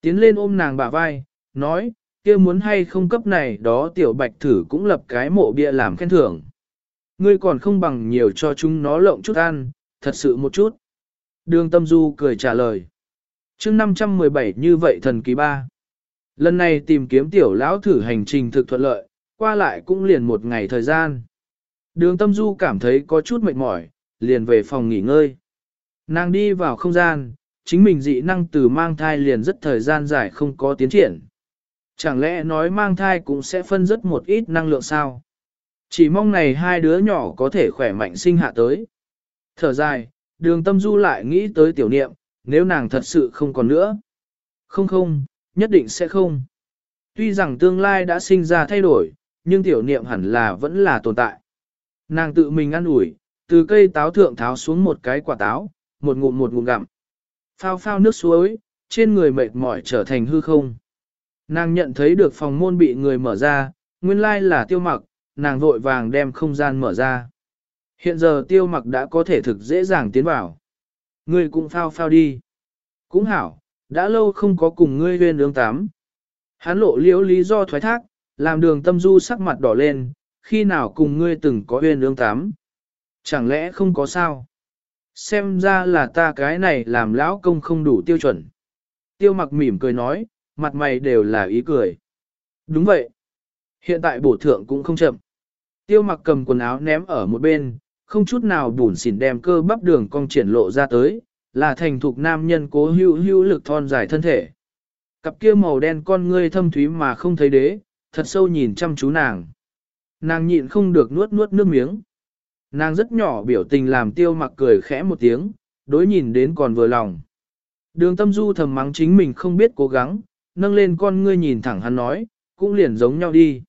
Tiến lên ôm nàng bả vai, nói, kia muốn hay không cấp này đó tiểu bạch thử cũng lập cái mộ bia làm khen thưởng. Ngươi còn không bằng nhiều cho chúng nó lộng chút ăn, thật sự một chút. Đường tâm du cười trả lời. chương 517 như vậy thần kỳ ba. Lần này tìm kiếm tiểu lão thử hành trình thực thuận lợi, qua lại cũng liền một ngày thời gian. Đường tâm du cảm thấy có chút mệt mỏi, liền về phòng nghỉ ngơi. Nàng đi vào không gian, chính mình dị năng từ mang thai liền rất thời gian dài không có tiến triển. Chẳng lẽ nói mang thai cũng sẽ phân rất một ít năng lượng sao? Chỉ mong này hai đứa nhỏ có thể khỏe mạnh sinh hạ tới. Thở dài, đường tâm du lại nghĩ tới tiểu niệm, nếu nàng thật sự không còn nữa. Không không, nhất định sẽ không. Tuy rằng tương lai đã sinh ra thay đổi, nhưng tiểu niệm hẳn là vẫn là tồn tại. Nàng tự mình ăn ủi, từ cây táo thượng tháo xuống một cái quả táo, một ngụm một ngụm gặm. Phao phao nước suối, trên người mệt mỏi trở thành hư không. Nàng nhận thấy được phòng môn bị người mở ra, nguyên lai là tiêu mặc, nàng vội vàng đem không gian mở ra. Hiện giờ tiêu mặc đã có thể thực dễ dàng tiến vào. Ngươi cũng phao phao đi. Cũng hảo, đã lâu không có cùng ngươi huyên ương tám. Hán lộ liễu lý do thoái thác, làm đường tâm du sắc mặt đỏ lên, khi nào cùng ngươi từng có huyên ương tám. Chẳng lẽ không có sao? Xem ra là ta cái này làm lão công không đủ tiêu chuẩn. Tiêu mặc mỉm cười nói, mặt mày đều là ý cười. Đúng vậy. Hiện tại bổ thượng cũng không chậm. Tiêu mặc cầm quần áo ném ở một bên, không chút nào bùn xỉn đem cơ bắp đường cong triển lộ ra tới, là thành thục nam nhân cố hữu hữu lực thon dài thân thể. Cặp kia màu đen con ngươi thâm thúy mà không thấy đế, thật sâu nhìn chăm chú nàng. Nàng nhịn không được nuốt nuốt nước miếng. Nàng rất nhỏ biểu tình làm tiêu mặc cười khẽ một tiếng, đối nhìn đến còn vừa lòng. Đường tâm du thầm mắng chính mình không biết cố gắng, nâng lên con ngươi nhìn thẳng hắn nói, cũng liền giống nhau đi.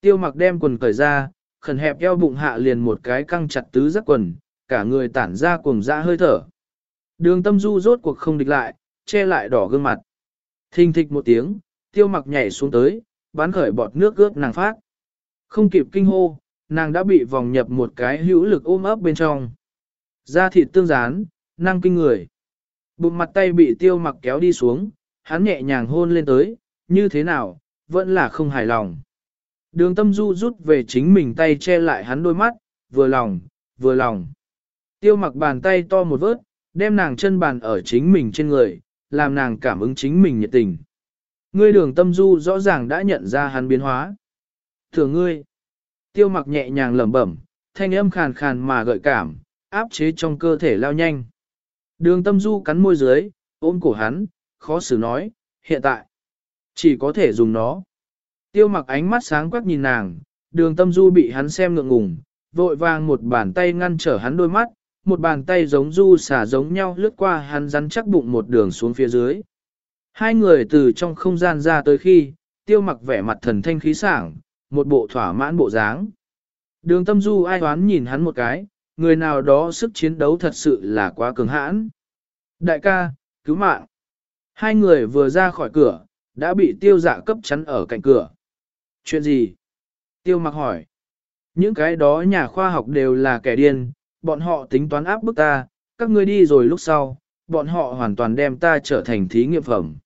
Tiêu mặc đem quần cởi ra, khẩn hẹp eo bụng hạ liền một cái căng chặt tứ giác quần, cả người tản ra cuồng ra hơi thở. Đường tâm du rốt cuộc không địch lại, che lại đỏ gương mặt. Thình thịch một tiếng, tiêu mặc nhảy xuống tới, bán khởi bọt nước ướt nàng phát. Không kịp kinh hô, nàng đã bị vòng nhập một cái hữu lực ôm ấp bên trong. Da thịt tương rán, năng kinh người. Bụng mặt tay bị tiêu mặc kéo đi xuống, hắn nhẹ nhàng hôn lên tới, như thế nào, vẫn là không hài lòng. Đường tâm du rút về chính mình tay che lại hắn đôi mắt, vừa lòng, vừa lòng. Tiêu mặc bàn tay to một vớt, đem nàng chân bàn ở chính mình trên người, làm nàng cảm ứng chính mình nhiệt tình. Ngươi đường tâm du rõ ràng đã nhận ra hắn biến hóa. Thưa ngươi, tiêu mặc nhẹ nhàng lẩm bẩm, thanh âm khàn khàn mà gợi cảm, áp chế trong cơ thể lao nhanh. Đường tâm du cắn môi dưới, ôm cổ hắn, khó xử nói, hiện tại, chỉ có thể dùng nó. Tiêu mặc ánh mắt sáng quắc nhìn nàng, đường tâm du bị hắn xem ngượng ngùng, vội vàng một bàn tay ngăn trở hắn đôi mắt, một bàn tay giống du xả giống nhau lướt qua hắn rắn chắc bụng một đường xuống phía dưới. Hai người từ trong không gian ra tới khi, tiêu mặc vẻ mặt thần thanh khí sảng, một bộ thỏa mãn bộ dáng. Đường tâm du ai oán nhìn hắn một cái, người nào đó sức chiến đấu thật sự là quá cường hãn. Đại ca, cứu mạng. Hai người vừa ra khỏi cửa, đã bị tiêu dạ cấp chắn ở cạnh cửa. Chuyện gì? Tiêu mặc hỏi. Những cái đó nhà khoa học đều là kẻ điên, bọn họ tính toán áp bức ta, các ngươi đi rồi lúc sau, bọn họ hoàn toàn đem ta trở thành thí nghiệm phẩm.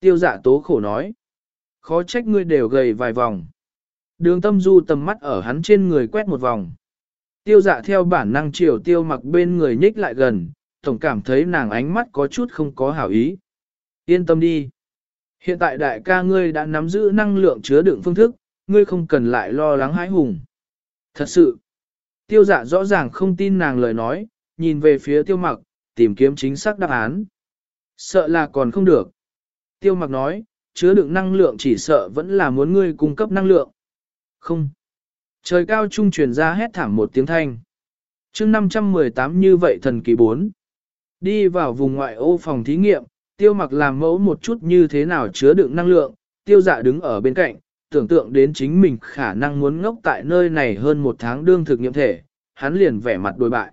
Tiêu dạ tố khổ nói. Khó trách ngươi đều gầy vài vòng. Đường tâm du tầm mắt ở hắn trên người quét một vòng. Tiêu dạ theo bản năng chiều tiêu mặc bên người nhích lại gần, tổng cảm thấy nàng ánh mắt có chút không có hảo ý. Yên tâm đi. Hiện tại đại ca ngươi đã nắm giữ năng lượng chứa đựng phương thức, ngươi không cần lại lo lắng hãi hùng. Thật sự, tiêu dạ rõ ràng không tin nàng lời nói, nhìn về phía tiêu mặc, tìm kiếm chính xác đáp án. Sợ là còn không được. Tiêu mặc nói, chứa đựng năng lượng chỉ sợ vẫn là muốn ngươi cung cấp năng lượng. Không. Trời cao trung truyền ra hét thảm một tiếng thanh. chương 518 như vậy thần kỳ 4. Đi vào vùng ngoại ô phòng thí nghiệm, tiêu mặc làm mẫu một chút như thế nào chứa đựng năng lượng, tiêu dạ đứng ở bên cạnh, tưởng tượng đến chính mình khả năng muốn ngốc tại nơi này hơn một tháng đương thực nghiệm thể, hắn liền vẻ mặt đối bại.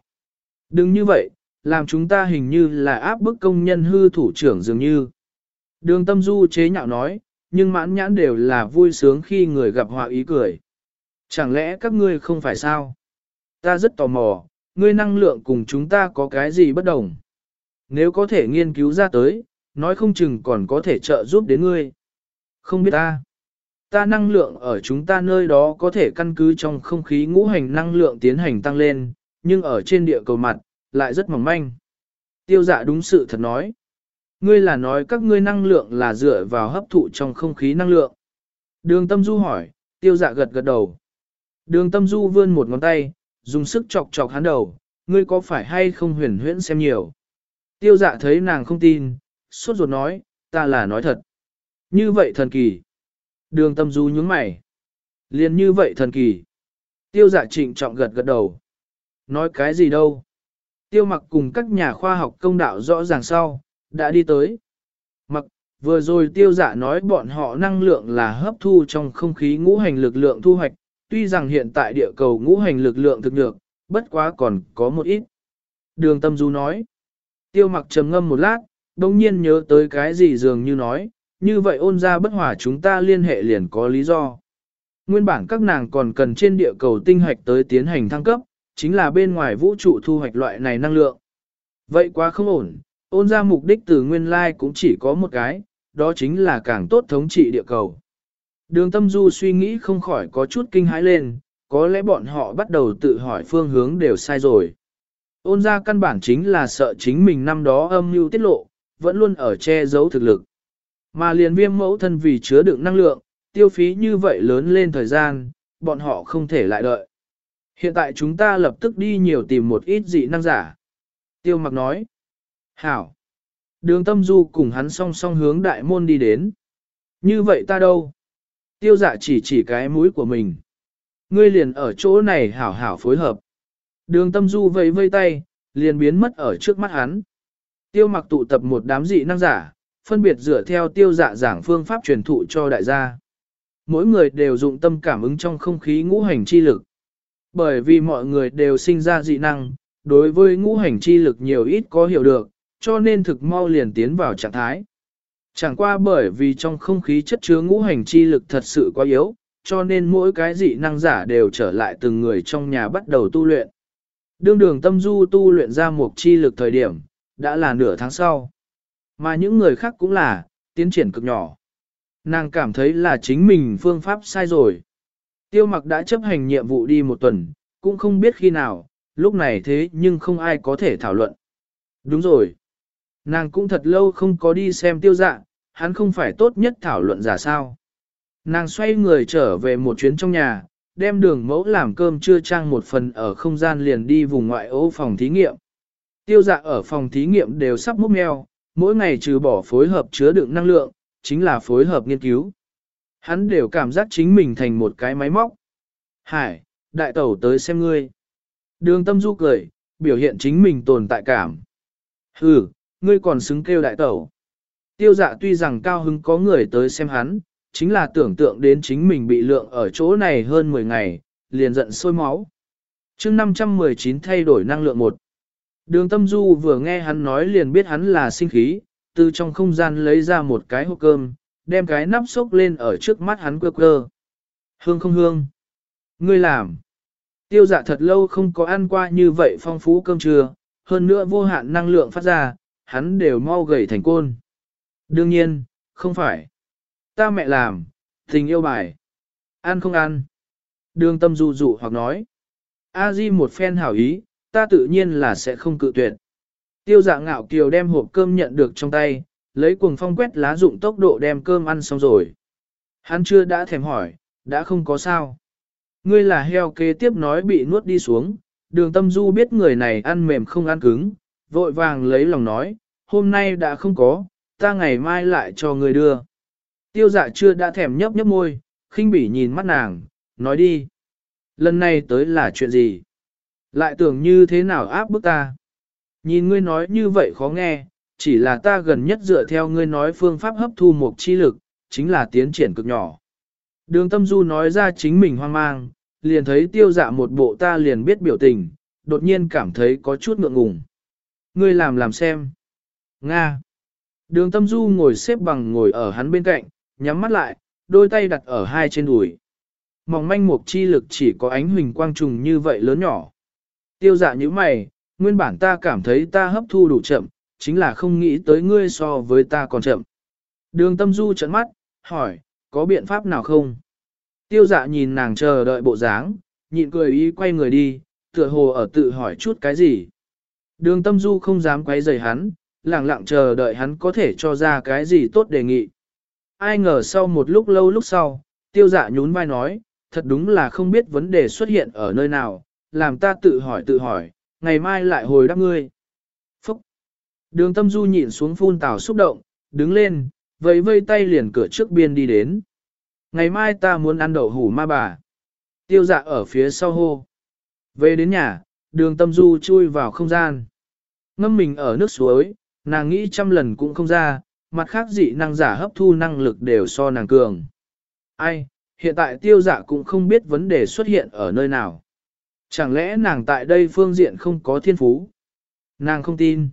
Đừng như vậy, làm chúng ta hình như là áp bức công nhân hư thủ trưởng dường như. Đường tâm du chế nhạo nói, nhưng mãn nhãn đều là vui sướng khi người gặp họa ý cười. Chẳng lẽ các ngươi không phải sao? Ta rất tò mò, ngươi năng lượng cùng chúng ta có cái gì bất đồng? Nếu có thể nghiên cứu ra tới, nói không chừng còn có thể trợ giúp đến ngươi. Không biết ta. Ta năng lượng ở chúng ta nơi đó có thể căn cứ trong không khí ngũ hành năng lượng tiến hành tăng lên, nhưng ở trên địa cầu mặt, lại rất mỏng manh. Tiêu dạ đúng sự thật nói. Ngươi là nói các ngươi năng lượng là dựa vào hấp thụ trong không khí năng lượng. Đường tâm du hỏi, tiêu dạ gật gật đầu. Đường tâm du vươn một ngón tay, dùng sức chọc chọc hắn đầu, ngươi có phải hay không huyền huyễn xem nhiều. Tiêu dạ thấy nàng không tin, suốt ruột nói, ta là nói thật. Như vậy thần kỳ. Đường tâm du nhướng mày. Liền như vậy thần kỳ. Tiêu dạ trịnh trọng gật gật đầu. Nói cái gì đâu. Tiêu mặc cùng các nhà khoa học công đạo rõ ràng sau, đã đi tới. Mặc, vừa rồi tiêu giả nói bọn họ năng lượng là hấp thu trong không khí ngũ hành lực lượng thu hoạch, tuy rằng hiện tại địa cầu ngũ hành lực lượng thực được, bất quá còn có một ít. Đường tâm du nói. Tiêu mặc trầm ngâm một lát, đồng nhiên nhớ tới cái gì dường như nói, như vậy ôn ra bất hòa chúng ta liên hệ liền có lý do. Nguyên bản các nàng còn cần trên địa cầu tinh hoạch tới tiến hành thăng cấp, chính là bên ngoài vũ trụ thu hoạch loại này năng lượng. Vậy quá không ổn, ôn ra mục đích từ nguyên lai cũng chỉ có một cái, đó chính là càng tốt thống trị địa cầu. Đường tâm du suy nghĩ không khỏi có chút kinh hãi lên, có lẽ bọn họ bắt đầu tự hỏi phương hướng đều sai rồi. Ôn ra căn bản chính là sợ chính mình năm đó âm mưu tiết lộ, vẫn luôn ở che giấu thực lực. Mà liền viêm mẫu thân vì chứa đựng năng lượng, tiêu phí như vậy lớn lên thời gian, bọn họ không thể lại đợi. Hiện tại chúng ta lập tức đi nhiều tìm một ít dị năng giả. Tiêu mặc nói. Hảo. Đường tâm du cùng hắn song song hướng đại môn đi đến. Như vậy ta đâu? Tiêu dạ chỉ chỉ cái mũi của mình. Ngươi liền ở chỗ này hảo hảo phối hợp. Đường tâm du vẫy vây tay, liền biến mất ở trước mắt hắn. Tiêu mặc tụ tập một đám dị năng giả, phân biệt dựa theo tiêu dạ giảng phương pháp truyền thụ cho đại gia. Mỗi người đều dụng tâm cảm ứng trong không khí ngũ hành chi lực. Bởi vì mọi người đều sinh ra dị năng, đối với ngũ hành chi lực nhiều ít có hiểu được, cho nên thực mau liền tiến vào trạng thái. Chẳng qua bởi vì trong không khí chất chứa ngũ hành chi lực thật sự quá yếu, cho nên mỗi cái dị năng giả đều trở lại từng người trong nhà bắt đầu tu luyện. Đương đường tâm du tu luyện ra một chi lực thời điểm, đã là nửa tháng sau. Mà những người khác cũng là, tiến triển cực nhỏ. Nàng cảm thấy là chính mình phương pháp sai rồi. Tiêu mặc đã chấp hành nhiệm vụ đi một tuần, cũng không biết khi nào, lúc này thế nhưng không ai có thể thảo luận. Đúng rồi. Nàng cũng thật lâu không có đi xem tiêu dạ, hắn không phải tốt nhất thảo luận giả sao. Nàng xoay người trở về một chuyến trong nhà, đem đường mẫu làm cơm chưa trang một phần ở không gian liền đi vùng ngoại ô phòng thí nghiệm. Tiêu dạ ở phòng thí nghiệm đều sắp múc mèo, mỗi ngày trừ bỏ phối hợp chứa đựng năng lượng, chính là phối hợp nghiên cứu. Hắn đều cảm giác chính mình thành một cái máy móc. Hải, đại tẩu tới xem ngươi. Đường tâm du cười, biểu hiện chính mình tồn tại cảm. Hừ, ngươi còn xứng kêu đại tẩu. Tiêu dạ tuy rằng cao hứng có người tới xem hắn, chính là tưởng tượng đến chính mình bị lượng ở chỗ này hơn 10 ngày, liền giận sôi máu. chương 519 thay đổi năng lượng một. Đường tâm du vừa nghe hắn nói liền biết hắn là sinh khí, từ trong không gian lấy ra một cái hộp cơm, đem cái nắp sốc lên ở trước mắt hắn quơ quơ. Hương không hương. Ngươi làm. Tiêu dạ thật lâu không có ăn qua như vậy phong phú cơm trưa, hơn nữa vô hạn năng lượng phát ra, hắn đều mau gầy thành côn. Đương nhiên, không phải. Ta mẹ làm, tình yêu bài. Ăn không ăn. Đường tâm du dụ hoặc nói. A Di một phen hảo ý, ta tự nhiên là sẽ không cự tuyệt. Tiêu dạ ngạo kiều đem hộp cơm nhận được trong tay, lấy cuồng phong quét lá dụng tốc độ đem cơm ăn xong rồi. Hắn chưa đã thèm hỏi, đã không có sao. Ngươi là heo kế tiếp nói bị nuốt đi xuống, đường tâm du biết người này ăn mềm không ăn cứng, vội vàng lấy lòng nói, hôm nay đã không có, ta ngày mai lại cho người đưa. Tiêu dạ chưa đã thèm nhấp nhấp môi, khinh bỉ nhìn mắt nàng, nói đi. Lần này tới là chuyện gì? Lại tưởng như thế nào áp bức ta? Nhìn ngươi nói như vậy khó nghe, chỉ là ta gần nhất dựa theo ngươi nói phương pháp hấp thu một chi lực, chính là tiến triển cực nhỏ. Đường tâm du nói ra chính mình hoang mang, liền thấy tiêu dạ một bộ ta liền biết biểu tình, đột nhiên cảm thấy có chút ngượng ngùng. Ngươi làm làm xem. Nga. Đường tâm du ngồi xếp bằng ngồi ở hắn bên cạnh, nhắm mắt lại, đôi tay đặt ở hai trên đùi. Mỏng manh một chi lực chỉ có ánh huỳnh quang trùng như vậy lớn nhỏ. Tiêu dạ như mày, nguyên bản ta cảm thấy ta hấp thu đủ chậm, chính là không nghĩ tới ngươi so với ta còn chậm. Đường tâm du trận mắt, hỏi, có biện pháp nào không? Tiêu dạ nhìn nàng chờ đợi bộ dáng, nhịn cười ý quay người đi, tựa hồ ở tự hỏi chút cái gì. Đường tâm du không dám quấy rầy hắn, lặng lặng chờ đợi hắn có thể cho ra cái gì tốt đề nghị. Ai ngờ sau một lúc lâu lúc sau, tiêu dạ nhún vai nói, thật đúng là không biết vấn đề xuất hiện ở nơi nào, làm ta tự hỏi tự hỏi, ngày mai lại hồi đáp ngươi. Phúc! Đường tâm du nhịn xuống phun tào xúc động, đứng lên, vẫy vây tay liền cửa trước biên đi đến. Ngày mai ta muốn ăn đậu hủ ma bà. Tiêu dạ ở phía sau hô. Về đến nhà, đường tâm du chui vào không gian. Ngâm mình ở nước suối, nàng nghĩ trăm lần cũng không ra, mặt khác dị năng giả hấp thu năng lực đều so nàng cường. Ai, hiện tại tiêu giả cũng không biết vấn đề xuất hiện ở nơi nào. Chẳng lẽ nàng tại đây phương diện không có thiên phú? Nàng không tin.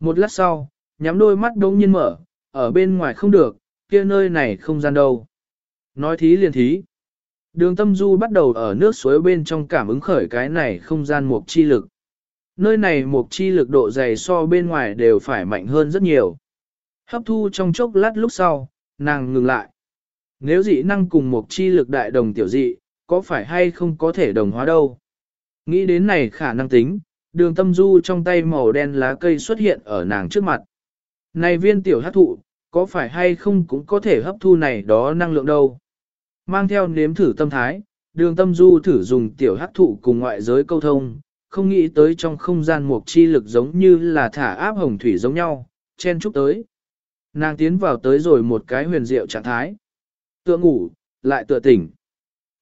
Một lát sau, nhắm đôi mắt đống nhiên mở, ở bên ngoài không được, kia nơi này không gian đâu. Nói thí liền thí. Đường tâm du bắt đầu ở nước suối bên trong cảm ứng khởi cái này không gian mục chi lực. Nơi này mục chi lực độ dày so bên ngoài đều phải mạnh hơn rất nhiều. Hấp thu trong chốc lát lúc sau, nàng ngừng lại. Nếu dị năng cùng mục chi lực đại đồng tiểu dị, có phải hay không có thể đồng hóa đâu? Nghĩ đến này khả năng tính, đường tâm du trong tay màu đen lá cây xuất hiện ở nàng trước mặt. Này viên tiểu hát thụ, có phải hay không cũng có thể hấp thu này đó năng lượng đâu? Mang theo nếm thử tâm thái, đường tâm du thử dùng tiểu hát thụ cùng ngoại giới câu thông, không nghĩ tới trong không gian mục chi lực giống như là thả áp hồng thủy giống nhau, chen chúc tới. Nàng tiến vào tới rồi một cái huyền diệu trạng thái. Tựa ngủ, lại tựa tỉnh.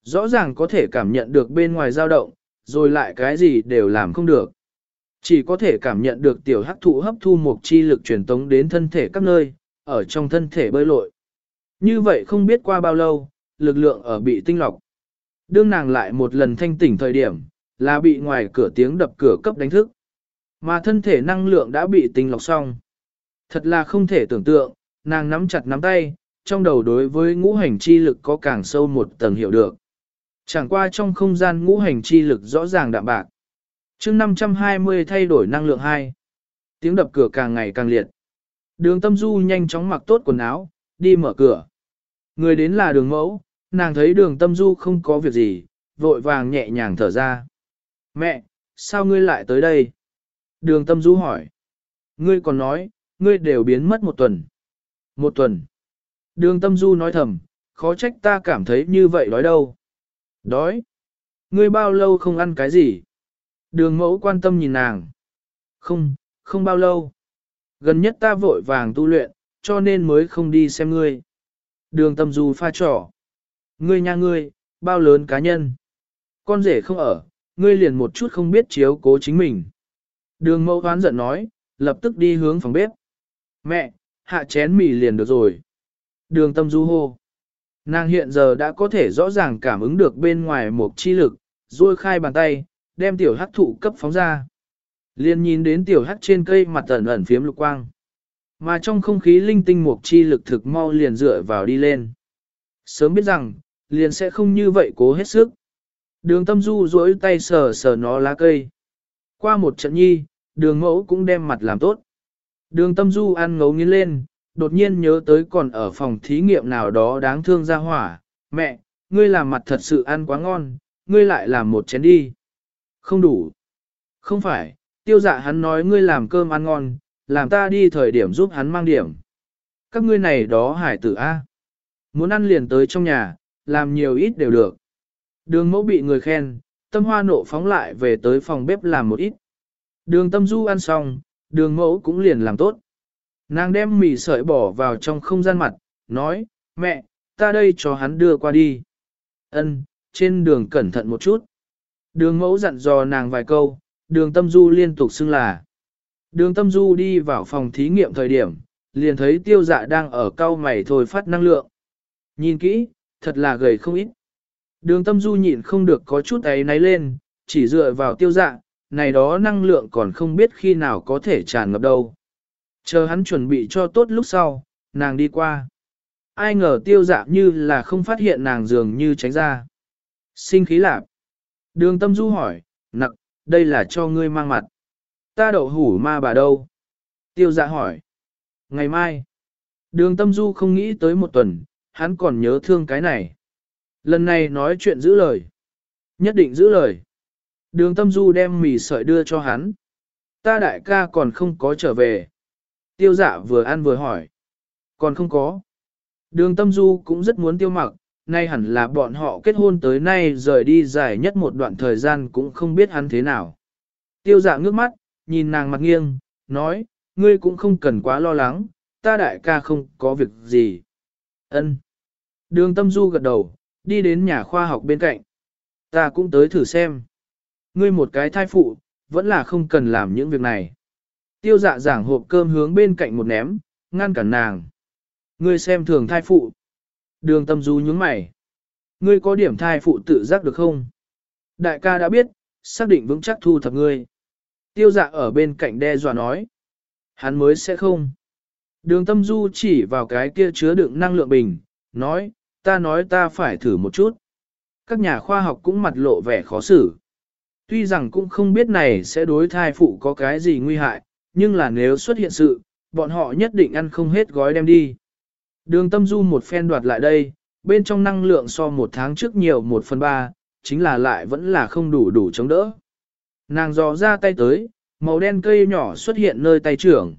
Rõ ràng có thể cảm nhận được bên ngoài dao động, rồi lại cái gì đều làm không được. Chỉ có thể cảm nhận được tiểu hắc thụ hấp thu một chi lực truyền tống đến thân thể các nơi, ở trong thân thể bơi lội. Như vậy không biết qua bao lâu, lực lượng ở bị tinh lọc. Đương nàng lại một lần thanh tỉnh thời điểm, là bị ngoài cửa tiếng đập cửa cấp đánh thức. Mà thân thể năng lượng đã bị tinh lọc xong. Thật là không thể tưởng tượng, nàng nắm chặt nắm tay, trong đầu đối với ngũ hành chi lực có càng sâu một tầng hiểu được. Chẳng qua trong không gian ngũ hành chi lực rõ ràng đạm bạc. chương 520 thay đổi năng lượng 2. Tiếng đập cửa càng ngày càng liệt. Đường tâm du nhanh chóng mặc tốt quần áo, đi mở cửa. Người đến là đường mẫu, nàng thấy đường tâm du không có việc gì, vội vàng nhẹ nhàng thở ra. Mẹ, sao ngươi lại tới đây? Đường tâm du hỏi. Ngươi còn nói, ngươi đều biến mất một tuần. Một tuần. Đường tâm du nói thầm, khó trách ta cảm thấy như vậy đói đâu. Đói. Ngươi bao lâu không ăn cái gì? Đường mẫu quan tâm nhìn nàng. Không, không bao lâu. Gần nhất ta vội vàng tu luyện, cho nên mới không đi xem ngươi. Đường tâm du pha trò. Ngươi nhà ngươi, bao lớn cá nhân. Con rể không ở, ngươi liền một chút không biết chiếu cố chính mình. Đường mẫu hoán giận nói, lập tức đi hướng phòng bếp. Mẹ, hạ chén mì liền được rồi. Đường tâm du hô. Nàng hiện giờ đã có thể rõ ràng cảm ứng được bên ngoài một chi lực, ruôi khai bàn tay, đem tiểu hắc thụ cấp phóng ra. Liền nhìn đến tiểu hắc trên cây mặt ẩn ẩn phiếm lục quang. Mà trong không khí linh tinh mục chi lực thực mau liền dựa vào đi lên. Sớm biết rằng, liền sẽ không như vậy cố hết sức. Đường tâm du duỗi tay sờ sờ nó lá cây. Qua một trận nhi, đường mẫu cũng đem mặt làm tốt. Đường tâm du ăn ngấu nghiến lên, đột nhiên nhớ tới còn ở phòng thí nghiệm nào đó đáng thương ra hỏa. Mẹ, ngươi làm mặt thật sự ăn quá ngon, ngươi lại làm một chén đi. Không đủ. Không phải, tiêu dạ hắn nói ngươi làm cơm ăn ngon, làm ta đi thời điểm giúp hắn mang điểm. Các ngươi này đó hải tử A. Muốn ăn liền tới trong nhà, làm nhiều ít đều được. Đường mẫu bị người khen, tâm hoa nộ phóng lại về tới phòng bếp làm một ít. Đường tâm du ăn xong, đường mẫu cũng liền làm tốt. Nàng đem mì sợi bỏ vào trong không gian mặt, nói, mẹ, ta đây cho hắn đưa qua đi. Ân, trên đường cẩn thận một chút. Đường mẫu dặn dò nàng vài câu, đường tâm du liên tục xưng là. Đường tâm du đi vào phòng thí nghiệm thời điểm, liền thấy tiêu dạ đang ở cao mày thôi phát năng lượng. Nhìn kỹ, thật là gầy không ít. Đường tâm du nhịn không được có chút ấy náy lên, chỉ dựa vào tiêu dạ, này đó năng lượng còn không biết khi nào có thể tràn ngập đâu. Chờ hắn chuẩn bị cho tốt lúc sau, nàng đi qua. Ai ngờ tiêu dạ như là không phát hiện nàng dường như tránh ra. Sinh khí lạp. Đường tâm du hỏi, nặng, đây là cho ngươi mang mặt. Ta đậu hủ ma bà đâu? Tiêu dạ hỏi. Ngày mai, đường tâm du không nghĩ tới một tuần, hắn còn nhớ thương cái này. Lần này nói chuyện giữ lời. Nhất định giữ lời. Đường tâm du đem mì sợi đưa cho hắn. Ta đại ca còn không có trở về. Tiêu dạ vừa ăn vừa hỏi. Còn không có. Đường tâm du cũng rất muốn tiêu mặc, nay hẳn là bọn họ kết hôn tới nay rời đi dài nhất một đoạn thời gian cũng không biết hắn thế nào. Tiêu dạ ngước mắt, nhìn nàng mặt nghiêng, nói, ngươi cũng không cần quá lo lắng, ta đại ca không có việc gì. Ân. Đường tâm du gật đầu, đi đến nhà khoa học bên cạnh. Ta cũng tới thử xem. Ngươi một cái thai phụ, vẫn là không cần làm những việc này. Tiêu dạ giảng hộp cơm hướng bên cạnh một ném, ngăn cản nàng. Ngươi xem thường thai phụ. Đường tâm du nhướng mày. Ngươi có điểm thai phụ tự giác được không? Đại ca đã biết, xác định vững chắc thu thập ngươi. Tiêu dạ ở bên cạnh đe dọa nói. Hắn mới sẽ không. Đường tâm du chỉ vào cái kia chứa đựng năng lượng bình, nói, ta nói ta phải thử một chút. Các nhà khoa học cũng mặt lộ vẻ khó xử. Tuy rằng cũng không biết này sẽ đối thai phụ có cái gì nguy hại, nhưng là nếu xuất hiện sự, bọn họ nhất định ăn không hết gói đem đi. Đường tâm du một phen đoạt lại đây, bên trong năng lượng so một tháng trước nhiều một phần ba, chính là lại vẫn là không đủ đủ chống đỡ. Nàng dò ra tay tới, màu đen cây nhỏ xuất hiện nơi tay trưởng.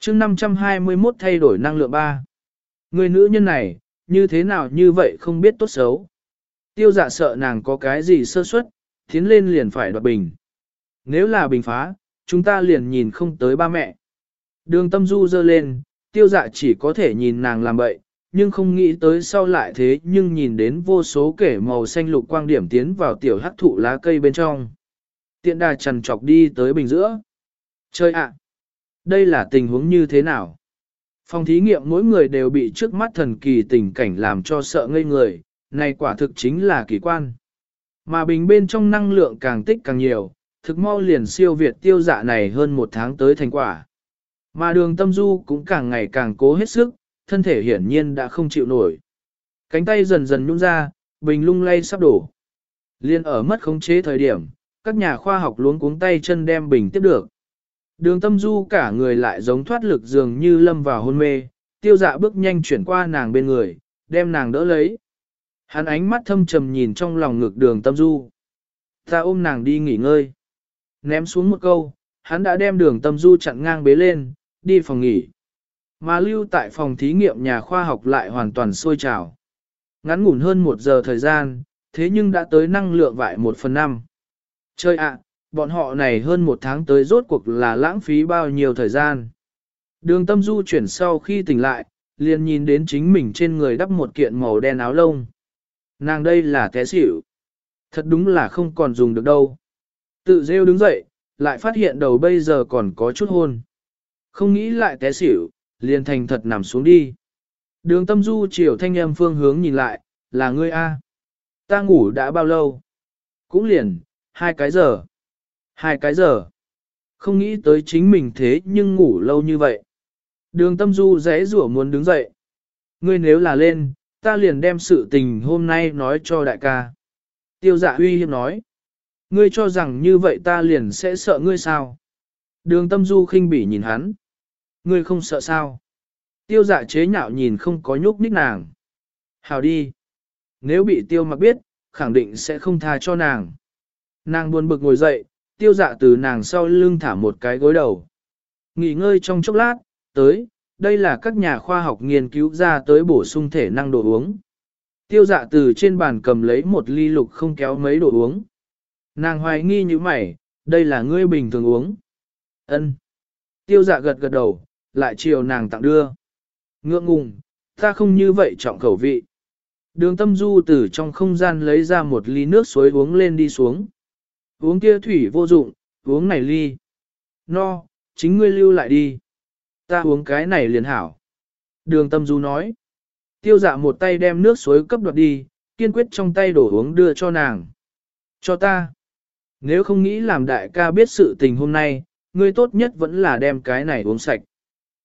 chương 521 thay đổi năng lượng 3. Người nữ nhân này, như thế nào như vậy không biết tốt xấu. Tiêu dạ sợ nàng có cái gì sơ suất, tiến lên liền phải đoạt bình. Nếu là bình phá, chúng ta liền nhìn không tới ba mẹ. Đường tâm du dơ lên, tiêu dạ chỉ có thể nhìn nàng làm bậy, nhưng không nghĩ tới sau lại thế nhưng nhìn đến vô số kể màu xanh lục quang điểm tiến vào tiểu hắc thụ lá cây bên trong. Tiện đà trần trọc đi tới bình giữa. Chơi ạ! đây là tình huống như thế nào? Phòng thí nghiệm mỗi người đều bị trước mắt thần kỳ tình cảnh làm cho sợ ngây người, này quả thực chính là kỳ quan. Mà bình bên trong năng lượng càng tích càng nhiều, thực mau liền siêu việt tiêu dạ này hơn một tháng tới thành quả. Mà đường tâm du cũng càng ngày càng cố hết sức, thân thể hiển nhiên đã không chịu nổi. Cánh tay dần dần nhung ra, bình lung lay sắp đổ. Liên ở mất khống chế thời điểm, các nhà khoa học luống cuống tay chân đem bình tiếp được. Đường tâm du cả người lại giống thoát lực dường như lâm vào hôn mê, tiêu dạ bước nhanh chuyển qua nàng bên người, đem nàng đỡ lấy. Hắn ánh mắt thâm trầm nhìn trong lòng ngực đường tâm du. Ta ôm nàng đi nghỉ ngơi. Ném xuống một câu, hắn đã đem đường tâm du chặn ngang bế lên, đi phòng nghỉ. Mà lưu tại phòng thí nghiệm nhà khoa học lại hoàn toàn sôi trào. Ngắn ngủn hơn một giờ thời gian, thế nhưng đã tới năng lượng vại một phần năm. Chơi ạ, bọn họ này hơn một tháng tới rốt cuộc là lãng phí bao nhiêu thời gian. Đường tâm du chuyển sau khi tỉnh lại, liền nhìn đến chính mình trên người đắp một kiện màu đen áo lông. Nàng đây là té xỉu. Thật đúng là không còn dùng được đâu. Tự rêu đứng dậy, lại phát hiện đầu bây giờ còn có chút hôn. Không nghĩ lại té xỉu, liền thành thật nằm xuống đi. Đường tâm du chiều thanh âm phương hướng nhìn lại, là ngươi A. Ta ngủ đã bao lâu? Cũng liền, hai cái giờ. Hai cái giờ. Không nghĩ tới chính mình thế nhưng ngủ lâu như vậy. Đường tâm du rẽ rủa muốn đứng dậy. Ngươi nếu là lên, ta liền đem sự tình hôm nay nói cho đại ca. Tiêu dạ uy hiếp nói. Ngươi cho rằng như vậy ta liền sẽ sợ ngươi sao? Đường tâm du khinh bỉ nhìn hắn. Ngươi không sợ sao? Tiêu dạ chế nhạo nhìn không có nhúc nhích nàng. Hào đi. Nếu bị tiêu mặc biết, khẳng định sẽ không tha cho nàng. Nàng buồn bực ngồi dậy, tiêu dạ từ nàng sau lưng thả một cái gối đầu. Nghỉ ngơi trong chốc lát, tới, đây là các nhà khoa học nghiên cứu ra tới bổ sung thể năng đồ uống. Tiêu dạ từ trên bàn cầm lấy một ly lục không kéo mấy đồ uống. Nàng hoài nghi như mày, đây là ngươi bình thường uống. Ân. Tiêu dạ gật gật đầu, lại chiều nàng tặng đưa. Ngượng ngùng, ta không như vậy trọng khẩu vị. Đường tâm du từ trong không gian lấy ra một ly nước suối uống lên đi xuống. Uống kia thủy vô dụng, uống này ly. No, chính ngươi lưu lại đi. Ta uống cái này liền hảo. Đường tâm du nói. Tiêu dạ một tay đem nước suối cấp đoạt đi, kiên quyết trong tay đổ uống đưa cho nàng. Cho ta. Nếu không nghĩ làm đại ca biết sự tình hôm nay, ngươi tốt nhất vẫn là đem cái này uống sạch.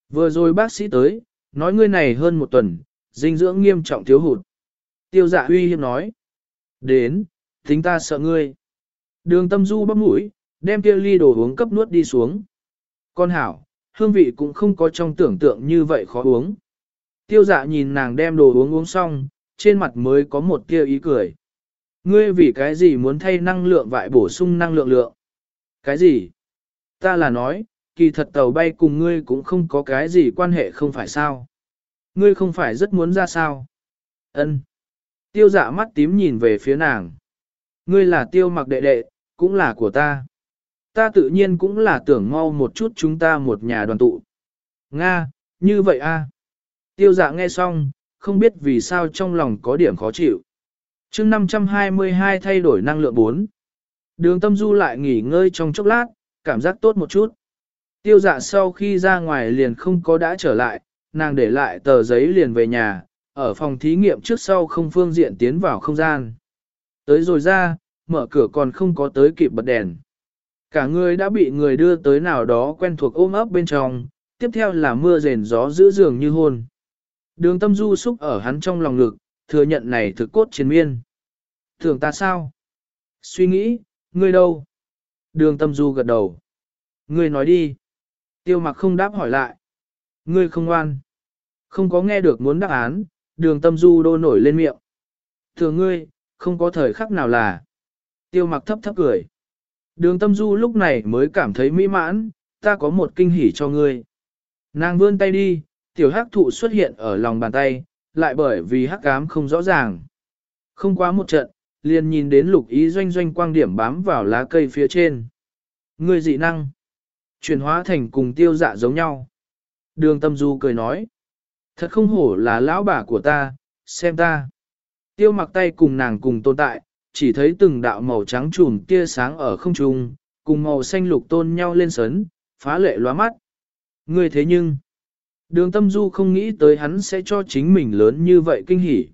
Vừa rồi bác sĩ tới, nói ngươi này hơn một tuần, dinh dưỡng nghiêm trọng thiếu hụt. Tiêu dạ huy hiếp nói. Đến, tính ta sợ ngươi. Đường tâm du bắp mũi, đem kia ly đồ uống cấp nuốt đi xuống. Con hảo, hương vị cũng không có trong tưởng tượng như vậy khó uống. Tiêu dạ nhìn nàng đem đồ uống uống xong, trên mặt mới có một tia ý cười. Ngươi vì cái gì muốn thay năng lượng vại bổ sung năng lượng lượng? Cái gì? Ta là nói, kỳ thật tàu bay cùng ngươi cũng không có cái gì quan hệ không phải sao? Ngươi không phải rất muốn ra sao? Ân. Tiêu dạ mắt tím nhìn về phía nàng. Ngươi là tiêu mặc đệ đệ, cũng là của ta. Ta tự nhiên cũng là tưởng mau một chút chúng ta một nhà đoàn tụ. Nga, như vậy a. Tiêu dạ nghe xong, không biết vì sao trong lòng có điểm khó chịu. chương 522 thay đổi năng lượng 4. Đường tâm du lại nghỉ ngơi trong chốc lát, cảm giác tốt một chút. Tiêu dạ sau khi ra ngoài liền không có đã trở lại, nàng để lại tờ giấy liền về nhà, ở phòng thí nghiệm trước sau không phương diện tiến vào không gian. Tới rồi ra, mở cửa còn không có tới kịp bật đèn. Cả người đã bị người đưa tới nào đó quen thuộc ôm ấp bên trong, tiếp theo là mưa rền gió giữ giường như hôn. Đường tâm du xúc ở hắn trong lòng ngực, thừa nhận này thực cốt chiến miên. Thường ta sao? Suy nghĩ, ngươi đâu? Đường tâm du gật đầu. Ngươi nói đi. Tiêu mặc không đáp hỏi lại. Ngươi không ngoan. Không có nghe được muốn đáp án, đường tâm du đô nổi lên miệng. Thường ngươi, không có thời khắc nào là. Tiêu mặc thấp thấp cười. Đường tâm du lúc này mới cảm thấy mỹ mãn, ta có một kinh hỉ cho ngươi. Nàng vươn tay đi, tiểu hắc thụ xuất hiện ở lòng bàn tay, lại bởi vì hắc ám không rõ ràng. Không quá một trận, liền nhìn đến lục ý doanh doanh quang điểm bám vào lá cây phía trên. Ngươi dị năng. Chuyển hóa thành cùng tiêu dạ giống nhau. Đường tâm du cười nói. Thật không hổ là lão bà của ta, xem ta. Tiêu mặc tay cùng nàng cùng tồn tại, chỉ thấy từng đạo màu trắng trùm tia sáng ở không trung, cùng màu xanh lục tôn nhau lên sấn, phá lệ lóa mắt. Ngươi thế nhưng, đường tâm du không nghĩ tới hắn sẽ cho chính mình lớn như vậy kinh hỉ.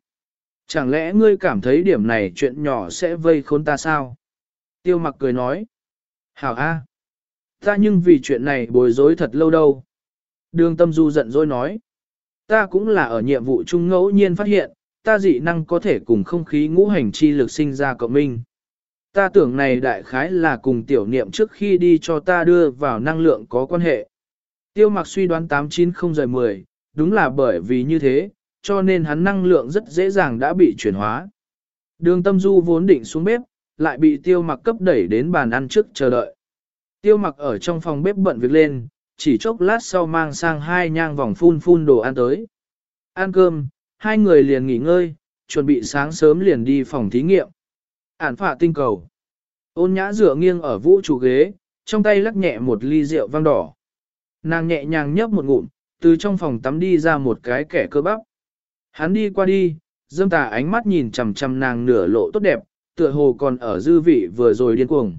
Chẳng lẽ ngươi cảm thấy điểm này chuyện nhỏ sẽ vây khốn ta sao? Tiêu mặc cười nói. Hảo A. Ta nhưng vì chuyện này bối rối thật lâu đâu. Đường tâm du giận dỗi nói. Ta cũng là ở nhiệm vụ chung ngẫu nhiên phát hiện, ta dị năng có thể cùng không khí ngũ hành chi lực sinh ra cộng minh. Ta tưởng này đại khái là cùng tiểu niệm trước khi đi cho ta đưa vào năng lượng có quan hệ. Tiêu mặc suy đoán 890-10, đúng là bởi vì như thế, cho nên hắn năng lượng rất dễ dàng đã bị chuyển hóa. Đường tâm du vốn định xuống bếp, lại bị tiêu mặc cấp đẩy đến bàn ăn trước chờ đợi. Tiêu mặc ở trong phòng bếp bận việc lên, chỉ chốc lát sau mang sang hai nhang vòng phun phun đồ ăn tới. Ăn cơm, hai người liền nghỉ ngơi, chuẩn bị sáng sớm liền đi phòng thí nghiệm. Ản phạ tinh cầu. Ôn nhã dựa nghiêng ở vũ trụ ghế, trong tay lắc nhẹ một ly rượu vang đỏ. Nàng nhẹ nhàng nhấp một ngụm, từ trong phòng tắm đi ra một cái kẻ cơ bắp. Hắn đi qua đi, dâm tà ánh mắt nhìn chằm chằm nàng nửa lộ tốt đẹp, tựa hồ còn ở dư vị vừa rồi điên cuồng.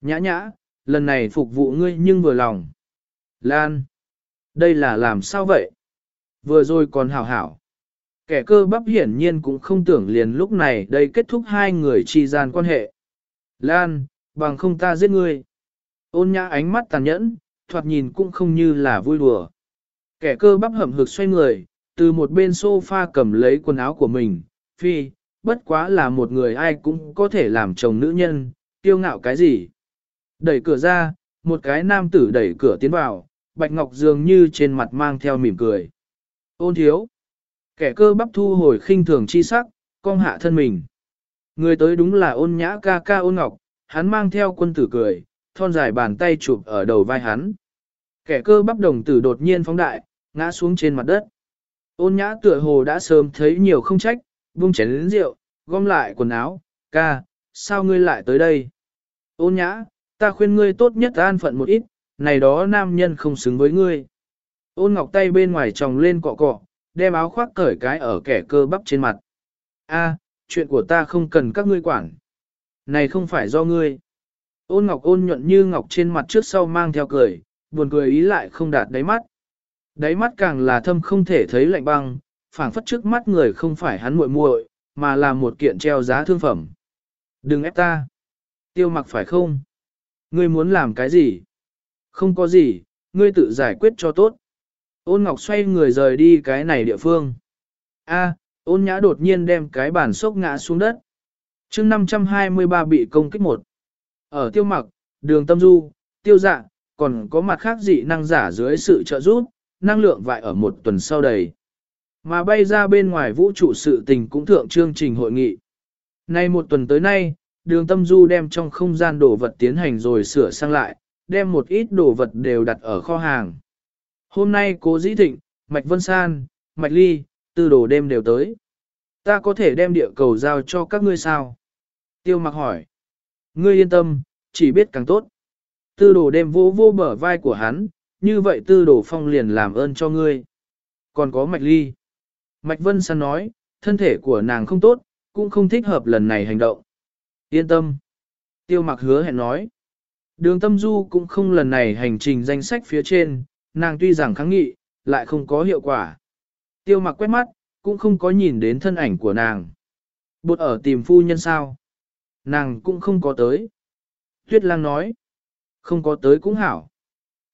Nhã nhã, lần này phục vụ ngươi nhưng vừa lòng. Lan, đây là làm sao vậy? Vừa rồi còn hảo hảo. Kẻ cơ bắp hiển nhiên cũng không tưởng liền lúc này đây kết thúc hai người chi gian quan hệ. Lan, bằng không ta giết ngươi. Ôn nhã ánh mắt tàn nhẫn, thoạt nhìn cũng không như là vui đùa. Kẻ cơ bắp hậm hực xoay người, từ một bên sofa cầm lấy quần áo của mình, phi, bất quá là một người ai cũng có thể làm chồng nữ nhân, tiêu ngạo cái gì. Đẩy cửa ra, một cái nam tử đẩy cửa tiến vào, Bạch Ngọc dường như trên mặt mang theo mỉm cười. Ôn thiếu. Kẻ cơ bắp thu hồi khinh thường chi sắc, cong hạ thân mình. Người tới đúng là ôn nhã ca ca ôn ngọc, hắn mang theo quân tử cười, thon dài bàn tay chụp ở đầu vai hắn. Kẻ cơ bắp đồng tử đột nhiên phóng đại, ngã xuống trên mặt đất. Ôn nhã tựa hồ đã sớm thấy nhiều không trách, buông chén lĩnh rượu, gom lại quần áo, ca, sao ngươi lại tới đây? Ôn nhã, ta khuyên ngươi tốt nhất an phận một ít, này đó nam nhân không xứng với ngươi. Ôn ngọc tay bên ngoài tròng lên cọ cọ, đem áo khoác cởi cái ở kẻ cơ bắp trên mặt. A, chuyện của ta không cần các ngươi quản. Này không phải do ngươi. Ôn ngọc ôn nhuận như ngọc trên mặt trước sau mang theo cười, buồn cười ý lại không đạt đáy mắt. Đáy mắt càng là thâm không thể thấy lạnh băng, phảng phất trước mắt người không phải hắn muội muội, mà là một kiện treo giá thương phẩm. Đừng ép ta. Tiêu mặc phải không? Ngươi muốn làm cái gì? Không có gì, ngươi tự giải quyết cho tốt. Ôn ngọc xoay người rời đi cái này địa phương. A, ôn nhã đột nhiên đem cái bàn sốc ngã xuống đất. chương 523 bị công kích một. Ở tiêu mặc, đường tâm du, tiêu dạ, còn có mặt khác dị năng giả dưới sự trợ giúp, năng lượng vại ở một tuần sau đầy. Mà bay ra bên ngoài vũ trụ sự tình cũng thượng chương trình hội nghị. Nay một tuần tới nay, đường tâm du đem trong không gian đồ vật tiến hành rồi sửa sang lại, đem một ít đồ vật đều đặt ở kho hàng. Hôm nay cố dĩ thịnh, Mạch Vân San, Mạch Ly, tư đồ đêm đều tới. Ta có thể đem địa cầu giao cho các ngươi sao? Tiêu mặc hỏi. Ngươi yên tâm, chỉ biết càng tốt. Tư đồ đêm vô vô bờ vai của hắn, như vậy tư đồ phong liền làm ơn cho ngươi. Còn có Mạch Ly. Mạch Vân San nói, thân thể của nàng không tốt, cũng không thích hợp lần này hành động. Yên tâm. Tiêu mặc hứa hẹn nói. Đường tâm du cũng không lần này hành trình danh sách phía trên, nàng tuy rằng kháng nghị, lại không có hiệu quả. Tiêu mặc quét mắt, cũng không có nhìn đến thân ảnh của nàng. Bột ở tìm phu nhân sao? Nàng cũng không có tới. Tuyết lang nói. Không có tới cũng hảo.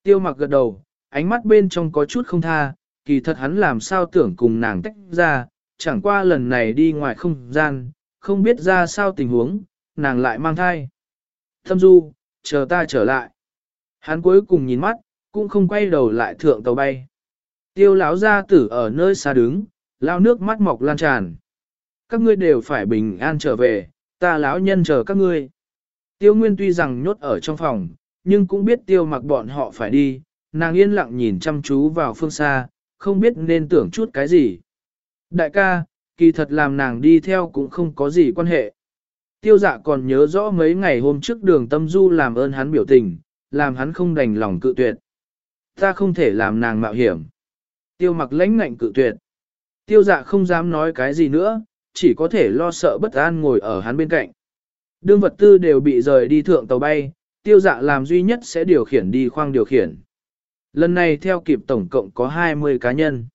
Tiêu mặc gật đầu, ánh mắt bên trong có chút không tha, kỳ thật hắn làm sao tưởng cùng nàng tách ra, chẳng qua lần này đi ngoài không gian, không biết ra sao tình huống, nàng lại mang thai. Thâm du, chờ ta trở lại. Hắn cuối cùng nhìn mắt, cũng không quay đầu lại thượng tàu bay. Tiêu lão gia tử ở nơi xa đứng, lao nước mắt mọc lan tràn. Các ngươi đều phải bình an trở về, ta lão nhân chờ các ngươi. Tiêu Nguyên tuy rằng nhốt ở trong phòng, nhưng cũng biết tiêu mặc bọn họ phải đi, nàng yên lặng nhìn chăm chú vào phương xa, không biết nên tưởng chút cái gì. Đại ca, kỳ thật làm nàng đi theo cũng không có gì quan hệ. Tiêu dạ còn nhớ rõ mấy ngày hôm trước đường tâm du làm ơn hắn biểu tình, làm hắn không đành lòng cự tuyệt. Ta không thể làm nàng mạo hiểm. Tiêu mặc lãnh ngạnh cự tuyệt. Tiêu dạ không dám nói cái gì nữa, chỉ có thể lo sợ bất an ngồi ở hắn bên cạnh. Đương vật tư đều bị rời đi thượng tàu bay, tiêu dạ làm duy nhất sẽ điều khiển đi khoang điều khiển. Lần này theo kịp tổng cộng có 20 cá nhân.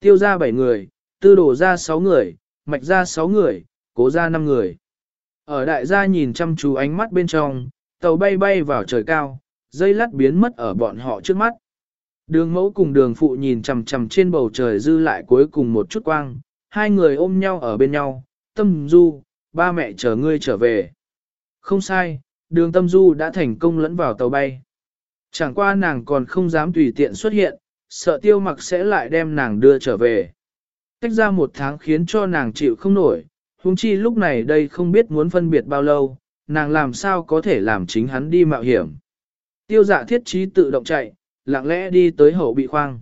Tiêu ra 7 người, tư đổ ra 6 người, mạch ra 6 người, cố ra 5 người. Ở đại gia nhìn chăm chú ánh mắt bên trong, tàu bay bay vào trời cao, dây lát biến mất ở bọn họ trước mắt. Đường mẫu cùng đường phụ nhìn chằm chằm trên bầu trời dư lại cuối cùng một chút quang, hai người ôm nhau ở bên nhau, tâm du, ba mẹ chờ ngươi trở về. Không sai, đường tâm du đã thành công lẫn vào tàu bay. Chẳng qua nàng còn không dám tùy tiện xuất hiện, sợ tiêu mặc sẽ lại đem nàng đưa trở về. Cách ra một tháng khiến cho nàng chịu không nổi, huống chi lúc này đây không biết muốn phân biệt bao lâu, nàng làm sao có thể làm chính hắn đi mạo hiểm. Tiêu dạ thiết trí tự động chạy, lặng lẽ đi tới hậu bị khoang.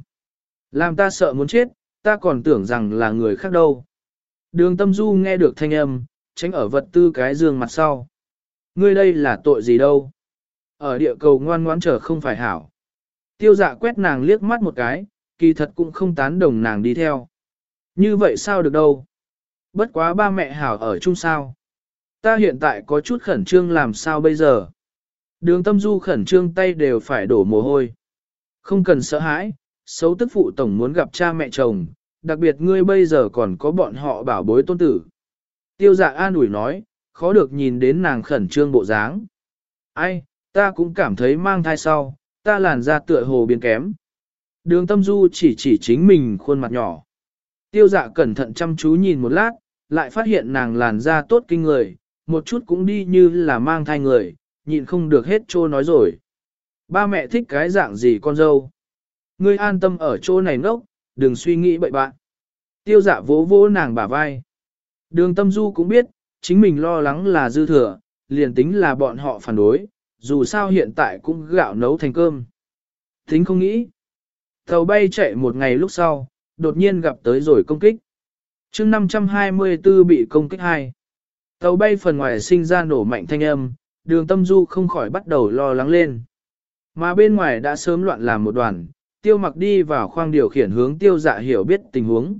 Làm ta sợ muốn chết, ta còn tưởng rằng là người khác đâu. Đường tâm du nghe được thanh âm, tránh ở vật tư cái giường mặt sau. Ngươi đây là tội gì đâu? Ở địa cầu ngoan ngoãn trở không phải hảo. Tiêu dạ quét nàng liếc mắt một cái, kỳ thật cũng không tán đồng nàng đi theo. Như vậy sao được đâu? Bất quá ba mẹ hảo ở chung sao. Ta hiện tại có chút khẩn trương làm sao bây giờ? Đường tâm du khẩn trương tay đều phải đổ mồ hôi. Không cần sợ hãi, xấu tức phụ tổng muốn gặp cha mẹ chồng, đặc biệt ngươi bây giờ còn có bọn họ bảo bối tôn tử. Tiêu dạ an ủi nói, khó được nhìn đến nàng khẩn trương bộ dáng. Ai, ta cũng cảm thấy mang thai sau, ta làn da tựa hồ biến kém. Đường tâm du chỉ chỉ chính mình khuôn mặt nhỏ. Tiêu dạ cẩn thận chăm chú nhìn một lát, lại phát hiện nàng làn da tốt kinh người, một chút cũng đi như là mang thai người, nhịn không được hết trô nói rồi. Ba mẹ thích cái dạng gì con dâu? Ngươi an tâm ở chỗ này ngốc, đừng suy nghĩ bậy bạn. Tiêu dạ vỗ vỗ nàng bả vai. Đường tâm du cũng biết, chính mình lo lắng là dư thừa, liền tính là bọn họ phản đối, dù sao hiện tại cũng gạo nấu thành cơm. Tính không nghĩ. Tàu bay chạy một ngày lúc sau, đột nhiên gặp tới rồi công kích. chương 524 bị công kích hai. Tàu bay phần ngoài sinh ra nổ mạnh thanh âm, đường tâm du không khỏi bắt đầu lo lắng lên. Mà bên ngoài đã sớm loạn làm một đoàn, tiêu mặc đi vào khoang điều khiển hướng tiêu dạ hiểu biết tình huống.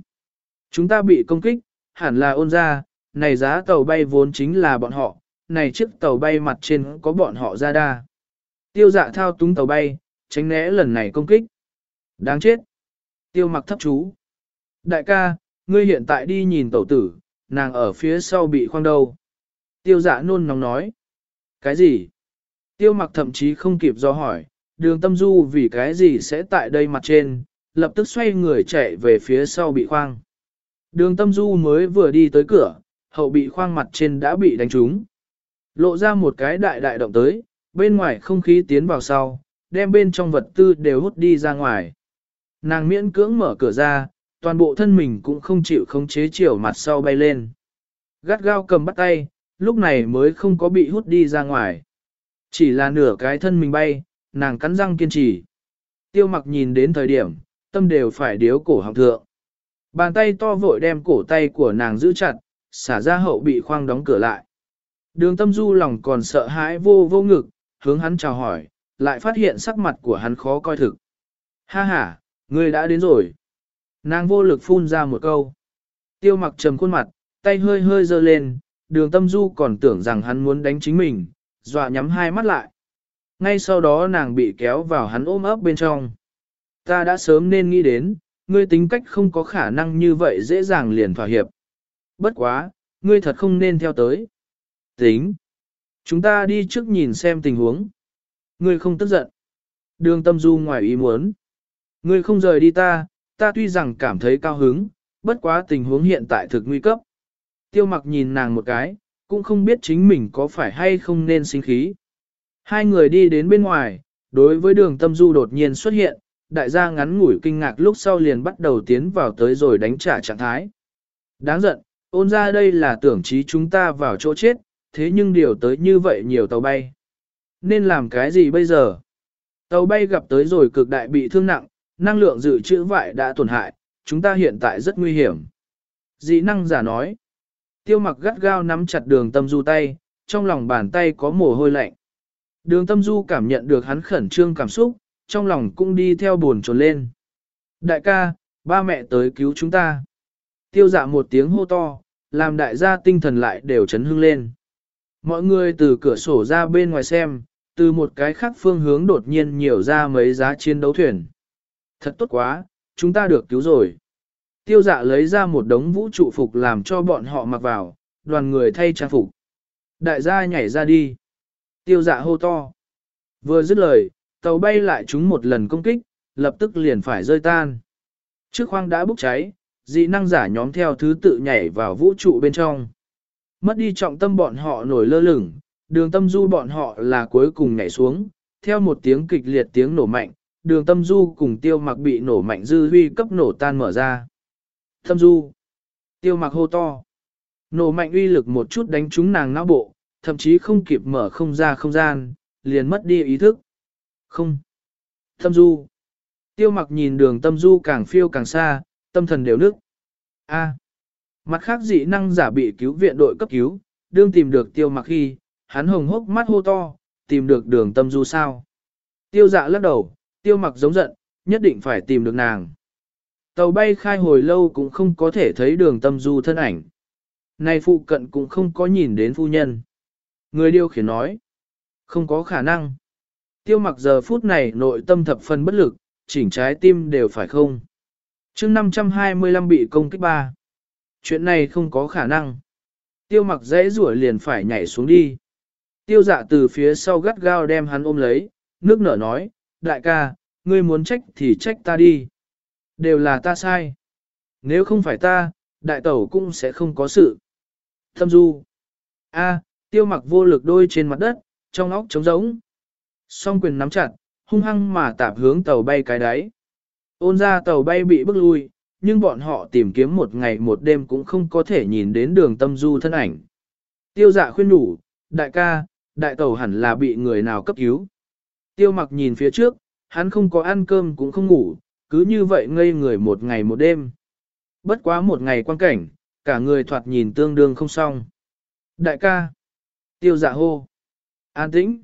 Chúng ta bị công kích, hẳn là ôn ra, này giá tàu bay vốn chính là bọn họ, này chiếc tàu bay mặt trên có bọn họ ra đa. Tiêu dạ thao túng tàu bay, tránh né lần này công kích. Đáng chết. Tiêu mặc thấp chú. Đại ca, ngươi hiện tại đi nhìn tàu tử, nàng ở phía sau bị khoang đầu. Tiêu dạ nôn nóng nói. Cái gì? Tiêu mặc thậm chí không kịp do hỏi, đường tâm du vì cái gì sẽ tại đây mặt trên, lập tức xoay người chạy về phía sau bị khoang. Đường tâm du mới vừa đi tới cửa, hậu bị khoang mặt trên đã bị đánh trúng. Lộ ra một cái đại đại động tới, bên ngoài không khí tiến vào sau, đem bên trong vật tư đều hút đi ra ngoài. Nàng miễn cưỡng mở cửa ra, toàn bộ thân mình cũng không chịu khống chế chiều mặt sau bay lên. Gắt gao cầm bắt tay, lúc này mới không có bị hút đi ra ngoài. Chỉ là nửa cái thân mình bay, nàng cắn răng kiên trì. Tiêu mặc nhìn đến thời điểm, tâm đều phải điếu cổ học thượng. Bàn tay to vội đem cổ tay của nàng giữ chặt, xả ra hậu bị khoang đóng cửa lại. Đường tâm du lòng còn sợ hãi vô vô ngực, hướng hắn chào hỏi, lại phát hiện sắc mặt của hắn khó coi thực. Ha ha, ngươi đã đến rồi. Nàng vô lực phun ra một câu. Tiêu mặc trầm khuôn mặt, tay hơi hơi dơ lên, đường tâm du còn tưởng rằng hắn muốn đánh chính mình, dọa nhắm hai mắt lại. Ngay sau đó nàng bị kéo vào hắn ôm ấp bên trong. Ta đã sớm nên nghĩ đến, ngươi tính cách không có khả năng như vậy dễ dàng liền thỏa hiệp. Bất quá, ngươi thật không nên theo tới. Tính. Chúng ta đi trước nhìn xem tình huống. Ngươi không tức giận. Đường tâm du ngoài ý muốn. Ngươi không rời đi ta, ta tuy rằng cảm thấy cao hứng, bất quá tình huống hiện tại thực nguy cấp. Tiêu mặc nhìn nàng một cái, cũng không biết chính mình có phải hay không nên sinh khí. Hai người đi đến bên ngoài, đối với đường tâm du đột nhiên xuất hiện, đại gia ngắn ngủi kinh ngạc lúc sau liền bắt đầu tiến vào tới rồi đánh trả trạng thái. Đáng giận, ôn ra đây là tưởng trí chúng ta vào chỗ chết, thế nhưng điều tới như vậy nhiều tàu bay. Nên làm cái gì bây giờ? Tàu bay gặp tới rồi cực đại bị thương nặng, năng lượng dự trữ vại đã tổn hại, chúng ta hiện tại rất nguy hiểm. Dị năng giả nói. Tiêu mặc gắt gao nắm chặt đường tâm du tay, trong lòng bàn tay có mồ hôi lạnh. Đường tâm du cảm nhận được hắn khẩn trương cảm xúc, trong lòng cũng đi theo buồn trồn lên. Đại ca, ba mẹ tới cứu chúng ta. Tiêu dạ một tiếng hô to, làm đại gia tinh thần lại đều chấn hưng lên. Mọi người từ cửa sổ ra bên ngoài xem, từ một cái khác phương hướng đột nhiên nhiều ra mấy giá chiến đấu thuyền. Thật tốt quá, chúng ta được cứu rồi. Tiêu dạ lấy ra một đống vũ trụ phục làm cho bọn họ mặc vào, đoàn người thay trang phục. Đại gia nhảy ra đi. Tiêu dạ hô to. Vừa dứt lời, tàu bay lại chúng một lần công kích, lập tức liền phải rơi tan. Trước khoang đã bốc cháy, dị năng giả nhóm theo thứ tự nhảy vào vũ trụ bên trong. Mất đi trọng tâm bọn họ nổi lơ lửng, đường tâm du bọn họ là cuối cùng nhảy xuống, theo một tiếng kịch liệt tiếng nổ mạnh, đường tâm du cùng tiêu mặc bị nổ mạnh dư huy cấp nổ tan mở ra. Tâm du, tiêu mặc hô to, nổ mạnh uy lực một chút đánh trúng nàng não bộ, thậm chí không kịp mở không ra không gian, liền mất đi ý thức. Không. Tâm du. Tiêu mặc nhìn đường tâm du càng phiêu càng xa, tâm thần đều nức. A. Mặt khác dị năng giả bị cứu viện đội cấp cứu, đương tìm được tiêu mặc khi, hắn hồng hốc mắt hô to, tìm được đường tâm du sao. Tiêu dạ lắc đầu, tiêu mặc giống giận, nhất định phải tìm được nàng. Tàu bay khai hồi lâu cũng không có thể thấy đường tâm du thân ảnh. Này phụ cận cũng không có nhìn đến phu nhân. Người điều khiển nói, không có khả năng. Tiêu mặc giờ phút này nội tâm thập phần bất lực, chỉnh trái tim đều phải không. chương 525 bị công kích ba. Chuyện này không có khả năng. Tiêu mặc dễ rủa liền phải nhảy xuống đi. Tiêu dạ từ phía sau gắt gao đem hắn ôm lấy, nước nở nói, đại ca, ngươi muốn trách thì trách ta đi. Đều là ta sai. Nếu không phải ta, đại tẩu cũng sẽ không có sự. Thâm du. A, tiêu mặc vô lực đôi trên mặt đất, trong óc trống rỗng. Song quyền nắm chặt, hung hăng mà tạp hướng tàu bay cái đáy. Ôn ra tàu bay bị bức lui, nhưng bọn họ tìm kiếm một ngày một đêm cũng không có thể nhìn đến đường tâm du thân ảnh. Tiêu dạ khuyên đủ, đại ca, đại tàu hẳn là bị người nào cấp cứu. Tiêu mặc nhìn phía trước, hắn không có ăn cơm cũng không ngủ, cứ như vậy ngây người một ngày một đêm. Bất quá một ngày quan cảnh, cả người thoạt nhìn tương đương không xong. Đại ca, tiêu dạ hô, an tĩnh.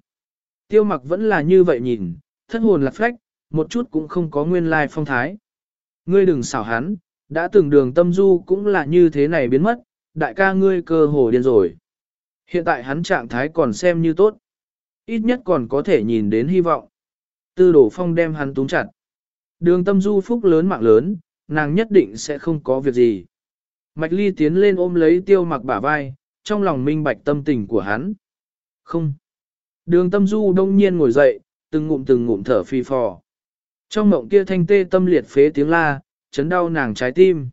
Tiêu mặc vẫn là như vậy nhìn, thất hồn lạc phách, một chút cũng không có nguyên lai phong thái. Ngươi đừng xảo hắn, đã từng đường tâm du cũng là như thế này biến mất, đại ca ngươi cơ hồ điên rồi. Hiện tại hắn trạng thái còn xem như tốt. Ít nhất còn có thể nhìn đến hy vọng. Tư đổ phong đem hắn túng chặt. Đường tâm du phúc lớn mạng lớn, nàng nhất định sẽ không có việc gì. Mạch ly tiến lên ôm lấy tiêu mặc bả vai, trong lòng minh bạch tâm tình của hắn. Không. Đường tâm du đông nhiên ngồi dậy, từng ngụm từng ngụm thở phi phò. Trong mộng kia thanh tê tâm liệt phế tiếng la, chấn đau nàng trái tim.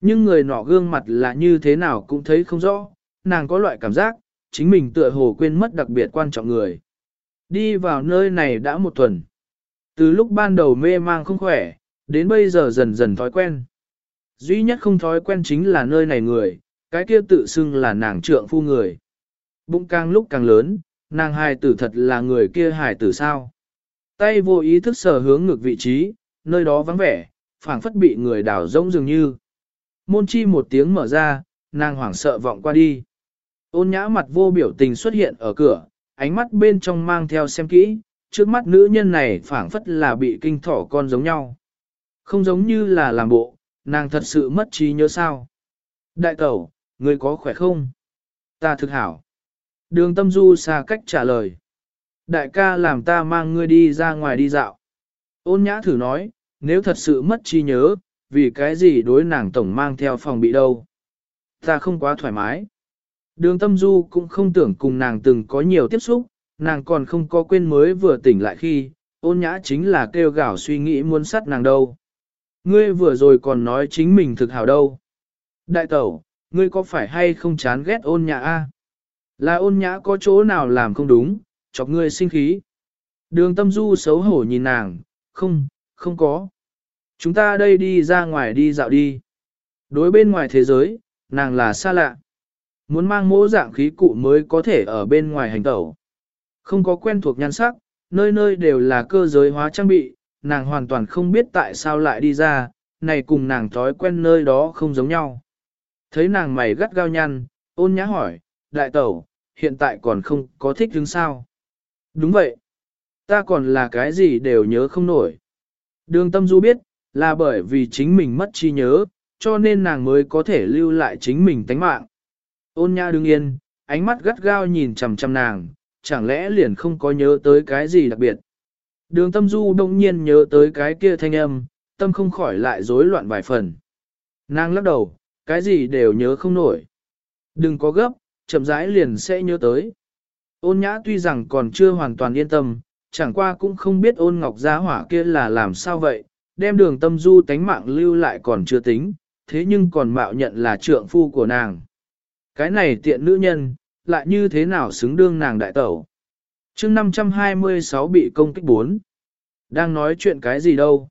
Nhưng người nọ gương mặt là như thế nào cũng thấy không rõ, nàng có loại cảm giác, chính mình tựa hồ quên mất đặc biệt quan trọng người. Đi vào nơi này đã một tuần. Từ lúc ban đầu mê mang không khỏe, đến bây giờ dần dần thói quen. Duy nhất không thói quen chính là nơi này người, cái kia tự xưng là nàng trượng phu người. Bụng càng lúc càng lớn, nàng hài tử thật là người kia hài tử sao. Tay vô ý thức sờ hướng ngược vị trí, nơi đó vắng vẻ, phảng phất bị người đào rỗng dường như. Môn chi một tiếng mở ra, nàng hoảng sợ vọng qua đi. Ôn nhã mặt vô biểu tình xuất hiện ở cửa, ánh mắt bên trong mang theo xem kỹ, trước mắt nữ nhân này phảng phất là bị kinh thỏ con giống nhau. Không giống như là làm bộ, nàng thật sự mất trí nhớ sao. Đại tẩu, người có khỏe không? Ta thực hảo. Đường tâm du xa cách trả lời. Đại ca làm ta mang ngươi đi ra ngoài đi dạo. Ôn nhã thử nói, nếu thật sự mất trí nhớ, vì cái gì đối nàng tổng mang theo phòng bị đâu. Ta không quá thoải mái. Đường tâm du cũng không tưởng cùng nàng từng có nhiều tiếp xúc, nàng còn không có quên mới vừa tỉnh lại khi, ôn nhã chính là kêu gào suy nghĩ muốn sát nàng đâu. Ngươi vừa rồi còn nói chính mình thực hảo đâu. Đại tẩu, ngươi có phải hay không chán ghét ôn nhã a? Là ôn nhã có chỗ nào làm không đúng, chọc ngươi sinh khí. Đường tâm du xấu hổ nhìn nàng, không, không có. Chúng ta đây đi ra ngoài đi dạo đi. Đối bên ngoài thế giới, nàng là xa lạ. Muốn mang mỗ dạng khí cụ mới có thể ở bên ngoài hành tẩu. Không có quen thuộc nhan sắc, nơi nơi đều là cơ giới hóa trang bị, nàng hoàn toàn không biết tại sao lại đi ra, này cùng nàng thói quen nơi đó không giống nhau. Thấy nàng mày gắt gao nhăn, ôn nhã hỏi, đại tẩu, hiện tại còn không có thích đứng sao? Đúng vậy. Ta còn là cái gì đều nhớ không nổi. Đường tâm du biết, là bởi vì chính mình mất trí nhớ, cho nên nàng mới có thể lưu lại chính mình tánh mạng. Ôn nhã đứng yên, ánh mắt gắt gao nhìn chằm chằm nàng, chẳng lẽ liền không có nhớ tới cái gì đặc biệt. Đường tâm du đông nhiên nhớ tới cái kia thanh âm, tâm không khỏi lại rối loạn vài phần. Nàng lắc đầu, cái gì đều nhớ không nổi. Đừng có gấp, chậm rãi liền sẽ nhớ tới. Ôn nhã tuy rằng còn chưa hoàn toàn yên tâm, chẳng qua cũng không biết ôn ngọc gia hỏa kia là làm sao vậy, đem đường tâm du tánh mạng lưu lại còn chưa tính, thế nhưng còn mạo nhận là trượng phu của nàng. Cái này tiện nữ nhân, lại như thế nào xứng đương nàng đại tẩu. chương 526 bị công kích 4. Đang nói chuyện cái gì đâu.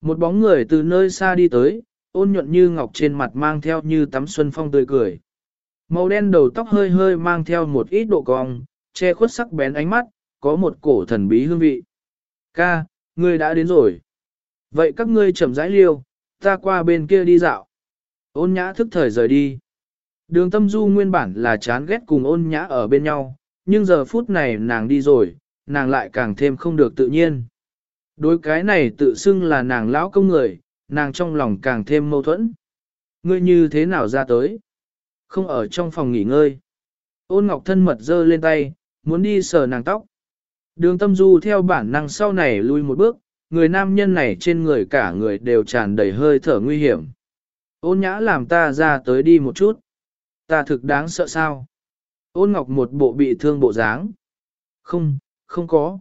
Một bóng người từ nơi xa đi tới, ôn nhuận như ngọc trên mặt mang theo như tắm xuân phong tươi cười. Màu đen đầu tóc hơi hơi mang theo một ít độ cong, che khuất sắc bén ánh mắt, có một cổ thần bí hương vị. Ca, ngươi đã đến rồi. Vậy các ngươi chậm rãi liêu, ta qua bên kia đi dạo. Ôn nhã thức thời rời đi. Đường tâm du nguyên bản là chán ghét cùng ôn nhã ở bên nhau, nhưng giờ phút này nàng đi rồi, nàng lại càng thêm không được tự nhiên. Đối cái này tự xưng là nàng lão công người, nàng trong lòng càng thêm mâu thuẫn. Ngươi như thế nào ra tới? Không ở trong phòng nghỉ ngơi. Ôn ngọc thân mật giơ lên tay, muốn đi sờ nàng tóc. Đường tâm du theo bản năng sau này lui một bước, người nam nhân này trên người cả người đều tràn đầy hơi thở nguy hiểm. Ôn nhã làm ta ra tới đi một chút. Ta thực đáng sợ sao? Ôn ngọc một bộ bị thương bộ dáng. Không, không có.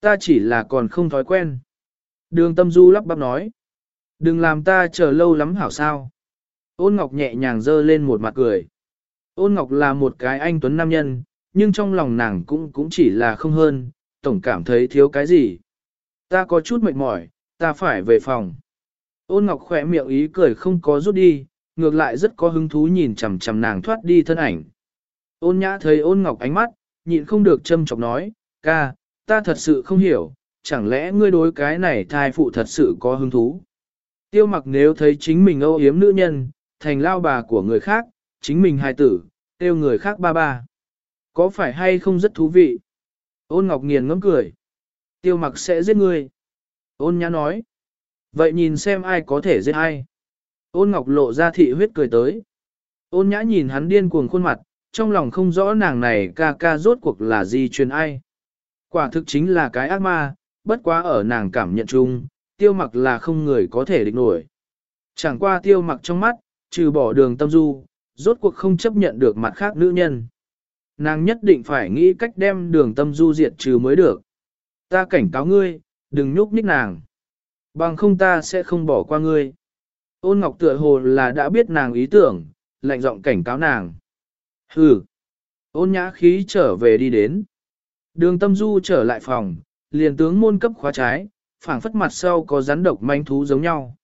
Ta chỉ là còn không thói quen. Đường tâm du lắp bắp nói. Đừng làm ta chờ lâu lắm hảo sao. Ôn ngọc nhẹ nhàng dơ lên một mặt cười. Ôn ngọc là một cái anh tuấn nam nhân, nhưng trong lòng nàng cũng cũng chỉ là không hơn, tổng cảm thấy thiếu cái gì. Ta có chút mệt mỏi, ta phải về phòng. Ôn ngọc khỏe miệng ý cười không có rút đi, ngược lại rất có hứng thú nhìn chằm chằm nàng thoát đi thân ảnh. Ôn nhã thấy ôn ngọc ánh mắt, nhịn không được châm chọc nói, ca, ta thật sự không hiểu, chẳng lẽ ngươi đối cái này thai phụ thật sự có hứng thú. Tiêu mặc nếu thấy chính mình âu yếm nữ nhân, thành lao bà của người khác, chính mình hài tử, tiêu người khác ba ba. Có phải hay không rất thú vị? Ôn ngọc nghiền ngẫm cười. Tiêu mặc sẽ giết ngươi. Ôn nhã nói. Vậy nhìn xem ai có thể giết ai. Ôn ngọc lộ ra thị huyết cười tới. Ôn nhã nhìn hắn điên cuồng khuôn mặt, trong lòng không rõ nàng này ca ca rốt cuộc là gì truyền ai. Quả thực chính là cái ác ma, bất quá ở nàng cảm nhận chung, tiêu mặc là không người có thể địch nổi. Chẳng qua tiêu mặc trong mắt, trừ bỏ đường tâm du, rốt cuộc không chấp nhận được mặt khác nữ nhân. Nàng nhất định phải nghĩ cách đem đường tâm du diệt trừ mới được. Ta cảnh cáo ngươi, đừng nhúc nhích nàng. Bằng không ta sẽ không bỏ qua ngươi. Ôn ngọc tựa hồ là đã biết nàng ý tưởng, lạnh giọng cảnh cáo nàng. Hừ. Ôn nhã khí trở về đi đến. Đường tâm du trở lại phòng, liền tướng môn cấp khóa trái, phảng phất mặt sau có rắn độc manh thú giống nhau.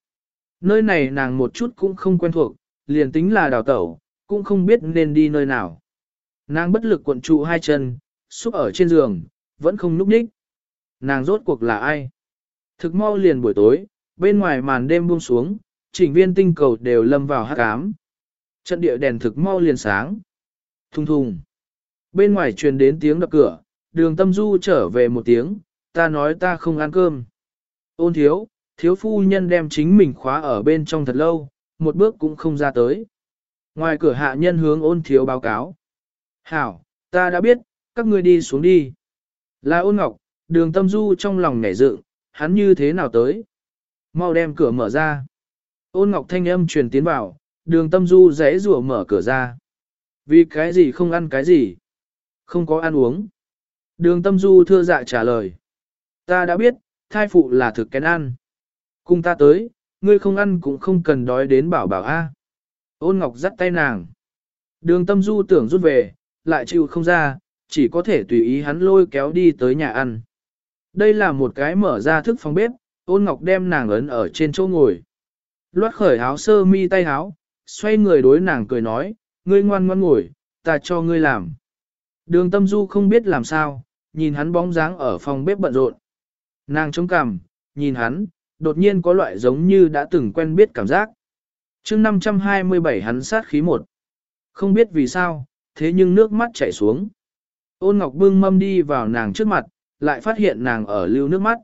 Nơi này nàng một chút cũng không quen thuộc, liền tính là đào tẩu, cũng không biết nên đi nơi nào. Nàng bất lực cuộn trụ hai chân, xúc ở trên giường, vẫn không núp ních. Nàng rốt cuộc là ai? Thực mau liền buổi tối, bên ngoài màn đêm buông xuống, chỉnh viên tinh cầu đều lâm vào hắc ám. Trận địa đèn thực mau liền sáng. Thùng thùng. Bên ngoài truyền đến tiếng đập cửa, đường tâm du trở về một tiếng, ta nói ta không ăn cơm. Ôn thiếu, thiếu phu nhân đem chính mình khóa ở bên trong thật lâu, một bước cũng không ra tới. Ngoài cửa hạ nhân hướng ôn thiếu báo cáo. Hảo, ta đã biết, các ngươi đi xuống đi. Là ôn ngọc, đường tâm du trong lòng nhảy dựng, hắn như thế nào tới? Mau đem cửa mở ra. Ôn ngọc thanh âm truyền tiến vào, đường tâm du rẽ rủa mở cửa ra. Vì cái gì không ăn cái gì? Không có ăn uống. Đường tâm du thưa dạ trả lời. Ta đã biết, thai phụ là thực kén ăn. Cùng ta tới, ngươi không ăn cũng không cần đói đến bảo bảo a. Ôn ngọc dắt tay nàng. Đường tâm du tưởng rút về, lại chịu không ra, chỉ có thể tùy ý hắn lôi kéo đi tới nhà ăn. Đây là một cái mở ra thức phòng bếp, ôn ngọc đem nàng ấn ở trên chỗ ngồi. Loát khởi áo sơ mi tay áo, xoay người đối nàng cười nói, ngươi ngoan ngoan ngồi, ta cho ngươi làm. Đường tâm du không biết làm sao, nhìn hắn bóng dáng ở phòng bếp bận rộn. Nàng chống cằm, nhìn hắn, đột nhiên có loại giống như đã từng quen biết cảm giác. chương 527 hắn sát khí một. Không biết vì sao, thế nhưng nước mắt chảy xuống. Ôn ngọc bưng mâm đi vào nàng trước mặt, lại phát hiện nàng ở lưu nước mắt.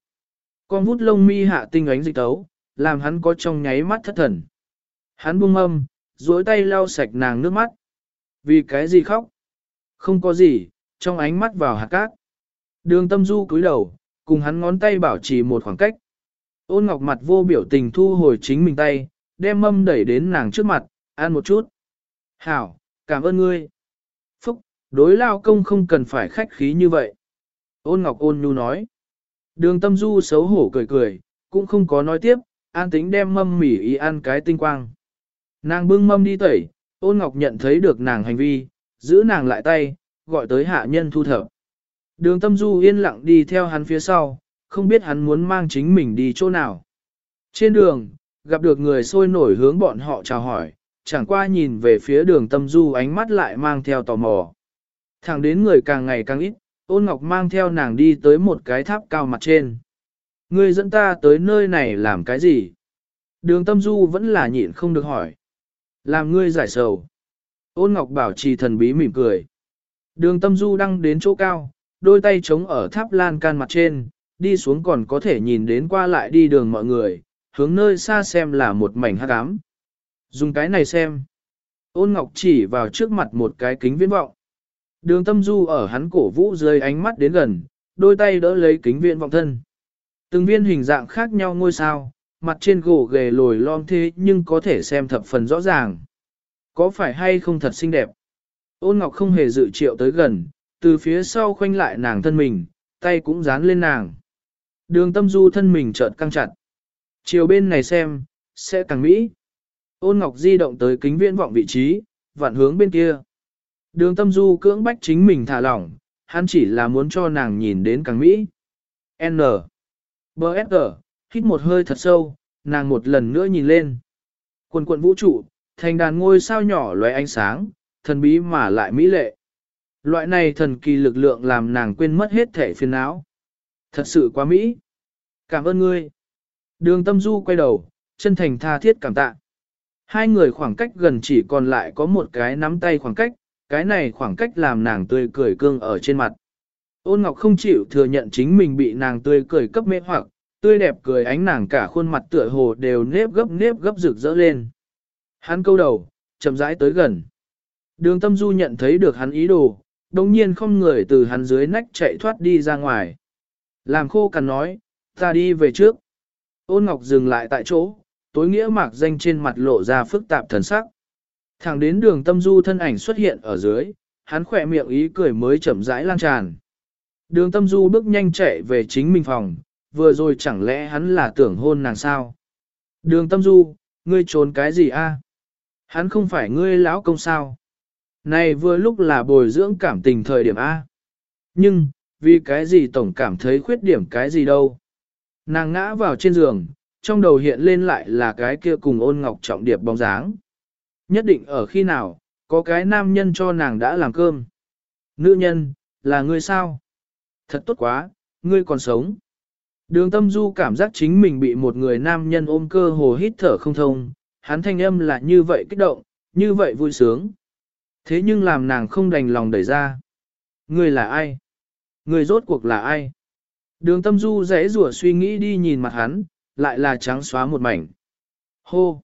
Con vút lông mi hạ tinh ánh dịch tấu, làm hắn có trong nháy mắt thất thần. Hắn buông mâm, duỗi tay lau sạch nàng nước mắt. Vì cái gì khóc? Không có gì, trong ánh mắt vào hạt cát. Đường tâm du cúi đầu, cùng hắn ngón tay bảo trì một khoảng cách. Ôn ngọc mặt vô biểu tình thu hồi chính mình tay, đem mâm đẩy đến nàng trước mặt, ăn một chút. Hảo, cảm ơn ngươi. Phúc, đối lao công không cần phải khách khí như vậy. Ôn ngọc ôn nhu nói. Đường tâm du xấu hổ cười cười, cũng không có nói tiếp, an tính đem mâm mỉ ý ăn cái tinh quang. Nàng bưng mâm đi tẩy, ôn ngọc nhận thấy được nàng hành vi, giữ nàng lại tay, gọi tới hạ nhân thu thập. Đường tâm du yên lặng đi theo hắn phía sau, không biết hắn muốn mang chính mình đi chỗ nào. Trên đường, gặp được người sôi nổi hướng bọn họ chào hỏi, chẳng qua nhìn về phía đường tâm du ánh mắt lại mang theo tò mò. Thẳng đến người càng ngày càng ít, ôn ngọc mang theo nàng đi tới một cái tháp cao mặt trên. Người dẫn ta tới nơi này làm cái gì? Đường tâm du vẫn là nhịn không được hỏi. Làm ngươi giải sầu. Ôn ngọc bảo trì thần bí mỉm cười. Đường tâm du đăng đến chỗ cao, đôi tay chống ở tháp lan can mặt trên, đi xuống còn có thể nhìn đến qua lại đi đường mọi người, hướng nơi xa xem là một mảnh hắc ám. Dùng cái này xem. Ôn ngọc chỉ vào trước mặt một cái kính viễn vọng. Đường tâm du ở hắn cổ vũ dưới ánh mắt đến gần, đôi tay đỡ lấy kính viễn vọng thân. Từng viên hình dạng khác nhau ngôi sao, mặt trên gỗ ghề lồi lom thế nhưng có thể xem thập phần rõ ràng. Có phải hay không thật xinh đẹp? Ôn ngọc không hề dự triệu tới gần, từ phía sau khoanh lại nàng thân mình, tay cũng dán lên nàng. Đường tâm du thân mình chợt căng chặt. Chiều bên này xem, sẽ càng mỹ. Ôn ngọc di động tới kính viễn vọng vị trí, vặn hướng bên kia. Đường tâm du cưỡng bách chính mình thả lỏng, hắn chỉ là muốn cho nàng nhìn đến càng mỹ. N. B. S. G. Hít một hơi thật sâu, nàng một lần nữa nhìn lên. Quần quần vũ trụ, thành đàn ngôi sao nhỏ loé ánh sáng, thần bí mà lại mỹ lệ. Loại này thần kỳ lực lượng làm nàng quên mất hết thể phiền não. Thật sự quá mỹ. Cảm ơn ngươi. Đường tâm du quay đầu, chân thành tha thiết cảm tạ. Hai người khoảng cách gần chỉ còn lại có một cái nắm tay khoảng cách, cái này khoảng cách làm nàng tươi cười cương ở trên mặt. Ôn Ngọc không chịu thừa nhận chính mình bị nàng tươi cười cấp mê hoặc, tươi đẹp cười ánh nàng cả khuôn mặt tựa hồ đều nếp gấp nếp gấp rực rỡ lên. Hắn câu đầu, chậm rãi tới gần. Đường tâm du nhận thấy được hắn ý đồ, đồng nhiên không người từ hắn dưới nách chạy thoát đi ra ngoài. Làm khô cằn nói, ta đi về trước. Ôn Ngọc dừng lại tại chỗ, tối nghĩa mạc danh trên mặt lộ ra phức tạp thần sắc. Thẳng đến đường tâm du thân ảnh xuất hiện ở dưới, hắn khỏe miệng ý cười mới chậm rãi lan tràn. Đường tâm du bước nhanh chạy về chính mình phòng, vừa rồi chẳng lẽ hắn là tưởng hôn nàng sao? Đường tâm du, ngươi trốn cái gì a? Hắn không phải ngươi lão công sao? Này vừa lúc là bồi dưỡng cảm tình thời điểm A. Nhưng, vì cái gì tổng cảm thấy khuyết điểm cái gì đâu? Nàng ngã vào trên giường, trong đầu hiện lên lại là cái kia cùng ôn ngọc trọng điệp bóng dáng. Nhất định ở khi nào, có cái nam nhân cho nàng đã làm cơm. Nữ nhân, là ngươi sao? Thật tốt quá, ngươi còn sống. Đường tâm du cảm giác chính mình bị một người nam nhân ôm cơ hồ hít thở không thông, hắn thanh âm là như vậy kích động, như vậy vui sướng. Thế nhưng làm nàng không đành lòng đẩy ra. Ngươi là ai? Ngươi rốt cuộc là ai? Đường tâm du rẽ rủa suy nghĩ đi nhìn mặt hắn, lại là trắng xóa một mảnh. Hô!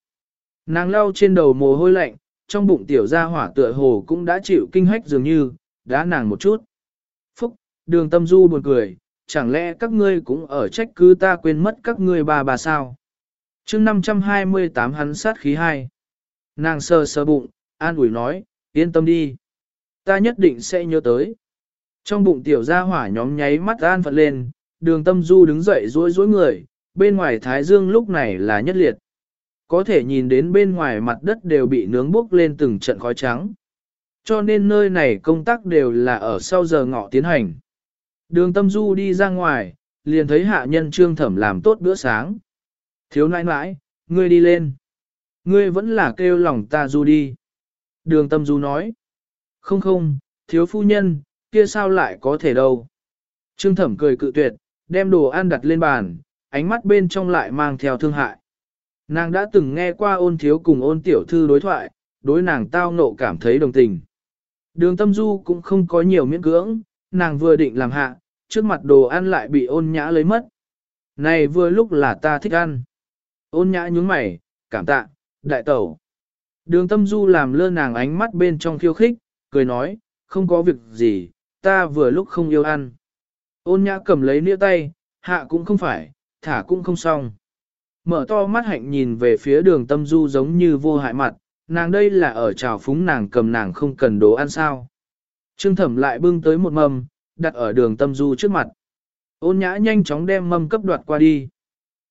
Nàng lau trên đầu mồ hôi lạnh, trong bụng tiểu gia hỏa tựa hồ cũng đã chịu kinh hách dường như, đã nàng một chút. Phúc, đường tâm du buồn cười, chẳng lẽ các ngươi cũng ở trách cứ ta quên mất các ngươi bà bà sao? chương 528 hắn sát khí 2. Nàng sơ sơ bụng, an ủi nói, yên tâm đi. Ta nhất định sẽ nhớ tới. Trong bụng tiểu gia hỏa nhóm nháy mắt an phận lên, đường tâm du đứng dậy rối rối người, bên ngoài thái dương lúc này là nhất liệt. Có thể nhìn đến bên ngoài mặt đất đều bị nướng bốc lên từng trận khói trắng. Cho nên nơi này công tác đều là ở sau giờ ngọ tiến hành. Đường tâm du đi ra ngoài, liền thấy hạ nhân trương thẩm làm tốt bữa sáng. Thiếu nãi nãi, ngươi đi lên. Ngươi vẫn là kêu lòng ta du đi. Đường tâm du nói. Không không, thiếu phu nhân, kia sao lại có thể đâu. Trương thẩm cười cự tuyệt, đem đồ ăn đặt lên bàn, ánh mắt bên trong lại mang theo thương hại. Nàng đã từng nghe qua ôn thiếu cùng ôn tiểu thư đối thoại, đối nàng tao nộ cảm thấy đồng tình. Đường tâm du cũng không có nhiều miễn cưỡng, nàng vừa định làm hạ, trước mặt đồ ăn lại bị ôn nhã lấy mất. Này vừa lúc là ta thích ăn. Ôn nhã nhúng mày, cảm tạ, đại tẩu. Đường tâm du làm lơ nàng ánh mắt bên trong khiêu khích, cười nói, không có việc gì, ta vừa lúc không yêu ăn. Ôn nhã cầm lấy nĩa tay, hạ cũng không phải, thả cũng không xong. Mở to mắt hạnh nhìn về phía đường tâm du giống như vô hại mặt, nàng đây là ở trào phúng nàng cầm nàng không cần đồ ăn sao. Trương thẩm lại bưng tới một mâm, đặt ở đường tâm du trước mặt. Ôn nhã nhanh chóng đem mâm cấp đoạt qua đi.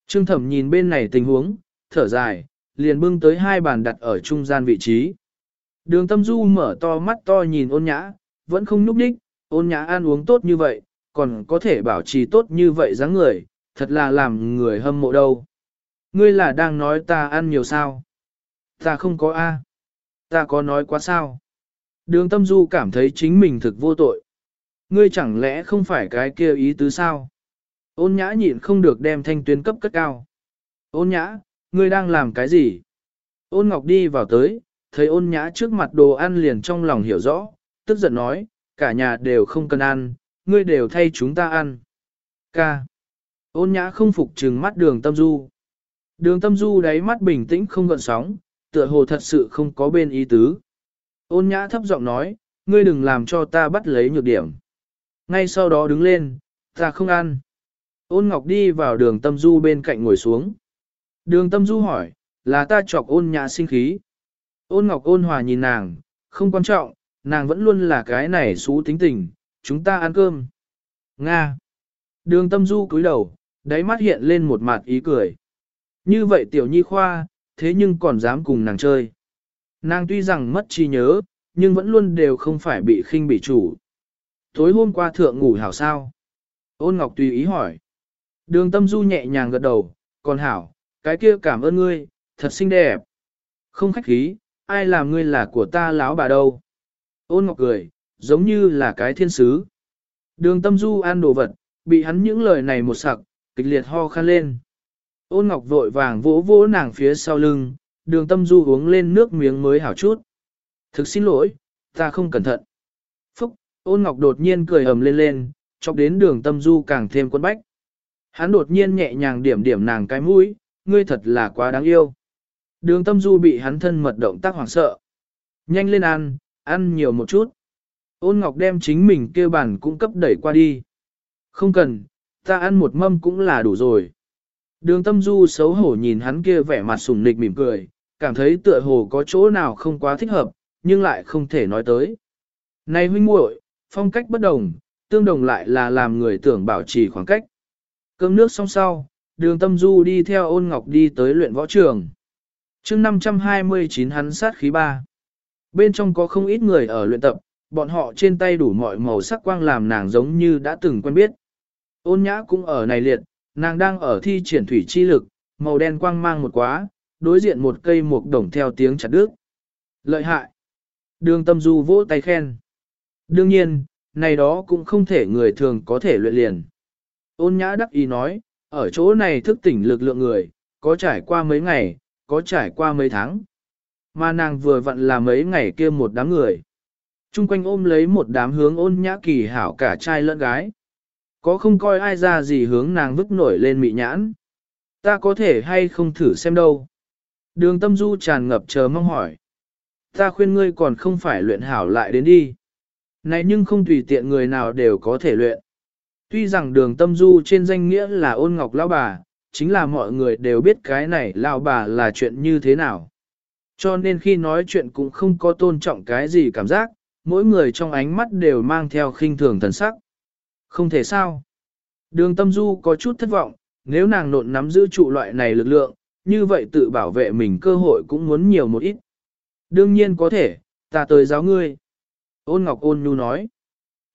Trương thẩm nhìn bên này tình huống, thở dài, liền bưng tới hai bàn đặt ở trung gian vị trí. Đường tâm du mở to mắt to nhìn ôn nhã, vẫn không núp đích. ôn nhã ăn uống tốt như vậy, còn có thể bảo trì tốt như vậy dáng người, thật là làm người hâm mộ đâu. Ngươi là đang nói ta ăn nhiều sao? Ta không có A. Ta có nói quá sao? Đường tâm du cảm thấy chính mình thực vô tội. Ngươi chẳng lẽ không phải cái kia ý tứ sao? Ôn nhã nhịn không được đem thanh tuyến cấp cất cao. Ôn nhã, ngươi đang làm cái gì? Ôn ngọc đi vào tới, thấy ôn nhã trước mặt đồ ăn liền trong lòng hiểu rõ, tức giận nói, cả nhà đều không cần ăn, ngươi đều thay chúng ta ăn. Ca. Ôn nhã không phục trừng mắt đường tâm du. Đường tâm du đáy mắt bình tĩnh không gợn sóng, tựa hồ thật sự không có bên ý tứ. Ôn nhã thấp giọng nói, ngươi đừng làm cho ta bắt lấy nhược điểm. Ngay sau đó đứng lên, ta không ăn. Ôn ngọc đi vào đường tâm du bên cạnh ngồi xuống. Đường tâm du hỏi, là ta chọc ôn nhã sinh khí. Ôn ngọc ôn hòa nhìn nàng, không quan trọng, nàng vẫn luôn là cái này xú tính tình, chúng ta ăn cơm. Nga. Đường tâm du cúi đầu, đáy mắt hiện lên một mặt ý cười. Như vậy tiểu nhi khoa, thế nhưng còn dám cùng nàng chơi. Nàng tuy rằng mất trí nhớ, nhưng vẫn luôn đều không phải bị khinh bị chủ. Tối hôm qua thượng ngủ hảo sao? Ôn Ngọc tùy ý hỏi. Đường tâm du nhẹ nhàng gật đầu, còn hảo, cái kia cảm ơn ngươi, thật xinh đẹp. Không khách khí, ai làm ngươi là của ta láo bà đâu. Ôn Ngọc cười, giống như là cái thiên sứ. Đường tâm du ăn đồ vật, bị hắn những lời này một sặc, kịch liệt ho khăn lên. Ôn ngọc vội vàng vỗ vỗ nàng phía sau lưng, đường tâm du uống lên nước miếng mới hảo chút. Thực xin lỗi, ta không cẩn thận. Phúc, ôn ngọc đột nhiên cười ầm lên lên, chọc đến đường tâm du càng thêm quân bách. Hắn đột nhiên nhẹ nhàng điểm điểm nàng cái mũi, ngươi thật là quá đáng yêu. Đường tâm du bị hắn thân mật động tác hoảng sợ. Nhanh lên ăn, ăn nhiều một chút. Ôn ngọc đem chính mình kêu bản cung cấp đẩy qua đi. Không cần, ta ăn một mâm cũng là đủ rồi. Đường tâm du xấu hổ nhìn hắn kia vẻ mặt sùng nịch mỉm cười, cảm thấy tựa hồ có chỗ nào không quá thích hợp, nhưng lại không thể nói tới. Này huynh muội, phong cách bất đồng, tương đồng lại là làm người tưởng bảo trì khoảng cách. Cơm nước xong sau, đường tâm du đi theo ôn ngọc đi tới luyện võ trường. chương 529 hắn sát khí ba. Bên trong có không ít người ở luyện tập, bọn họ trên tay đủ mọi màu sắc quang làm nàng giống như đã từng quen biết. Ôn nhã cũng ở này liệt, nàng đang ở thi triển thủy chi lực, màu đen quang mang một quá, đối diện một cây mục đồng theo tiếng chặt đứt. Lợi hại. Đường tâm du vỗ tay khen. Đương nhiên, này đó cũng không thể người thường có thể luyện liền. Ôn nhã đắc ý nói, ở chỗ này thức tỉnh lực lượng người, có trải qua mấy ngày, có trải qua mấy tháng. Mà nàng vừa vặn là mấy ngày kia một đám người. Trung quanh ôm lấy một đám hướng ôn nhã kỳ hảo cả trai lẫn gái. Có không coi ai ra gì hướng nàng vứt nổi lên mị nhãn. Ta có thể hay không thử xem đâu. Đường tâm du tràn ngập chờ mong hỏi. Ta khuyên ngươi còn không phải luyện hảo lại đến đi. Này nhưng không tùy tiện người nào đều có thể luyện. Tuy rằng đường tâm du trên danh nghĩa là ôn ngọc lão bà, chính là mọi người đều biết cái này lão bà là chuyện như thế nào. Cho nên khi nói chuyện cũng không có tôn trọng cái gì cảm giác, mỗi người trong ánh mắt đều mang theo khinh thường thần sắc. Không thể sao. Đường tâm du có chút thất vọng, nếu nàng nộn nắm giữ trụ loại này lực lượng, như vậy tự bảo vệ mình cơ hội cũng muốn nhiều một ít. Đương nhiên có thể, ta tới giáo ngươi. Ôn Ngọc ôn nhu nói.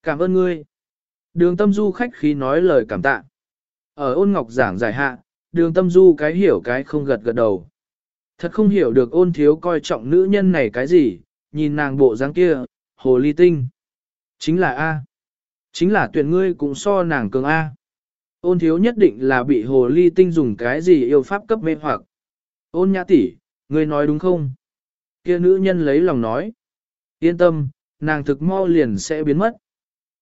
Cảm ơn ngươi. Đường tâm du khách khí nói lời cảm tạ. Ở ôn Ngọc giảng giải hạ, đường tâm du cái hiểu cái không gật gật đầu. Thật không hiểu được ôn thiếu coi trọng nữ nhân này cái gì, nhìn nàng bộ dáng kia, hồ ly tinh. Chính là A. Chính là tuyển ngươi cũng so nàng cường A. Ôn thiếu nhất định là bị hồ ly tinh dùng cái gì yêu pháp cấp mê hoặc. Ôn nhã tỷ, ngươi nói đúng không? Kia nữ nhân lấy lòng nói. Yên tâm, nàng thực mau liền sẽ biến mất.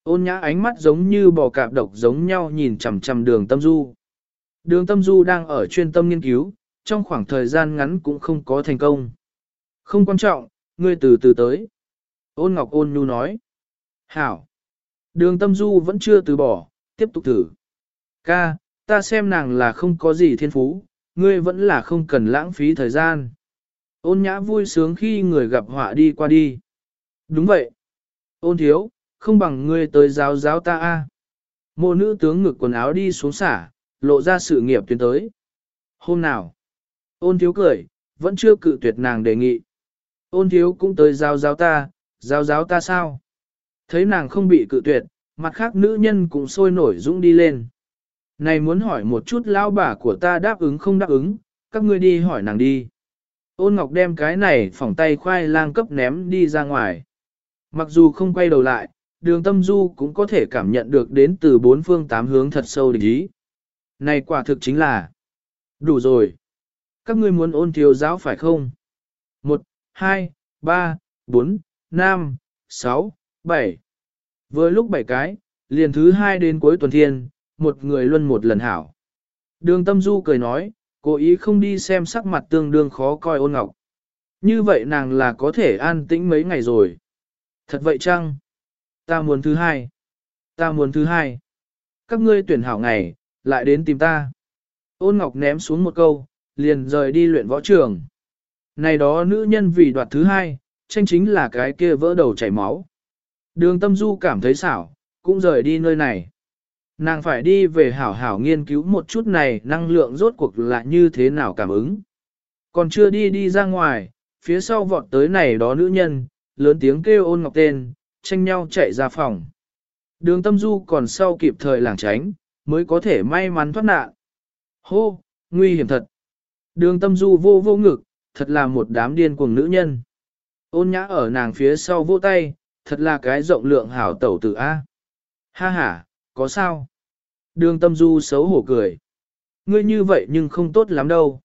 Ôn nhã ánh mắt giống như bò cạp độc giống nhau nhìn chằm chằm đường tâm du. Đường tâm du đang ở chuyên tâm nghiên cứu, trong khoảng thời gian ngắn cũng không có thành công. Không quan trọng, ngươi từ từ tới. Ôn ngọc ôn nhu nói. Hảo. Đường tâm du vẫn chưa từ bỏ, tiếp tục thử. Ca, ta xem nàng là không có gì thiên phú, ngươi vẫn là không cần lãng phí thời gian. Ôn nhã vui sướng khi người gặp họa đi qua đi. Đúng vậy. Ôn thiếu, không bằng ngươi tới giáo giáo ta a. Mô nữ tướng ngực quần áo đi xuống xả, lộ ra sự nghiệp tuyến tới. Hôm nào? Ôn thiếu cười, vẫn chưa cự tuyệt nàng đề nghị. Ôn thiếu cũng tới giáo giáo ta, giáo giáo ta sao? Thấy nàng không bị cự tuyệt, mặt khác nữ nhân cũng sôi nổi dũng đi lên. Này muốn hỏi một chút lão bà của ta đáp ứng không đáp ứng, các ngươi đi hỏi nàng đi. Ôn Ngọc đem cái này phỏng tay khoai lang cấp ném đi ra ngoài. Mặc dù không quay đầu lại, đường tâm du cũng có thể cảm nhận được đến từ bốn phương tám hướng thật sâu địch ý. Này quả thực chính là đủ rồi. Các ngươi muốn ôn thiếu giáo phải không? 1, 2, 3, 4, 5, 6, 7. Vừa lúc 7 cái, liền thứ hai đến cuối tuần thiên, một người luân một lần hảo. Đường tâm du cười nói, cố ý không đi xem sắc mặt tương đương khó coi ôn ngọc. Như vậy nàng là có thể an tĩnh mấy ngày rồi. Thật vậy chăng? Ta muốn thứ hai. Ta muốn thứ hai. Các ngươi tuyển hảo ngày, lại đến tìm ta. Ôn ngọc ném xuống một câu, liền rời đi luyện võ trường. Này đó nữ nhân vì đoạt thứ hai, tranh chính là cái kia vỡ đầu chảy máu. Đường tâm du cảm thấy xảo, cũng rời đi nơi này. Nàng phải đi về hảo hảo nghiên cứu một chút này năng lượng rốt cuộc là như thế nào cảm ứng. Còn chưa đi đi ra ngoài, phía sau vọt tới này đó nữ nhân, lớn tiếng kêu ôn ngọc tên, tranh nhau chạy ra phòng. Đường tâm du còn sau kịp thời làng tránh, mới có thể may mắn thoát nạn. Hô, nguy hiểm thật. Đường tâm du vô vô ngực, thật là một đám điên cuồng nữ nhân. Ôn nhã ở nàng phía sau vô tay, thật là cái rộng lượng hảo tẩu tử A. Ha ha, có sao? Đường tâm du xấu hổ cười. Ngươi như vậy nhưng không tốt lắm đâu.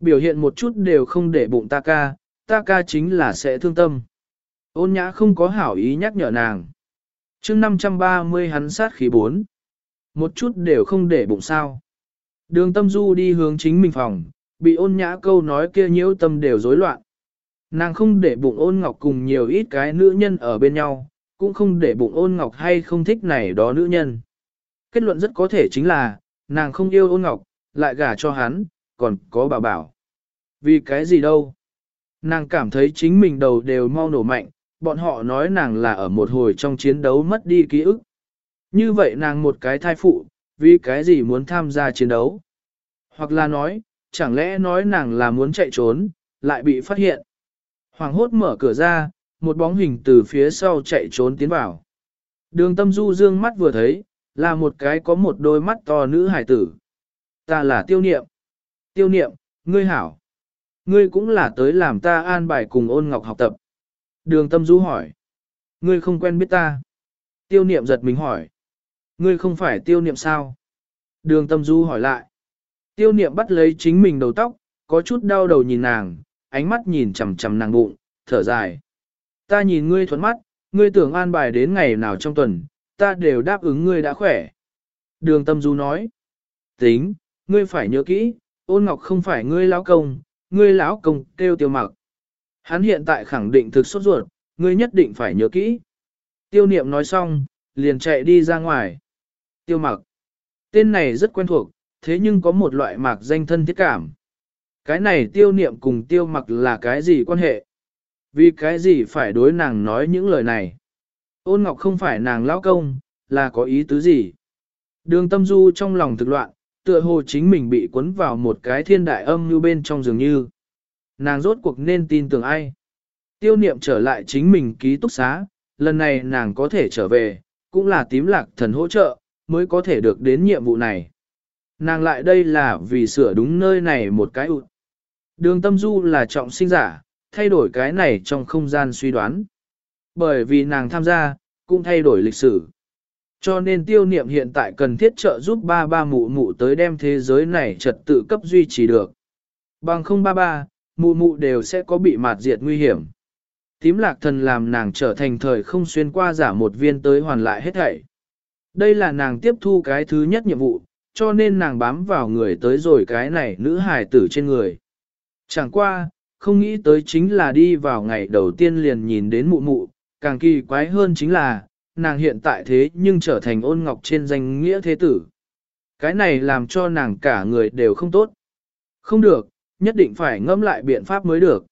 Biểu hiện một chút đều không để bụng ta ca, ta ca chính là sẽ thương tâm. Ôn nhã không có hảo ý nhắc nhở nàng. chương 530 hắn sát khí 4. Một chút đều không để bụng sao. Đường tâm du đi hướng chính mình phòng, bị ôn nhã câu nói kia nhiễu tâm đều rối loạn. Nàng không để bụng ôn ngọc cùng nhiều ít cái nữ nhân ở bên nhau, cũng không để bụng ôn ngọc hay không thích này đó nữ nhân. Kết luận rất có thể chính là, nàng không yêu ôn ngọc, lại gả cho hắn, còn có bảo bảo. Vì cái gì đâu? Nàng cảm thấy chính mình đầu đều mau nổ mạnh, bọn họ nói nàng là ở một hồi trong chiến đấu mất đi ký ức. Như vậy nàng một cái thai phụ, vì cái gì muốn tham gia chiến đấu? Hoặc là nói, chẳng lẽ nói nàng là muốn chạy trốn, lại bị phát hiện. Hoàng hốt mở cửa ra, một bóng hình từ phía sau chạy trốn tiến vào. Đường tâm du dương mắt vừa thấy, là một cái có một đôi mắt to nữ hải tử. ta là tiêu niệm. Tiêu niệm, ngươi hảo. Ngươi cũng là tới làm ta an bài cùng ôn ngọc học tập. Đường tâm du hỏi. Ngươi không quen biết ta. Tiêu niệm giật mình hỏi. Ngươi không phải tiêu niệm sao? Đường tâm du hỏi lại. Tiêu niệm bắt lấy chính mình đầu tóc, có chút đau đầu nhìn nàng, ánh mắt nhìn chằm chằm nàng bụng, thở dài. Ta nhìn ngươi thuẫn mắt, ngươi tưởng an bài đến ngày nào trong tuần, ta đều đáp ứng ngươi đã khỏe. Đường tâm du nói. Tính, ngươi phải nhớ kỹ, ôn ngọc không phải ngươi lão công, ngươi lão công kêu tiêu mặc. Hắn hiện tại khẳng định thực sốt ruột, ngươi nhất định phải nhớ kỹ. Tiêu niệm nói xong, liền chạy đi ra ngoài. Tiêu mặc. Tên này rất quen thuộc, thế nhưng có một loại mạc danh thân thiết cảm. Cái này tiêu niệm cùng tiêu mặc là cái gì quan hệ? Vì cái gì phải đối nàng nói những lời này? Ôn ngọc không phải nàng lão công, là có ý tứ gì? Đường tâm du trong lòng thực loạn, tựa hồ chính mình bị cuốn vào một cái thiên đại âm như bên trong dường như. Nàng rốt cuộc nên tin tưởng ai? Tiêu niệm trở lại chính mình ký túc xá, lần này nàng có thể trở về, cũng là tím lạc thần hỗ trợ, mới có thể được đến nhiệm vụ này. Nàng lại đây là vì sửa đúng nơi này một cái ụt. Đường tâm du là trọng sinh giả, thay đổi cái này trong không gian suy đoán. Bởi vì nàng tham gia, cũng thay đổi lịch sử. Cho nên tiêu niệm hiện tại cần thiết trợ giúp ba ba mụ mụ tới đem thế giới này trật tự cấp duy trì được. Bằng không ba ba, mụ mụ đều sẽ có bị mạt diệt nguy hiểm. Tím lạc thần làm nàng trở thành thời không xuyên qua giả một viên tới hoàn lại hết thảy. Đây là nàng tiếp thu cái thứ nhất nhiệm vụ, cho nên nàng bám vào người tới rồi cái này nữ hài tử trên người. Chẳng qua, không nghĩ tới chính là đi vào ngày đầu tiên liền nhìn đến mụ mụ, càng kỳ quái hơn chính là, nàng hiện tại thế nhưng trở thành ôn ngọc trên danh nghĩa thế tử. Cái này làm cho nàng cả người đều không tốt. Không được, nhất định phải ngẫm lại biện pháp mới được.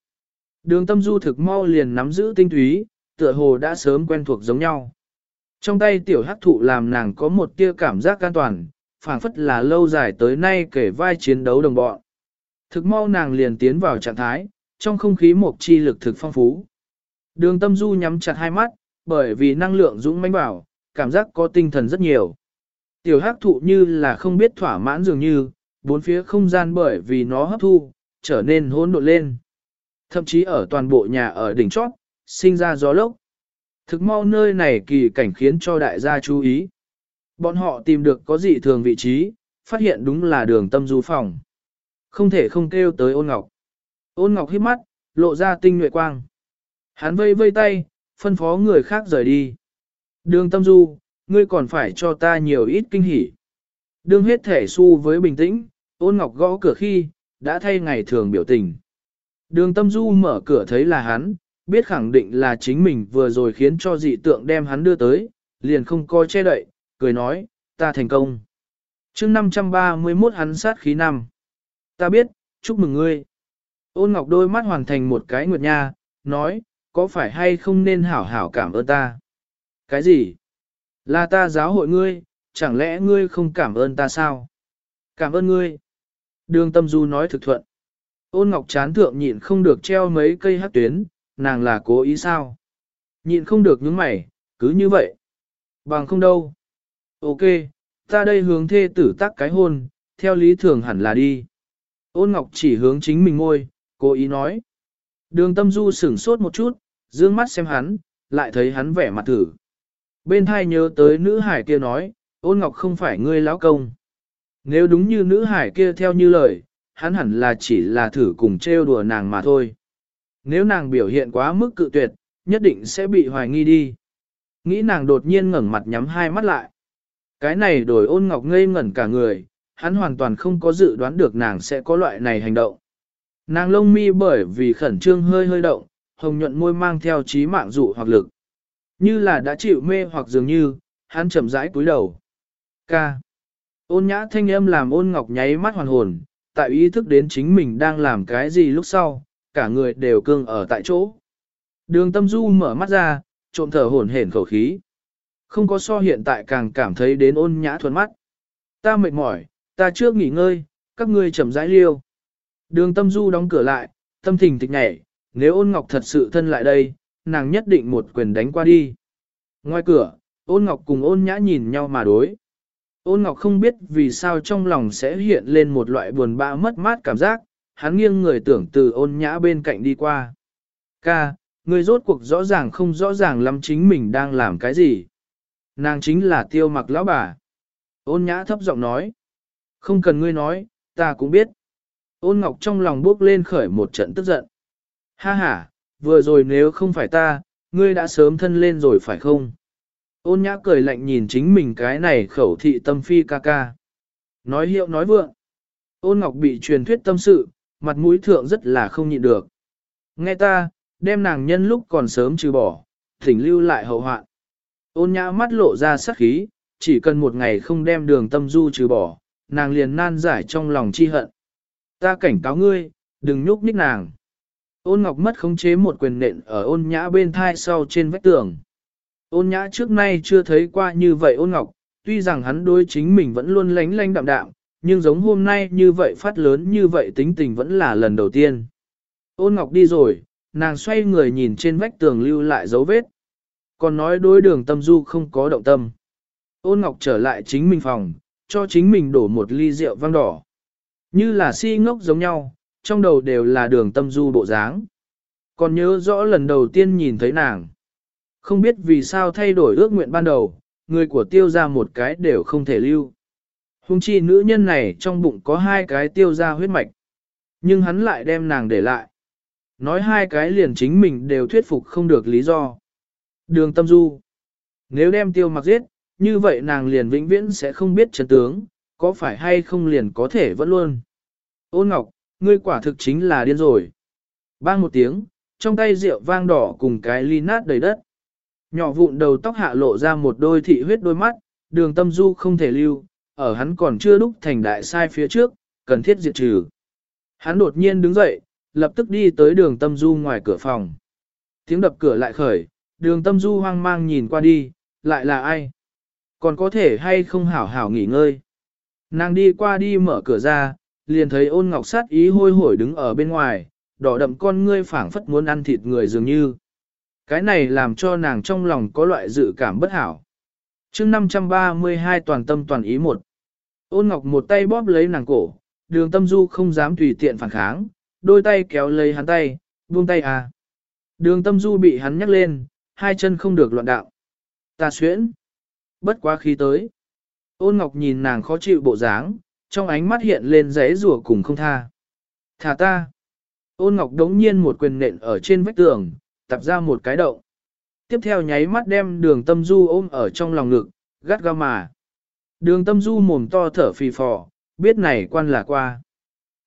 Đường tâm du thực mau liền nắm giữ tinh túy, tựa hồ đã sớm quen thuộc giống nhau. Trong tay tiểu hắc thụ làm nàng có một tia cảm giác an toàn, phảng phất là lâu dài tới nay kể vai chiến đấu đồng bọn. Thực mau nàng liền tiến vào trạng thái, trong không khí một chi lực thực phong phú. Đường tâm du nhắm chặt hai mắt, bởi vì năng lượng dũng mãnh bảo, cảm giác có tinh thần rất nhiều. Tiểu hắc thụ như là không biết thỏa mãn dường như, bốn phía không gian bởi vì nó hấp thu, trở nên hỗn độn lên. Thậm chí ở toàn bộ nhà ở đỉnh chót, sinh ra gió lốc. Thực mau nơi này kỳ cảnh khiến cho đại gia chú ý. Bọn họ tìm được có dị thường vị trí, phát hiện đúng là đường tâm du phòng. Không thể không kêu tới ôn ngọc. Ôn ngọc hít mắt, lộ ra tinh nhuệ quang. Hắn vây vây tay, phân phó người khác rời đi. Đường tâm du, ngươi còn phải cho ta nhiều ít kinh hỉ. Đường hết thể su với bình tĩnh, ôn ngọc gõ cửa khi, đã thay ngày thường biểu tình. Đường tâm du mở cửa thấy là hắn, biết khẳng định là chính mình vừa rồi khiến cho dị tượng đem hắn đưa tới, liền không coi che đậy, cười nói, ta thành công. chương 531 hắn sát khí năm. Ta biết, chúc mừng ngươi. Ôn ngọc đôi mắt hoàn thành một cái nguyệt nha, nói, có phải hay không nên hảo hảo cảm ơn ta? Cái gì? Là ta giáo hội ngươi, chẳng lẽ ngươi không cảm ơn ta sao? Cảm ơn ngươi. Đường tâm du nói thực thuận. Ôn ngọc chán thượng nhịn không được treo mấy cây hát tuyến, nàng là cố ý sao? Nhịn không được những mày, cứ như vậy. Bằng không đâu. Ok, ta đây hướng thê tử tác cái hôn, theo lý thường hẳn là đi. Ôn ngọc chỉ hướng chính mình ngôi, cố ý nói. Đường tâm du sửng sốt một chút, dương mắt xem hắn, lại thấy hắn vẻ mặt thử. Bên thai nhớ tới nữ hải kia nói, ôn ngọc không phải ngươi lão công. Nếu đúng như nữ hải kia theo như lời, hắn hẳn là chỉ là thử cùng trêu đùa nàng mà thôi. Nếu nàng biểu hiện quá mức cự tuyệt, nhất định sẽ bị hoài nghi đi. Nghĩ nàng đột nhiên ngẩng mặt nhắm hai mắt lại. Cái này đổi ôn ngọc ngây ngẩn cả người, hắn hoàn toàn không có dự đoán được nàng sẽ có loại này hành động. Nàng lông mi bởi vì khẩn trương hơi hơi động, hồng nhuận môi mang theo trí mạng dụ hoặc lực. Như là đã chịu mê hoặc dường như, hắn chậm rãi cúi đầu. Ca. Ôn nhã thanh âm làm ôn ngọc nháy mắt hoàn hồn, tại ý thức đến chính mình đang làm cái gì lúc sau, cả người đều cương ở tại chỗ. Đường tâm du mở mắt ra, trộm thở hổn hển khẩu khí. Không có so hiện tại càng cảm thấy đến ôn nhã thuần mắt. Ta mệt mỏi, ta trước nghỉ ngơi, các ngươi chậm rãi liêu. Đường tâm du đóng cửa lại, tâm thình thịch nhảy, nếu ôn ngọc thật sự thân lại đây, nàng nhất định một quyền đánh qua đi. Ngoài cửa, ôn ngọc cùng ôn nhã nhìn nhau mà đối. Ôn Ngọc không biết vì sao trong lòng sẽ hiện lên một loại buồn bã mất mát cảm giác, hắn nghiêng người tưởng từ ôn nhã bên cạnh đi qua. Ca, người rốt cuộc rõ ràng không rõ ràng lắm chính mình đang làm cái gì. Nàng chính là tiêu mặc lão bà. Ôn nhã thấp giọng nói. Không cần ngươi nói, ta cũng biết. Ôn ngọc trong lòng bước lên khởi một trận tức giận. Ha ha, vừa rồi nếu không phải ta, ngươi đã sớm thân lên rồi phải không? Ôn nhã cười lạnh nhìn chính mình cái này khẩu thị tâm phi ca ca. Nói hiệu nói vượng. Ôn ngọc bị truyền thuyết tâm sự, mặt mũi thượng rất là không nhịn được. Nghe ta, đem nàng nhân lúc còn sớm trừ bỏ, thỉnh lưu lại hậu hoạn. Ôn nhã mắt lộ ra sắc khí, chỉ cần một ngày không đem đường tâm du trừ bỏ, nàng liền nan giải trong lòng chi hận. Ta cảnh cáo ngươi, đừng nhúc nhích nàng. Ôn ngọc mất khống chế một quyền nện ở ôn nhã bên thai sau trên vách tường. Ôn nhã trước nay chưa thấy qua như vậy ôn ngọc, tuy rằng hắn đối chính mình vẫn luôn lánh lánh đạm đạm, nhưng giống hôm nay như vậy phát lớn như vậy tính tình vẫn là lần đầu tiên. Ôn ngọc đi rồi, nàng xoay người nhìn trên vách tường lưu lại dấu vết. Còn nói đối đường tâm du không có động tâm. Ôn ngọc trở lại chính mình phòng, cho chính mình đổ một ly rượu vang đỏ. Như là si ngốc giống nhau, trong đầu đều là đường tâm du bộ dáng. Còn nhớ rõ lần đầu tiên nhìn thấy nàng. Không biết vì sao thay đổi ước nguyện ban đầu, người của tiêu ra một cái đều không thể lưu. Hùng chi nữ nhân này trong bụng có hai cái tiêu ra huyết mạch. Nhưng hắn lại đem nàng để lại. Nói hai cái liền chính mình đều thuyết phục không được lý do. Đường tâm du. Nếu đem tiêu mặc giết, như vậy nàng liền vĩnh viễn sẽ không biết chân tướng, có phải hay không liền có thể vẫn luôn. Ôn ngọc, ngươi quả thực chính là điên rồi. Bang một tiếng, trong tay rượu vang đỏ cùng cái ly nát đầy đất. Nhỏ vụn đầu tóc hạ lộ ra một đôi thị huyết đôi mắt, đường tâm du không thể lưu, ở hắn còn chưa đúc thành đại sai phía trước, cần thiết diệt trừ. Hắn đột nhiên đứng dậy, lập tức đi tới đường tâm du ngoài cửa phòng. Tiếng đập cửa lại khởi, đường tâm du hoang mang nhìn qua đi, lại là ai? Còn có thể hay không hảo hảo nghỉ ngơi? Nàng đi qua đi mở cửa ra, liền thấy ôn ngọc sát ý hôi hổi đứng ở bên ngoài, đỏ đậm con ngươi phảng phất muốn ăn thịt người dường như. Cái này làm cho nàng trong lòng có loại dự cảm bất hảo. chương 532 toàn tâm toàn ý một. Ôn ngọc một tay bóp lấy nàng cổ, đường tâm du không dám tùy tiện phản kháng, đôi tay kéo lấy hắn tay, buông tay à. Đường tâm du bị hắn nhắc lên, hai chân không được loạn đạo. Ta xuyễn. Bất quá khí tới. Ôn ngọc nhìn nàng khó chịu bộ dáng, trong ánh mắt hiện lên giấy rùa cùng không tha. Thả ta. Ôn ngọc đống nhiên một quyền nện ở trên vách tường, tập ra một cái động. Tiếp theo nháy mắt đem đường tâm du ôm ở trong lòng ngực, gắt ga mà. Đường tâm du mồm to thở phì phò, biết này quan là qua.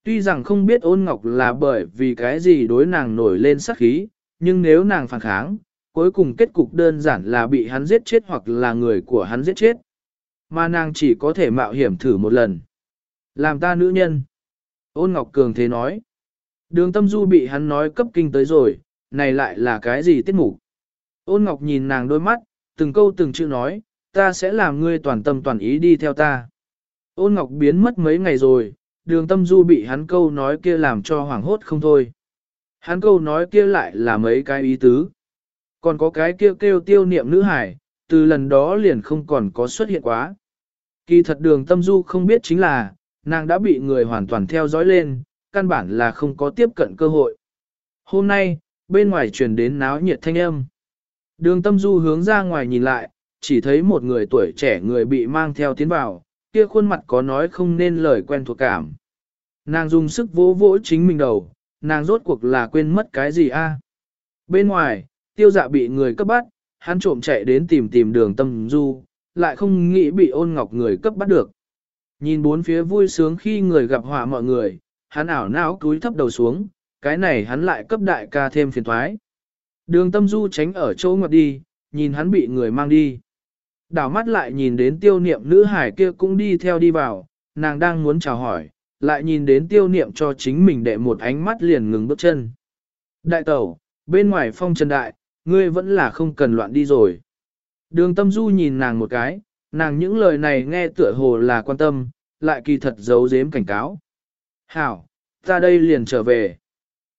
Tuy rằng không biết ôn ngọc là bởi vì cái gì đối nàng nổi lên sắc khí, nhưng nếu nàng phản kháng, cuối cùng kết cục đơn giản là bị hắn giết chết hoặc là người của hắn giết chết. Mà nàng chỉ có thể mạo hiểm thử một lần. Làm ta nữ nhân. Ôn Ngọc Cường thế nói. Đường tâm du bị hắn nói cấp kinh tới rồi, này lại là cái gì tiết mục. Ôn Ngọc nhìn nàng đôi mắt, từng câu từng chữ nói, ta sẽ làm ngươi toàn tâm toàn ý đi theo ta. Ôn Ngọc biến mất mấy ngày rồi, đường tâm du bị hắn câu nói kia làm cho hoảng hốt không thôi. Hắn câu nói kia lại là mấy cái ý tứ. Còn có cái kêu kêu tiêu niệm nữ hải, từ lần đó liền không còn có xuất hiện quá. Kỳ thật đường tâm du không biết chính là, nàng đã bị người hoàn toàn theo dõi lên, căn bản là không có tiếp cận cơ hội. Hôm nay, bên ngoài truyền đến náo nhiệt thanh âm. Đường tâm du hướng ra ngoài nhìn lại, chỉ thấy một người tuổi trẻ người bị mang theo tiến vào, kia khuôn mặt có nói không nên lời quen thuộc cảm. Nàng dùng sức vỗ vỗ chính mình đầu, nàng rốt cuộc là quên mất cái gì a? Bên ngoài, tiêu dạ bị người cấp bắt, hắn trộm chạy đến tìm tìm đường tâm du, lại không nghĩ bị ôn ngọc người cấp bắt được. Nhìn bốn phía vui sướng khi người gặp họa mọi người, hắn ảo não cúi thấp đầu xuống, cái này hắn lại cấp đại ca thêm phiền thoái. Đường tâm du tránh ở chỗ ngoặt đi, nhìn hắn bị người mang đi. Đảo mắt lại nhìn đến tiêu niệm nữ hải kia cũng đi theo đi vào, nàng đang muốn chào hỏi, lại nhìn đến tiêu niệm cho chính mình đệ một ánh mắt liền ngừng bước chân. Đại tẩu, bên ngoài phong trần đại, ngươi vẫn là không cần loạn đi rồi. Đường tâm du nhìn nàng một cái, nàng những lời này nghe tựa hồ là quan tâm, lại kỳ thật giấu giếm cảnh cáo. Hảo, ta đây liền trở về.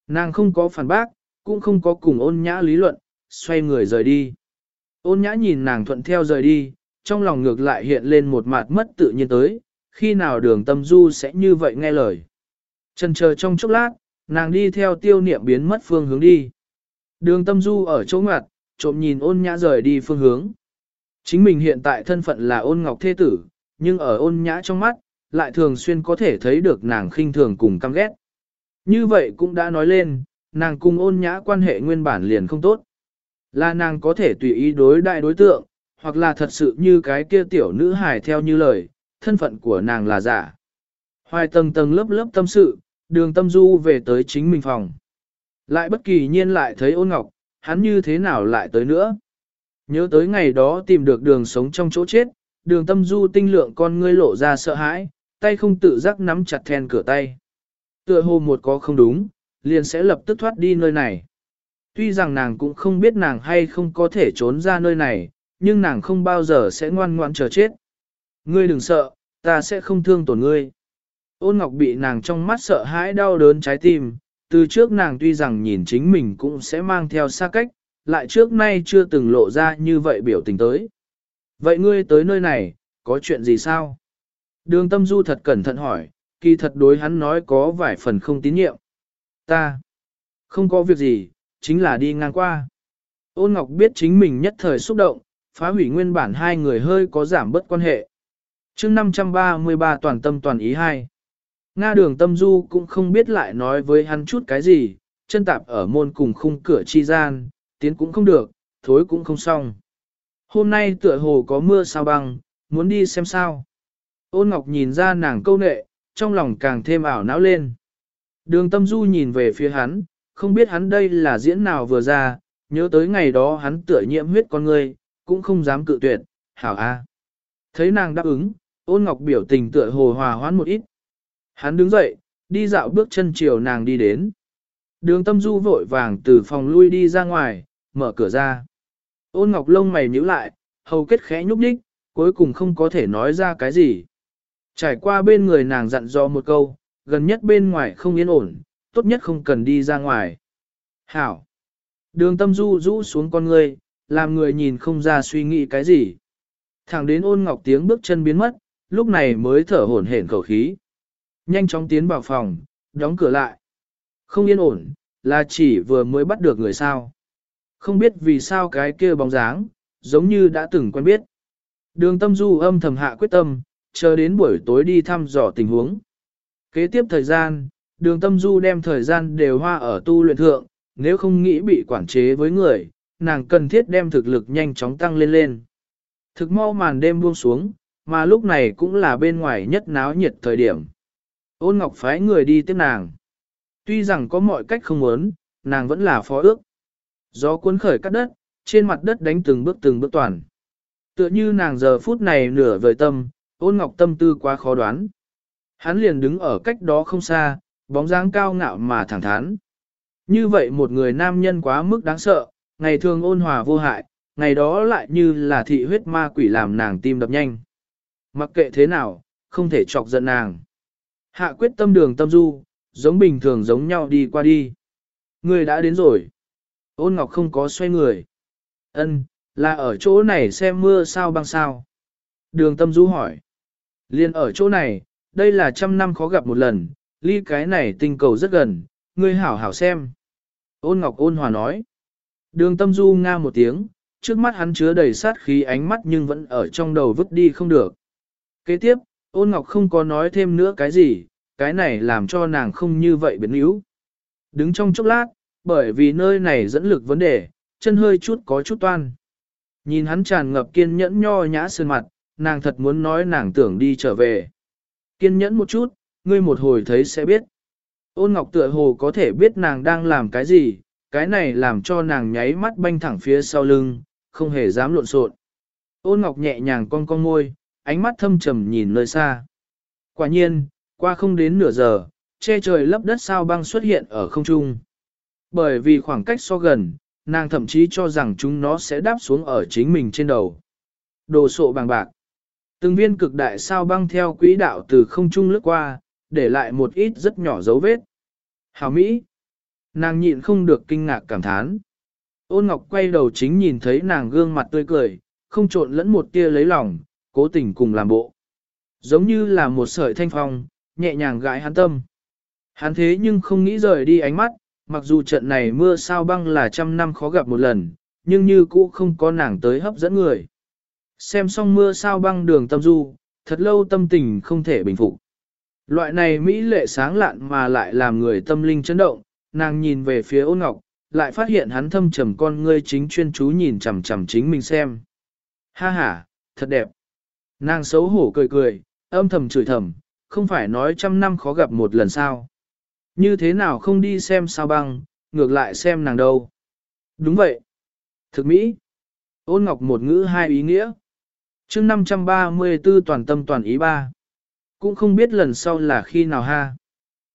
Nàng không có phản bác, cũng không có cùng ôn nhã lý luận, xoay người rời đi. Ôn nhã nhìn nàng thuận theo rời đi, trong lòng ngược lại hiện lên một mặt mất tự nhiên tới, khi nào đường tâm du sẽ như vậy nghe lời. Chân chờ trong chốc lát, nàng đi theo tiêu niệm biến mất phương hướng đi. Đường tâm du ở chỗ ngoặt, trộm nhìn ôn nhã rời đi phương hướng. Chính mình hiện tại thân phận là ôn ngọc thế tử, nhưng ở ôn nhã trong mắt, lại thường xuyên có thể thấy được nàng khinh thường cùng căm ghét. Như vậy cũng đã nói lên, nàng cùng ôn nhã quan hệ nguyên bản liền không tốt. Là nàng có thể tùy ý đối đại đối tượng, hoặc là thật sự như cái kia tiểu nữ hài theo như lời, thân phận của nàng là giả. Hoài tầng tầng lớp lớp tâm sự, đường tâm du về tới chính mình phòng. Lại bất kỳ nhiên lại thấy ôn ngọc, hắn như thế nào lại tới nữa. Nhớ tới ngày đó tìm được đường sống trong chỗ chết, đường tâm du tinh lượng con ngươi lộ ra sợ hãi, tay không tự giác nắm chặt then cửa tay. Tựa hồ một có không đúng, liền sẽ lập tức thoát đi nơi này. Tuy rằng nàng cũng không biết nàng hay không có thể trốn ra nơi này, nhưng nàng không bao giờ sẽ ngoan ngoãn chờ chết. Ngươi đừng sợ, ta sẽ không thương tổn ngươi. Ôn ngọc bị nàng trong mắt sợ hãi đau đớn trái tim, từ trước nàng tuy rằng nhìn chính mình cũng sẽ mang theo xa cách, lại trước nay chưa từng lộ ra như vậy biểu tình tới. Vậy ngươi tới nơi này, có chuyện gì sao? Đường tâm du thật cẩn thận hỏi, kỳ thật đối hắn nói có vài phần không tín nhiệm. Ta, không có việc gì, chính là đi ngang qua. Ôn Ngọc biết chính mình nhất thời xúc động, phá hủy nguyên bản hai người hơi có giảm bất quan hệ. chương 533 toàn tâm toàn ý hai. Nga đường tâm du cũng không biết lại nói với hắn chút cái gì, chân tạp ở môn cùng khung cửa chi gian, tiến cũng không được, thối cũng không xong. Hôm nay tựa hồ có mưa sao băng, muốn đi xem sao. Ôn Ngọc nhìn ra nàng câu nệ, trong lòng càng thêm ảo não lên. Đường tâm du nhìn về phía hắn, không biết hắn đây là diễn nào vừa ra, nhớ tới ngày đó hắn tựa nhiễm huyết con người, cũng không dám cự tuyệt, hảo a. Thấy nàng đáp ứng, ôn ngọc biểu tình tựa hồ hòa hoãn một ít. Hắn đứng dậy, đi dạo bước chân chiều nàng đi đến. Đường tâm du vội vàng từ phòng lui đi ra ngoài, mở cửa ra. Ôn ngọc lông mày nhíu lại, hầu kết khẽ nhúc nhích, cuối cùng không có thể nói ra cái gì. Trải qua bên người nàng dặn dò một câu, gần nhất bên ngoài không yên ổn, tốt nhất không cần đi ra ngoài. Hảo! Đường tâm du rũ xuống con người, làm người nhìn không ra suy nghĩ cái gì. Thẳng đến ôn ngọc tiếng bước chân biến mất, lúc này mới thở hổn hển khẩu khí. Nhanh chóng tiến vào phòng, đóng cửa lại. Không yên ổn, là chỉ vừa mới bắt được người sao. Không biết vì sao cái kia bóng dáng, giống như đã từng quen biết. Đường tâm du âm thầm hạ quyết tâm, chờ đến buổi tối đi thăm dò tình huống. Kế tiếp thời gian, đường tâm du đem thời gian đều hoa ở tu luyện thượng, nếu không nghĩ bị quản chế với người, nàng cần thiết đem thực lực nhanh chóng tăng lên lên. Thực mau màn đêm buông xuống, mà lúc này cũng là bên ngoài nhất náo nhiệt thời điểm. Ôn Ngọc phái người đi tiếp nàng. Tuy rằng có mọi cách không muốn, nàng vẫn là phó ước. Gió cuốn khởi cắt đất, trên mặt đất đánh từng bước từng bước toàn. Tựa như nàng giờ phút này nửa vời tâm, ôn ngọc tâm tư quá khó đoán. Hắn liền đứng ở cách đó không xa, bóng dáng cao ngạo mà thẳng thắn. Như vậy một người nam nhân quá mức đáng sợ, ngày thường ôn hòa vô hại, ngày đó lại như là thị huyết ma quỷ làm nàng tim đập nhanh. Mặc kệ thế nào, không thể chọc giận nàng. Hạ quyết tâm đường tâm du, giống bình thường giống nhau đi qua đi. Người đã đến rồi. Ôn ngọc không có xoay người. Ân, là ở chỗ này xem mưa sao băng sao. Đường tâm du hỏi. Liên ở chỗ này, đây là trăm năm khó gặp một lần, ly cái này tinh cầu rất gần, ngươi hảo hảo xem. Ôn Ngọc ôn hòa nói. Đường tâm du nga một tiếng, trước mắt hắn chứa đầy sát khí ánh mắt nhưng vẫn ở trong đầu vứt đi không được. Kế tiếp, ôn Ngọc không có nói thêm nữa cái gì, cái này làm cho nàng không như vậy biến yếu. Đứng trong chốc lát, bởi vì nơi này dẫn lực vấn đề, chân hơi chút có chút toan. Nhìn hắn tràn ngập kiên nhẫn nho nhã sơn mặt, nàng thật muốn nói nàng tưởng đi trở về. Kiên nhẫn một chút, ngươi một hồi thấy sẽ biết. Ôn ngọc tựa hồ có thể biết nàng đang làm cái gì, cái này làm cho nàng nháy mắt banh thẳng phía sau lưng, không hề dám lộn xộn. Ôn ngọc nhẹ nhàng cong cong môi, ánh mắt thâm trầm nhìn nơi xa. Quả nhiên, qua không đến nửa giờ, che trời lấp đất sao băng xuất hiện ở không trung. Bởi vì khoảng cách so gần, nàng thậm chí cho rằng chúng nó sẽ đáp xuống ở chính mình trên đầu. Đồ sộ bằng bạc. Từng viên cực đại sao băng theo quỹ đạo từ không trung lướt qua, để lại một ít rất nhỏ dấu vết. Hảo Mỹ! Nàng nhịn không được kinh ngạc cảm thán. Ôn Ngọc quay đầu chính nhìn thấy nàng gương mặt tươi cười, không trộn lẫn một tia lấy lòng, cố tình cùng làm bộ. Giống như là một sợi thanh phong, nhẹ nhàng gãi hắn tâm. Hắn thế nhưng không nghĩ rời đi ánh mắt, mặc dù trận này mưa sao băng là trăm năm khó gặp một lần, nhưng như cũ không có nàng tới hấp dẫn người. Xem xong mưa sao băng đường tâm du, thật lâu tâm tình không thể bình phục. Loại này mỹ lệ sáng lạn mà lại làm người tâm linh chấn động, nàng nhìn về phía ôn ngọc, lại phát hiện hắn thâm trầm con ngươi chính chuyên chú nhìn chằm chằm chính mình xem. Ha ha, thật đẹp. Nàng xấu hổ cười cười, âm thầm chửi thầm, không phải nói trăm năm khó gặp một lần sao. Như thế nào không đi xem sao băng, ngược lại xem nàng đâu. Đúng vậy. Thực mỹ. Ôn ngọc một ngữ hai ý nghĩa chương 534 toàn tâm toàn ý ba. Cũng không biết lần sau là khi nào ha.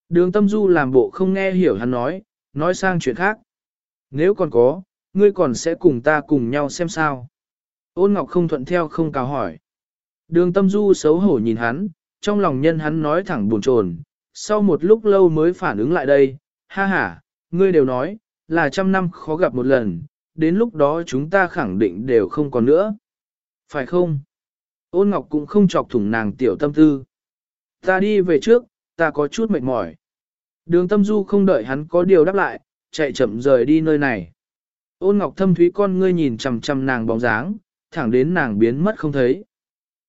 Đường tâm du làm bộ không nghe hiểu hắn nói, nói sang chuyện khác. Nếu còn có, ngươi còn sẽ cùng ta cùng nhau xem sao. Ôn ngọc không thuận theo không cáo hỏi. Đường tâm du xấu hổ nhìn hắn, trong lòng nhân hắn nói thẳng buồn chồn. sau một lúc lâu mới phản ứng lại đây, ha ha, ngươi đều nói, là trăm năm khó gặp một lần, đến lúc đó chúng ta khẳng định đều không còn nữa. Phải không? Ôn ngọc cũng không chọc thủng nàng tiểu tâm tư. Ta đi về trước, ta có chút mệt mỏi. Đường tâm du không đợi hắn có điều đáp lại, chạy chậm rời đi nơi này. Ôn ngọc thâm thúy con ngươi nhìn chằm chằm nàng bóng dáng, thẳng đến nàng biến mất không thấy.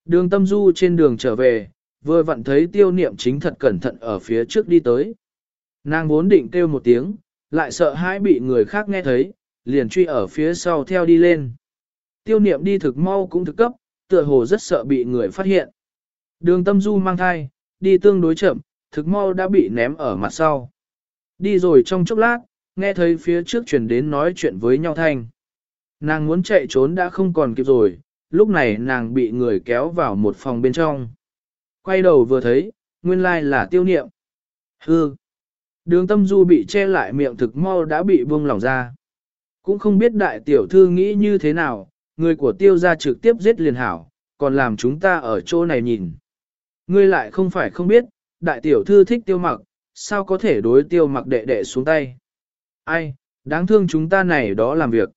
Đường tâm du trên đường trở về, vừa vặn thấy tiêu niệm chính thật cẩn thận ở phía trước đi tới. Nàng vốn định kêu một tiếng, lại sợ hãi bị người khác nghe thấy, liền truy ở phía sau theo đi lên. Tiêu niệm đi thực mau cũng thực cấp, tựa hồ rất sợ bị người phát hiện. Đường tâm du mang thai, đi tương đối chậm, thực mau đã bị ném ở mặt sau. Đi rồi trong chốc lát, nghe thấy phía trước chuyển đến nói chuyện với nhau thanh. Nàng muốn chạy trốn đã không còn kịp rồi, lúc này nàng bị người kéo vào một phòng bên trong. Quay đầu vừa thấy, nguyên lai là tiêu niệm. Hư! Đường tâm du bị che lại miệng thực mau đã bị buông lỏng ra. Cũng không biết đại tiểu thư nghĩ như thế nào, người của tiêu gia trực tiếp giết liền hảo, còn làm chúng ta ở chỗ này nhìn. Ngươi lại không phải không biết, đại tiểu thư thích tiêu mặc, sao có thể đối tiêu mặc đệ đệ xuống tay. Ai, đáng thương chúng ta này đó làm việc.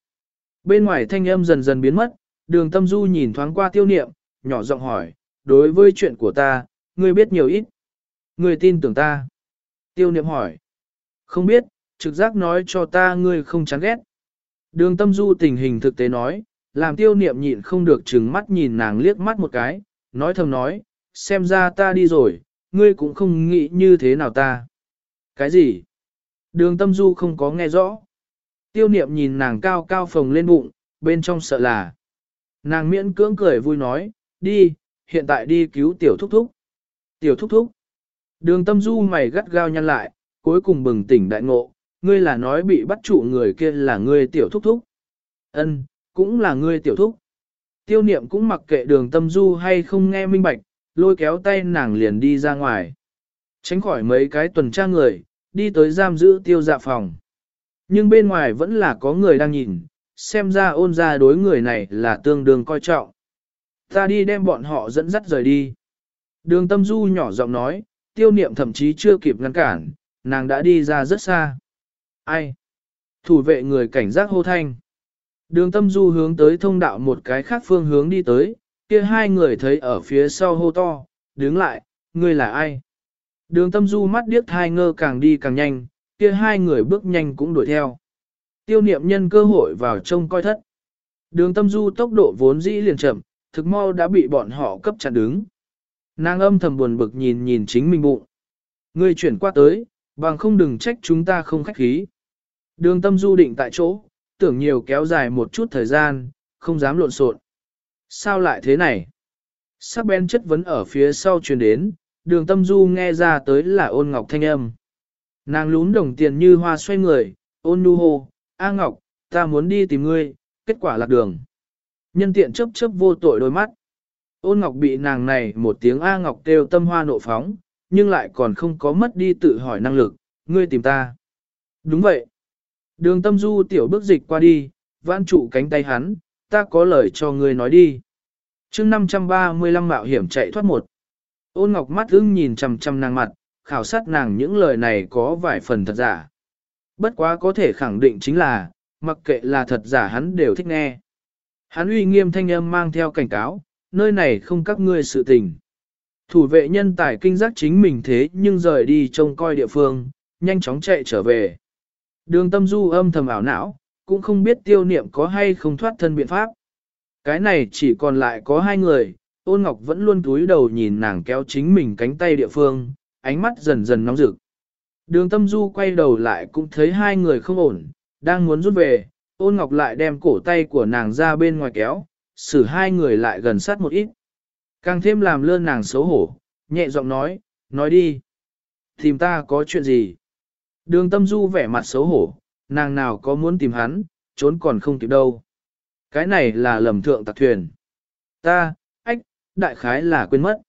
Bên ngoài thanh âm dần dần biến mất, đường tâm du nhìn thoáng qua tiêu niệm, nhỏ giọng hỏi, đối với chuyện của ta, ngươi biết nhiều ít. Ngươi tin tưởng ta. Tiêu niệm hỏi. Không biết, trực giác nói cho ta ngươi không chán ghét. Đường tâm du tình hình thực tế nói, làm tiêu niệm nhịn không được trừng mắt nhìn nàng liếc mắt một cái, nói thầm nói, xem ra ta đi rồi, ngươi cũng không nghĩ như thế nào ta. Cái gì? Đường tâm du không có nghe rõ. Tiêu niệm nhìn nàng cao cao phồng lên bụng, bên trong sợ là. Nàng miễn cưỡng cười vui nói, đi, hiện tại đi cứu tiểu thúc thúc. Tiểu thúc thúc. Đường tâm du mày gắt gao nhăn lại, cuối cùng bừng tỉnh đại ngộ, ngươi là nói bị bắt trụ người kia là ngươi tiểu thúc thúc. Ân, cũng là ngươi tiểu thúc. Tiêu niệm cũng mặc kệ đường tâm du hay không nghe minh bạch, lôi kéo tay nàng liền đi ra ngoài. Tránh khỏi mấy cái tuần tra người, đi tới giam giữ tiêu dạ phòng. Nhưng bên ngoài vẫn là có người đang nhìn, xem ra ôn ra đối người này là tương đương coi trọng. Ta đi đem bọn họ dẫn dắt rời đi. Đường tâm du nhỏ giọng nói, tiêu niệm thậm chí chưa kịp ngăn cản, nàng đã đi ra rất xa. Ai? Thủ vệ người cảnh giác hô thanh. Đường tâm du hướng tới thông đạo một cái khác phương hướng đi tới, kia hai người thấy ở phía sau hô to, đứng lại, ngươi là ai? Đường tâm du mắt điếc hai ngơ càng đi càng nhanh, kia hai người bước nhanh cũng đuổi theo. Tiêu niệm nhân cơ hội vào trông coi thất. Đường tâm du tốc độ vốn dĩ liền chậm, thực mau đã bị bọn họ cấp chặn đứng. Nàng âm thầm buồn bực nhìn nhìn chính mình bụng. Ngươi chuyển qua tới, bằng không đừng trách chúng ta không khách khí. Đường tâm du định tại chỗ, tưởng nhiều kéo dài một chút thời gian, không dám lộn xộn. Sao lại thế này? Sắc bén chất vấn ở phía sau truyền đến, đường tâm du nghe ra tới là ôn ngọc thanh âm. Nàng lún đồng tiền như hoa xoay người, ôn nu hô, A Ngọc, ta muốn đi tìm ngươi, kết quả lạc đường. Nhân tiện chấp chấp vô tội đôi mắt. Ôn Ngọc bị nàng này một tiếng A Ngọc kêu tâm hoa nộ phóng, nhưng lại còn không có mất đi tự hỏi năng lực, ngươi tìm ta. Đúng vậy. Đường tâm du tiểu bước dịch qua đi, vãn trụ cánh tay hắn, ta có lời cho ngươi nói đi. chương 535 mạo hiểm chạy thoát một. Ôn ngọc mắt ưng nhìn chằm chằm nàng mặt, khảo sát nàng những lời này có vài phần thật giả. Bất quá có thể khẳng định chính là, mặc kệ là thật giả hắn đều thích nghe. Hắn uy nghiêm thanh âm mang theo cảnh cáo, nơi này không các ngươi sự tình. Thủ vệ nhân tài kinh giác chính mình thế nhưng rời đi trông coi địa phương, nhanh chóng chạy trở về. Đường tâm du âm thầm ảo não, cũng không biết tiêu niệm có hay không thoát thân biện pháp. Cái này chỉ còn lại có hai người, ôn ngọc vẫn luôn túi đầu nhìn nàng kéo chính mình cánh tay địa phương, ánh mắt dần dần nóng rực. Đường tâm du quay đầu lại cũng thấy hai người không ổn, đang muốn rút về, ôn ngọc lại đem cổ tay của nàng ra bên ngoài kéo, xử hai người lại gần sát một ít. Càng thêm làm lơn nàng xấu hổ, nhẹ giọng nói, nói đi. Tìm ta có chuyện gì? Đường tâm du vẻ mặt xấu hổ, nàng nào có muốn tìm hắn, trốn còn không kịp đâu. Cái này là lầm thượng tạc thuyền. Ta, ách, đại khái là quên mất.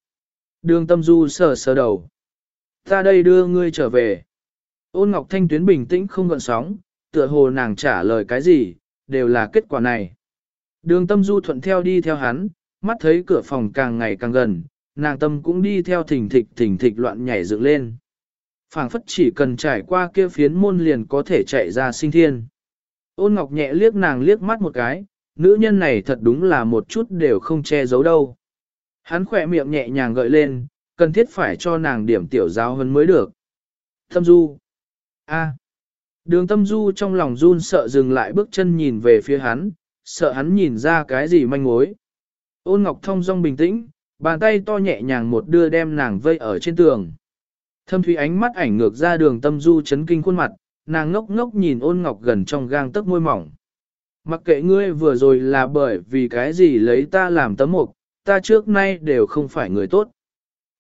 Đường tâm du sờ sờ đầu. Ta đây đưa ngươi trở về. Ôn Ngọc Thanh Tuyến bình tĩnh không gợn sóng, tựa hồ nàng trả lời cái gì, đều là kết quả này. Đường tâm du thuận theo đi theo hắn, mắt thấy cửa phòng càng ngày càng gần, nàng tâm cũng đi theo thỉnh thịch thỉnh thịch loạn nhảy dựng lên phảng phất chỉ cần trải qua kia phiến môn liền có thể chạy ra sinh thiên. Ôn Ngọc nhẹ liếc nàng liếc mắt một cái, nữ nhân này thật đúng là một chút đều không che giấu đâu. Hắn khỏe miệng nhẹ nhàng gợi lên, cần thiết phải cho nàng điểm tiểu giáo hơn mới được. Tâm du. A. Đường tâm du trong lòng run sợ dừng lại bước chân nhìn về phía hắn, sợ hắn nhìn ra cái gì manh mối. Ôn ngọc thông dong bình tĩnh, bàn tay to nhẹ nhàng một đưa đem nàng vây ở trên tường. Thâm thủy ánh mắt ảnh ngược ra đường tâm du chấn kinh khuôn mặt, nàng ngốc ngốc nhìn ôn ngọc gần trong gang tấc môi mỏng. Mặc kệ ngươi vừa rồi là bởi vì cái gì lấy ta làm tấm mục, ta trước nay đều không phải người tốt.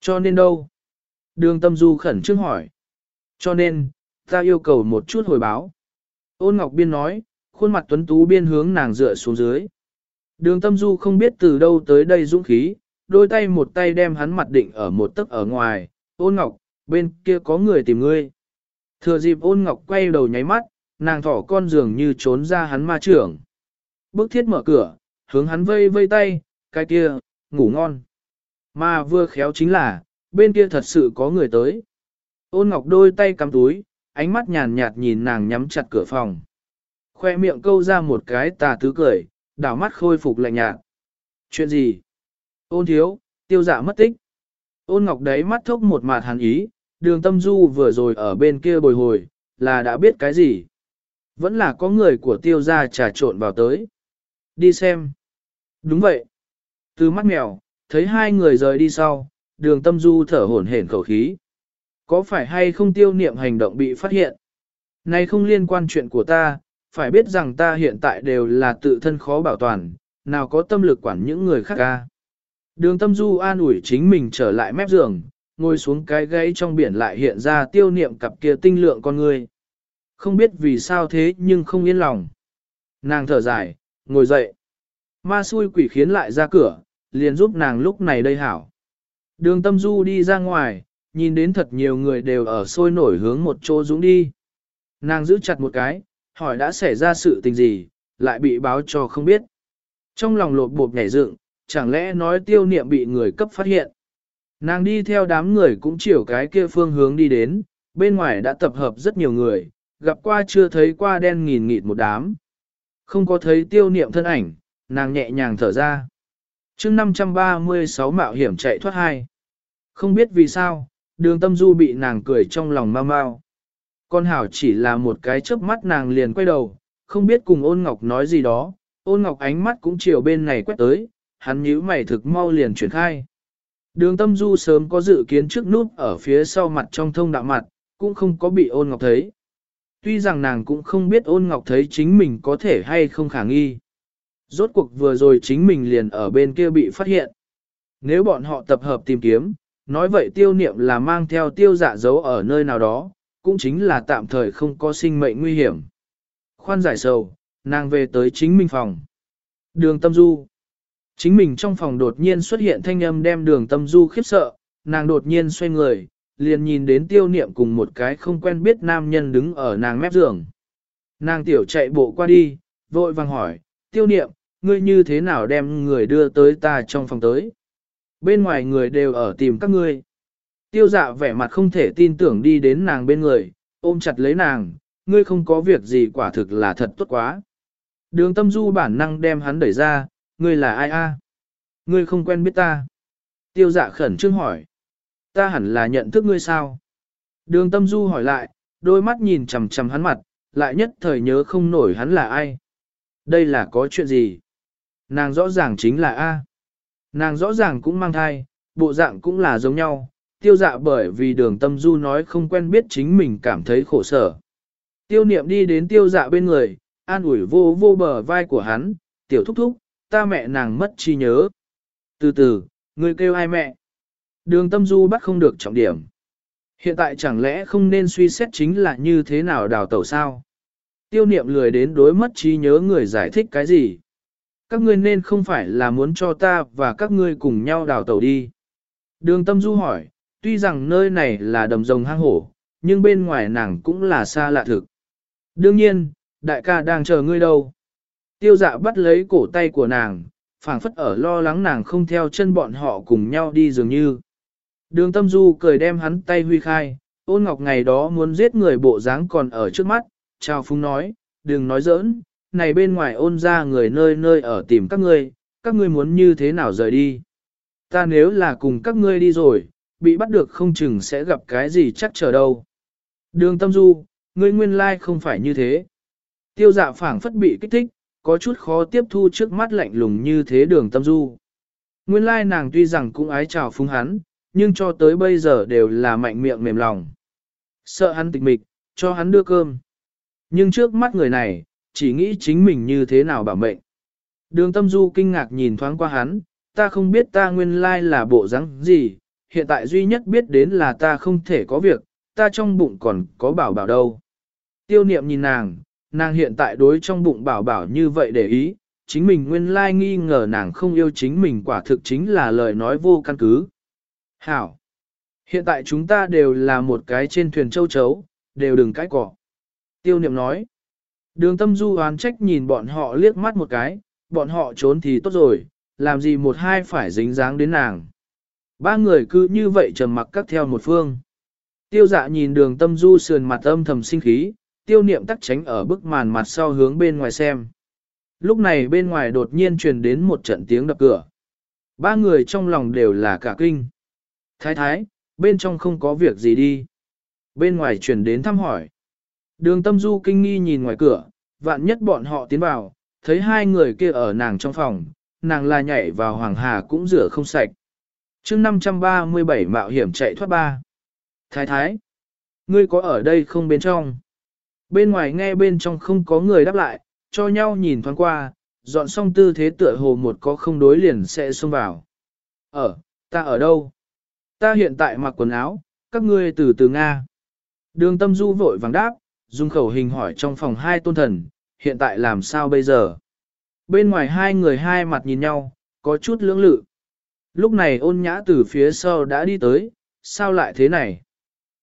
Cho nên đâu? Đường tâm du khẩn trương hỏi. Cho nên, ta yêu cầu một chút hồi báo. Ôn Ngọc Biên nói, khuôn mặt tuấn tú biên hướng nàng dựa xuống dưới. Đường tâm du không biết từ đâu tới đây dũng khí, đôi tay một tay đem hắn mặt định ở một tấc ở ngoài, ôn ngọc, bên kia có người tìm ngươi. Thừa dịp ôn ngọc quay đầu nháy mắt, nàng thỏ con giường như trốn ra hắn ma trưởng. Bước thiết mở cửa, hướng hắn vây vây tay, cái kia, ngủ ngon. Mà vừa khéo chính là, bên kia thật sự có người tới. Ôn ngọc đôi tay cắm túi, ánh mắt nhàn nhạt nhìn nàng nhắm chặt cửa phòng. Khoe miệng câu ra một cái tà tứ cười, đảo mắt khôi phục lạnh nhạt. Chuyện gì? Ôn thiếu, tiêu dạ mất tích. Ôn ngọc đấy mắt thốc một mạt hàn ý, đường tâm du vừa rồi ở bên kia bồi hồi, là đã biết cái gì? Vẫn là có người của tiêu gia trà trộn vào tới. Đi xem. Đúng vậy. Từ mắt mèo, thấy hai người rời đi sau, đường tâm du thở hổn hển khẩu khí. Có phải hay không tiêu niệm hành động bị phát hiện? Này không liên quan chuyện của ta, phải biết rằng ta hiện tại đều là tự thân khó bảo toàn, nào có tâm lực quản những người khác ca. Đường tâm du an ủi chính mình trở lại mép giường, ngồi xuống cái gãy trong biển lại hiện ra tiêu niệm cặp kia tinh lượng con người. Không biết vì sao thế nhưng không yên lòng. Nàng thở dài, ngồi dậy. Ma xui quỷ khiến lại ra cửa, liền giúp nàng lúc này đây hảo. Đường tâm du đi ra ngoài, nhìn đến thật nhiều người đều ở sôi nổi hướng một chỗ dũng đi. Nàng giữ chặt một cái, hỏi đã xảy ra sự tình gì, lại bị báo cho không biết. Trong lòng lột bột nhảy dựng, chẳng lẽ nói tiêu niệm bị người cấp phát hiện. Nàng đi theo đám người cũng chiều cái kia phương hướng đi đến, bên ngoài đã tập hợp rất nhiều người, gặp qua chưa thấy qua đen nghìn nghịt một đám. Không có thấy tiêu niệm thân ảnh, nàng nhẹ nhàng thở ra. chương 536 mạo hiểm chạy thoát hai. Không biết vì sao, đường tâm du bị nàng cười trong lòng mau mau. Con hảo chỉ là một cái chớp mắt nàng liền quay đầu, không biết cùng ôn ngọc nói gì đó, ôn ngọc ánh mắt cũng chiều bên này quét tới, hắn nhíu mày thực mau liền chuyển khai. Đường tâm du sớm có dự kiến trước nút ở phía sau mặt trong thông đạo mặt, cũng không có bị ôn ngọc thấy. Tuy rằng nàng cũng không biết ôn ngọc thấy chính mình có thể hay không khả nghi. Rốt cuộc vừa rồi chính mình liền ở bên kia bị phát hiện. Nếu bọn họ tập hợp tìm kiếm, nói vậy tiêu niệm là mang theo tiêu dạ dấu ở nơi nào đó, cũng chính là tạm thời không có sinh mệnh nguy hiểm. Khoan giải sầu, nàng về tới chính mình phòng. Đường tâm du. Chính mình trong phòng đột nhiên xuất hiện thanh âm đem đường tâm du khiếp sợ, nàng đột nhiên xoay người, liền nhìn đến tiêu niệm cùng một cái không quen biết nam nhân đứng ở nàng mép giường. Nàng tiểu chạy bộ qua đi, vội vàng hỏi, tiêu niệm, ngươi như thế nào đem người đưa tới ta trong phòng tới? Bên ngoài người đều ở tìm các ngươi. Tiêu dạ vẻ mặt không thể tin tưởng đi đến nàng bên người, ôm chặt lấy nàng, ngươi không có việc gì quả thực là thật tốt quá. Đường tâm du bản năng đem hắn đẩy ra, ngươi là ai a? Ngươi không quen biết ta. Tiêu dạ khẩn trương hỏi. Ta hẳn là nhận thức ngươi sao? Đường tâm du hỏi lại, đôi mắt nhìn chầm chầm hắn mặt, lại nhất thời nhớ không nổi hắn là ai. Đây là có chuyện gì? Nàng rõ ràng chính là A. Nàng rõ ràng cũng mang thai, bộ dạng cũng là giống nhau, tiêu dạ bởi vì đường tâm du nói không quen biết chính mình cảm thấy khổ sở. Tiêu niệm đi đến tiêu dạ bên người, an ủi vô vô bờ vai của hắn, tiểu thúc thúc, ta mẹ nàng mất chi nhớ. Từ từ, người kêu ai mẹ? Đường tâm du bắt không được trọng điểm. Hiện tại chẳng lẽ không nên suy xét chính là như thế nào đào tẩu sao? Tiêu niệm lười đến đối mất trí nhớ người giải thích cái gì? Các ngươi nên không phải là muốn cho ta và các ngươi cùng nhau đào tẩu đi. Đường tâm du hỏi, tuy rằng nơi này là đầm rồng hang hổ, nhưng bên ngoài nàng cũng là xa lạ thực. Đương nhiên, đại ca đang chờ ngươi đâu. Tiêu dạ bắt lấy cổ tay của nàng, phảng phất ở lo lắng nàng không theo chân bọn họ cùng nhau đi dường như. Đường tâm du cười đem hắn tay huy khai, ôn ngọc ngày đó muốn giết người bộ dáng còn ở trước mắt, chào phúng nói, đừng nói giỡn, này bên ngoài ôn ra người nơi nơi ở tìm các ngươi, các ngươi muốn như thế nào rời đi. Ta nếu là cùng các ngươi đi rồi, bị bắt được không chừng sẽ gặp cái gì chắc chờ đâu. Đường tâm du, ngươi nguyên lai không phải như thế. Tiêu dạ phảng phất bị kích thích, có chút khó tiếp thu trước mắt lạnh lùng như thế đường tâm du. Nguyên lai nàng tuy rằng cũng ái chào phúng hắn, nhưng cho tới bây giờ đều là mạnh miệng mềm lòng. Sợ hắn tịch mịch, cho hắn đưa cơm. Nhưng trước mắt người này, chỉ nghĩ chính mình như thế nào bảo mệnh. Đường tâm du kinh ngạc nhìn thoáng qua hắn, ta không biết ta nguyên lai là bộ rắn gì, hiện tại duy nhất biết đến là ta không thể có việc, ta trong bụng còn có bảo bảo đâu. Tiêu niệm nhìn nàng, nàng hiện tại đối trong bụng bảo bảo như vậy để ý, chính mình nguyên lai nghi ngờ nàng không yêu chính mình quả thực chính là lời nói vô căn cứ. Hảo! Hiện tại chúng ta đều là một cái trên thuyền châu chấu, đều đừng cãi cỏ. Tiêu niệm nói. Đường tâm du oán trách nhìn bọn họ liếc mắt một cái, bọn họ trốn thì tốt rồi, làm gì một hai phải dính dáng đến nàng. Ba người cứ như vậy trầm mặc cắt theo một phương. Tiêu dạ nhìn đường tâm du sườn mặt âm thầm sinh khí, tiêu niệm tắc tránh ở bức màn mặt sau hướng bên ngoài xem. Lúc này bên ngoài đột nhiên truyền đến một trận tiếng đập cửa. Ba người trong lòng đều là cả kinh. Thái thái, bên trong không có việc gì đi. Bên ngoài truyền đến thăm hỏi. Đường tâm du kinh nghi nhìn ngoài cửa, vạn nhất bọn họ tiến vào, thấy hai người kia ở nàng trong phòng, nàng là nhảy vào hoàng hà cũng rửa không sạch. chương 537 mạo hiểm chạy thoát ba. Thái thái, ngươi có ở đây không bên trong? Bên ngoài nghe bên trong không có người đáp lại, cho nhau nhìn thoáng qua, dọn xong tư thế tựa hồ một có không đối liền sẽ xông vào. Ở, ta ở đâu? Ta hiện tại mặc quần áo, các ngươi từ từ Nga. Đường tâm du vội vàng đáp, dùng khẩu hình hỏi trong phòng hai tôn thần, hiện tại làm sao bây giờ? Bên ngoài hai người hai mặt nhìn nhau, có chút lưỡng lự. Lúc này ôn nhã từ phía sau đã đi tới, sao lại thế này?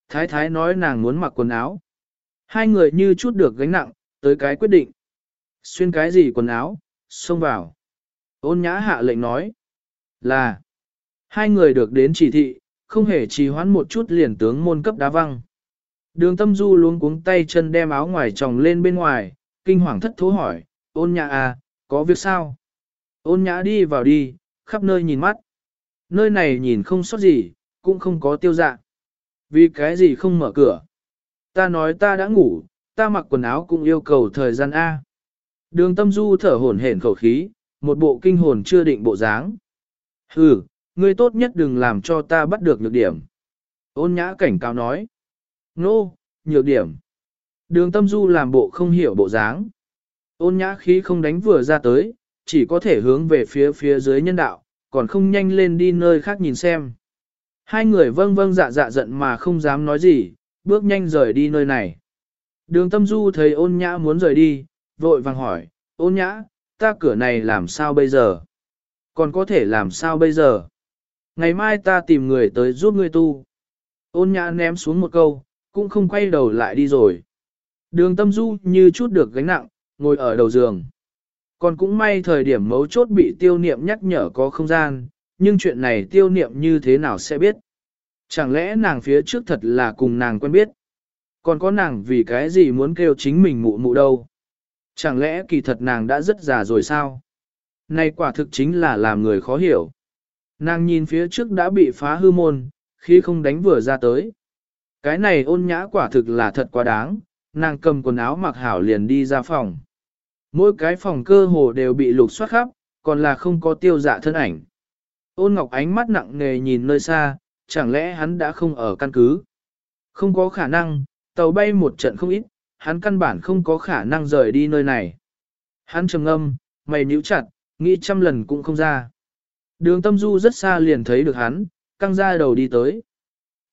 Thái thái nói nàng muốn mặc quần áo. Hai người như chút được gánh nặng, tới cái quyết định. Xuyên cái gì quần áo, xông vào. Ôn nhã hạ lệnh nói. Là. Hai người được đến chỉ thị, không hề trì hoãn một chút liền tướng môn cấp đá văng. Đường tâm du luống cuống tay chân đem áo ngoài tròng lên bên ngoài, kinh hoàng thất thố hỏi, ôn nhã à, có việc sao? Ôn nhã đi vào đi, khắp nơi nhìn mắt. Nơi này nhìn không sót gì, cũng không có tiêu dạ. Vì cái gì không mở cửa? Ta nói ta đã ngủ, ta mặc quần áo cũng yêu cầu thời gian A. Đường tâm du thở hổn hển khẩu khí, một bộ kinh hồn chưa định bộ dáng. Hừ, ngươi tốt nhất đừng làm cho ta bắt được nhược điểm. Ôn nhã cảnh cáo nói. Nô, nhược điểm. Đường tâm du làm bộ không hiểu bộ dáng. Ôn nhã khí không đánh vừa ra tới, chỉ có thể hướng về phía phía dưới nhân đạo, còn không nhanh lên đi nơi khác nhìn xem. Hai người vâng vâng dạ dạ giận mà không dám nói gì, bước nhanh rời đi nơi này. Đường tâm du thấy ôn nhã muốn rời đi, vội vàng hỏi, ôn nhã, ta cửa này làm sao bây giờ? Còn có thể làm sao bây giờ? Ngày mai ta tìm người tới giúp ngươi tu. Ôn nhã ném xuống một câu, cũng không quay đầu lại đi rồi. Đường tâm du như chút được gánh nặng, ngồi ở đầu giường. Còn cũng may thời điểm mấu chốt bị tiêu niệm nhắc nhở có không gian, nhưng chuyện này tiêu niệm như thế nào sẽ biết. Chẳng lẽ nàng phía trước thật là cùng nàng quen biết? Còn có nàng vì cái gì muốn kêu chính mình mụ mụ đâu? Chẳng lẽ kỳ thật nàng đã rất già rồi sao? Này quả thực chính là làm người khó hiểu. Nàng nhìn phía trước đã bị phá hư môn, khi không đánh vừa ra tới. Cái này ôn nhã quả thực là thật quá đáng, nàng cầm quần áo mặc hảo liền đi ra phòng. Mỗi cái phòng cơ hồ đều bị lục soát khắp, còn là không có tiêu dạ thân ảnh. Ôn ngọc ánh mắt nặng nề nhìn nơi xa, chẳng lẽ hắn đã không ở căn cứ. Không có khả năng, tàu bay một trận không ít, hắn căn bản không có khả năng rời đi nơi này. Hắn trầm âm, mày nhíu chặt, nghĩ trăm lần cũng không ra. Đường tâm du rất xa liền thấy được hắn, căng ra đầu đi tới.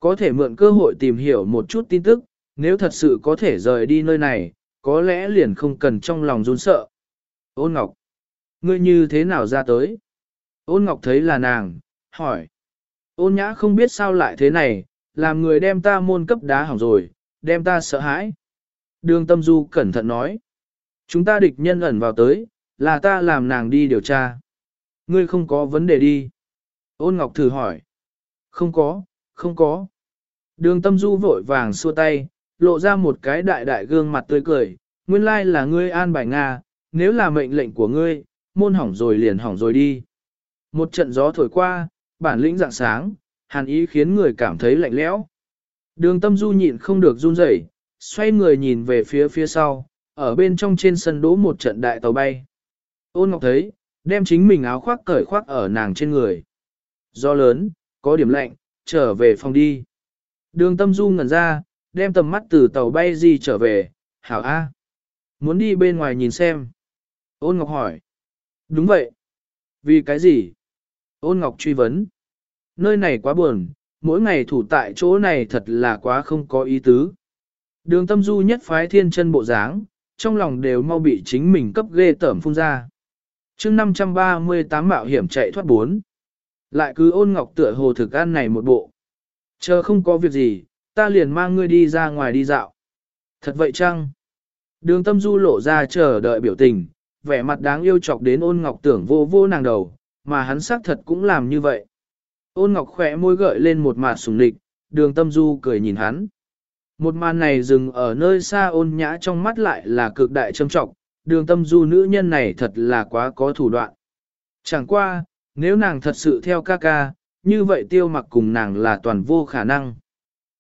Có thể mượn cơ hội tìm hiểu một chút tin tức, nếu thật sự có thể rời đi nơi này, có lẽ liền không cần trong lòng run sợ. Ôn Ngọc, ngươi như thế nào ra tới? Ôn Ngọc thấy là nàng, hỏi. Ôn nhã không biết sao lại thế này, làm người đem ta môn cấp đá hỏng rồi, đem ta sợ hãi. Đường tâm du cẩn thận nói. Chúng ta địch nhân ẩn vào tới, là ta làm nàng đi điều tra. Ngươi không có vấn đề đi. Ôn Ngọc thử hỏi. Không có, không có. Đường tâm du vội vàng xua tay, lộ ra một cái đại đại gương mặt tươi cười. Nguyên lai là ngươi an bài Nga, nếu là mệnh lệnh của ngươi, môn hỏng rồi liền hỏng rồi đi. Một trận gió thổi qua, bản lĩnh dạng sáng, hàn ý khiến người cảm thấy lạnh lẽo. Đường tâm du nhịn không được run rẩy, xoay người nhìn về phía phía sau, ở bên trong trên sân đỗ một trận đại tàu bay. Ôn Ngọc thấy, đem chính mình áo khoác cởi khoác ở nàng trên người. Do lớn, có điểm lạnh, trở về phòng đi. Đường tâm du ngẩn ra, đem tầm mắt từ tàu bay gì trở về, hảo A. Muốn đi bên ngoài nhìn xem. Ôn Ngọc hỏi. Đúng vậy. Vì cái gì? Ôn Ngọc truy vấn. Nơi này quá buồn, mỗi ngày thủ tại chỗ này thật là quá không có ý tứ. Đường tâm du nhất phái thiên chân bộ dáng, trong lòng đều mau bị chính mình cấp ghê tởm phun ra. chương 538 mạo hiểm chạy thoát bốn. Lại cứ ôn ngọc tựa hồ thực ăn này một bộ. Chờ không có việc gì, ta liền mang ngươi đi ra ngoài đi dạo. Thật vậy chăng? Đường tâm du lộ ra chờ đợi biểu tình, vẻ mặt đáng yêu chọc đến ôn ngọc tưởng vô vô nàng đầu, mà hắn xác thật cũng làm như vậy. Ôn ngọc khỏe môi gợi lên một mặt sùng địch, đường tâm du cười nhìn hắn. Một màn này dừng ở nơi xa ôn nhã trong mắt lại là cực đại trâm trọng, đường tâm du nữ nhân này thật là quá có thủ đoạn. Chẳng qua, nếu nàng thật sự theo ca ca, như vậy tiêu mặc cùng nàng là toàn vô khả năng.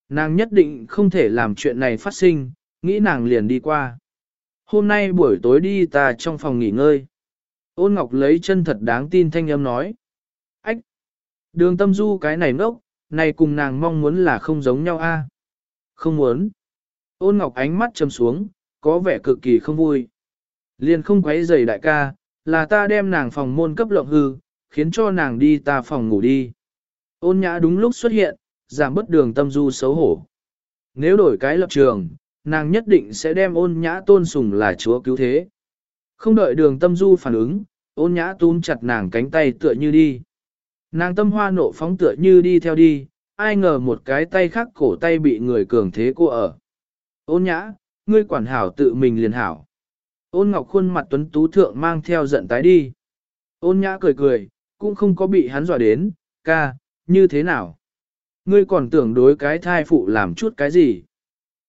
Nàng nhất định không thể làm chuyện này phát sinh, nghĩ nàng liền đi qua. Hôm nay buổi tối đi ta trong phòng nghỉ ngơi. Ôn Ngọc lấy chân thật đáng tin thanh âm nói. Ách! Đường tâm du cái này ngốc, này cùng nàng mong muốn là không giống nhau a. Không muốn. Ôn Ngọc ánh mắt chầm xuống, có vẻ cực kỳ không vui. Liền không quấy giày đại ca, là ta đem nàng phòng môn cấp lộng hư, khiến cho nàng đi ta phòng ngủ đi. Ôn nhã đúng lúc xuất hiện, giảm bất đường tâm du xấu hổ. Nếu đổi cái lập trường, nàng nhất định sẽ đem ôn nhã tôn sùng là chúa cứu thế. Không đợi đường tâm du phản ứng, ôn nhã túm chặt nàng cánh tay tựa như đi. Nàng tâm hoa nộ phóng tựa như đi theo đi, ai ngờ một cái tay khác cổ tay bị người cường thế cô ở. Ôn nhã, ngươi quản hảo tự mình liền hảo. Ôn ngọc khuôn mặt tuấn tú thượng mang theo giận tái đi. Ôn nhã cười cười, cũng không có bị hắn dọa đến, ca, như thế nào? Ngươi còn tưởng đối cái thai phụ làm chút cái gì?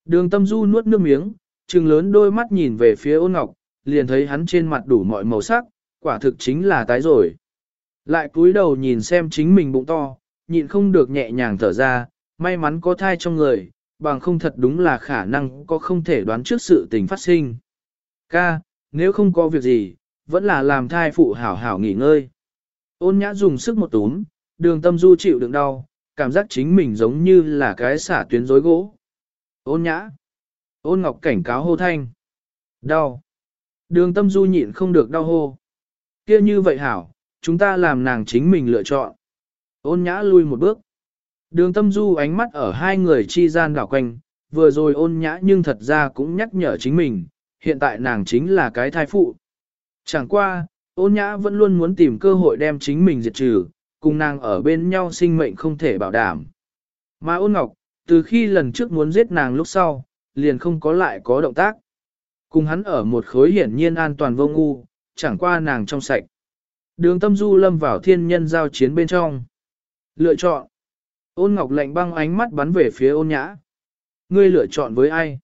Đường tâm du nuốt nước miếng, trừng lớn đôi mắt nhìn về phía ôn ngọc, liền thấy hắn trên mặt đủ mọi màu sắc, quả thực chính là tái rồi. Lại cúi đầu nhìn xem chính mình bụng to, nhịn không được nhẹ nhàng thở ra, may mắn có thai trong người, bằng không thật đúng là khả năng có không thể đoán trước sự tình phát sinh. Ca, nếu không có việc gì, vẫn là làm thai phụ hảo hảo nghỉ ngơi. Ôn nhã dùng sức một túm, đường tâm du chịu đựng đau, cảm giác chính mình giống như là cái xả tuyến rối gỗ. Ôn nhã. Ôn ngọc cảnh cáo hô thanh. Đau. Đường tâm du nhịn không được đau hô. kia như vậy hảo, chúng ta làm nàng chính mình lựa chọn. Ôn nhã lui một bước. Đường tâm du ánh mắt ở hai người chi gian đảo quanh, vừa rồi ôn nhã nhưng thật ra cũng nhắc nhở chính mình, hiện tại nàng chính là cái thai phụ. Chẳng qua, ôn nhã vẫn luôn muốn tìm cơ hội đem chính mình diệt trừ, cùng nàng ở bên nhau sinh mệnh không thể bảo đảm. Mà ôn ngọc, từ khi lần trước muốn giết nàng lúc sau, liền không có lại có động tác. Cùng hắn ở một khối hiển nhiên an toàn vô ngu, chẳng qua nàng trong sạch. Đường tâm du lâm vào thiên nhân giao chiến bên trong. Lựa chọn. Ôn ngọc lạnh băng ánh mắt bắn về phía ôn nhã. Ngươi lựa chọn với ai?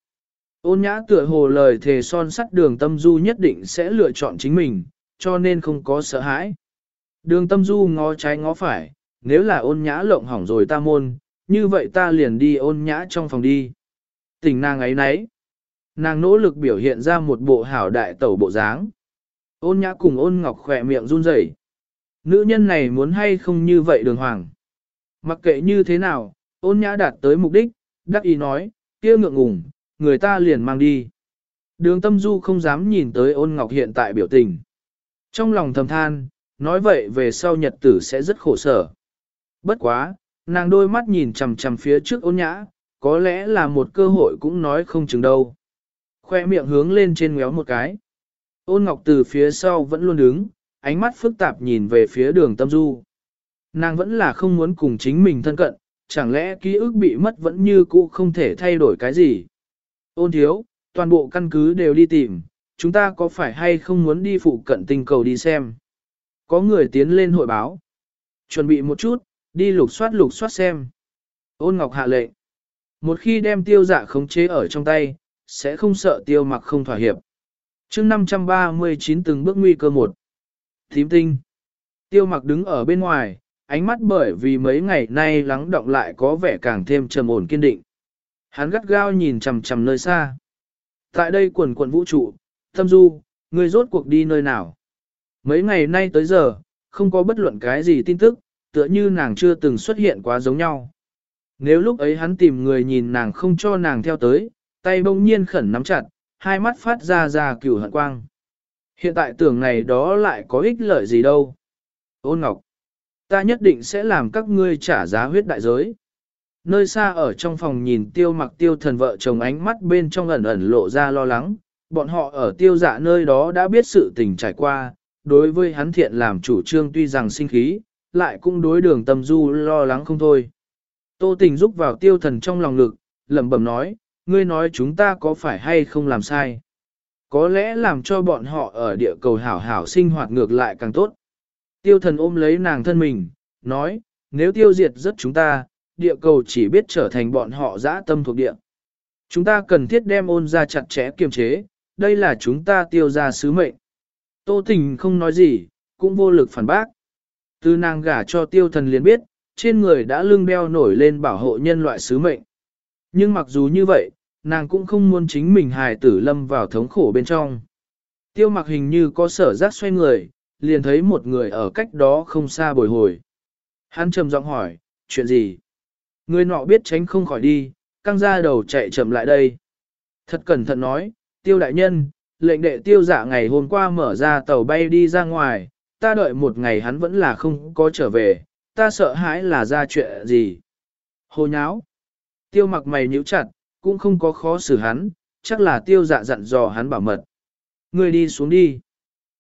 Ôn nhã tựa hồ lời thề son sắt đường tâm du nhất định sẽ lựa chọn chính mình, cho nên không có sợ hãi. Đường tâm du ngó trái ngó phải, nếu là ôn nhã lộng hỏng rồi ta môn, như vậy ta liền đi ôn nhã trong phòng đi. Tình nàng ấy nấy. Nàng nỗ lực biểu hiện ra một bộ hảo đại tẩu bộ dáng. Ôn nhã cùng ôn ngọc khỏe miệng run rẩy. Nữ nhân này muốn hay không như vậy đường hoàng. Mặc kệ như thế nào, ôn nhã đạt tới mục đích, đắc ý nói, kia ngượng ngùng, người ta liền mang đi. Đường tâm du không dám nhìn tới ôn ngọc hiện tại biểu tình. Trong lòng thầm than, nói vậy về sau nhật tử sẽ rất khổ sở. Bất quá, nàng đôi mắt nhìn chằm chằm phía trước ôn nhã, có lẽ là một cơ hội cũng nói không chừng đâu. Khoe miệng hướng lên trên ngéo một cái. Ôn ngọc từ phía sau vẫn luôn đứng, ánh mắt phức tạp nhìn về phía đường tâm du. Nàng vẫn là không muốn cùng chính mình thân cận, chẳng lẽ ký ức bị mất vẫn như cũ không thể thay đổi cái gì. Ôn thiếu, toàn bộ căn cứ đều đi tìm, chúng ta có phải hay không muốn đi phụ cận tinh cầu đi xem. Có người tiến lên hội báo. Chuẩn bị một chút, đi lục soát lục soát xem. Ôn Ngọc hạ lệnh. Một khi đem tiêu dạ khống chế ở trong tay, sẽ không sợ tiêu mặc không thỏa hiệp chương 539 từng bước nguy cơ một. Thím tinh. Tiêu mặc đứng ở bên ngoài, ánh mắt bởi vì mấy ngày nay lắng động lại có vẻ càng thêm trầm ổn kiên định. Hắn gắt gao nhìn chằm chằm nơi xa. Tại đây quần quần vũ trụ, thâm du, người rốt cuộc đi nơi nào? Mấy ngày nay tới giờ, không có bất luận cái gì tin tức, tựa như nàng chưa từng xuất hiện quá giống nhau. Nếu lúc ấy hắn tìm người nhìn nàng không cho nàng theo tới, tay bỗng nhiên khẩn nắm chặt, hai mắt phát ra ra cửu hận quang. Hiện tại tưởng này đó lại có ích lợi gì đâu. Ôn Ngọc, ta nhất định sẽ làm các ngươi trả giá huyết đại giới. Nơi xa ở trong phòng nhìn tiêu mặc tiêu thần vợ chồng ánh mắt bên trong ẩn ẩn lộ ra lo lắng, bọn họ ở tiêu dạ nơi đó đã biết sự tình trải qua, đối với hắn thiện làm chủ trương tuy rằng sinh khí, lại cũng đối đường tâm du lo lắng không thôi. Tô tình rúc vào tiêu thần trong lòng lực, lẩm bẩm nói, ngươi nói chúng ta có phải hay không làm sai. Có lẽ làm cho bọn họ ở địa cầu hảo hảo sinh hoạt ngược lại càng tốt. Tiêu thần ôm lấy nàng thân mình, nói, nếu tiêu diệt rất chúng ta, địa cầu chỉ biết trở thành bọn họ dã tâm thuộc địa. Chúng ta cần thiết đem ôn ra chặt chẽ kiềm chế, đây là chúng ta tiêu ra sứ mệnh. Tô tình không nói gì, cũng vô lực phản bác. Từ nàng gả cho tiêu thần liền biết, trên người đã lưng đeo nổi lên bảo hộ nhân loại sứ mệnh. Nhưng mặc dù như vậy, nàng cũng không muốn chính mình hài tử lâm vào thống khổ bên trong. Tiêu mặc hình như có sở giác xoay người, liền thấy một người ở cách đó không xa bồi hồi. Hắn trầm giọng hỏi, chuyện gì? Người nọ biết tránh không khỏi đi, căng ra đầu chạy chậm lại đây. Thật cẩn thận nói, tiêu đại nhân, lệnh đệ tiêu giả ngày hôm qua mở ra tàu bay đi ra ngoài, ta đợi một ngày hắn vẫn là không có trở về, ta sợ hãi là ra chuyện gì. Hồ nháo. Tiêu mặc mày nhíu chặt, cũng không có khó xử hắn, chắc là tiêu dạ dặn dò hắn bảo mật. Người đi xuống đi.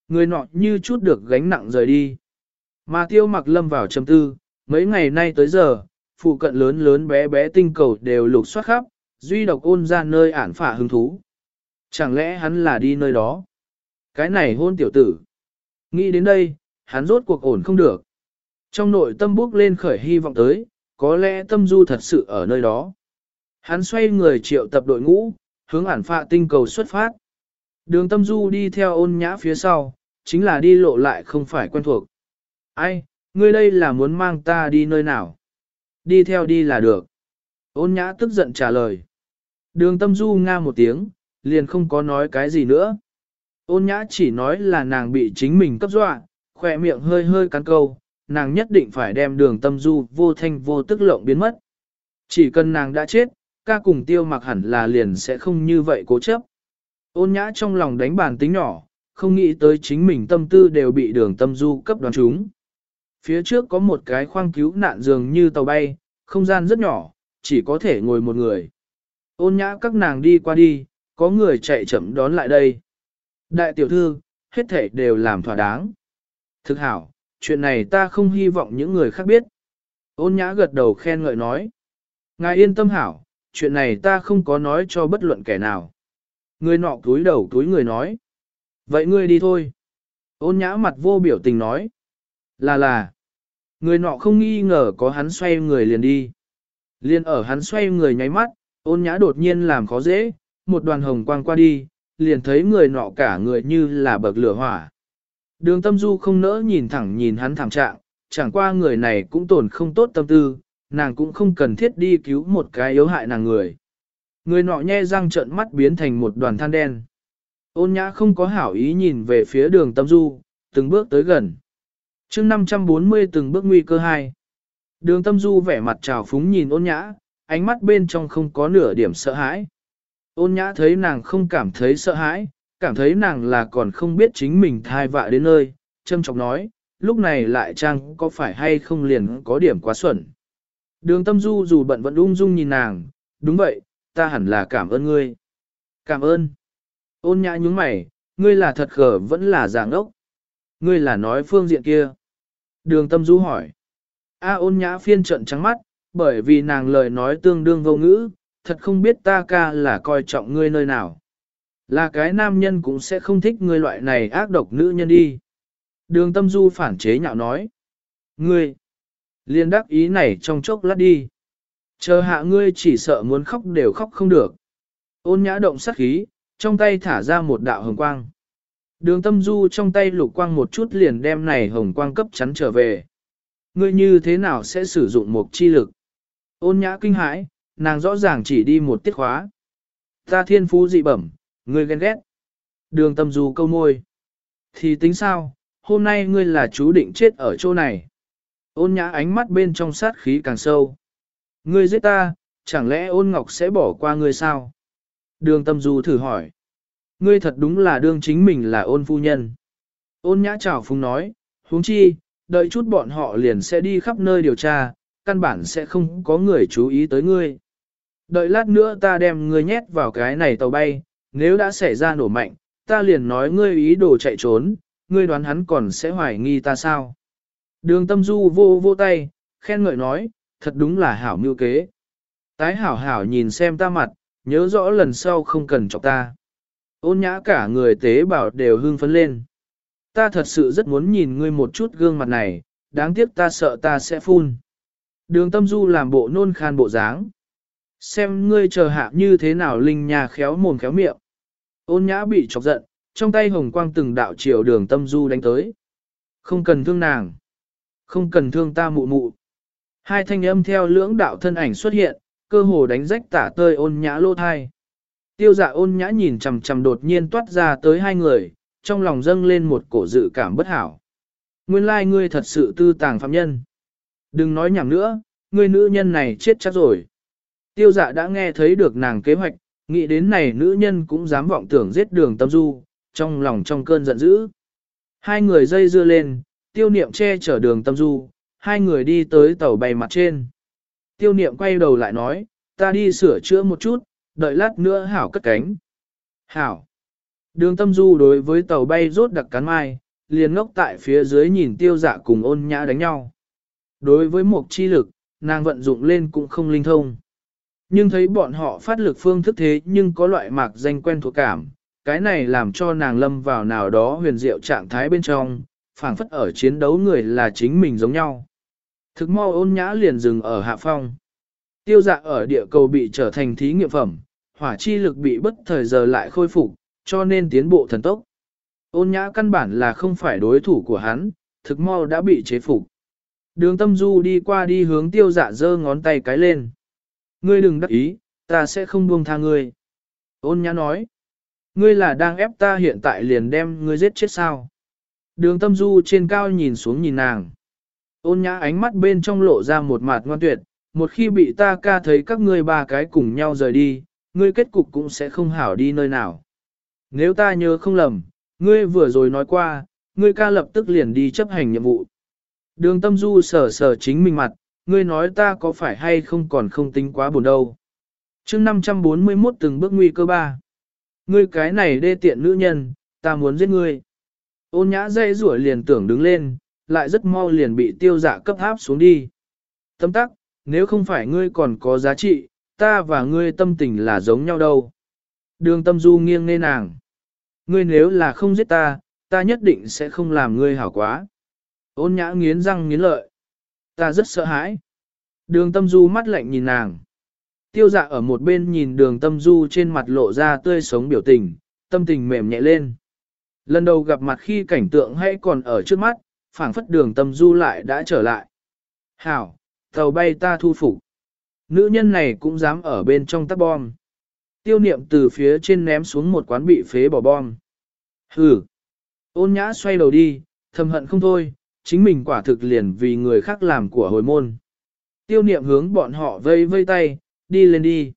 Người nọ như chút được gánh nặng rời đi. Mà tiêu mặc lâm vào trầm tư, mấy ngày nay tới giờ, phụ cận lớn lớn bé bé tinh cầu đều lục soát khắp, duy độc ôn ra nơi ản phả hứng thú. Chẳng lẽ hắn là đi nơi đó? Cái này hôn tiểu tử. Nghĩ đến đây, hắn rốt cuộc ổn không được. Trong nội tâm bước lên khởi hy vọng tới, có lẽ tâm du thật sự ở nơi đó. Hắn xoay người triệu tập đội ngũ, hướng ản phạ tinh cầu xuất phát. Đường tâm du đi theo ôn nhã phía sau, chính là đi lộ lại không phải quen thuộc. Ai, ngươi đây là muốn mang ta đi nơi nào? Đi theo đi là được. Ôn nhã tức giận trả lời. Đường tâm du nga một tiếng, liền không có nói cái gì nữa. Ôn nhã chỉ nói là nàng bị chính mình cấp dọa, khỏe miệng hơi hơi cắn câu, nàng nhất định phải đem đường tâm du vô thanh vô tức lộng biến mất. Chỉ cần nàng đã chết, ca cùng tiêu mặc hẳn là liền sẽ không như vậy cố chấp. Ôn nhã trong lòng đánh bàn tính nhỏ, không nghĩ tới chính mình tâm tư đều bị đường tâm du cấp đoán chúng. Phía trước có một cái khoang cứu nạn dường như tàu bay, không gian rất nhỏ, chỉ có thể ngồi một người. Ôn nhã các nàng đi qua đi, có người chạy chậm đón lại đây. Đại tiểu thư, hết thể đều làm thỏa đáng. Thực hảo, chuyện này ta không hy vọng những người khác biết. Ôn nhã gật đầu khen ngợi nói. Ngài yên tâm hảo, chuyện này ta không có nói cho bất luận kẻ nào. Người nọ túi đầu túi người nói. Vậy ngươi đi thôi. Ôn nhã mặt vô biểu tình nói. Là là. Người nọ không nghi ngờ có hắn xoay người liền đi. Liên ở hắn xoay người nháy mắt, ôn nhã đột nhiên làm khó dễ, một đoàn hồng quang qua đi, liền thấy người nọ cả người như là bậc lửa hỏa. Đường tâm du không nỡ nhìn thẳng nhìn hắn thẳng trạng, chẳng qua người này cũng tổn không tốt tâm tư, nàng cũng không cần thiết đi cứu một cái yếu hại nàng người. Người nọ nhe răng trợn mắt biến thành một đoàn than đen. Ôn nhã không có hảo ý nhìn về phía đường tâm du, từng bước tới gần. chương 540 từng bước nguy cơ hai. Đường tâm du vẻ mặt trào phúng nhìn ôn nhã, ánh mắt bên trong không có nửa điểm sợ hãi. Ôn nhã thấy nàng không cảm thấy sợ hãi, cảm thấy nàng là còn không biết chính mình thai vạ đến nơi, châm chọc nói, lúc này lại trang có phải hay không liền có điểm quá xuẩn. Đường tâm du dù bận vẫn ung dung nhìn nàng, đúng vậy, ta hẳn là cảm ơn ngươi. Cảm ơn. Ôn nhã nhúng mày, ngươi là thật khờ vẫn là dạng ốc. Ngươi là nói phương diện kia. Đường tâm du hỏi. A ôn nhã phiên trận trắng mắt, bởi vì nàng lời nói tương đương vô ngữ, thật không biết ta ca là coi trọng ngươi nơi nào. Là cái nam nhân cũng sẽ không thích ngươi loại này ác độc nữ nhân đi. Đường tâm du phản chế nhạo nói. Ngươi, liên đắc ý này trong chốc lát đi. Chờ hạ ngươi chỉ sợ muốn khóc đều khóc không được. Ôn nhã động sát khí, trong tay thả ra một đạo hồng quang. Đường tâm du trong tay lục quang một chút liền đem này hồng quang cấp chắn trở về. Ngươi như thế nào sẽ sử dụng một chi lực? Ôn nhã kinh hãi, nàng rõ ràng chỉ đi một tiết khóa. Ta thiên phú dị bẩm, ngươi ghen ghét. Đường tâm du câu môi. Thì tính sao, hôm nay ngươi là chú định chết ở chỗ này. Ôn nhã ánh mắt bên trong sát khí càng sâu. Ngươi giết ta, chẳng lẽ ôn ngọc sẽ bỏ qua ngươi sao? Đường tâm du thử hỏi. Ngươi thật đúng là đương chính mình là ôn phu nhân. Ôn nhã chào phúng nói, huống chi, đợi chút bọn họ liền sẽ đi khắp nơi điều tra, căn bản sẽ không có người chú ý tới ngươi. Đợi lát nữa ta đem ngươi nhét vào cái này tàu bay, nếu đã xảy ra nổ mạnh, ta liền nói ngươi ý đồ chạy trốn, ngươi đoán hắn còn sẽ hoài nghi ta sao. Đường tâm du vô vô tay, khen ngợi nói, thật đúng là hảo mưu kế. Tái hảo hảo nhìn xem ta mặt, nhớ rõ lần sau không cần chọc ta. Ôn nhã cả người tế bảo đều hưng phấn lên. Ta thật sự rất muốn nhìn ngươi một chút gương mặt này, đáng tiếc ta sợ ta sẽ phun. Đường tâm du làm bộ nôn khan bộ dáng. Xem ngươi chờ hạ như thế nào linh nhà khéo mồm khéo miệng. Ôn nhã bị chọc giận, trong tay hồng quang từng đạo chiều đường tâm du đánh tới. Không cần thương nàng. Không cần thương ta mụ mụ. Hai thanh âm theo lưỡng đạo thân ảnh xuất hiện, cơ hồ đánh rách tả tơi ôn nhã lô thai. Tiêu dạ ôn nhã nhìn chằm chằm đột nhiên toát ra tới hai người, trong lòng dâng lên một cổ dự cảm bất hảo. Nguyên lai ngươi thật sự tư tàng phạm nhân. Đừng nói nhảm nữa, ngươi nữ nhân này chết chắc rồi. Tiêu dạ đã nghe thấy được nàng kế hoạch, nghĩ đến này nữ nhân cũng dám vọng tưởng giết đường tâm du, trong lòng trong cơn giận dữ. Hai người dây dưa lên, tiêu niệm che chở đường tâm du, hai người đi tới tàu bay mặt trên. Tiêu niệm quay đầu lại nói, ta đi sửa chữa một chút, đợi lát nữa hảo cất cánh. Hảo. Đường tâm du đối với tàu bay rốt đặc cắn mai, liền ngốc tại phía dưới nhìn tiêu dạ cùng ôn nhã đánh nhau. Đối với một chi lực, nàng vận dụng lên cũng không linh thông. Nhưng thấy bọn họ phát lực phương thức thế nhưng có loại mạc danh quen thuộc cảm, cái này làm cho nàng lâm vào nào đó huyền diệu trạng thái bên trong, phảng phất ở chiến đấu người là chính mình giống nhau. Thực mau ôn nhã liền dừng ở hạ phong. Tiêu dạ ở địa cầu bị trở thành thí nghiệm phẩm, hỏa chi lực bị bất thời giờ lại khôi phục, cho nên tiến bộ thần tốc. Ôn nhã căn bản là không phải đối thủ của hắn, thực mau đã bị chế phục. Đường tâm du đi qua đi hướng tiêu dạ giơ ngón tay cái lên. Ngươi đừng đắc ý, ta sẽ không buông tha ngươi. Ôn nhã nói. Ngươi là đang ép ta hiện tại liền đem ngươi giết chết sao. Đường tâm du trên cao nhìn xuống nhìn nàng. Ôn nhã ánh mắt bên trong lộ ra một mặt ngoan tuyệt, một khi bị ta ca thấy các ngươi ba cái cùng nhau rời đi, ngươi kết cục cũng sẽ không hảo đi nơi nào. Nếu ta nhớ không lầm, ngươi vừa rồi nói qua, ngươi ca lập tức liền đi chấp hành nhiệm vụ. Đường tâm du sờ sờ chính mình mặt, ngươi nói ta có phải hay không còn không tính quá buồn đâu. chương 541 từng bước nguy cơ ba. Ngươi cái này đê tiện nữ nhân, ta muốn giết ngươi. Ôn nhã dây rủa liền tưởng đứng lên, lại rất mau liền bị tiêu dạ cấp áp xuống đi. Tâm tắc, nếu không phải ngươi còn có giá trị, ta và ngươi tâm tình là giống nhau đâu. Đường tâm du nghiêng nghe nàng. Ngươi nếu là không giết ta, ta nhất định sẽ không làm ngươi hảo quá. Ôn nhã nghiến răng nghiến lợi. Ta rất sợ hãi. Đường tâm du mắt lạnh nhìn nàng. Tiêu dạ ở một bên nhìn đường tâm du trên mặt lộ ra tươi sống biểu tình, tâm tình mềm nhẹ lên. Lần đầu gặp mặt khi cảnh tượng hay còn ở trước mắt, phảng phất đường tâm du lại đã trở lại. Hảo, tàu bay ta thu phục. Nữ nhân này cũng dám ở bên trong tắt bom. Tiêu niệm từ phía trên ném xuống một quán bị phế bỏ bom. Hừ. Ôn nhã xoay đầu đi, thầm hận không thôi, chính mình quả thực liền vì người khác làm của hồi môn. Tiêu niệm hướng bọn họ vây vây tay, đi lên đi.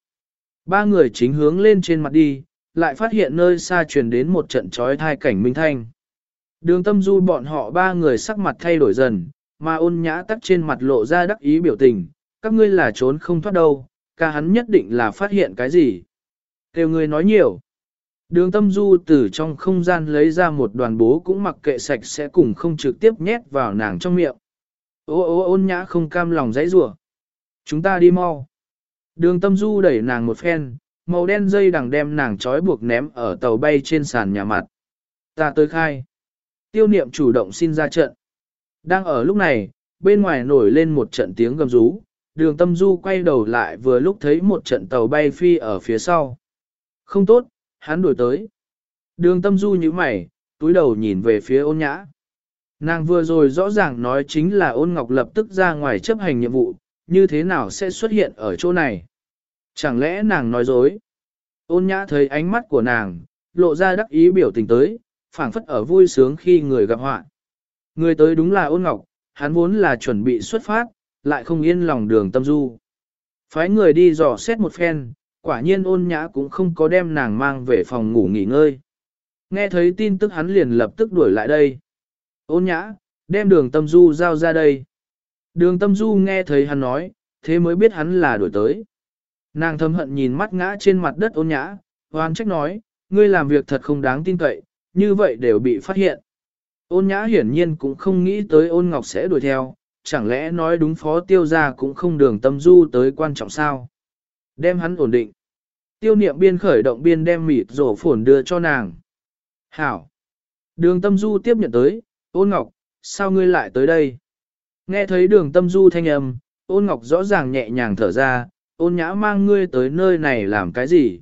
Ba người chính hướng lên trên mặt đi, lại phát hiện nơi xa truyền đến một trận trói thai cảnh minh thanh. Đường tâm du bọn họ ba người sắc mặt thay đổi dần, mà ôn nhã tắt trên mặt lộ ra đắc ý biểu tình, các ngươi là trốn không thoát đâu, ca hắn nhất định là phát hiện cái gì. Kêu người nói nhiều. Đường tâm du từ trong không gian lấy ra một đoàn bố cũng mặc kệ sạch sẽ cùng không trực tiếp nhét vào nàng trong miệng. Ô ô ôn nhã không cam lòng dãy rủa Chúng ta đi mau. Đường tâm du đẩy nàng một phen, màu đen dây đằng đem nàng trói buộc ném ở tàu bay trên sàn nhà mặt. Ta tới khai. Tiêu niệm chủ động xin ra trận. Đang ở lúc này, bên ngoài nổi lên một trận tiếng gầm rú, đường tâm du quay đầu lại vừa lúc thấy một trận tàu bay phi ở phía sau. Không tốt, hắn đuổi tới. Đường tâm du như mày, túi đầu nhìn về phía ôn nhã. Nàng vừa rồi rõ ràng nói chính là ôn ngọc lập tức ra ngoài chấp hành nhiệm vụ, như thế nào sẽ xuất hiện ở chỗ này? Chẳng lẽ nàng nói dối? Ôn nhã thấy ánh mắt của nàng, lộ ra đắc ý biểu tình tới, phảng phất ở vui sướng khi người gặp họa. Người tới đúng là ôn ngọc, hắn vốn là chuẩn bị xuất phát, lại không yên lòng đường tâm du. Phái người đi dò xét một phen, quả nhiên ôn nhã cũng không có đem nàng mang về phòng ngủ nghỉ ngơi. Nghe thấy tin tức hắn liền lập tức đuổi lại đây. Ôn nhã, đem đường tâm du giao ra đây. Đường tâm du nghe thấy hắn nói, thế mới biết hắn là đuổi tới. Nàng thâm hận nhìn mắt ngã trên mặt đất ôn nhã, hoan trách nói, ngươi làm việc thật không đáng tin cậy, như vậy đều bị phát hiện. Ôn nhã hiển nhiên cũng không nghĩ tới ôn ngọc sẽ đuổi theo, chẳng lẽ nói đúng phó tiêu ra cũng không đường tâm du tới quan trọng sao. Đem hắn ổn định. Tiêu niệm biên khởi động biên đem mịt rổ phổn đưa cho nàng. Hảo. Đường tâm du tiếp nhận tới, ôn ngọc, sao ngươi lại tới đây? Nghe thấy đường tâm du thanh âm, ôn ngọc rõ ràng nhẹ nhàng thở ra, ôn nhã mang ngươi tới nơi này làm cái gì?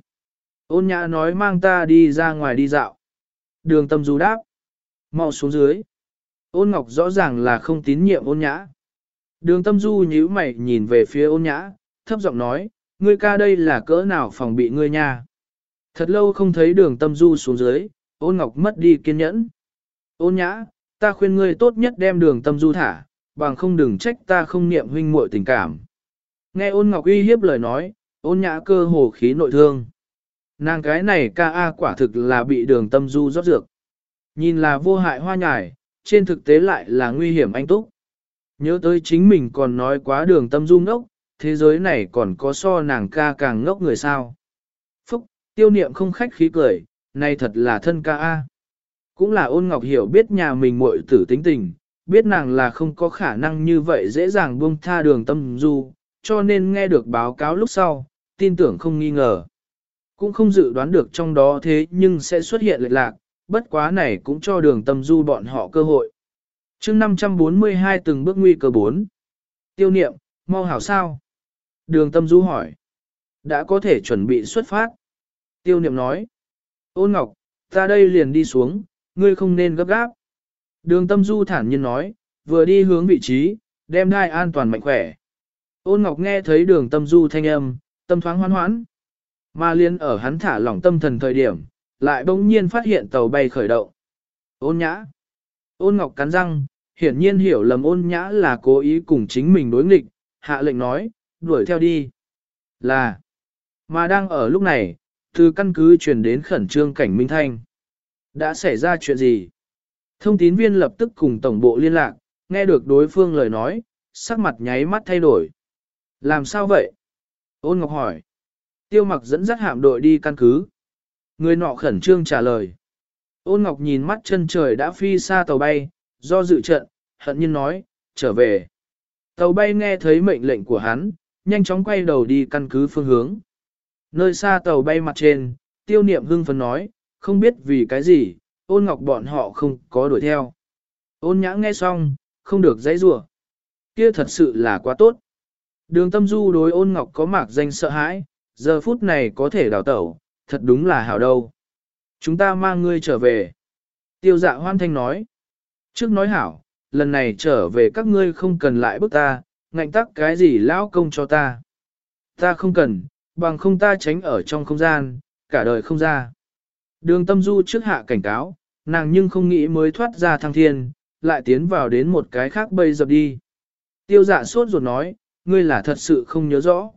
Ôn nhã nói mang ta đi ra ngoài đi dạo. Đường tâm du đáp. mau xuống dưới. Ôn ngọc rõ ràng là không tín nhiệm ôn nhã. Đường tâm du nhíu mày nhìn về phía ôn nhã, thấp giọng nói, ngươi ca đây là cỡ nào phòng bị ngươi nha. Thật lâu không thấy đường tâm du xuống dưới, ôn ngọc mất đi kiên nhẫn. Ôn nhã, ta khuyên ngươi tốt nhất đem đường tâm du thả, bằng không đừng trách ta không niệm huynh muội tình cảm. Nghe ôn ngọc uy hiếp lời nói, ôn nhã cơ hồ khí nội thương. Nàng cái này ca a quả thực là bị đường tâm du rót dược. Nhìn là vô hại hoa nhài, trên thực tế lại là nguy hiểm anh túc. Nhớ tới chính mình còn nói quá đường tâm du ngốc, thế giới này còn có so nàng ca càng ngốc người sao. Phúc, tiêu niệm không khách khí cười, này thật là thân ca a. Cũng là ôn ngọc hiểu biết nhà mình muội tử tính tình, biết nàng là không có khả năng như vậy dễ dàng buông tha đường tâm du, cho nên nghe được báo cáo lúc sau, tin tưởng không nghi ngờ. Cũng không dự đoán được trong đó thế nhưng sẽ xuất hiện lệch lạc, bất quá này cũng cho đường tâm du bọn họ cơ hội. chương 542 từng bước nguy cơ 4. Tiêu niệm, mau hảo sao? Đường tâm du hỏi. Đã có thể chuẩn bị xuất phát. Tiêu niệm nói. Ôn ngọc, ta đây liền đi xuống, ngươi không nên gấp gáp. Đường tâm du thản nhiên nói, vừa đi hướng vị trí, đem đai an toàn mạnh khỏe. Ôn ngọc nghe thấy đường tâm du thanh âm, tâm thoáng hoan hoãn. Mà liên ở hắn thả lỏng tâm thần thời điểm, lại bỗng nhiên phát hiện tàu bay khởi động. Ôn nhã. Ôn ngọc cắn răng, hiển nhiên hiểu lầm ôn nhã là cố ý cùng chính mình đối nghịch, hạ lệnh nói, đuổi theo đi. Là. Mà đang ở lúc này, từ căn cứ truyền đến khẩn trương cảnh Minh Thanh. Đã xảy ra chuyện gì? Thông tín viên lập tức cùng tổng bộ liên lạc, nghe được đối phương lời nói, sắc mặt nháy mắt thay đổi. Làm sao vậy? Ôn Ngọc hỏi. Tiêu mặc dẫn dắt hạm đội đi căn cứ. Người nọ khẩn trương trả lời. Ôn Ngọc nhìn mắt chân trời đã phi xa tàu bay, do dự trận, hận nhiên nói, trở về. Tàu bay nghe thấy mệnh lệnh của hắn, nhanh chóng quay đầu đi căn cứ phương hướng. Nơi xa tàu bay mặt trên, tiêu niệm hưng phấn nói, không biết vì cái gì, ôn ngọc bọn họ không có đuổi theo. Ôn nhã nghe xong, không được dãy rủa Kia thật sự là quá tốt. Đường tâm du đối ôn ngọc có mạc danh sợ hãi, giờ phút này có thể đào tẩu, thật đúng là hảo đâu. Chúng ta mang ngươi trở về. Tiêu dạ hoan thanh nói. Trước nói hảo, lần này trở về các ngươi không cần lại bức ta, ngạnh tắc cái gì lão công cho ta. Ta không cần, bằng không ta tránh ở trong không gian, cả đời không ra. Đường tâm du trước hạ cảnh cáo, nàng nhưng không nghĩ mới thoát ra thăng thiên, lại tiến vào đến một cái khác bây dập đi. Tiêu dạ sốt ruột nói, ngươi là thật sự không nhớ rõ.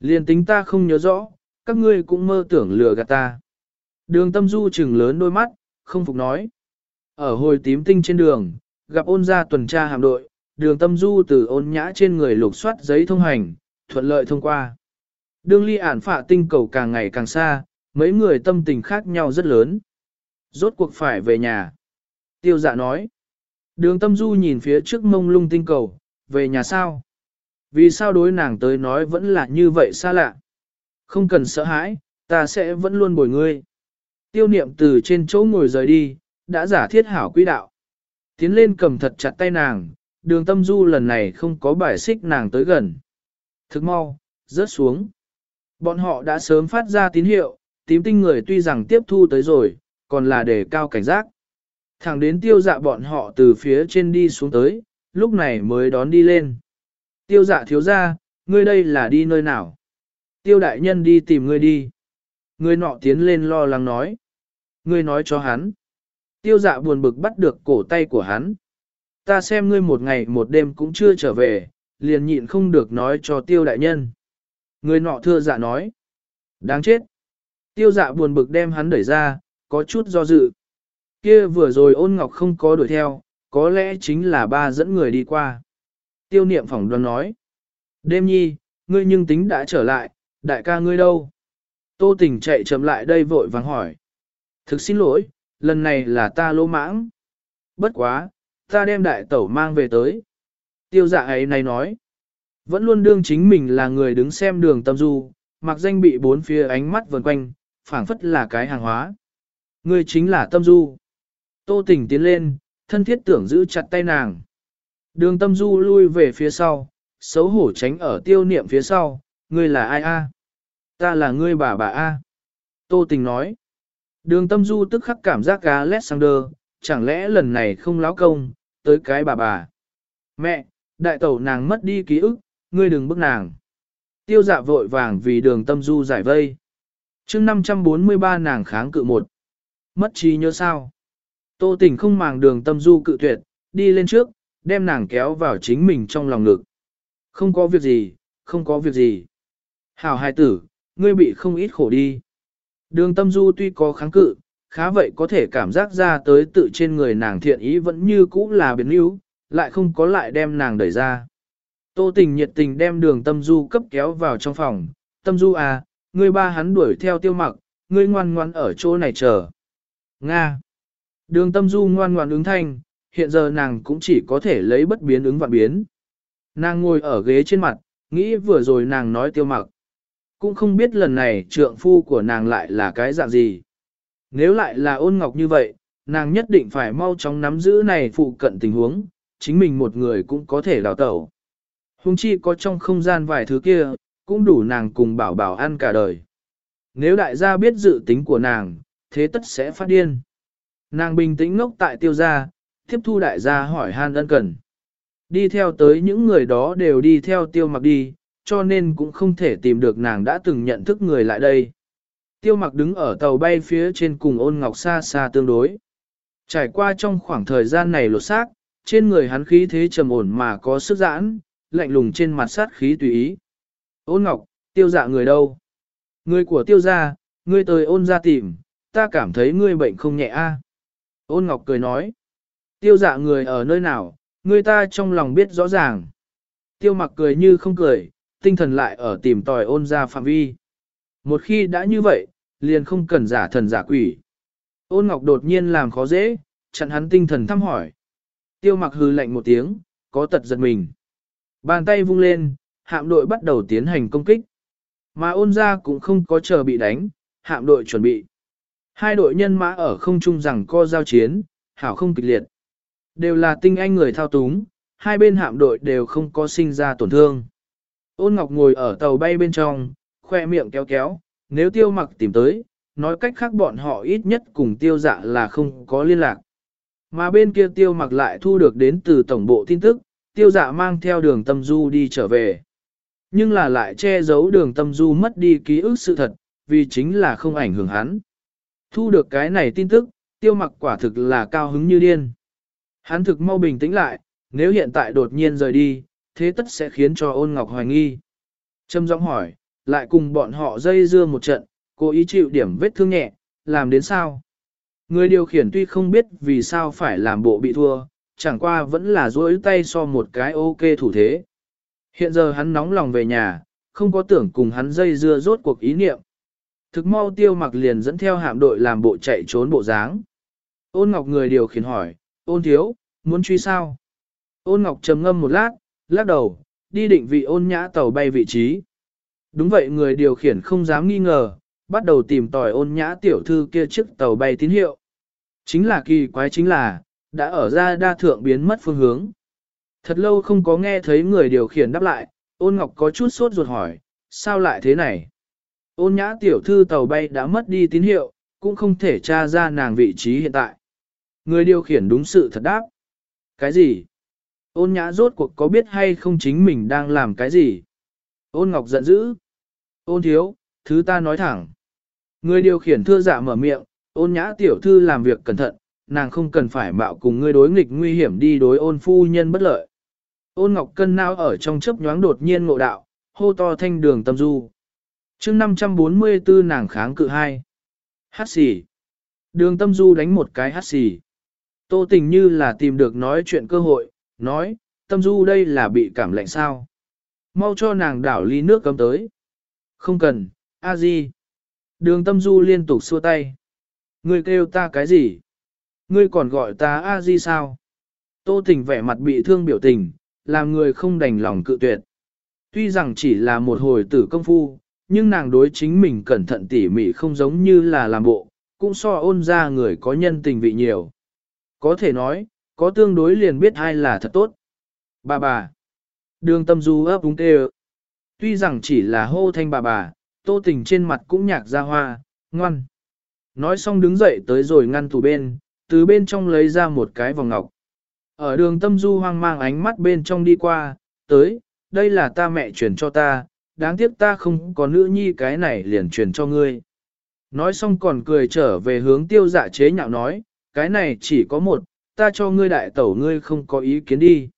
Liên tính ta không nhớ rõ, các ngươi cũng mơ tưởng lừa gạt ta. Đường tâm du trừng lớn đôi mắt, không phục nói. Ở hồi tím tinh trên đường, gặp ôn gia tuần tra hạm đội, đường tâm du từ ôn nhã trên người lục soát giấy thông hành, thuận lợi thông qua. Đường ly ản phạ tinh cầu càng ngày càng xa, mấy người tâm tình khác nhau rất lớn. Rốt cuộc phải về nhà. Tiêu dạ nói. Đường tâm du nhìn phía trước mông lung tinh cầu, về nhà sao? Vì sao đối nàng tới nói vẫn là như vậy xa lạ? Không cần sợ hãi, ta sẽ vẫn luôn bồi ngươi. Tiêu niệm từ trên chỗ ngồi rời đi, đã giả thiết hảo quỹ đạo. Tiến lên cầm thật chặt tay nàng, đường tâm du lần này không có bài xích nàng tới gần. Thức mau, rớt xuống. Bọn họ đã sớm phát ra tín hiệu, tím tinh người tuy rằng tiếp thu tới rồi, còn là để cao cảnh giác. Thẳng đến tiêu dạ bọn họ từ phía trên đi xuống tới, lúc này mới đón đi lên. Tiêu dạ thiếu ra, ngươi đây là đi nơi nào? Tiêu đại nhân đi tìm ngươi đi. Ngươi nọ tiến lên lo lắng nói. Ngươi nói cho hắn. Tiêu dạ buồn bực bắt được cổ tay của hắn. Ta xem ngươi một ngày một đêm cũng chưa trở về, liền nhịn không được nói cho tiêu đại nhân. Người nọ thưa dạ nói. Đáng chết. Tiêu dạ buồn bực đem hắn đẩy ra, có chút do dự. Kia vừa rồi ôn ngọc không có đuổi theo, có lẽ chính là ba dẫn người đi qua. Tiêu niệm phỏng đoán nói. Đêm nhi, ngươi nhưng tính đã trở lại, đại ca ngươi đâu? Tô tình chạy chậm lại đây vội vàng hỏi. Thực xin lỗi, lần này là ta lỗ mãng. Bất quá, ta đem đại tẩu mang về tới. Tiêu dạ ấy này nói. Vẫn luôn đương chính mình là người đứng xem đường tâm du, mặc danh bị bốn phía ánh mắt vần quanh, phảng phất là cái hàng hóa. Ngươi chính là tâm du. Tô tình tiến lên, thân thiết tưởng giữ chặt tay nàng. Đường tâm du lui về phía sau, xấu hổ tránh ở tiêu niệm phía sau, ngươi là ai a? Ta là ngươi bà bà a. Tô tình nói. Đường tâm du tức khắc cảm giác gà Alexander, chẳng lẽ lần này không láo công, tới cái bà bà. Mẹ, đại tẩu nàng mất đi ký ức, ngươi đừng bức nàng. Tiêu dạ vội vàng vì đường tâm du giải vây. chương 543 nàng kháng cự một. Mất trí nhớ sao? Tô tình không màng đường tâm du cự tuyệt, đi lên trước, đem nàng kéo vào chính mình trong lòng ngực. Không có việc gì, không có việc gì. Hảo hài tử, ngươi bị không ít khổ đi. Đường tâm du tuy có kháng cự, khá vậy có thể cảm giác ra tới tự trên người nàng thiện ý vẫn như cũ là biến yếu, lại không có lại đem nàng đẩy ra. Tô tình nhiệt tình đem đường tâm du cấp kéo vào trong phòng, tâm du à, ngươi ba hắn đuổi theo tiêu mặc, ngươi ngoan ngoan ở chỗ này chờ. Nga. Đường tâm du ngoan ngoan ứng thanh, hiện giờ nàng cũng chỉ có thể lấy bất biến ứng vạn biến. Nàng ngồi ở ghế trên mặt, nghĩ vừa rồi nàng nói tiêu mặc. Cũng không biết lần này trượng phu của nàng lại là cái dạng gì. Nếu lại là ôn ngọc như vậy, nàng nhất định phải mau chóng nắm giữ này phụ cận tình huống, chính mình một người cũng có thể đào tẩu. Hùng chi có trong không gian vài thứ kia, cũng đủ nàng cùng bảo bảo ăn cả đời. Nếu đại gia biết dự tính của nàng, thế tất sẽ phát điên. Nàng bình tĩnh ngốc tại tiêu gia, tiếp thu đại gia hỏi han ân cần. Đi theo tới những người đó đều đi theo tiêu mặc đi, cho nên cũng không thể tìm được nàng đã từng nhận thức người lại đây. Tiêu mặc đứng ở tàu bay phía trên cùng ôn ngọc xa xa tương đối. Trải qua trong khoảng thời gian này lột xác, trên người hắn khí thế trầm ổn mà có sức giãn, lạnh lùng trên mặt sát khí tùy ý. Ôn ngọc, tiêu dạ người đâu? Người của tiêu gia, ngươi tới ôn ra tìm, ta cảm thấy ngươi bệnh không nhẹ a. Ôn ngọc cười nói. Tiêu dạ người ở nơi nào, người ta trong lòng biết rõ ràng. Tiêu mặc cười như không cười, tinh thần lại ở tìm tòi ôn ra phạm vi. Một khi đã như vậy, liền không cần giả thần giả quỷ. Ôn ngọc đột nhiên làm khó dễ, chặn hắn tinh thần thăm hỏi. Tiêu mặc hư lạnh một tiếng, có tật giật mình. Bàn tay vung lên, hạm đội bắt đầu tiến hành công kích. Mà ôn ra cũng không có chờ bị đánh, hạm đội chuẩn bị. Hai đội nhân mã ở không trung rằng co giao chiến, hảo không kịch liệt. Đều là tinh anh người thao túng, hai bên hạm đội đều không có sinh ra tổn thương. Ôn Ngọc ngồi ở tàu bay bên trong, khoe miệng kéo kéo, nếu tiêu mặc tìm tới, nói cách khác bọn họ ít nhất cùng tiêu dạ là không có liên lạc. Mà bên kia tiêu mặc lại thu được đến từ tổng bộ tin tức, tiêu dạ mang theo đường tâm du đi trở về. Nhưng là lại che giấu đường tâm du mất đi ký ức sự thật, vì chính là không ảnh hưởng hắn. Thu được cái này tin tức, tiêu mặc quả thực là cao hứng như điên. Hắn thực mau bình tĩnh lại, nếu hiện tại đột nhiên rời đi, thế tất sẽ khiến cho ôn ngọc hoài nghi. Trâm giọng hỏi, lại cùng bọn họ dây dưa một trận, cố ý chịu điểm vết thương nhẹ, làm đến sao? Người điều khiển tuy không biết vì sao phải làm bộ bị thua, chẳng qua vẫn là duỗi tay so một cái ok thủ thế. Hiện giờ hắn nóng lòng về nhà, không có tưởng cùng hắn dây dưa rốt cuộc ý niệm. Thực mau tiêu mặc liền dẫn theo hạm đội làm bộ chạy trốn bộ dáng. Ôn ngọc người điều khiển hỏi, ôn thiếu, muốn truy sao? Ôn ngọc trầm ngâm một lát, lắc đầu, đi định vị ôn nhã tàu bay vị trí. Đúng vậy người điều khiển không dám nghi ngờ, bắt đầu tìm tòi ôn nhã tiểu thư kia chiếc tàu bay tín hiệu. Chính là kỳ quái chính là, đã ở ra đa thượng biến mất phương hướng. Thật lâu không có nghe thấy người điều khiển đáp lại, ôn ngọc có chút sốt ruột hỏi, sao lại thế này? Ôn nhã tiểu thư tàu bay đã mất đi tín hiệu, cũng không thể tra ra nàng vị trí hiện tại. Người điều khiển đúng sự thật đáp. Cái gì? Ôn nhã rốt cuộc có biết hay không chính mình đang làm cái gì? Ôn ngọc giận dữ. Ôn thiếu, thứ ta nói thẳng. Người điều khiển thưa dạ mở miệng, ôn nhã tiểu thư làm việc cẩn thận, nàng không cần phải mạo cùng ngươi đối nghịch nguy hiểm đi đối ôn phu nhân bất lợi. Ôn ngọc cân nao ở trong chớp nhoáng đột nhiên ngộ đạo, hô to thanh đường tâm du. chương 544 nàng kháng cự hai. Hát xì. Đường tâm du đánh một cái hát xì. Tô tình như là tìm được nói chuyện cơ hội, nói, tâm du đây là bị cảm lạnh sao. Mau cho nàng đảo ly nước cấm tới. Không cần, a di. Đường tâm du liên tục xua tay. Ngươi kêu ta cái gì? Ngươi còn gọi ta a di sao? Tô tình vẻ mặt bị thương biểu tình, làm người không đành lòng cự tuyệt. Tuy rằng chỉ là một hồi tử công phu, nhưng nàng đối chính mình cẩn thận tỉ mỉ không giống như là làm bộ, cũng so ôn ra người có nhân tình vị nhiều. Có thể nói, có tương đối liền biết ai là thật tốt. Bà bà. Đường tâm du ấp úng tê Tuy rằng chỉ là hô thanh bà bà, tô tình trên mặt cũng nhạc ra hoa, ngoan. Nói xong đứng dậy tới rồi ngăn tủ bên, từ bên trong lấy ra một cái vòng ngọc. Ở đường tâm du hoang mang ánh mắt bên trong đi qua, tới, đây là ta mẹ truyền cho ta, đáng tiếc ta không có nữ nhi cái này liền truyền cho ngươi. Nói xong còn cười trở về hướng tiêu dạ chế nhạo nói, cái này chỉ có một, ta cho ngươi đại tẩu ngươi không có ý kiến đi.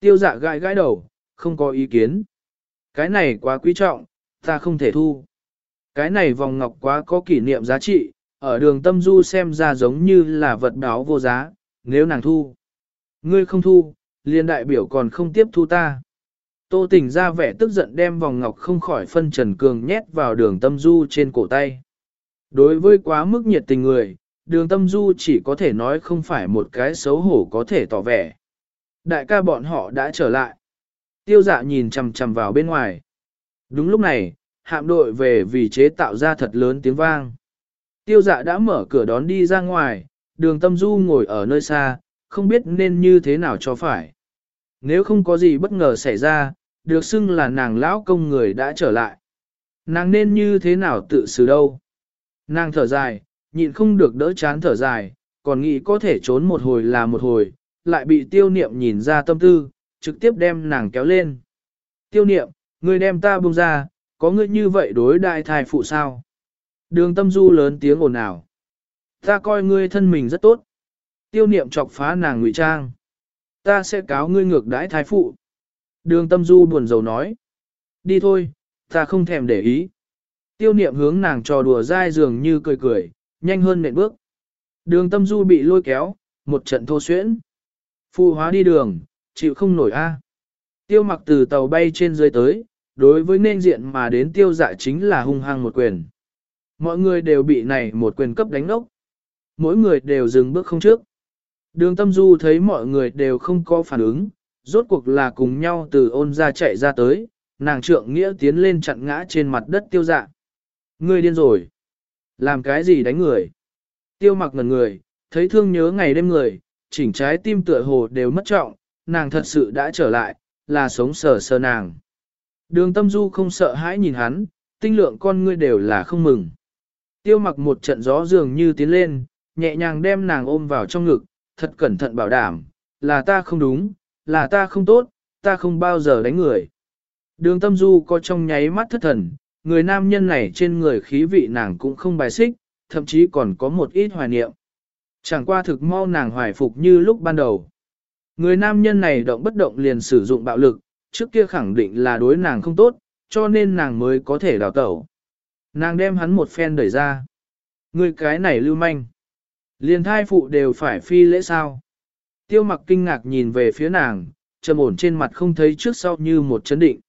Tiêu dạ gãi gãi đầu, không có ý kiến. Cái này quá quý trọng, ta không thể thu. Cái này vòng ngọc quá có kỷ niệm giá trị, ở đường tâm du xem ra giống như là vật đáo vô giá, nếu nàng thu. Ngươi không thu, liên đại biểu còn không tiếp thu ta. Tô tỉnh ra vẻ tức giận đem vòng ngọc không khỏi phân trần cường nhét vào đường tâm du trên cổ tay. Đối với quá mức nhiệt tình người, đường tâm du chỉ có thể nói không phải một cái xấu hổ có thể tỏ vẻ. Đại ca bọn họ đã trở lại. Tiêu dạ nhìn chằm chằm vào bên ngoài. Đúng lúc này, hạm đội về vì chế tạo ra thật lớn tiếng vang. Tiêu dạ đã mở cửa đón đi ra ngoài, đường tâm du ngồi ở nơi xa, không biết nên như thế nào cho phải. Nếu không có gì bất ngờ xảy ra, được xưng là nàng lão công người đã trở lại. Nàng nên như thế nào tự xử đâu. Nàng thở dài, nhịn không được đỡ chán thở dài, còn nghĩ có thể trốn một hồi là một hồi, lại bị tiêu niệm nhìn ra tâm tư, trực tiếp đem nàng kéo lên. Tiêu niệm, ngươi đem ta buông ra, có ngươi như vậy đối đại thai phụ sao? Đường tâm du lớn tiếng ồn ào. Ta coi ngươi thân mình rất tốt. Tiêu niệm chọc phá nàng ngụy trang. Ta sẽ cáo ngươi ngược đãi thái phụ. Đường tâm du buồn rầu nói. Đi thôi, ta không thèm để ý. Tiêu niệm hướng nàng trò đùa dai dường như cười cười, nhanh hơn nện bước. Đường tâm du bị lôi kéo, một trận thô xuyễn. phù hóa đi đường, chịu không nổi a. Tiêu mặc từ tàu bay trên dưới tới, đối với nên diện mà đến tiêu dạ chính là hung hăng một quyền. Mọi người đều bị này một quyền cấp đánh ốc. Mỗi người đều dừng bước không trước. Đường tâm du thấy mọi người đều không có phản ứng, rốt cuộc là cùng nhau từ ôn ra chạy ra tới, nàng trượng nghĩa tiến lên chặn ngã trên mặt đất tiêu dạ. Ngươi điên rồi. Làm cái gì đánh người? Tiêu mặc ngần người, thấy thương nhớ ngày đêm người, chỉnh trái tim tựa hồ đều mất trọng, nàng thật sự đã trở lại, là sống sờ sờ nàng. Đường tâm du không sợ hãi nhìn hắn, tinh lượng con ngươi đều là không mừng. Tiêu mặc một trận gió dường như tiến lên, nhẹ nhàng đem nàng ôm vào trong ngực, thật cẩn thận bảo đảm, là ta không đúng, là ta không tốt, ta không bao giờ đánh người. Đường tâm du có trong nháy mắt thất thần, người nam nhân này trên người khí vị nàng cũng không bài xích, thậm chí còn có một ít hoài niệm. Chẳng qua thực mau nàng hoài phục như lúc ban đầu. Người nam nhân này động bất động liền sử dụng bạo lực, trước kia khẳng định là đối nàng không tốt, cho nên nàng mới có thể đào tẩu. Nàng đem hắn một phen đẩy ra. Người cái này lưu manh. Liền thai phụ đều phải phi lễ sao. Tiêu mặc kinh ngạc nhìn về phía nàng, trầm ổn trên mặt không thấy trước sau như một chấn định.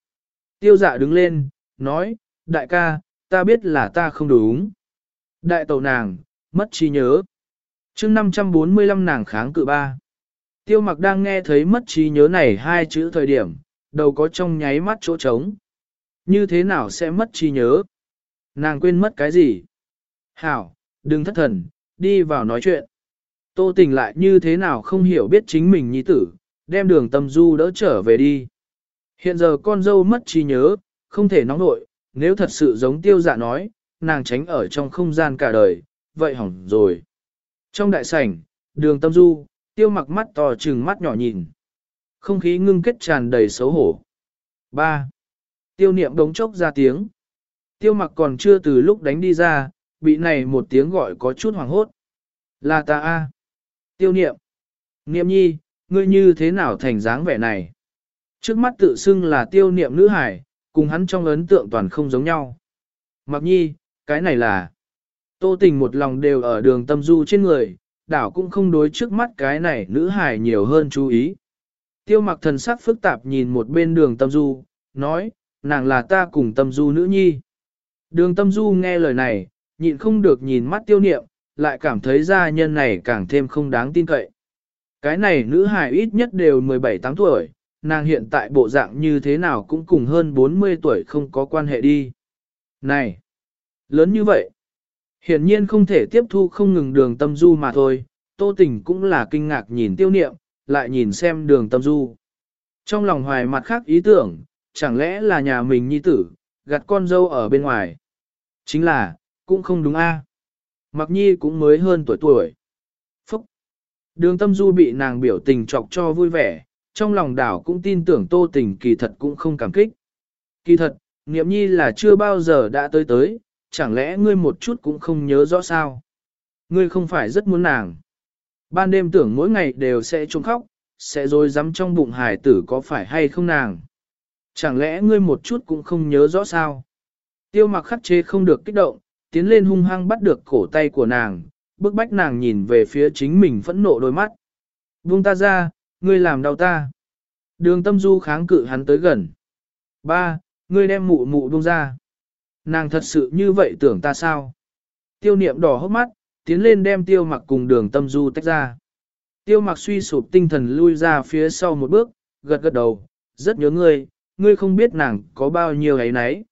Tiêu dạ đứng lên, nói, đại ca, ta biết là ta không đúng. Đại tàu nàng, mất trí nhớ. chương 545 nàng kháng cự ba. Tiêu mặc đang nghe thấy mất trí nhớ này hai chữ thời điểm, đầu có trong nháy mắt chỗ trống. Như thế nào sẽ mất trí nhớ? Nàng quên mất cái gì? Hảo, đừng thất thần, đi vào nói chuyện. Tô tình lại như thế nào không hiểu biết chính mình nhi tử, đem đường tâm du đỡ trở về đi. Hiện giờ con dâu mất trí nhớ, không thể nóng nội, nếu thật sự giống tiêu dạ nói, nàng tránh ở trong không gian cả đời, vậy hỏng rồi. Trong đại sảnh, đường tâm du, tiêu mặc mắt to trừng mắt nhỏ nhìn. Không khí ngưng kết tràn đầy xấu hổ. 3. Tiêu niệm đống chốc ra tiếng. Tiêu mặc còn chưa từ lúc đánh đi ra, bị này một tiếng gọi có chút hoảng hốt. Là ta a. Tiêu niệm. Niệm nhi, ngươi như thế nào thành dáng vẻ này? Trước mắt tự xưng là tiêu niệm nữ hải, cùng hắn trong ấn tượng toàn không giống nhau. Mặc nhi, cái này là... Tô tình một lòng đều ở đường tâm du trên người, đảo cũng không đối trước mắt cái này nữ hài nhiều hơn chú ý. Tiêu mặc thần sắc phức tạp nhìn một bên đường tâm du, nói, nàng là ta cùng tâm du nữ nhi. Đường tâm du nghe lời này, nhịn không được nhìn mắt tiêu niệm, lại cảm thấy gia nhân này càng thêm không đáng tin cậy. Cái này nữ hài ít nhất đều 17-8 tuổi, nàng hiện tại bộ dạng như thế nào cũng cùng hơn 40 tuổi không có quan hệ đi. Này! Lớn như vậy! Hiển nhiên không thể tiếp thu không ngừng đường tâm du mà thôi, tô tình cũng là kinh ngạc nhìn tiêu niệm, lại nhìn xem đường tâm du. Trong lòng hoài mặt khác ý tưởng, chẳng lẽ là nhà mình nhi tử, gặt con dâu ở bên ngoài. Chính là, cũng không đúng a. Mặc nhi cũng mới hơn tuổi tuổi. Phúc! Đường tâm du bị nàng biểu tình chọc cho vui vẻ, trong lòng đảo cũng tin tưởng tô tình kỳ thật cũng không cảm kích. Kỳ thật, niệm nhi là chưa bao giờ đã tới tới, chẳng lẽ ngươi một chút cũng không nhớ rõ sao? Ngươi không phải rất muốn nàng. Ban đêm tưởng mỗi ngày đều sẽ trông khóc, sẽ rồi dám trong bụng hải tử có phải hay không nàng. Chẳng lẽ ngươi một chút cũng không nhớ rõ sao? Tiêu mặc khắc chế không được kích động, tiến lên hung hăng bắt được cổ tay của nàng, bức bách nàng nhìn về phía chính mình phẫn nộ đôi mắt. Buông ta ra, ngươi làm đau ta. Đường tâm du kháng cự hắn tới gần. Ba, ngươi đem mụ mụ buông ra. Nàng thật sự như vậy tưởng ta sao? Tiêu niệm đỏ hốc mắt, tiến lên đem tiêu mặc cùng đường tâm du tách ra. Tiêu mặc suy sụp tinh thần lui ra phía sau một bước, gật gật đầu, rất nhớ ngươi, ngươi không biết nàng có bao nhiêu ấy nấy.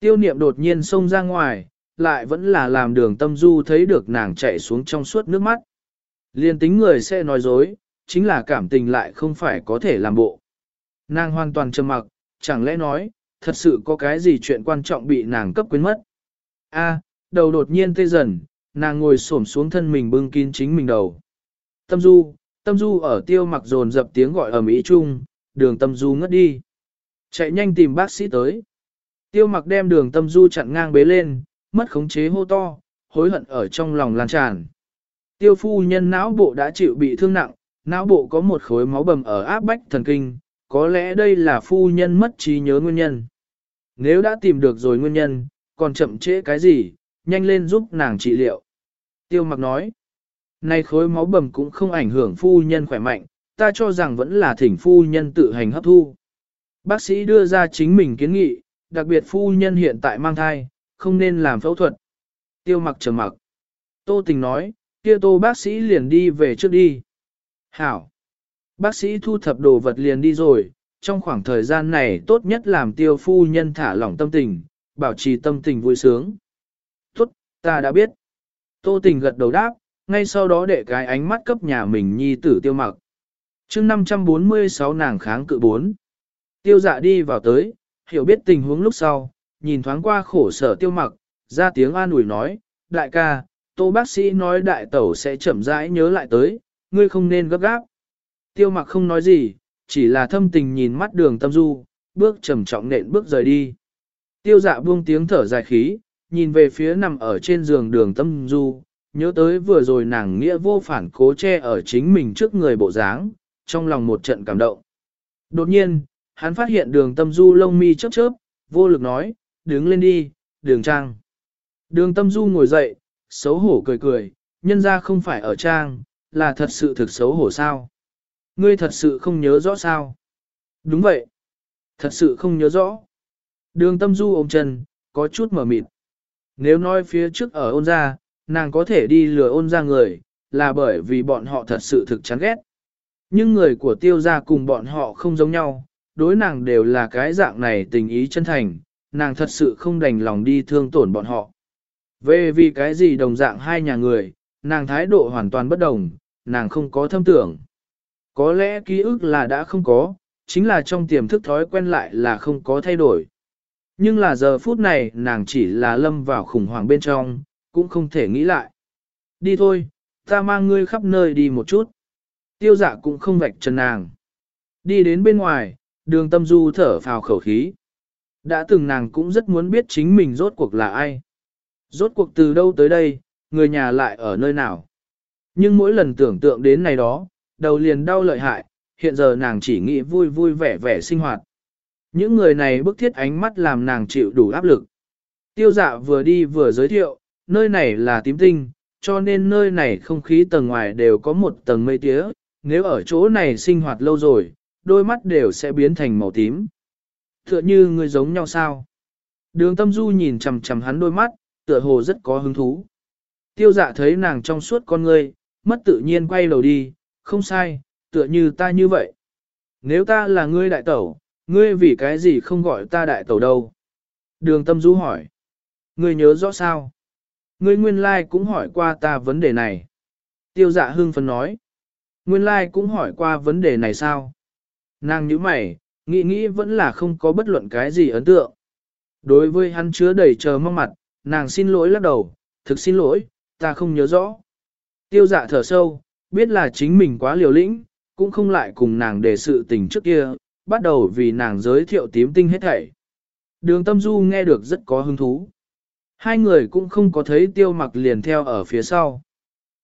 Tiêu niệm đột nhiên xông ra ngoài, lại vẫn là làm đường tâm du thấy được nàng chạy xuống trong suốt nước mắt. Liên tính người sẽ nói dối, chính là cảm tình lại không phải có thể làm bộ. Nàng hoàn toàn trầm mặc, chẳng lẽ nói, thật sự có cái gì chuyện quan trọng bị nàng cấp quên mất. A, đầu đột nhiên tê dần, nàng ngồi xổm xuống thân mình bưng kín chính mình đầu. Tâm du, tâm du ở tiêu mặc dồn dập tiếng gọi ở Mỹ Trung, đường tâm du ngất đi. Chạy nhanh tìm bác sĩ tới. Tiêu mặc đem đường tâm du chặn ngang bế lên, mất khống chế hô to, hối hận ở trong lòng lan tràn. Tiêu phu nhân não bộ đã chịu bị thương nặng, não bộ có một khối máu bầm ở áp bách thần kinh, có lẽ đây là phu nhân mất trí nhớ nguyên nhân. Nếu đã tìm được rồi nguyên nhân, còn chậm trễ cái gì, nhanh lên giúp nàng trị liệu. Tiêu mặc nói, nay khối máu bầm cũng không ảnh hưởng phu nhân khỏe mạnh, ta cho rằng vẫn là thỉnh phu nhân tự hành hấp thu. Bác sĩ đưa ra chính mình kiến nghị, đặc biệt phu nhân hiện tại mang thai, không nên làm phẫu thuật. Tiêu mặc trầm mặc. Tô tình nói, kia tô bác sĩ liền đi về trước đi. Hảo. Bác sĩ thu thập đồ vật liền đi rồi, trong khoảng thời gian này tốt nhất làm tiêu phu nhân thả lỏng tâm tình, bảo trì tâm tình vui sướng. Tốt, ta đã biết. Tô tình gật đầu đáp, ngay sau đó để cái ánh mắt cấp nhà mình nhi tử tiêu mặc. chương 546 nàng kháng cự 4. Tiêu dạ đi vào tới, hiểu biết tình huống lúc sau, nhìn thoáng qua khổ sở tiêu mặc, ra tiếng an ủi nói, đại ca, tô bác sĩ nói đại tẩu sẽ chậm rãi nhớ lại tới, ngươi không nên gấp gáp. Tiêu mặc không nói gì, chỉ là thâm tình nhìn mắt đường tâm du, bước trầm trọng nện bước rời đi. Tiêu dạ buông tiếng thở dài khí, nhìn về phía nằm ở trên giường đường tâm du, nhớ tới vừa rồi nàng nghĩa vô phản cố che ở chính mình trước người bộ dáng, trong lòng một trận cảm động. Đột nhiên, hắn phát hiện đường tâm du lông mi chớp chớp, vô lực nói, đứng lên đi, đường trang. Đường tâm du ngồi dậy, xấu hổ cười cười, nhân ra không phải ở trang, là thật sự thực xấu hổ sao. Ngươi thật sự không nhớ rõ sao. Đúng vậy. Thật sự không nhớ rõ. Đường tâm du ôm chân, có chút mở mịt. Nếu nói phía trước ở ôn gia, nàng có thể đi lừa ôn ra người, là bởi vì bọn họ thật sự thực chán ghét. Nhưng người của tiêu gia cùng bọn họ không giống nhau, đối nàng đều là cái dạng này tình ý chân thành, nàng thật sự không đành lòng đi thương tổn bọn họ. Về vì cái gì đồng dạng hai nhà người, nàng thái độ hoàn toàn bất đồng, nàng không có thâm tưởng. Có lẽ ký ức là đã không có, chính là trong tiềm thức thói quen lại là không có thay đổi. Nhưng là giờ phút này nàng chỉ là lâm vào khủng hoảng bên trong, cũng không thể nghĩ lại. Đi thôi, ta mang ngươi khắp nơi đi một chút. Tiêu dạ cũng không vạch trần nàng. Đi đến bên ngoài, đường tâm du thở phào khẩu khí. Đã từng nàng cũng rất muốn biết chính mình rốt cuộc là ai. Rốt cuộc từ đâu tới đây, người nhà lại ở nơi nào. Nhưng mỗi lần tưởng tượng đến này đó, đầu liền đau lợi hại, hiện giờ nàng chỉ nghĩ vui vui vẻ vẻ sinh hoạt. Những người này bức thiết ánh mắt làm nàng chịu đủ áp lực. Tiêu dạ vừa đi vừa giới thiệu, nơi này là tím tinh, cho nên nơi này không khí tầng ngoài đều có một tầng mây tía, nếu ở chỗ này sinh hoạt lâu rồi, đôi mắt đều sẽ biến thành màu tím. Tựa như người giống nhau sao? Đường tâm du nhìn chầm chầm hắn đôi mắt, tựa hồ rất có hứng thú. Tiêu dạ thấy nàng trong suốt con ngươi, mất tự nhiên quay đầu đi, không sai, tựa như ta như vậy. Nếu ta là ngươi đại tẩu, ngươi vì cái gì không gọi ta đại tẩu đâu? Đường tâm du hỏi. Ngươi nhớ rõ sao? Ngươi nguyên lai like cũng hỏi qua ta vấn đề này. Tiêu dạ hương phấn nói. Nguyên lai like cũng hỏi qua vấn đề này sao? Nàng như mày, nghĩ nghĩ vẫn là không có bất luận cái gì ấn tượng. Đối với hắn chứa đầy chờ mong mặt, nàng xin lỗi lắc đầu, thực xin lỗi, ta không nhớ rõ. Tiêu dạ thở sâu, biết là chính mình quá liều lĩnh, cũng không lại cùng nàng để sự tình trước kia, bắt đầu vì nàng giới thiệu tím tinh hết thảy. Đường tâm du nghe được rất có hứng thú. Hai người cũng không có thấy tiêu mặc liền theo ở phía sau.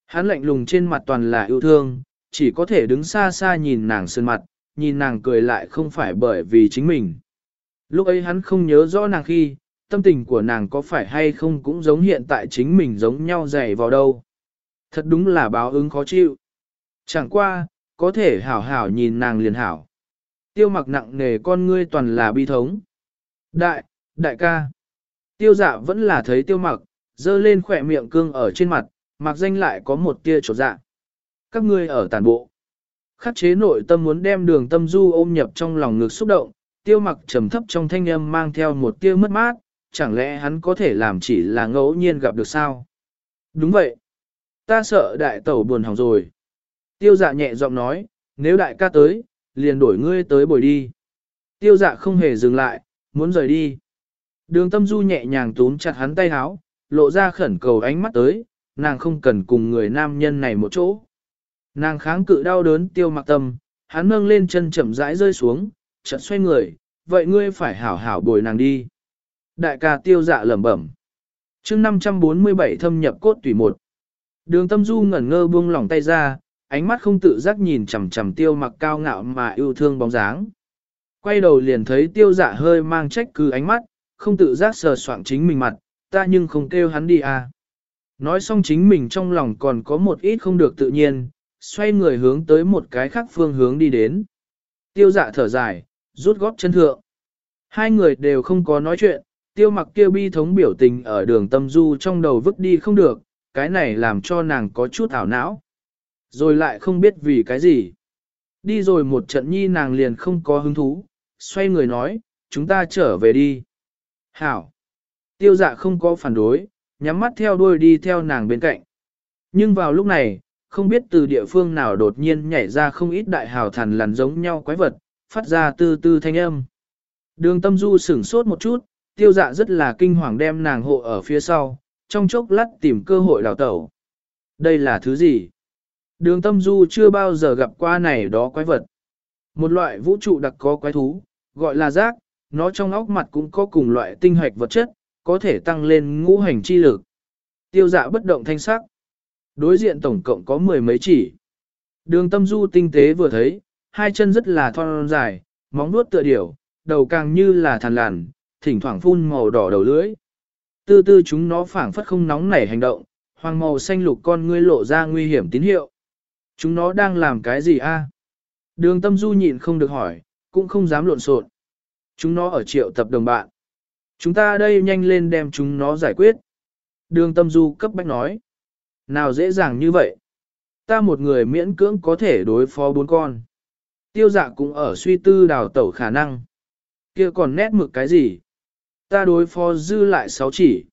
Hắn lạnh lùng trên mặt toàn là yêu thương, chỉ có thể đứng xa xa nhìn nàng sơn mặt, nhìn nàng cười lại không phải bởi vì chính mình. Lúc ấy hắn không nhớ rõ nàng khi, tâm tình của nàng có phải hay không cũng giống hiện tại chính mình giống nhau dày vào đâu. Thật đúng là báo ứng khó chịu. Chẳng qua, có thể hảo hảo nhìn nàng liền hảo. Tiêu mặc nặng nề con ngươi toàn là bi thống. Đại, đại ca. Tiêu dạ vẫn là thấy tiêu mặc, dơ lên khỏe miệng cương ở trên mặt, mặc danh lại có một tia trột dạ. Các ngươi ở tàn bộ. Khắc chế nội tâm muốn đem đường tâm du ôm nhập trong lòng ngực xúc động, tiêu mặc trầm thấp trong thanh âm mang theo một tia mất mát, chẳng lẽ hắn có thể làm chỉ là ngẫu nhiên gặp được sao? Đúng vậy. Ta sợ đại tẩu buồn hỏng rồi. Tiêu dạ nhẹ giọng nói, nếu đại ca tới, liền đổi ngươi tới bồi đi. Tiêu dạ không hề dừng lại, muốn rời đi. Đường tâm du nhẹ nhàng túm chặt hắn tay háo, lộ ra khẩn cầu ánh mắt tới, nàng không cần cùng người nam nhân này một chỗ. Nàng kháng cự đau đớn tiêu mặc tâm, hắn nâng lên chân chậm rãi rơi xuống, chợt xoay người, vậy ngươi phải hảo hảo bồi nàng đi. Đại ca tiêu dạ lẩm bẩm. chương 547 thâm nhập cốt tủy một. Đường tâm du ngẩn ngơ buông lỏng tay ra, ánh mắt không tự giác nhìn chằm chằm tiêu mặc cao ngạo mà yêu thương bóng dáng. Quay đầu liền thấy tiêu dạ hơi mang trách cứ ánh mắt, không tự giác sờ soạng chính mình mặt, ta nhưng không kêu hắn đi à. Nói xong chính mình trong lòng còn có một ít không được tự nhiên, xoay người hướng tới một cái khác phương hướng đi đến. Tiêu dạ thở dài, rút góp chân thượng. Hai người đều không có nói chuyện, tiêu mặc kêu bi thống biểu tình ở đường tâm du trong đầu vứt đi không được, cái này làm cho nàng có chút ảo não. Rồi lại không biết vì cái gì. Đi rồi một trận nhi nàng liền không có hứng thú, xoay người nói, chúng ta trở về đi. Hảo. Tiêu dạ không có phản đối, nhắm mắt theo đuôi đi theo nàng bên cạnh. Nhưng vào lúc này, không biết từ địa phương nào đột nhiên nhảy ra không ít đại hào thần lằn giống nhau quái vật, phát ra tư tư thanh âm. Đường tâm du sửng sốt một chút, tiêu dạ rất là kinh hoàng đem nàng hộ ở phía sau, trong chốc lát tìm cơ hội đào tẩu. Đây là thứ gì? Đường tâm du chưa bao giờ gặp qua này đó quái vật. Một loại vũ trụ đặc có quái thú, gọi là rác, nó trong óc mặt cũng có cùng loại tinh hoạch vật chất, có thể tăng lên ngũ hành chi lực. Tiêu dạ bất động thanh sắc. Đối diện tổng cộng có mười mấy chỉ. Đường tâm du tinh tế vừa thấy, hai chân rất là thon dài, móng nuốt tựa điểu, đầu càng như là thằn lằn, thỉnh thoảng phun màu đỏ đầu lưỡi. Tư tư chúng nó phảng phất không nóng nảy hành động, hoàng màu xanh lục con ngươi lộ ra nguy hiểm tín hiệu. Chúng nó đang làm cái gì a? Đường tâm du nhịn không được hỏi, cũng không dám lộn xộn. Chúng nó ở triệu tập đồng bạn. Chúng ta đây nhanh lên đem chúng nó giải quyết. Đường tâm du cấp bách nói. Nào dễ dàng như vậy. Ta một người miễn cưỡng có thể đối phó bốn con. Tiêu dạ cũng ở suy tư đào tẩu khả năng. kia còn nét mực cái gì? Ta đối phó dư lại sáu chỉ.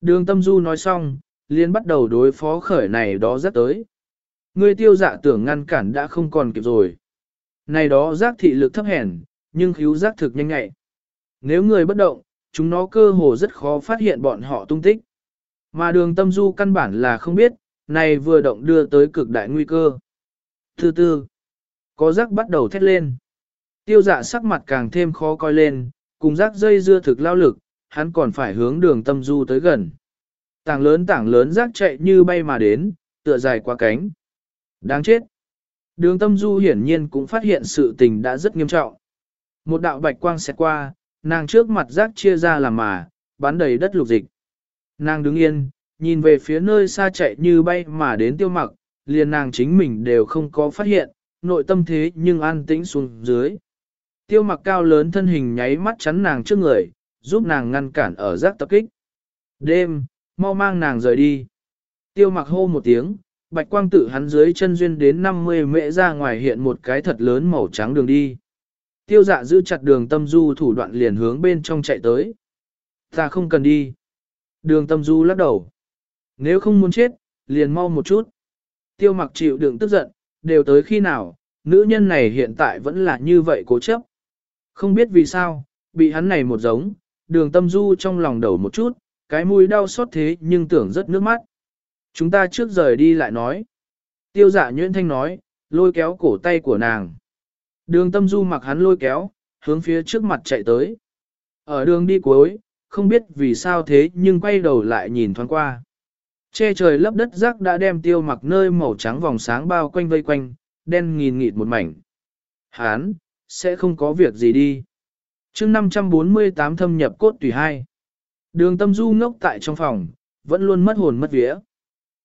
Đường tâm du nói xong, liền bắt đầu đối phó khởi này đó rất tới. Người tiêu dạ tưởng ngăn cản đã không còn kịp rồi. Này đó giác thị lực thấp hèn, nhưng khíu giác thực nhanh ngại. Nếu người bất động, chúng nó cơ hồ rất khó phát hiện bọn họ tung tích. Mà đường tâm du căn bản là không biết, này vừa động đưa tới cực đại nguy cơ. Thứ tư, có giác bắt đầu thét lên. Tiêu dạ sắc mặt càng thêm khó coi lên, cùng rác dây dưa thực lao lực, hắn còn phải hướng đường tâm du tới gần. Tảng lớn tảng lớn rác chạy như bay mà đến, tựa dài qua cánh. Đáng chết. Đường tâm du hiển nhiên cũng phát hiện sự tình đã rất nghiêm trọng. Một đạo bạch quang xẹt qua, nàng trước mặt rác chia ra làm mà, bắn đầy đất lục dịch. Nàng đứng yên, nhìn về phía nơi xa chạy như bay mà đến tiêu mặc, liền nàng chính mình đều không có phát hiện, nội tâm thế nhưng an tĩnh xuống dưới. Tiêu mặc cao lớn thân hình nháy mắt chắn nàng trước người, giúp nàng ngăn cản ở giác tập kích. Đêm, mau mang nàng rời đi. Tiêu mặc hô một tiếng, bạch quang tự hắn dưới chân duyên đến 50 mễ ra ngoài hiện một cái thật lớn màu trắng đường đi. Tiêu dạ giữ chặt đường tâm du thủ đoạn liền hướng bên trong chạy tới. Ta không cần đi. Đường tâm du lắc đầu. Nếu không muốn chết, liền mau một chút. Tiêu mặc chịu đựng tức giận, đều tới khi nào, nữ nhân này hiện tại vẫn là như vậy cố chấp. Không biết vì sao, bị hắn này một giống, đường tâm du trong lòng đầu một chút, cái mũi đau xót thế nhưng tưởng rất nước mắt. Chúng ta trước rời đi lại nói. Tiêu giả nhuyễn thanh nói, lôi kéo cổ tay của nàng. Đường tâm du mặc hắn lôi kéo, hướng phía trước mặt chạy tới. Ở đường đi cuối, không biết vì sao thế nhưng quay đầu lại nhìn thoáng qua. Che trời lấp đất rác đã đem tiêu mặc nơi màu trắng vòng sáng bao quanh vây quanh, đen nghìn nghịt một mảnh. Hán, sẽ không có việc gì đi. chương 548 thâm nhập cốt tùy hai. Đường tâm du ngốc tại trong phòng, vẫn luôn mất hồn mất vía.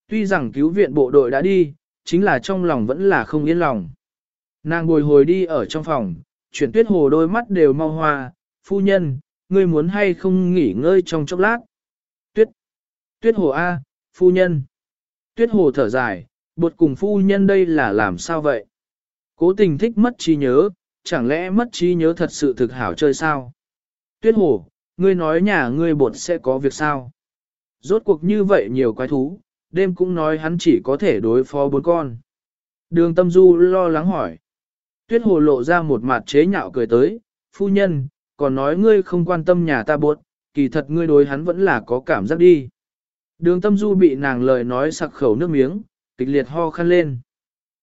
Tuy rằng cứu viện bộ đội đã đi, chính là trong lòng vẫn là không yên lòng. Nàng bồi hồi đi ở trong phòng, chuyển tuyết hồ đôi mắt đều mau hoa, phu nhân, ngươi muốn hay không nghỉ ngơi trong chốc lát. Tuyết, tuyết hồ A, phu nhân. Tuyết hồ thở dài, bột cùng phu nhân đây là làm sao vậy? Cố tình thích mất trí nhớ, chẳng lẽ mất trí nhớ thật sự thực hảo chơi sao? Tuyết hồ, ngươi nói nhà ngươi bột sẽ có việc sao? Rốt cuộc như vậy nhiều quái thú, đêm cũng nói hắn chỉ có thể đối phó bốn con. Đường tâm du lo lắng hỏi. Tuyết hồ lộ ra một mặt chế nhạo cười tới, phu nhân, còn nói ngươi không quan tâm nhà ta buộc, kỳ thật ngươi đối hắn vẫn là có cảm giác đi. Đường tâm du bị nàng lời nói sặc khẩu nước miếng, kịch liệt ho khăn lên.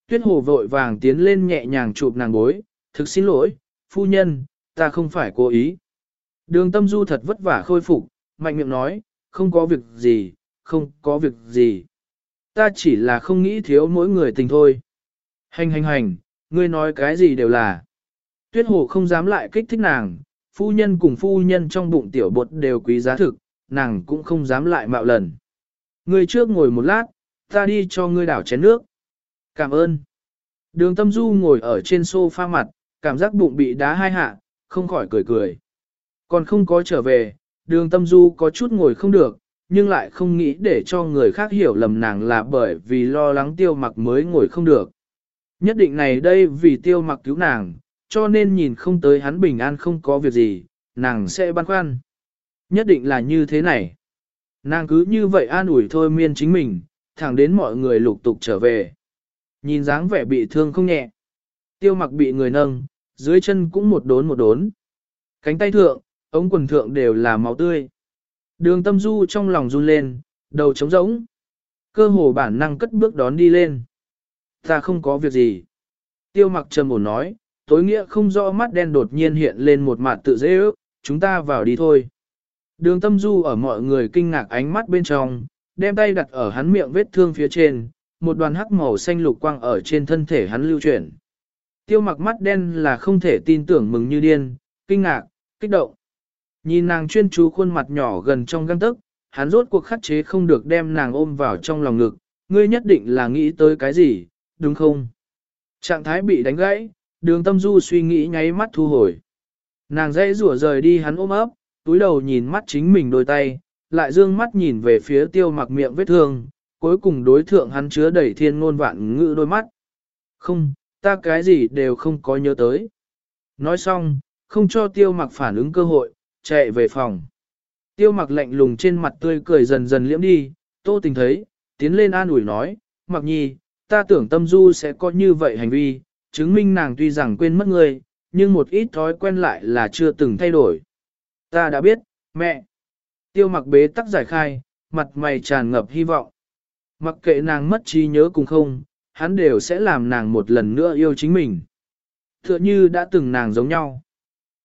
Tuyết hồ vội vàng tiến lên nhẹ nhàng chụp nàng bối, thực xin lỗi, phu nhân, ta không phải cố ý. Đường tâm du thật vất vả khôi phục, mạnh miệng nói, không có việc gì, không có việc gì. Ta chỉ là không nghĩ thiếu mỗi người tình thôi. Hành hành hành, ngươi nói cái gì đều là. Tuyết hồ không dám lại kích thích nàng, phu nhân cùng phu nhân trong bụng tiểu bột đều quý giá thực, nàng cũng không dám lại mạo lần. Ngươi trước ngồi một lát, ta đi cho ngươi đảo chén nước. Cảm ơn. Đường tâm du ngồi ở trên sofa mặt, cảm giác bụng bị đá hai hạ, không khỏi cười cười. Còn không có trở về, đường tâm du có chút ngồi không được, nhưng lại không nghĩ để cho người khác hiểu lầm nàng là bởi vì lo lắng tiêu mặc mới ngồi không được. Nhất định này đây vì tiêu mặc cứu nàng, cho nên nhìn không tới hắn bình an không có việc gì, nàng sẽ băn khoăn. Nhất định là như thế này. Nàng cứ như vậy an ủi thôi miên chính mình, thẳng đến mọi người lục tục trở về. Nhìn dáng vẻ bị thương không nhẹ. Tiêu mặc bị người nâng, dưới chân cũng một đốn một đốn. Cánh tay thượng, ống quần thượng đều là máu tươi. Đường tâm du trong lòng run lên, đầu trống rỗng. Cơ hồ bản năng cất bước đón đi lên. Ta không có việc gì. Tiêu mặc trầm ổn nói, tối nghĩa không rõ mắt đen đột nhiên hiện lên một mặt tự dễ ước, chúng ta vào đi thôi. Đường tâm du ở mọi người kinh ngạc ánh mắt bên trong, đem tay đặt ở hắn miệng vết thương phía trên, một đoàn hắc màu xanh lục quang ở trên thân thể hắn lưu chuyển. Tiêu mặc mắt đen là không thể tin tưởng mừng như điên, kinh ngạc, kích động. Nhìn nàng chuyên chú khuôn mặt nhỏ gần trong găng tức, hắn rốt cuộc khắc chế không được đem nàng ôm vào trong lòng ngực, ngươi nhất định là nghĩ tới cái gì, đúng không? Trạng thái bị đánh gãy, đường tâm du suy nghĩ nháy mắt thu hồi. Nàng dãy rủa rời đi hắn ôm ấp, túi đầu nhìn mắt chính mình đôi tay, lại dương mắt nhìn về phía tiêu mặc miệng vết thương, cuối cùng đối thượng hắn chứa đầy thiên ngôn vạn ngữ đôi mắt. Không, ta cái gì đều không có nhớ tới. Nói xong, không cho tiêu mặc phản ứng cơ hội, chạy về phòng. Tiêu mặc lạnh lùng trên mặt tươi cười dần dần liễm đi, tô tình thấy, tiến lên an ủi nói, mặc nhi, ta tưởng tâm du sẽ có như vậy hành vi, chứng minh nàng tuy rằng quên mất ngươi, nhưng một ít thói quen lại là chưa từng thay đổi. Ta đã biết, mẹ. Tiêu mặc bế tắc giải khai, mặt mày tràn ngập hy vọng. Mặc kệ nàng mất trí nhớ cùng không, hắn đều sẽ làm nàng một lần nữa yêu chính mình. Tựa như đã từng nàng giống nhau.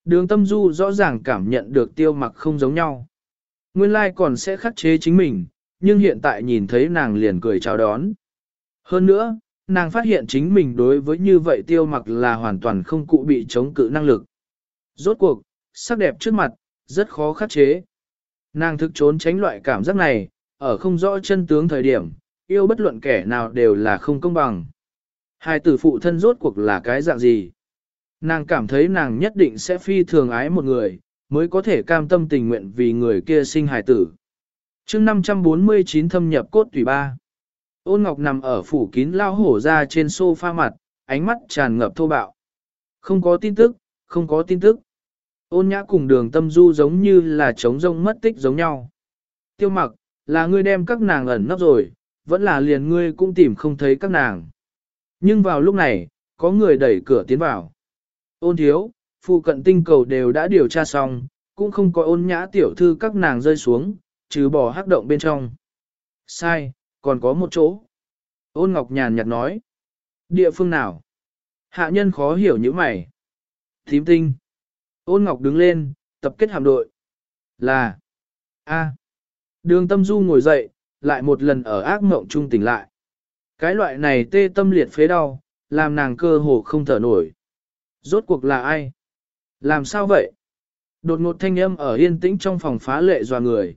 Đường tâm du rõ ràng cảm nhận được tiêu mặc không giống nhau. Nguyên lai còn sẽ khắc chế chính mình, nhưng hiện tại nhìn thấy nàng liền cười chào đón. Hơn nữa, nàng phát hiện chính mình đối với như vậy tiêu mặc là hoàn toàn không cụ bị chống cự năng lực. Rốt cuộc, sắc đẹp trước mặt, rất khó khắc chế. Nàng thực trốn tránh loại cảm giác này, ở không rõ chân tướng thời điểm, yêu bất luận kẻ nào đều là không công bằng. Hai tử phụ thân rốt cuộc là cái dạng gì? Nàng cảm thấy nàng nhất định sẽ phi thường ái một người, mới có thể cam tâm tình nguyện vì người kia sinh hài tử. chương 549 thâm nhập cốt tùy ba. Ôn Ngọc nằm ở phủ kín lao hổ ra trên sofa mặt, ánh mắt tràn ngập thô bạo. Không có tin tức, không có tin tức. Ôn nhã cùng đường tâm du giống như là trống rông mất tích giống nhau. Tiêu mặc, là ngươi đem các nàng ẩn nấp rồi, vẫn là liền ngươi cũng tìm không thấy các nàng. Nhưng vào lúc này, có người đẩy cửa tiến vào. Ôn thiếu, phụ cận tinh cầu đều đã điều tra xong, cũng không có ôn nhã tiểu thư các nàng rơi xuống, trừ bỏ hắc động bên trong. Sai, còn có một chỗ. Ôn Ngọc nhàn nhạt nói. Địa phương nào? Hạ nhân khó hiểu như mày. Thím tinh. Ôn Ngọc đứng lên, tập kết hạm đội. Là. A. Đường tâm du ngồi dậy, lại một lần ở ác mộng trung tỉnh lại. Cái loại này tê tâm liệt phế đau, làm nàng cơ hồ không thở nổi. Rốt cuộc là ai? Làm sao vậy? Đột ngột thanh âm ở yên tĩnh trong phòng phá lệ dò người.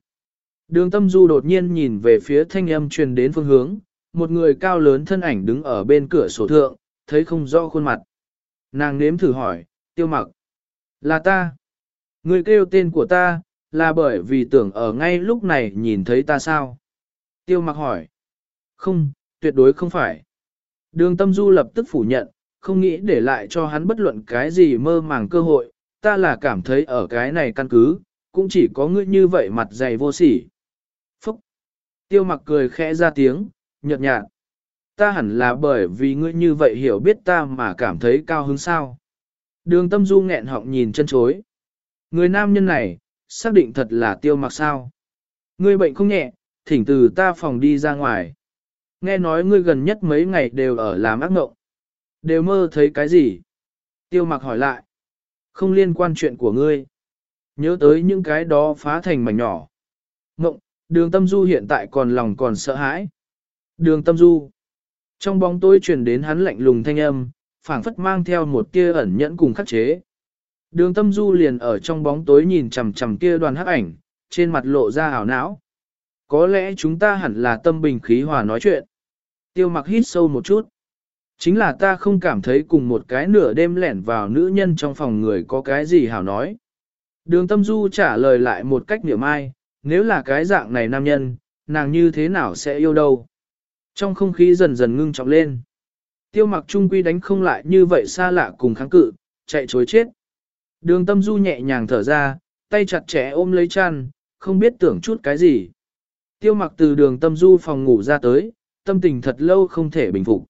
Đường tâm du đột nhiên nhìn về phía thanh âm truyền đến phương hướng, một người cao lớn thân ảnh đứng ở bên cửa sổ thượng, thấy không rõ khuôn mặt. Nàng nếm thử hỏi, tiêu mặc. Là ta. Người kêu tên của ta, là bởi vì tưởng ở ngay lúc này nhìn thấy ta sao? Tiêu mặc hỏi. Không, tuyệt đối không phải. Đường tâm du lập tức phủ nhận, không nghĩ để lại cho hắn bất luận cái gì mơ màng cơ hội, ta là cảm thấy ở cái này căn cứ, cũng chỉ có ngươi như vậy mặt dày vô sỉ. Phúc! Tiêu mặc cười khẽ ra tiếng, nhợt nhạt. Ta hẳn là bởi vì ngươi như vậy hiểu biết ta mà cảm thấy cao hứng sao. Đường tâm du nghẹn họng nhìn chân chối. Người nam nhân này, xác định thật là tiêu mặc sao. Ngươi bệnh không nhẹ, thỉnh từ ta phòng đi ra ngoài. Nghe nói ngươi gần nhất mấy ngày đều ở làm ác ngộng. Đều mơ thấy cái gì? Tiêu mặc hỏi lại. Không liên quan chuyện của ngươi. Nhớ tới những cái đó phá thành mảnh nhỏ. Ngộng, đường tâm du hiện tại còn lòng còn sợ hãi. Đường tâm du. Trong bóng tối truyền đến hắn lạnh lùng thanh âm, phảng phất mang theo một tia ẩn nhẫn cùng khắc chế. Đường tâm du liền ở trong bóng tối nhìn chằm chằm kia đoàn hắc ảnh, trên mặt lộ ra hảo não. Có lẽ chúng ta hẳn là tâm bình khí hòa nói chuyện. Tiêu mặc hít sâu một chút. Chính là ta không cảm thấy cùng một cái nửa đêm lẻn vào nữ nhân trong phòng người có cái gì hảo nói. Đường tâm du trả lời lại một cách niệm ai, nếu là cái dạng này nam nhân, nàng như thế nào sẽ yêu đâu. Trong không khí dần dần ngưng trọng lên. Tiêu mặc trung quy đánh không lại như vậy xa lạ cùng kháng cự, chạy chối chết. Đường tâm du nhẹ nhàng thở ra, tay chặt chẽ ôm lấy chăn, không biết tưởng chút cái gì. Tiêu mặc từ đường tâm du phòng ngủ ra tới, tâm tình thật lâu không thể bình phục.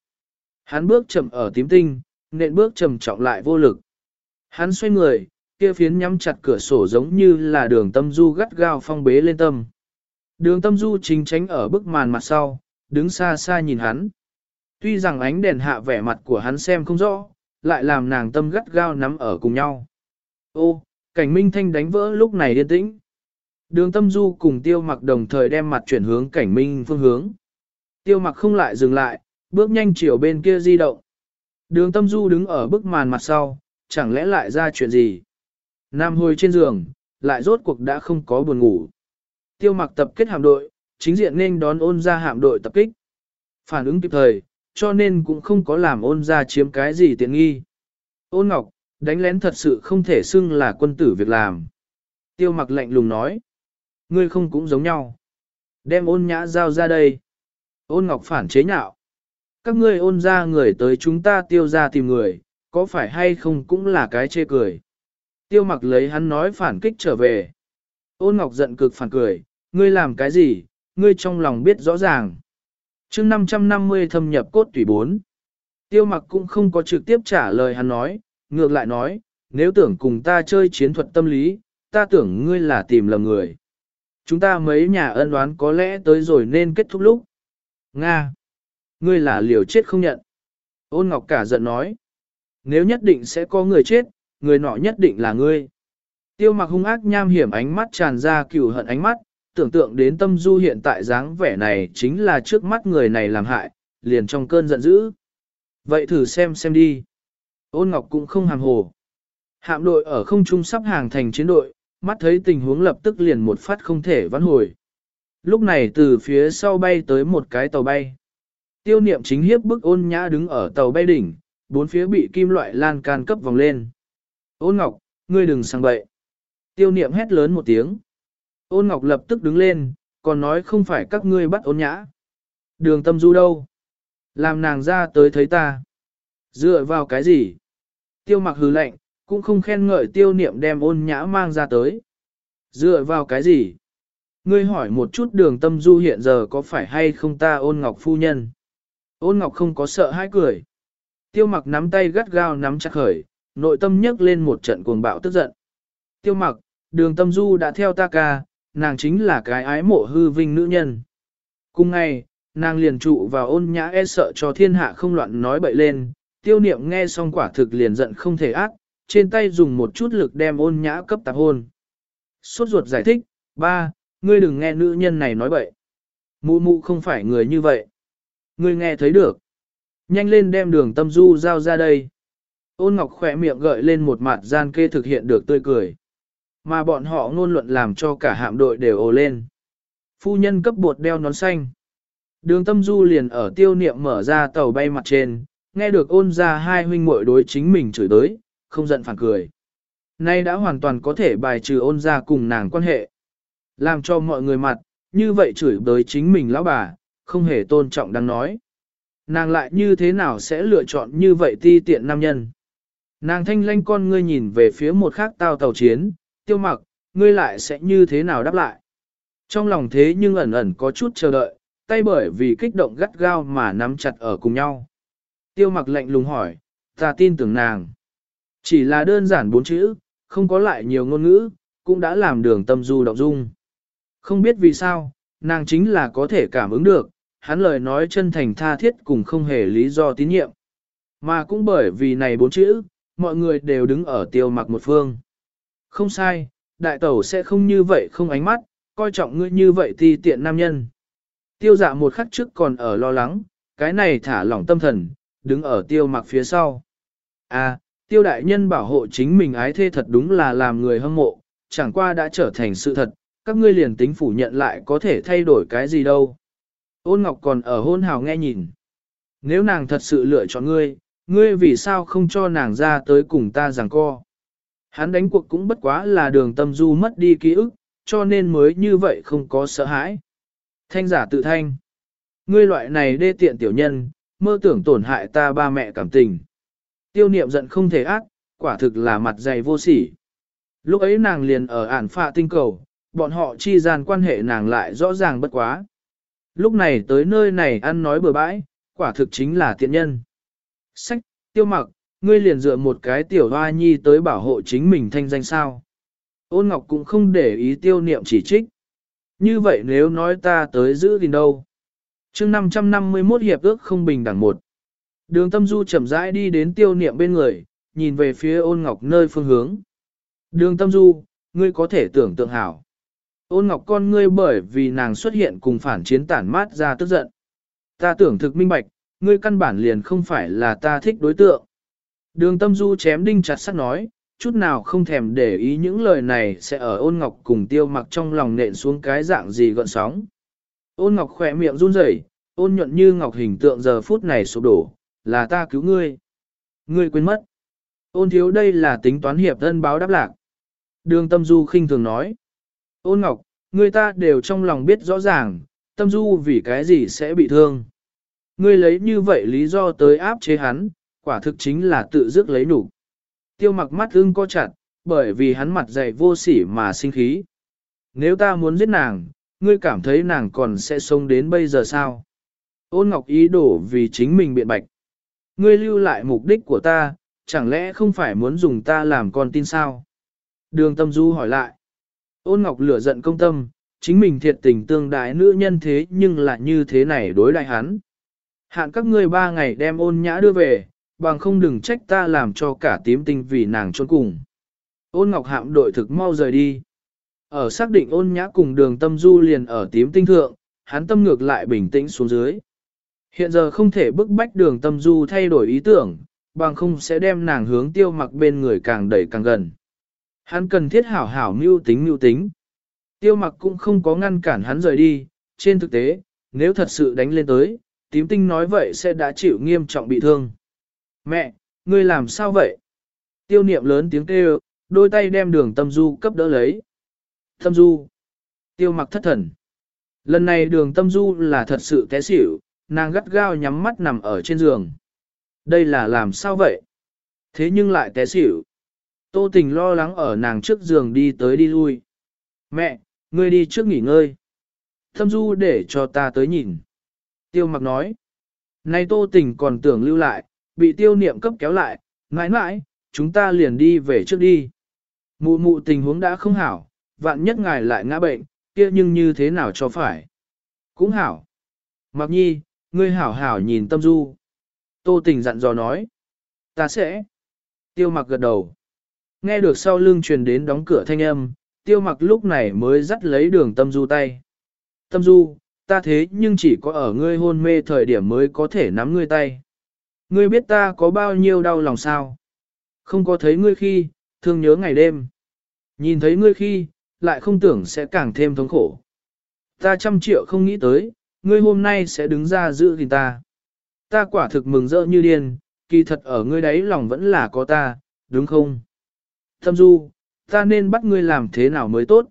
Hắn bước chậm ở tím tinh, nện bước trầm trọng lại vô lực. Hắn xoay người, kia phiến nhắm chặt cửa sổ giống như là đường tâm du gắt gao phong bế lên tâm. Đường tâm du chính tránh ở bức màn mặt sau, đứng xa xa nhìn hắn. Tuy rằng ánh đèn hạ vẻ mặt của hắn xem không rõ, lại làm nàng tâm gắt gao nắm ở cùng nhau. Ô, cảnh minh thanh đánh vỡ lúc này yên tĩnh. Đường tâm du cùng tiêu mặc đồng thời đem mặt chuyển hướng cảnh minh phương hướng. Tiêu mặc không lại dừng lại, bước nhanh chiều bên kia di động. Đường tâm du đứng ở bức màn mặt sau, chẳng lẽ lại ra chuyện gì? Nam hồi trên giường, lại rốt cuộc đã không có buồn ngủ. Tiêu mặc tập kết hạm đội, chính diện nên đón ôn ra hạm đội tập kích. Phản ứng kịp thời, cho nên cũng không có làm ôn ra chiếm cái gì tiện nghi. Ôn ngọc, đánh lén thật sự không thể xưng là quân tử việc làm. Tiêu mặc lạnh lùng nói. Ngươi không cũng giống nhau. Đem ôn nhã giao ra đây. Ôn ngọc phản chế nhạo. Các ngươi ôn ra người tới chúng ta tiêu ra tìm người, có phải hay không cũng là cái chê cười. Tiêu mặc lấy hắn nói phản kích trở về. Ôn ngọc giận cực phản cười, ngươi làm cái gì, ngươi trong lòng biết rõ ràng. chương 550 thâm nhập cốt tủy 4. Tiêu mặc cũng không có trực tiếp trả lời hắn nói, ngược lại nói, nếu tưởng cùng ta chơi chiến thuật tâm lý, ta tưởng ngươi là tìm lầm người. Chúng ta mấy nhà ân đoán có lẽ tới rồi nên kết thúc lúc. Nga! Ngươi là liều chết không nhận. Ôn Ngọc cả giận nói. Nếu nhất định sẽ có người chết, người nọ nhất định là ngươi. Tiêu mặc hung ác nham hiểm ánh mắt tràn ra cừu hận ánh mắt, tưởng tượng đến tâm du hiện tại dáng vẻ này chính là trước mắt người này làm hại, liền trong cơn giận dữ. Vậy thử xem xem đi. Ôn Ngọc cũng không hàm hồ. Hạm đội ở không trung sắp hàng thành chiến đội, mắt thấy tình huống lập tức liền một phát không thể vãn hồi. Lúc này từ phía sau bay tới một cái tàu bay. Tiêu niệm chính hiếp bức ôn nhã đứng ở tàu bay đỉnh, bốn phía bị kim loại lan can cấp vòng lên. Ôn Ngọc, ngươi đừng sang bậy. Tiêu niệm hét lớn một tiếng. Ôn Ngọc lập tức đứng lên, còn nói không phải các ngươi bắt ôn nhã. Đường tâm du đâu? Làm nàng ra tới thấy ta. Dựa vào cái gì? Tiêu mặc hừ lạnh cũng không khen ngợi tiêu niệm đem ôn nhã mang ra tới. Dựa vào cái gì? Ngươi hỏi một chút đường tâm du hiện giờ có phải hay không ta ôn ngọc phu nhân? Ôn ngọc không có sợ hai cười. Tiêu mặc nắm tay gắt gao nắm chặt khởi, nội tâm nhấc lên một trận cuồng bạo tức giận. Tiêu mặc, đường tâm du đã theo ta ca, nàng chính là cái ái mộ hư vinh nữ nhân. Cùng ngày, nàng liền trụ vào ôn nhã e sợ cho thiên hạ không loạn nói bậy lên, tiêu niệm nghe xong quả thực liền giận không thể ác, trên tay dùng một chút lực đem ôn nhã cấp tạp hôn. Suốt ruột giải thích, ba, ngươi đừng nghe nữ nhân này nói bậy. Mụ mụ không phải người như vậy. Ngươi nghe thấy được. Nhanh lên đem đường tâm du giao ra đây. Ôn ngọc khỏe miệng gợi lên một mặt gian kê thực hiện được tươi cười. Mà bọn họ ngôn luận làm cho cả hạm đội đều ồ lên. Phu nhân cấp bột đeo nón xanh. Đường tâm du liền ở tiêu niệm mở ra tàu bay mặt trên, nghe được ôn ra hai huynh muội đối chính mình chửi tới, không giận phản cười. Nay đã hoàn toàn có thể bài trừ ôn ra cùng nàng quan hệ. Làm cho mọi người mặt, như vậy chửi bới chính mình lão bà, không hề tôn trọng đang nói. Nàng lại như thế nào sẽ lựa chọn như vậy ti tiện nam nhân. Nàng thanh lanh con ngươi nhìn về phía một khác tao tàu chiến, tiêu mặc, ngươi lại sẽ như thế nào đáp lại. Trong lòng thế nhưng ẩn ẩn có chút chờ đợi, tay bởi vì kích động gắt gao mà nắm chặt ở cùng nhau. Tiêu mặc lạnh lùng hỏi, ta tin tưởng nàng. Chỉ là đơn giản bốn chữ, không có lại nhiều ngôn ngữ, cũng đã làm đường tâm du động dung. Không biết vì sao, nàng chính là có thể cảm ứng được, hắn lời nói chân thành tha thiết cùng không hề lý do tín nhiệm. Mà cũng bởi vì này bốn chữ, mọi người đều đứng ở tiêu mặc một phương. Không sai, đại tẩu sẽ không như vậy không ánh mắt, coi trọng ngươi như vậy thì tiện nam nhân. Tiêu dạ một khắc trước còn ở lo lắng, cái này thả lỏng tâm thần, đứng ở tiêu mặc phía sau. À, tiêu đại nhân bảo hộ chính mình ái thê thật đúng là làm người hâm mộ, chẳng qua đã trở thành sự thật, các ngươi liền tính phủ nhận lại có thể thay đổi cái gì đâu. Ôn Ngọc còn ở hôn hào nghe nhìn. Nếu nàng thật sự lựa chọn ngươi, ngươi vì sao không cho nàng ra tới cùng ta giằng co. Hắn đánh cuộc cũng bất quá là đường tâm du mất đi ký ức, cho nên mới như vậy không có sợ hãi. Thanh giả tự thanh. Ngươi loại này đê tiện tiểu nhân, mơ tưởng tổn hại ta ba mẹ cảm tình. Tiêu niệm giận không thể ác, quả thực là mặt dày vô sỉ. Lúc ấy nàng liền ở ản phạ tinh cầu, bọn họ chi gian quan hệ nàng lại rõ ràng bất quá. Lúc này tới nơi này ăn nói bừa bãi, quả thực chính là tiện nhân. Sách, tiêu mặc, ngươi liền dựa một cái tiểu hoa nhi tới bảo hộ chính mình thanh danh sao. Ôn ngọc cũng không để ý tiêu niệm chỉ trích. Như vậy nếu nói ta tới giữ gìn đâu. chương 551 hiệp ước không bình đẳng một. Đường tâm du chậm rãi đi đến tiêu niệm bên người, nhìn về phía ôn ngọc nơi phương hướng. Đường tâm du, ngươi có thể tưởng tượng hảo. Ôn ngọc con ngươi bởi vì nàng xuất hiện cùng phản chiến tản mát ra tức giận. Ta tưởng thực minh bạch, ngươi căn bản liền không phải là ta thích đối tượng. Đường tâm du chém đinh chặt sắt nói, chút nào không thèm để ý những lời này sẽ ở ôn ngọc cùng tiêu mặc trong lòng nện xuống cái dạng gì gọn sóng. Ôn ngọc khỏe miệng run rẩy, ôn nhuận như ngọc hình tượng giờ phút này sụp đổ, là ta cứu ngươi. Ngươi quên mất. Ôn thiếu đây là tính toán hiệp thân báo đáp lạc. Đường tâm du khinh thường nói. Ôn ngọc, người ta đều trong lòng biết rõ ràng, tâm du vì cái gì sẽ bị thương. Ngươi lấy như vậy lý do tới áp chế hắn, quả thực chính là tự dứt lấy đủ. Tiêu mặc mắt ưng co chặt, bởi vì hắn mặt dày vô sỉ mà sinh khí. Nếu ta muốn giết nàng, ngươi cảm thấy nàng còn sẽ sống đến bây giờ sao? Ôn ngọc ý đổ vì chính mình biện bạch. Ngươi lưu lại mục đích của ta, chẳng lẽ không phải muốn dùng ta làm con tin sao? Đường tâm du hỏi lại. Ôn ngọc lửa giận công tâm, chính mình thiệt tình tương đại nữ nhân thế nhưng lại như thế này đối đại hắn. Hạn các ngươi ba ngày đem ôn nhã đưa về, bằng không đừng trách ta làm cho cả tím tinh vì nàng trốn cùng. Ôn ngọc hạm đội thực mau rời đi. Ở xác định ôn nhã cùng đường tâm du liền ở tím tinh thượng, hắn tâm ngược lại bình tĩnh xuống dưới. Hiện giờ không thể bức bách đường tâm du thay đổi ý tưởng, bằng không sẽ đem nàng hướng tiêu mặc bên người càng đẩy càng gần. Hắn cần thiết hảo hảo mưu tính mưu tính. Tiêu mặc cũng không có ngăn cản hắn rời đi, trên thực tế, nếu thật sự đánh lên tới, tím tinh nói vậy sẽ đã chịu nghiêm trọng bị thương. Mẹ, ngươi làm sao vậy? Tiêu niệm lớn tiếng kêu, đôi tay đem đường tâm du cấp đỡ lấy. Tâm du. Tiêu mặc thất thần. Lần này đường tâm du là thật sự té xỉu, nàng gắt gao nhắm mắt nằm ở trên giường. Đây là làm sao vậy? Thế nhưng lại té xỉu. Tô tình lo lắng ở nàng trước giường đi tới đi lui. Mẹ, ngươi đi trước nghỉ ngơi. Thâm du để cho ta tới nhìn. Tiêu mặc nói. Này tô tình còn tưởng lưu lại, bị tiêu niệm cấp kéo lại, mãi mãi, chúng ta liền đi về trước đi. Mụ mụ tình huống đã không hảo, vạn nhất ngài lại ngã bệnh, kia nhưng như thế nào cho phải. Cũng hảo. Mặc nhi, ngươi hảo hảo nhìn tâm du. Tô tình dặn dò nói. Ta sẽ. Tiêu mặc gật đầu. Nghe được sau lưng truyền đến đóng cửa thanh âm, tiêu mặc lúc này mới dắt lấy đường tâm du tay. Tâm du, ta thế nhưng chỉ có ở ngươi hôn mê thời điểm mới có thể nắm ngươi tay. Ngươi biết ta có bao nhiêu đau lòng sao? Không có thấy ngươi khi, thương nhớ ngày đêm. Nhìn thấy ngươi khi, lại không tưởng sẽ càng thêm thống khổ. Ta trăm triệu không nghĩ tới, ngươi hôm nay sẽ đứng ra giữ gìn ta. Ta quả thực mừng rỡ như điên, kỳ thật ở ngươi đấy lòng vẫn là có ta, đúng không? Thâm du, ta nên bắt ngươi làm thế nào mới tốt?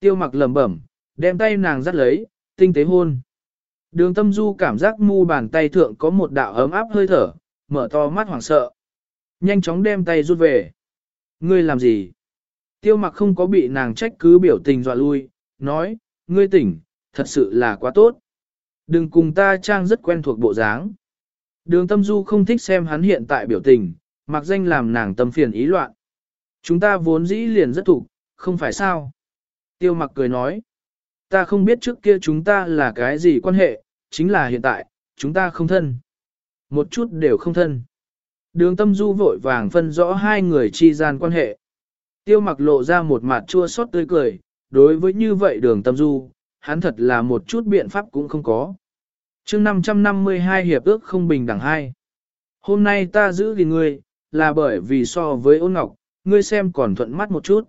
Tiêu mặc lẩm bẩm, đem tay nàng dắt lấy, tinh tế hôn. Đường tâm du cảm giác mu bàn tay thượng có một đạo ấm áp hơi thở, mở to mắt hoảng sợ. Nhanh chóng đem tay rút về. Ngươi làm gì? Tiêu mặc không có bị nàng trách cứ biểu tình dọa lui, nói, ngươi tỉnh, thật sự là quá tốt. Đừng cùng ta trang rất quen thuộc bộ dáng. Đường tâm du không thích xem hắn hiện tại biểu tình, mặc danh làm nàng tâm phiền ý loạn. Chúng ta vốn dĩ liền rất thủ, không phải sao? Tiêu mặc cười nói. Ta không biết trước kia chúng ta là cái gì quan hệ, chính là hiện tại, chúng ta không thân. Một chút đều không thân. Đường tâm du vội vàng phân rõ hai người chi gian quan hệ. Tiêu mặc lộ ra một mặt chua xót tươi cười, đối với như vậy đường tâm du, hắn thật là một chút biện pháp cũng không có chương 552 hiệp ước không bình đẳng hai. Hôm nay ta giữ gìn ngươi, là bởi vì so với ôn ngọc, ngươi xem còn thuận mắt một chút.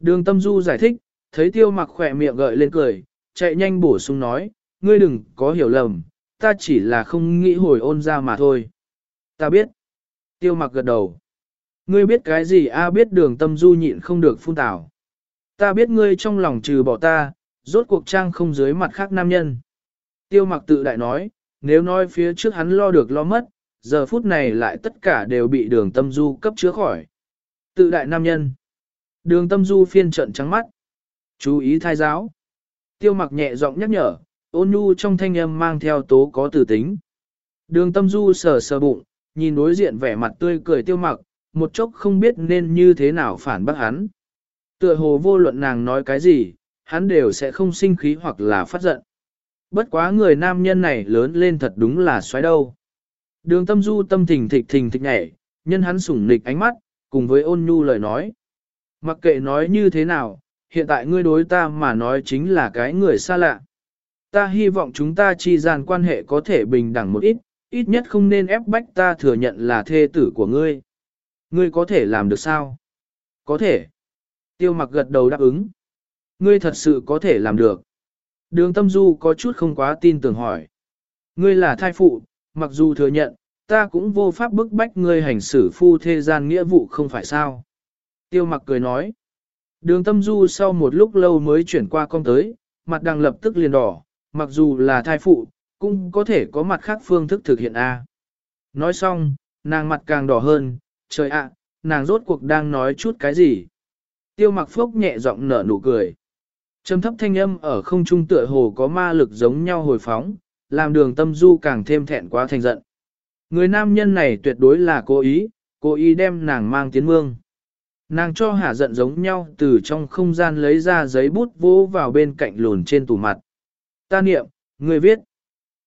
Đường tâm du giải thích, thấy tiêu mặc khỏe miệng gợi lên cười, chạy nhanh bổ sung nói, ngươi đừng có hiểu lầm, ta chỉ là không nghĩ hồi ôn ra mà thôi. Ta biết. Tiêu mặc gật đầu. Ngươi biết cái gì a biết đường tâm du nhịn không được phun tảo. Ta biết ngươi trong lòng trừ bỏ ta, rốt cuộc trang không dưới mặt khác nam nhân. Tiêu mặc tự đại nói, nếu nói phía trước hắn lo được lo mất, giờ phút này lại tất cả đều bị đường tâm du cấp chứa khỏi. Tự đại nam nhân. Đường tâm du phiên trận trắng mắt. Chú ý thai giáo. Tiêu mặc nhẹ giọng nhắc nhở, ôn nhu trong thanh âm mang theo tố có tử tính. Đường tâm du sờ sờ bụng, nhìn đối diện vẻ mặt tươi cười tiêu mặc, một chốc không biết nên như thế nào phản bác hắn. Tựa hồ vô luận nàng nói cái gì, hắn đều sẽ không sinh khí hoặc là phát giận. Bất quá người nam nhân này lớn lên thật đúng là xoáy đâu. Đường tâm du tâm thình thịch thình thịch nhảy, nhân hắn sủng nịch ánh mắt, cùng với ôn nhu lời nói. Mặc kệ nói như thế nào, hiện tại ngươi đối ta mà nói chính là cái người xa lạ. Ta hy vọng chúng ta chi gian quan hệ có thể bình đẳng một ít, ít nhất không nên ép bách ta thừa nhận là thê tử của ngươi. Ngươi có thể làm được sao? Có thể. Tiêu mặc gật đầu đáp ứng. Ngươi thật sự có thể làm được. Đường tâm du có chút không quá tin tưởng hỏi. Ngươi là thai phụ, mặc dù thừa nhận, ta cũng vô pháp bức bách ngươi hành xử phu thê gian nghĩa vụ không phải sao. Tiêu mặc cười nói. Đường tâm du sau một lúc lâu mới chuyển qua con tới, mặt đang lập tức liền đỏ, mặc dù là thai phụ, cũng có thể có mặt khác phương thức thực hiện A. Nói xong, nàng mặt càng đỏ hơn, trời ạ, nàng rốt cuộc đang nói chút cái gì. Tiêu mặc phốc nhẹ giọng nở nụ cười. Trầm thấp thanh âm ở không trung tựa hồ có ma lực giống nhau hồi phóng, làm đường tâm du càng thêm thẹn quá thành giận. Người nam nhân này tuyệt đối là cố ý, cố ý đem nàng mang tiến mương. Nàng cho hả giận giống nhau từ trong không gian lấy ra giấy bút vỗ vào bên cạnh lùn trên tủ mặt. Ta niệm, người viết.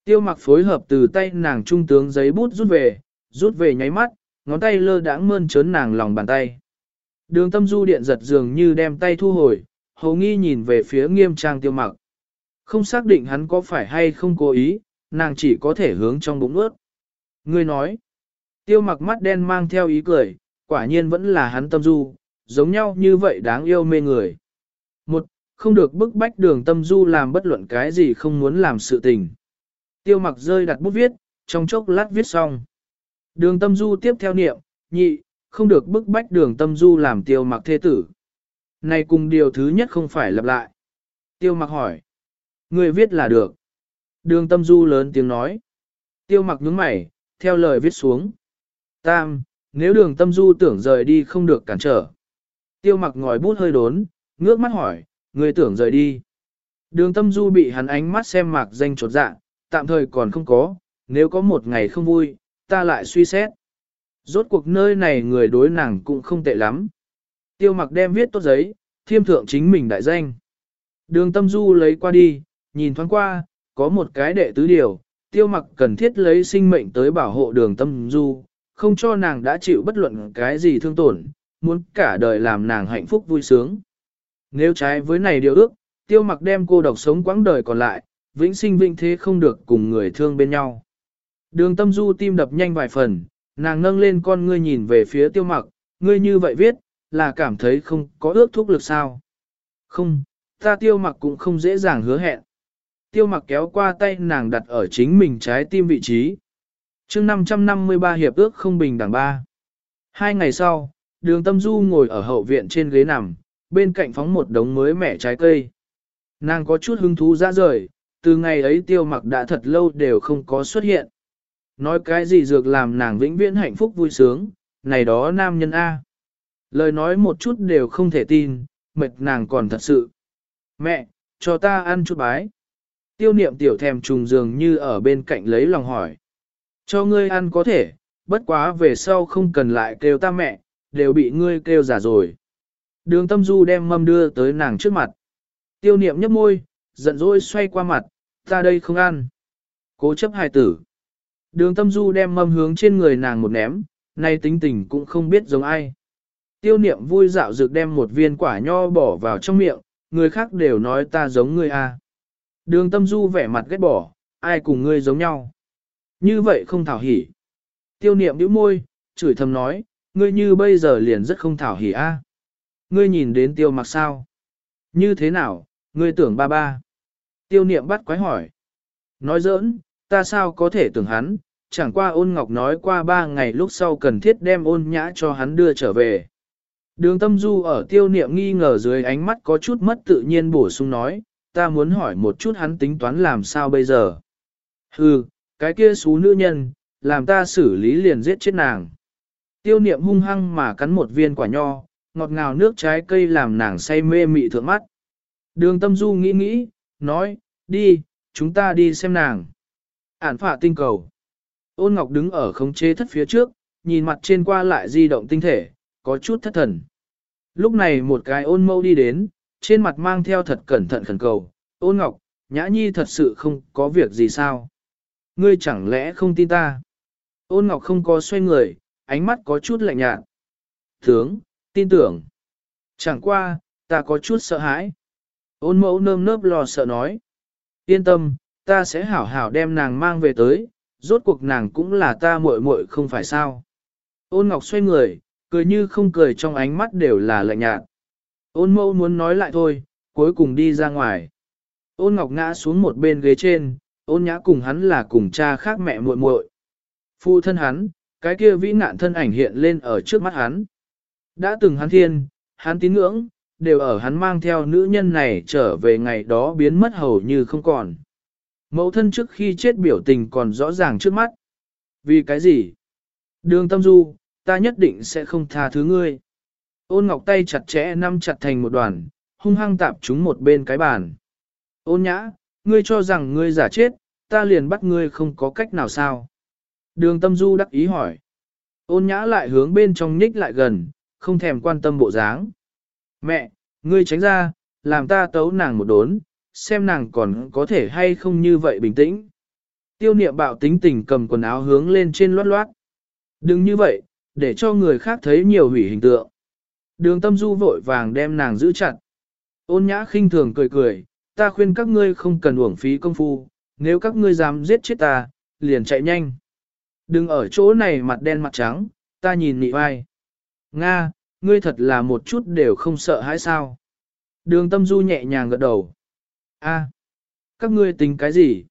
Tiêu mặc phối hợp từ tay nàng trung tướng giấy bút rút về, rút về nháy mắt, ngón tay lơ đãng mơn trớn nàng lòng bàn tay. Đường tâm du điện giật dường như đem tay thu hồi, hầu nghi nhìn về phía nghiêm trang tiêu mặc. Không xác định hắn có phải hay không cố ý, nàng chỉ có thể hướng trong bụng ướt. Ngươi nói, tiêu mặc mắt đen mang theo ý cười, quả nhiên vẫn là hắn tâm du, giống nhau như vậy đáng yêu mê người. Một, không được bức bách đường tâm du làm bất luận cái gì không muốn làm sự tình. Tiêu mặc rơi đặt bút viết, trong chốc lát viết xong. Đường tâm du tiếp theo niệm, nhị, không được bức bách đường tâm du làm tiêu mặc thế tử. Này cùng điều thứ nhất không phải lặp lại. Tiêu mặc hỏi. Người viết là được. Đường tâm du lớn tiếng nói. Tiêu mặc nhướng mày, theo lời viết xuống. Tam, nếu đường tâm du tưởng rời đi không được cản trở. Tiêu mặc ngòi bút hơi đốn, ngước mắt hỏi, người tưởng rời đi. Đường tâm du bị hắn ánh mắt xem mạc danh trột dạ, tạm thời còn không có, nếu có một ngày không vui, ta lại suy xét. Rốt cuộc nơi này người đối nàng cũng không tệ lắm. Tiêu mặc đem viết tốt giấy, thiêm thượng chính mình đại danh. Đường tâm du lấy qua đi, nhìn thoáng qua, có một cái đệ tứ điều, tiêu mặc cần thiết lấy sinh mệnh tới bảo hộ đường tâm du, không cho nàng đã chịu bất luận cái gì thương tổn, muốn cả đời làm nàng hạnh phúc vui sướng. Nếu trái với này điều ước, tiêu mặc đem cô độc sống quãng đời còn lại, vĩnh sinh vĩnh thế không được cùng người thương bên nhau. Đường tâm du tim đập nhanh vài phần, nàng nâng lên con ngươi nhìn về phía tiêu mặc, ngươi như vậy viết, là cảm thấy không có ước thúc lực sao. Không, ta tiêu mặc cũng không dễ dàng hứa hẹn. Tiêu mặc kéo qua tay nàng đặt ở chính mình trái tim vị trí. chương 553 hiệp ước không bình đẳng ba. Hai ngày sau, đường tâm du ngồi ở hậu viện trên ghế nằm, bên cạnh phóng một đống mới mẻ trái cây. Nàng có chút hứng thú ra rời, từ ngày ấy tiêu mặc đã thật lâu đều không có xuất hiện. Nói cái gì dược làm nàng vĩnh viễn hạnh phúc vui sướng, này đó nam nhân A. Lời nói một chút đều không thể tin, mệt nàng còn thật sự. Mẹ, cho ta ăn chút bái. Tiêu niệm tiểu thèm trùng dường như ở bên cạnh lấy lòng hỏi. Cho ngươi ăn có thể, bất quá về sau không cần lại kêu ta mẹ, đều bị ngươi kêu giả rồi. Đường tâm du đem mâm đưa tới nàng trước mặt. Tiêu niệm nhấp môi, giận dỗi xoay qua mặt, ta đây không ăn. Cố chấp hài tử. Đường tâm du đem mâm hướng trên người nàng một ném, nay tính tình cũng không biết giống ai. Tiêu niệm vui dạo dược đem một viên quả nho bỏ vào trong miệng, người khác đều nói ta giống ngươi a. Đường tâm du vẻ mặt ghét bỏ, ai cùng ngươi giống nhau. Như vậy không thảo hỉ. Tiêu niệm nhíu môi, chửi thầm nói, ngươi như bây giờ liền rất không thảo hỉ a. Ngươi nhìn đến tiêu mặc sao? Như thế nào, ngươi tưởng ba ba? Tiêu niệm bắt quái hỏi. Nói giỡn, ta sao có thể tưởng hắn, chẳng qua ôn ngọc nói qua ba ngày lúc sau cần thiết đem ôn nhã cho hắn đưa trở về. Đường tâm du ở tiêu niệm nghi ngờ dưới ánh mắt có chút mất tự nhiên bổ sung nói, ta muốn hỏi một chút hắn tính toán làm sao bây giờ. Hừ, cái kia xú nữ nhân, làm ta xử lý liền giết chết nàng. Tiêu niệm hung hăng mà cắn một viên quả nho, ngọt ngào nước trái cây làm nàng say mê mị thượng mắt. Đường tâm du nghĩ nghĩ, nói, đi, chúng ta đi xem nàng. Ản phạ tinh cầu. Ôn ngọc đứng ở khống chế thất phía trước, nhìn mặt trên qua lại di động tinh thể, có chút thất thần. Lúc này một cái ôn mâu đi đến, trên mặt mang theo thật cẩn thận khẩn cầu, ôn ngọc, nhã nhi thật sự không có việc gì sao? Ngươi chẳng lẽ không tin ta? Ôn Ngọc không có xoay người, ánh mắt có chút lạnh nhạt. Tướng, tin tưởng. Chẳng qua, ta có chút sợ hãi. Ôn mẫu nơm nớp lo sợ nói. Yên tâm, ta sẽ hảo hảo đem nàng mang về tới, rốt cuộc nàng cũng là ta muội muội không phải sao. Ôn Ngọc xoay người, cười như không cười trong ánh mắt đều là lạnh nhạt. Ôn mâu muốn nói lại thôi, cuối cùng đi ra ngoài. Ôn Ngọc ngã xuống một bên ghế trên, ôn nhã cùng hắn là cùng cha khác mẹ muội muội. Phụ thân hắn, cái kia vĩ nạn thân ảnh hiện lên ở trước mắt hắn. Đã từng hắn thiên, hắn tín ngưỡng, đều ở hắn mang theo nữ nhân này trở về ngày đó biến mất hầu như không còn. Mẫu thân trước khi chết biểu tình còn rõ ràng trước mắt. Vì cái gì? Đường tâm du, ta nhất định sẽ không tha thứ ngươi. Ôn ngọc tay chặt chẽ nắm chặt thành một đoàn, hung hăng tạp chúng một bên cái bàn. Ôn nhã, ngươi cho rằng ngươi giả chết, ta liền bắt ngươi không có cách nào sao? Đường tâm du đắc ý hỏi. Ôn nhã lại hướng bên trong nhích lại gần, không thèm quan tâm bộ dáng. Mẹ, ngươi tránh ra, làm ta tấu nàng một đốn, xem nàng còn có thể hay không như vậy bình tĩnh. Tiêu niệm bạo tính tình cầm quần áo hướng lên trên loát loát. Đừng như vậy, để cho người khác thấy nhiều hủy hình tượng. Đường tâm du vội vàng đem nàng giữ chặt. Ôn nhã khinh thường cười cười, ta khuyên các ngươi không cần uổng phí công phu, nếu các ngươi dám giết chết ta, liền chạy nhanh. Đừng ở chỗ này mặt đen mặt trắng, ta nhìn nị vai. Nga, ngươi thật là một chút đều không sợ hãi sao. Đường tâm du nhẹ nhàng gật đầu. A, các ngươi tính cái gì?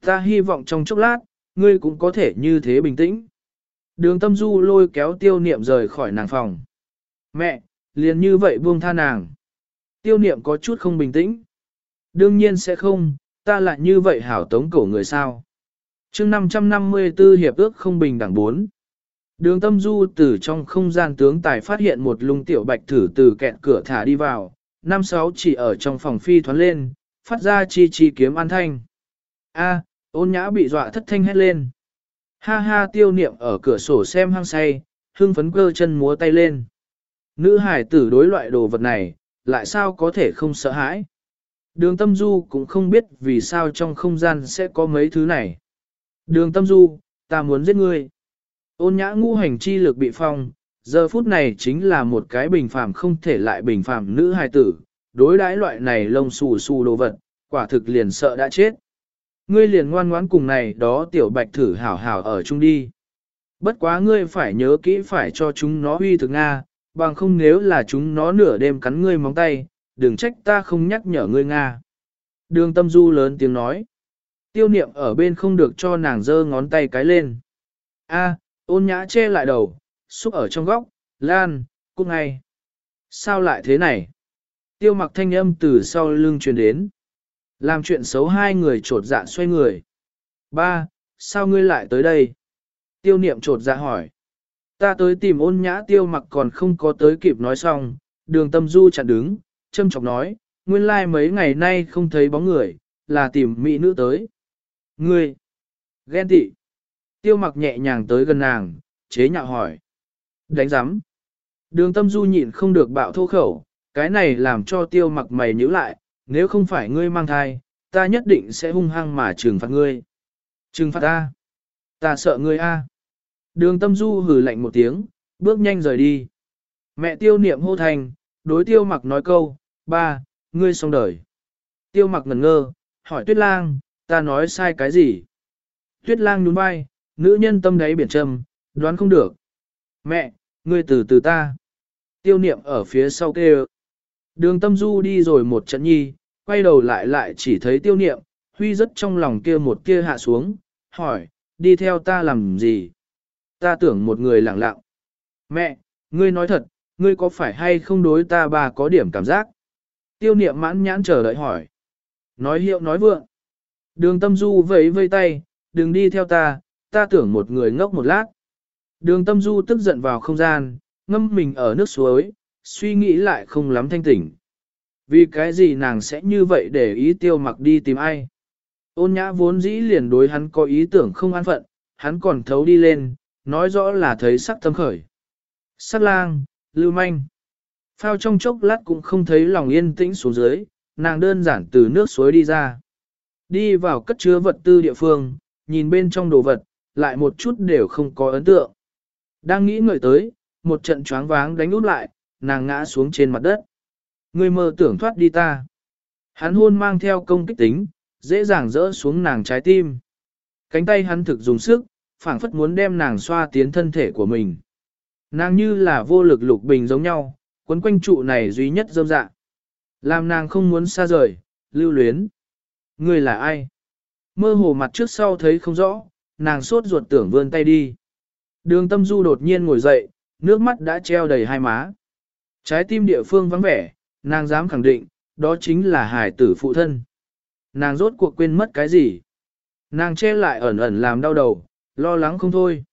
Ta hy vọng trong chốc lát, ngươi cũng có thể như thế bình tĩnh. Đường tâm du lôi kéo tiêu niệm rời khỏi nàng phòng. Mẹ, liền như vậy buông tha nàng. Tiêu niệm có chút không bình tĩnh. Đương nhiên sẽ không, ta lại như vậy hảo tống cổ người sao. chương 554 hiệp ước không bình đẳng 4. Đường tâm du từ trong không gian tướng tài phát hiện một lung tiểu bạch thử từ kẹt cửa thả đi vào, năm sáu chỉ ở trong phòng phi thoán lên, phát ra chi chi kiếm an thanh. A, ôn nhã bị dọa thất thanh hét lên. Ha ha tiêu niệm ở cửa sổ xem hăng say, hưng phấn cơ chân múa tay lên. Nữ hải tử đối loại đồ vật này, lại sao có thể không sợ hãi. Đường tâm du cũng không biết vì sao trong không gian sẽ có mấy thứ này. Đường tâm du, ta muốn giết ngươi. Ôn nhã ngũ hành chi lực bị phong, giờ phút này chính là một cái bình phàm không thể lại bình phàm nữ hài tử, đối đãi loại này lông xù xù đồ vật, quả thực liền sợ đã chết. Ngươi liền ngoan ngoãn cùng này đó tiểu bạch thử hảo hảo ở chung đi. Bất quá ngươi phải nhớ kỹ phải cho chúng nó huy thực Nga, bằng không nếu là chúng nó nửa đêm cắn ngươi móng tay, đừng trách ta không nhắc nhở ngươi Nga. Đường tâm du lớn tiếng nói. Tiêu niệm ở bên không được cho nàng giơ ngón tay cái lên. A, ôn nhã che lại đầu, xúc ở trong góc, lan, cút ngay. Sao lại thế này? Tiêu mặc thanh âm từ sau lưng truyền đến. Làm chuyện xấu hai người trột dạ xoay người. Ba, sao ngươi lại tới đây? Tiêu niệm trột dạ hỏi. Ta tới tìm ôn nhã tiêu mặc còn không có tới kịp nói xong, đường tâm du chặn đứng, châm chọc nói, nguyên lai like mấy ngày nay không thấy bóng người, là tìm mỹ nữ tới. Ngươi, ghen tị. Tiêu mặc nhẹ nhàng tới gần nàng, chế nhạo hỏi. Đánh giám. Đường tâm du nhịn không được bạo thô khẩu, cái này làm cho tiêu mặc mày nhíu lại, nếu không phải ngươi mang thai, ta nhất định sẽ hung hăng mà trừng phạt ngươi. Trừng phạt ta? Ta sợ ngươi a. Đường tâm du hử lạnh một tiếng, bước nhanh rời đi. Mẹ tiêu niệm hô thành, đối tiêu mặc nói câu, ba, ngươi xong đời. Tiêu mặc ngẩn ngơ, hỏi tuyết lang, ta nói sai cái gì? Tuyết lang nhún vai, nữ nhân tâm đáy biển trầm, đoán không được. Mẹ, ngươi từ từ ta. Tiêu niệm ở phía sau kêu. Đường tâm du đi rồi một trận nhi, quay đầu lại lại chỉ thấy tiêu niệm, huy rất trong lòng kia một kia hạ xuống, hỏi, đi theo ta làm gì? Ta tưởng một người lặng lặng. Mẹ, ngươi nói thật, ngươi có phải hay không đối ta bà có điểm cảm giác? Tiêu niệm mãn nhãn chờ đợi hỏi. Nói hiệu nói vượng. Đường tâm du vẫy vây tay, đừng đi theo ta, ta tưởng một người ngốc một lát. Đường tâm du tức giận vào không gian, ngâm mình ở nước suối, suy nghĩ lại không lắm thanh tỉnh. Vì cái gì nàng sẽ như vậy để ý tiêu mặc đi tìm ai? Ôn nhã vốn dĩ liền đối hắn có ý tưởng không an phận, hắn còn thấu đi lên, nói rõ là thấy sắc tâm khởi. Sắc lang, lưu manh. Phao trong chốc lát cũng không thấy lòng yên tĩnh xuống dưới, nàng đơn giản từ nước suối đi ra. Đi vào cất chứa vật tư địa phương, nhìn bên trong đồ vật, lại một chút đều không có ấn tượng. Đang nghĩ ngợi tới, một trận choáng váng đánh út lại, nàng ngã xuống trên mặt đất. Người mơ tưởng thoát đi ta. Hắn hôn mang theo công kích tính, dễ dàng rỡ xuống nàng trái tim. Cánh tay hắn thực dùng sức, phảng phất muốn đem nàng xoa tiến thân thể của mình. Nàng như là vô lực lục bình giống nhau, quấn quanh trụ này duy nhất dâm dạ. Làm nàng không muốn xa rời, lưu luyến. Người là ai? Mơ hồ mặt trước sau thấy không rõ, nàng sốt ruột tưởng vươn tay đi. Đường tâm du đột nhiên ngồi dậy, nước mắt đã treo đầy hai má. Trái tim địa phương vắng vẻ, nàng dám khẳng định, đó chính là hải tử phụ thân. Nàng rốt cuộc quên mất cái gì? Nàng che lại ẩn ẩn làm đau đầu, lo lắng không thôi.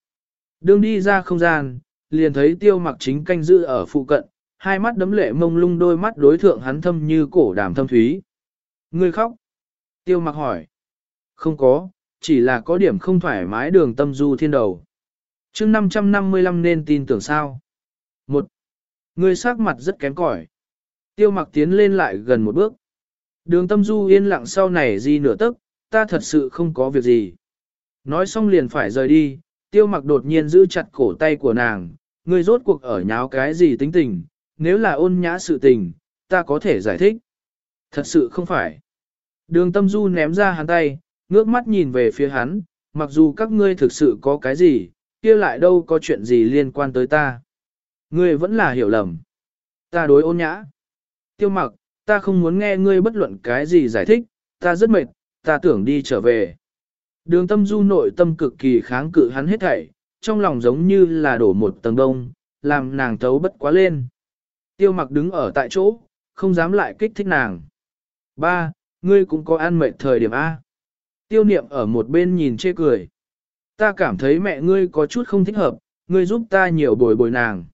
Đường đi ra không gian, liền thấy tiêu mặc chính canh giữ ở phụ cận, hai mắt đấm lệ mông lung đôi mắt đối thượng hắn thâm như cổ đàm thâm thúy. người khóc. Tiêu mặc hỏi. Không có, chỉ là có điểm không thoải mái đường tâm du thiên đầu. chương 555 nên tin tưởng sao. Một. Ngươi sắc mặt rất kém cỏi. Tiêu mặc tiến lên lại gần một bước. Đường tâm du yên lặng sau này gì nửa tức, ta thật sự không có việc gì. Nói xong liền phải rời đi, tiêu mặc đột nhiên giữ chặt cổ tay của nàng, ngươi rốt cuộc ở nháo cái gì tính tình, nếu là ôn nhã sự tình, ta có thể giải thích. Thật sự không phải. Đường tâm du ném ra hắn tay, ngước mắt nhìn về phía hắn, mặc dù các ngươi thực sự có cái gì, kia lại đâu có chuyện gì liên quan tới ta. Ngươi vẫn là hiểu lầm. Ta đối ôn nhã. Tiêu mặc, ta không muốn nghe ngươi bất luận cái gì giải thích, ta rất mệt, ta tưởng đi trở về. Đường tâm du nội tâm cực kỳ kháng cự hắn hết thảy, trong lòng giống như là đổ một tầng đông, làm nàng thấu bất quá lên. Tiêu mặc đứng ở tại chỗ, không dám lại kích thích nàng. Ba, ngươi cũng có ăn mệt thời điểm A. Tiêu niệm ở một bên nhìn chê cười. Ta cảm thấy mẹ ngươi có chút không thích hợp, ngươi giúp ta nhiều bồi bồi nàng.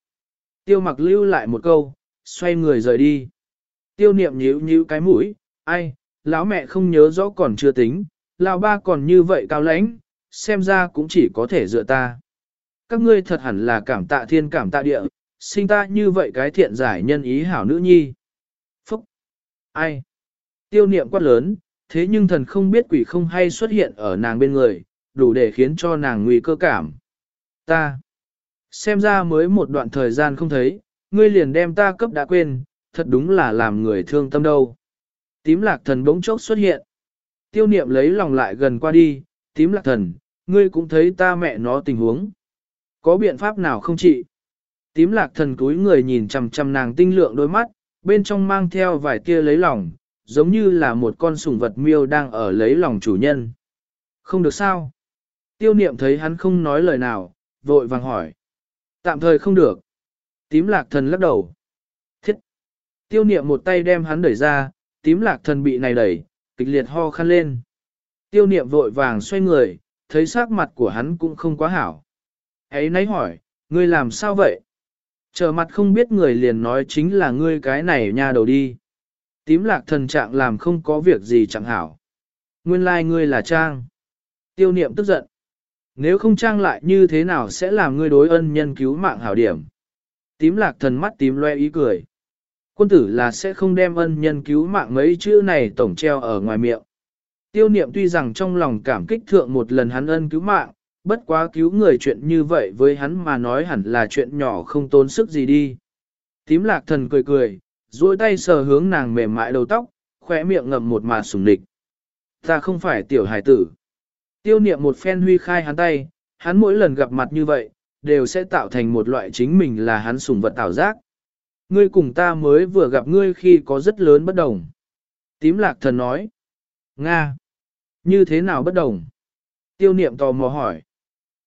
Tiêu mặc lưu lại một câu, xoay người rời đi. Tiêu niệm nhíu nhíu cái mũi, ai, lão mẹ không nhớ rõ còn chưa tính, lão ba còn như vậy cao lãnh, xem ra cũng chỉ có thể dựa ta. Các ngươi thật hẳn là cảm tạ thiên cảm tạ địa, sinh ta như vậy cái thiện giải nhân ý hảo nữ nhi. Phúc! Ai? Tiêu niệm quát lớn, thế nhưng thần không biết quỷ không hay xuất hiện ở nàng bên người, đủ để khiến cho nàng nguy cơ cảm. Ta! Xem ra mới một đoạn thời gian không thấy, ngươi liền đem ta cấp đã quên, thật đúng là làm người thương tâm đâu. Tím lạc thần bỗng chốc xuất hiện. Tiêu niệm lấy lòng lại gần qua đi, tím lạc thần, ngươi cũng thấy ta mẹ nó tình huống. Có biện pháp nào không chị? Tím lạc thần cúi người nhìn chằm chằm nàng tinh lượng đôi mắt, bên trong mang theo vài tia lấy lòng, giống như là một con sủng vật miêu đang ở lấy lòng chủ nhân. Không được sao? Tiêu niệm thấy hắn không nói lời nào, vội vàng hỏi. Tạm thời không được. Tím lạc thần lắc đầu. Thiết. Tiêu niệm một tay đem hắn đẩy ra, tím lạc thần bị này đẩy, kịch liệt ho khăn lên. Tiêu niệm vội vàng xoay người, thấy sắc mặt của hắn cũng không quá hảo. Ấy nấy hỏi, ngươi làm sao vậy? Trở mặt không biết người liền nói chính là ngươi cái này nha đầu đi. Tím lạc thần trạng làm không có việc gì chẳng hảo. Nguyên lai like ngươi là Trang. Tiêu niệm tức giận. Nếu không Trang lại như thế nào sẽ làm ngươi đối ân nhân cứu mạng hảo điểm. Tím lạc thần mắt tím loe ý cười. Quân tử là sẽ không đem ân nhân cứu mạng mấy chữ này tổng treo ở ngoài miệng. Tiêu niệm tuy rằng trong lòng cảm kích thượng một lần hắn ân cứu mạng, bất quá cứu người chuyện như vậy với hắn mà nói hẳn là chuyện nhỏ không tốn sức gì đi. Tím lạc thần cười cười, duỗi tay sờ hướng nàng mềm mại đầu tóc, khỏe miệng ngậm một mà sùng địch. Ta không phải tiểu hải tử. Tiêu niệm một phen huy khai hắn tay, hắn mỗi lần gặp mặt như vậy, đều sẽ tạo thành một loại chính mình là hắn sùng vật tạo giác. Ngươi cùng ta mới vừa gặp ngươi khi có rất lớn bất đồng. Tím lạc thần nói. Nga. Như thế nào bất đồng? Tiêu niệm tò mò hỏi.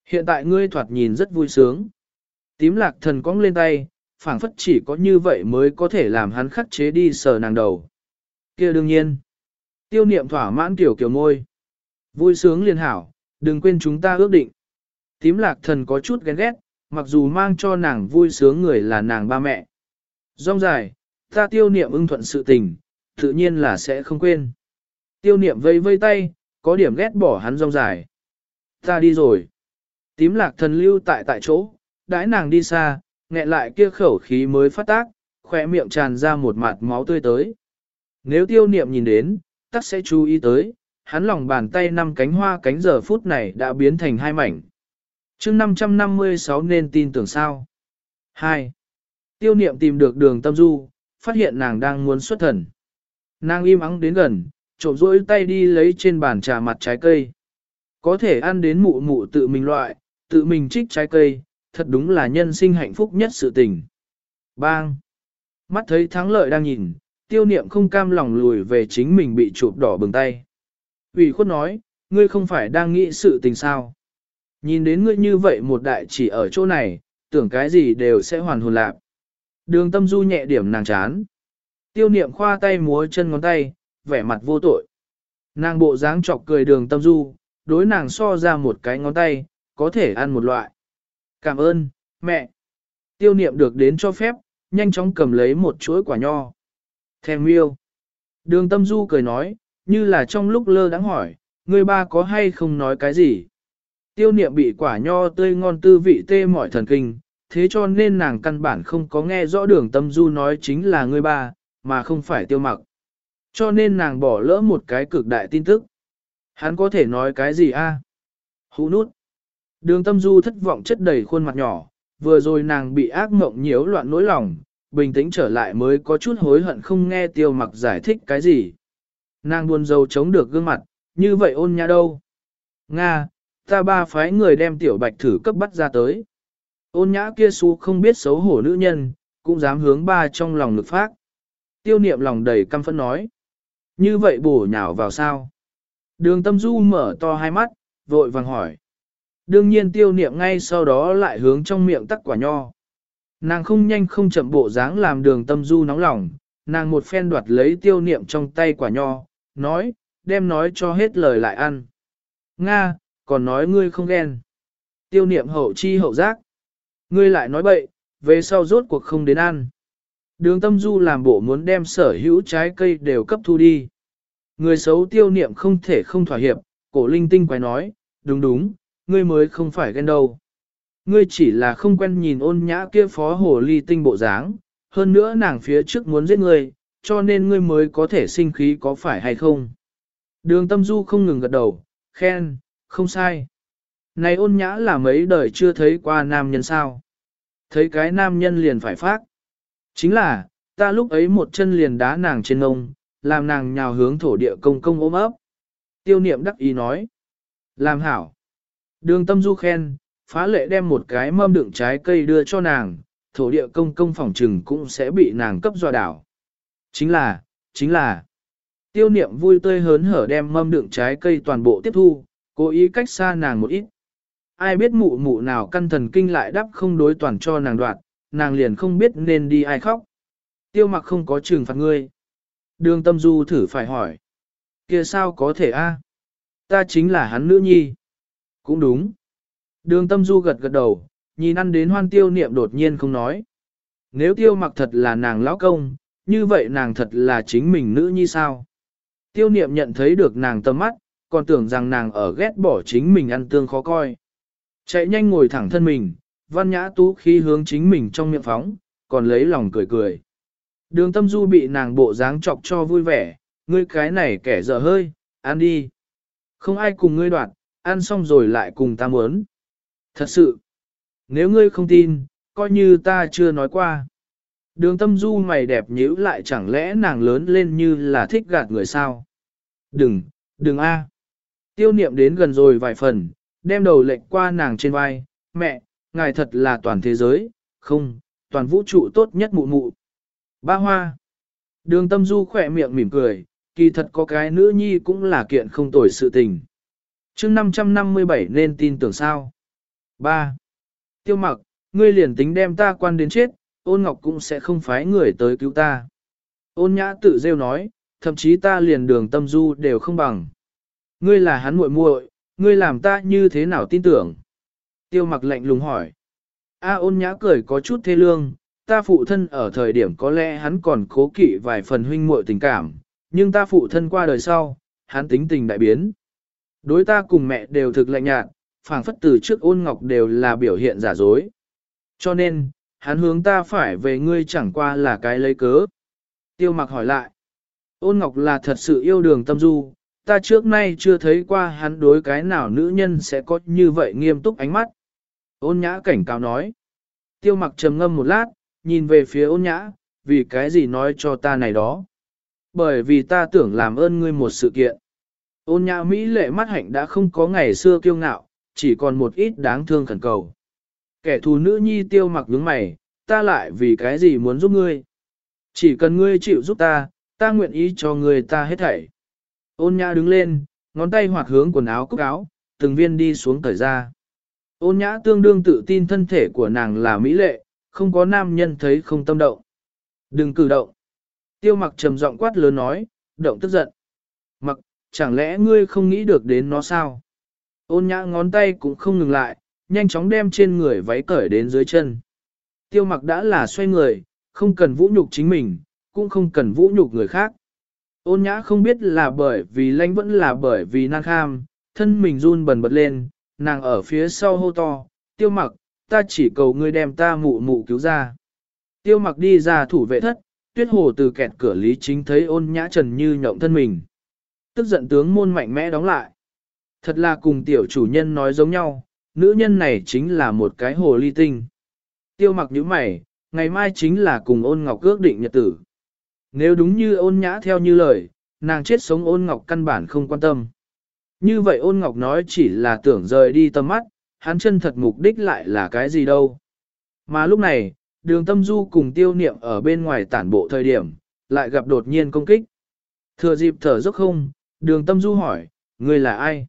Hiện tại ngươi thoạt nhìn rất vui sướng. Tím lạc thần cong lên tay, phảng phất chỉ có như vậy mới có thể làm hắn khắc chế đi sờ nàng đầu. kia đương nhiên. Tiêu niệm thỏa mãn tiểu kiểu môi. Vui sướng liền hảo, đừng quên chúng ta ước định. Tím lạc thần có chút ghen ghét, mặc dù mang cho nàng vui sướng người là nàng ba mẹ. Rong dài, ta tiêu niệm ưng thuận sự tình, tự nhiên là sẽ không quên. Tiêu niệm vây vây tay, có điểm ghét bỏ hắn rong dài. Ta đi rồi. Tím lạc thần lưu tại tại chỗ, đãi nàng đi xa, nghẹn lại kia khẩu khí mới phát tác, khỏe miệng tràn ra một mặt máu tươi tới. Nếu tiêu niệm nhìn đến, tắc sẽ chú ý tới, hắn lòng bàn tay năm cánh hoa cánh giờ phút này đã biến thành hai mảnh. chương 556 nên tin tưởng sao? 2. Tiêu niệm tìm được đường tâm du, phát hiện nàng đang muốn xuất thần. Nàng im ắng đến gần, trộm rỗi tay đi lấy trên bàn trà mặt trái cây. Có thể ăn đến mụ mụ tự mình loại, tự mình trích trái cây, thật đúng là nhân sinh hạnh phúc nhất sự tình. Bang! Mắt thấy thắng lợi đang nhìn, tiêu niệm không cam lòng lùi về chính mình bị chụp đỏ bừng tay ủy khuất nói, ngươi không phải đang nghĩ sự tình sao. Nhìn đến ngươi như vậy một đại chỉ ở chỗ này, tưởng cái gì đều sẽ hoàn hồn lạc. Đường tâm du nhẹ điểm nàng chán. Tiêu niệm khoa tay múa chân ngón tay, vẻ mặt vô tội. Nàng bộ dáng chọc cười đường tâm du, đối nàng so ra một cái ngón tay, có thể ăn một loại. Cảm ơn, mẹ. Tiêu niệm được đến cho phép, nhanh chóng cầm lấy một chuỗi quả nho. Thèm yêu. Đường tâm du cười nói, như là trong lúc lơ đắng hỏi, người ba có hay không nói cái gì. Tiêu niệm bị quả nho tươi ngon tư vị tê mỏi thần kinh, thế cho nên nàng căn bản không có nghe rõ đường tâm du nói chính là người ba, mà không phải tiêu mặc. Cho nên nàng bỏ lỡ một cái cực đại tin tức. Hắn có thể nói cái gì a? Hú nút. Đường tâm du thất vọng chất đầy khuôn mặt nhỏ, vừa rồi nàng bị ác mộng nhiễu loạn nỗi lòng, bình tĩnh trở lại mới có chút hối hận không nghe tiêu mặc giải thích cái gì. Nàng buồn rầu chống được gương mặt, như vậy ôn nhã đâu. Nga, ta ba phái người đem tiểu bạch thử cấp bắt ra tới. Ôn nhã kia su không biết xấu hổ nữ nhân, cũng dám hướng ba trong lòng lực phát. Tiêu niệm lòng đầy căm phẫn nói. Như vậy bổ nhào vào sao? Đường tâm du mở to hai mắt, vội vàng hỏi. Đương nhiên tiêu niệm ngay sau đó lại hướng trong miệng tắc quả nho. Nàng không nhanh không chậm bộ dáng làm đường tâm du nóng lòng, nàng một phen đoạt lấy tiêu niệm trong tay quả nho, nói, đem nói cho hết lời lại ăn. Nga, còn nói ngươi không ghen. Tiêu niệm hậu chi hậu giác. Ngươi lại nói bậy, về sau rốt cuộc không đến ăn. Đường tâm du làm bộ muốn đem sở hữu trái cây đều cấp thu đi. Người xấu tiêu niệm không thể không thỏa hiệp, cổ linh tinh quái nói, đúng đúng, ngươi mới không phải ghen đâu. Ngươi chỉ là không quen nhìn ôn nhã kia phó hồ ly tinh bộ dáng, hơn nữa nàng phía trước muốn giết ngươi, cho nên ngươi mới có thể sinh khí có phải hay không. Đường tâm du không ngừng gật đầu, khen, không sai. Này ôn nhã là mấy đời chưa thấy qua nam nhân sao. Thấy cái nam nhân liền phải phát. Chính là, ta lúc ấy một chân liền đá nàng trên ngông, làm nàng nhào hướng thổ địa công công ôm ấp. Tiêu niệm đắc ý nói. Làm hảo. Đường tâm du khen, phá lệ đem một cái mâm đựng trái cây đưa cho nàng, thổ địa công công phòng trừng cũng sẽ bị nàng cấp dọa đảo. Chính là, chính là, tiêu niệm vui tươi hớn hở đem mâm đựng trái cây toàn bộ tiếp thu, cố ý cách xa nàng một ít. Ai biết mụ mụ nào căn thần kinh lại đắp không đối toàn cho nàng đoạt, nàng liền không biết nên đi ai khóc. Tiêu mặc không có trừng phạt ngươi. Đường tâm du thử phải hỏi. kia sao có thể a? Ta chính là hắn nữ nhi. Cũng đúng. Đường tâm du gật gật đầu, nhìn ăn đến hoan tiêu niệm đột nhiên không nói. Nếu tiêu mặc thật là nàng lão công, như vậy nàng thật là chính mình nữ nhi sao? Tiêu niệm nhận thấy được nàng tâm mắt, còn tưởng rằng nàng ở ghét bỏ chính mình ăn tương khó coi. Chạy nhanh ngồi thẳng thân mình, văn nhã tú khi hướng chính mình trong miệng phóng, còn lấy lòng cười cười. Đường tâm du bị nàng bộ dáng chọc cho vui vẻ, ngươi cái này kẻ dở hơi, ăn đi. Không ai cùng ngươi đoạt, ăn xong rồi lại cùng ta muốn. Thật sự, nếu ngươi không tin, coi như ta chưa nói qua. Đường tâm du mày đẹp nhíu lại chẳng lẽ nàng lớn lên như là thích gạt người sao? Đừng, đừng a. Tiêu niệm đến gần rồi vài phần, đem đầu lệnh qua nàng trên vai, mẹ, ngài thật là toàn thế giới, không, toàn vũ trụ tốt nhất mụ mụ. Ba hoa. Đường tâm du khỏe miệng mỉm cười, kỳ thật có cái nữ nhi cũng là kiện không tồi sự tình. chương 557 nên tin tưởng sao. 3. Tiêu mặc, ngươi liền tính đem ta quan đến chết, ôn ngọc cũng sẽ không phái người tới cứu ta. Ôn nhã tự rêu nói, thậm chí ta liền đường tâm du đều không bằng. Ngươi là hắn muội muội, ngươi làm ta như thế nào tin tưởng? Tiêu mặc lạnh lùng hỏi. A ôn nhã cười có chút thê lương, ta phụ thân ở thời điểm có lẽ hắn còn cố kỵ vài phần huynh muội tình cảm, nhưng ta phụ thân qua đời sau, hắn tính tình đại biến. Đối ta cùng mẹ đều thực lạnh nhạt, phảng phất từ trước ôn ngọc đều là biểu hiện giả dối. Cho nên, hắn hướng ta phải về ngươi chẳng qua là cái lấy cớ. Tiêu mặc hỏi lại. Ôn ngọc là thật sự yêu đường tâm du, ta trước nay chưa thấy qua hắn đối cái nào nữ nhân sẽ có như vậy nghiêm túc ánh mắt. Ôn nhã cảnh cáo nói. Tiêu mặc trầm ngâm một lát, nhìn về phía ôn nhã, vì cái gì nói cho ta này đó. Bởi vì ta tưởng làm ơn ngươi một sự kiện. Ôn nhã Mỹ lệ mắt hạnh đã không có ngày xưa kiêu ngạo, chỉ còn một ít đáng thương khẩn cầu. Kẻ thù nữ nhi tiêu mặc nhướng mày, ta lại vì cái gì muốn giúp ngươi. Chỉ cần ngươi chịu giúp ta, ta nguyện ý cho ngươi ta hết thảy. Ôn nhã đứng lên, ngón tay hoạt hướng quần áo cúc áo, từng viên đi xuống thời ra. Ôn nhã tương đương tự tin thân thể của nàng là mỹ lệ, không có nam nhân thấy không tâm động. Đừng cử động. Tiêu mặc trầm giọng quát lớn nói, động tức giận. Mặc, chẳng lẽ ngươi không nghĩ được đến nó sao? Ôn nhã ngón tay cũng không ngừng lại, nhanh chóng đem trên người váy cởi đến dưới chân. Tiêu mặc đã là xoay người, không cần vũ nhục chính mình, cũng không cần vũ nhục người khác. Ôn nhã không biết là bởi vì lãnh vẫn là bởi vì nàng kham, thân mình run bần bật lên, nàng ở phía sau hô to, tiêu mặc, ta chỉ cầu ngươi đem ta mụ mụ cứu ra. Tiêu mặc đi ra thủ vệ thất, tuyết hồ từ kẹt cửa lý chính thấy ôn nhã trần như nhộng thân mình. Tức giận tướng môn mạnh mẽ đóng lại. Thật là cùng tiểu chủ nhân nói giống nhau, nữ nhân này chính là một cái hồ ly tinh. Tiêu mặc như mày, ngày mai chính là cùng ôn ngọc ước định nhật tử. Nếu đúng như ôn nhã theo như lời, nàng chết sống ôn ngọc căn bản không quan tâm. Như vậy ôn ngọc nói chỉ là tưởng rời đi tâm mắt, hắn chân thật mục đích lại là cái gì đâu. Mà lúc này, đường tâm du cùng tiêu niệm ở bên ngoài tản bộ thời điểm, lại gặp đột nhiên công kích. Thừa dịp thở dốc không, đường tâm du hỏi, người là ai?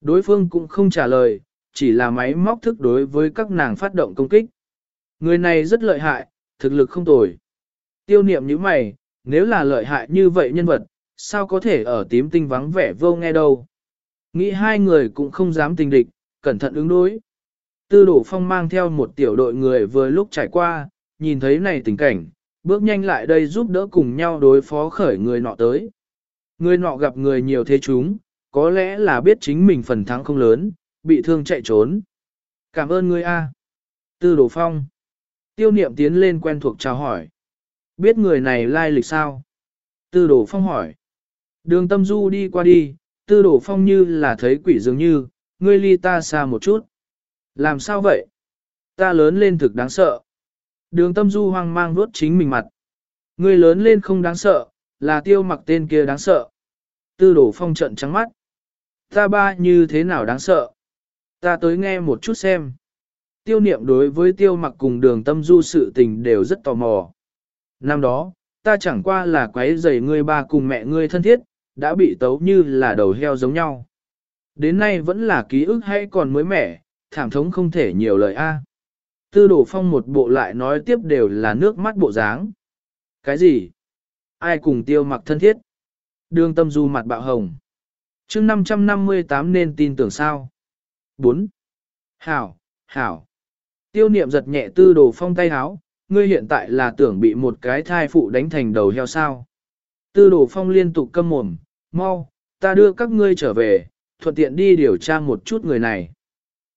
Đối phương cũng không trả lời, chỉ là máy móc thức đối với các nàng phát động công kích. Người này rất lợi hại, thực lực không tồi. Tiêu niệm như mày, nếu là lợi hại như vậy nhân vật, sao có thể ở tím tinh vắng vẻ vô nghe đâu. Nghĩ hai người cũng không dám tình địch, cẩn thận ứng đối. Tư đổ phong mang theo một tiểu đội người vừa lúc trải qua, nhìn thấy này tình cảnh, bước nhanh lại đây giúp đỡ cùng nhau đối phó khởi người nọ tới. Người nọ gặp người nhiều thế chúng, có lẽ là biết chính mình phần thắng không lớn, bị thương chạy trốn. Cảm ơn ngươi A. Tư đồ phong. Tiêu niệm tiến lên quen thuộc chào hỏi. Biết người này lai lịch sao? Tư đồ phong hỏi. Đường tâm du đi qua đi, tư đồ phong như là thấy quỷ dường như, ngươi ly ta xa một chút. Làm sao vậy? Ta lớn lên thực đáng sợ. Đường tâm du hoang mang nuốt chính mình mặt. Ngươi lớn lên không đáng sợ, là tiêu mặc tên kia đáng sợ. Tư đổ phong trận trắng mắt. Ta ba như thế nào đáng sợ? Ta tới nghe một chút xem. Tiêu niệm đối với tiêu mặc cùng đường tâm du sự tình đều rất tò mò. Năm đó, ta chẳng qua là quấy giày ngươi ba cùng mẹ ngươi thân thiết, đã bị tấu như là đầu heo giống nhau. Đến nay vẫn là ký ức hay còn mới mẻ, thảm thống không thể nhiều lời a. Tư đổ phong một bộ lại nói tiếp đều là nước mắt bộ dáng. Cái gì? Ai cùng tiêu mặc thân thiết? Đường tâm du mặt bạo hồng. chương 558 nên tin tưởng sao? 4. Hảo, hảo. Tiêu niệm giật nhẹ tư đồ phong tay háo, ngươi hiện tại là tưởng bị một cái thai phụ đánh thành đầu heo sao. Tư đồ phong liên tục câm mồm, mau, ta đưa các ngươi trở về, thuận tiện đi điều tra một chút người này.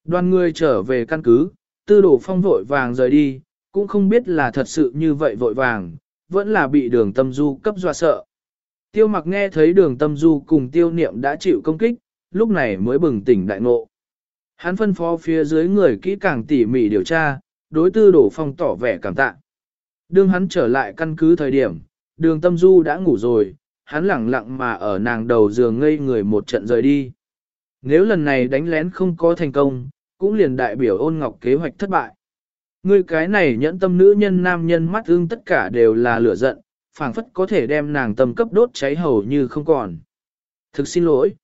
Đoàn người trở về căn cứ, tư đồ phong vội vàng rời đi, cũng không biết là thật sự như vậy vội vàng, vẫn là bị đường tâm du cấp dọa sợ. Tiêu mặc nghe thấy đường tâm du cùng tiêu niệm đã chịu công kích, lúc này mới bừng tỉnh đại ngộ. Hắn phân phó phía dưới người kỹ càng tỉ mỉ điều tra, đối tư đổ phong tỏ vẻ cảm tạ. Đương hắn trở lại căn cứ thời điểm, đường tâm du đã ngủ rồi, hắn lẳng lặng mà ở nàng đầu giường ngây người một trận rời đi. Nếu lần này đánh lén không có thành công, cũng liền đại biểu ôn ngọc kế hoạch thất bại. Ngươi cái này nhẫn tâm nữ nhân nam nhân mắt ương tất cả đều là lửa giận, phảng phất có thể đem nàng tâm cấp đốt cháy hầu như không còn. Thực xin lỗi.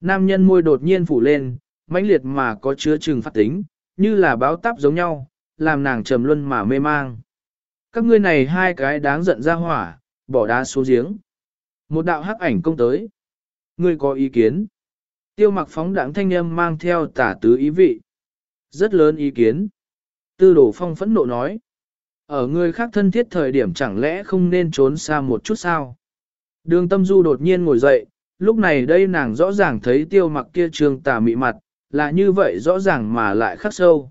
Nam nhân môi đột nhiên phủ lên, mãnh liệt mà có chứa trừng phát tính, như là báo táp giống nhau, làm nàng trầm luân mà mê mang. Các ngươi này hai cái đáng giận ra hỏa, bỏ đá xuống giếng. Một đạo hắc ảnh công tới. Ngươi có ý kiến? Tiêu mặc phóng đảng thanh âm mang theo tả tứ ý vị. Rất lớn ý kiến. Tư đổ phong phẫn nộ nói. Ở người khác thân thiết thời điểm chẳng lẽ không nên trốn xa một chút sao? Đường tâm du đột nhiên ngồi dậy, lúc này đây nàng rõ ràng thấy tiêu mặc kia trường tà mị mặt, là như vậy rõ ràng mà lại khắc sâu.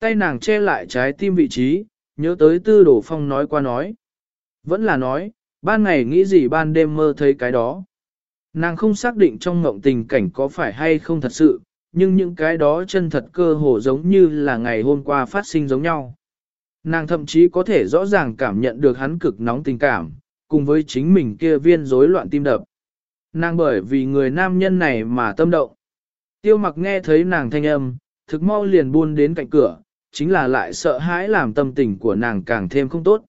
Tay nàng che lại trái tim vị trí, nhớ tới tư đổ phong nói qua nói. Vẫn là nói, ban ngày nghĩ gì ban đêm mơ thấy cái đó. Nàng không xác định trong ngộng tình cảnh có phải hay không thật sự, nhưng những cái đó chân thật cơ hồ giống như là ngày hôm qua phát sinh giống nhau. Nàng thậm chí có thể rõ ràng cảm nhận được hắn cực nóng tình cảm, cùng với chính mình kia viên rối loạn tim đập. Nàng bởi vì người nam nhân này mà tâm động. Tiêu mặc nghe thấy nàng thanh âm, thực mau liền buôn đến cạnh cửa, chính là lại sợ hãi làm tâm tình của nàng càng thêm không tốt.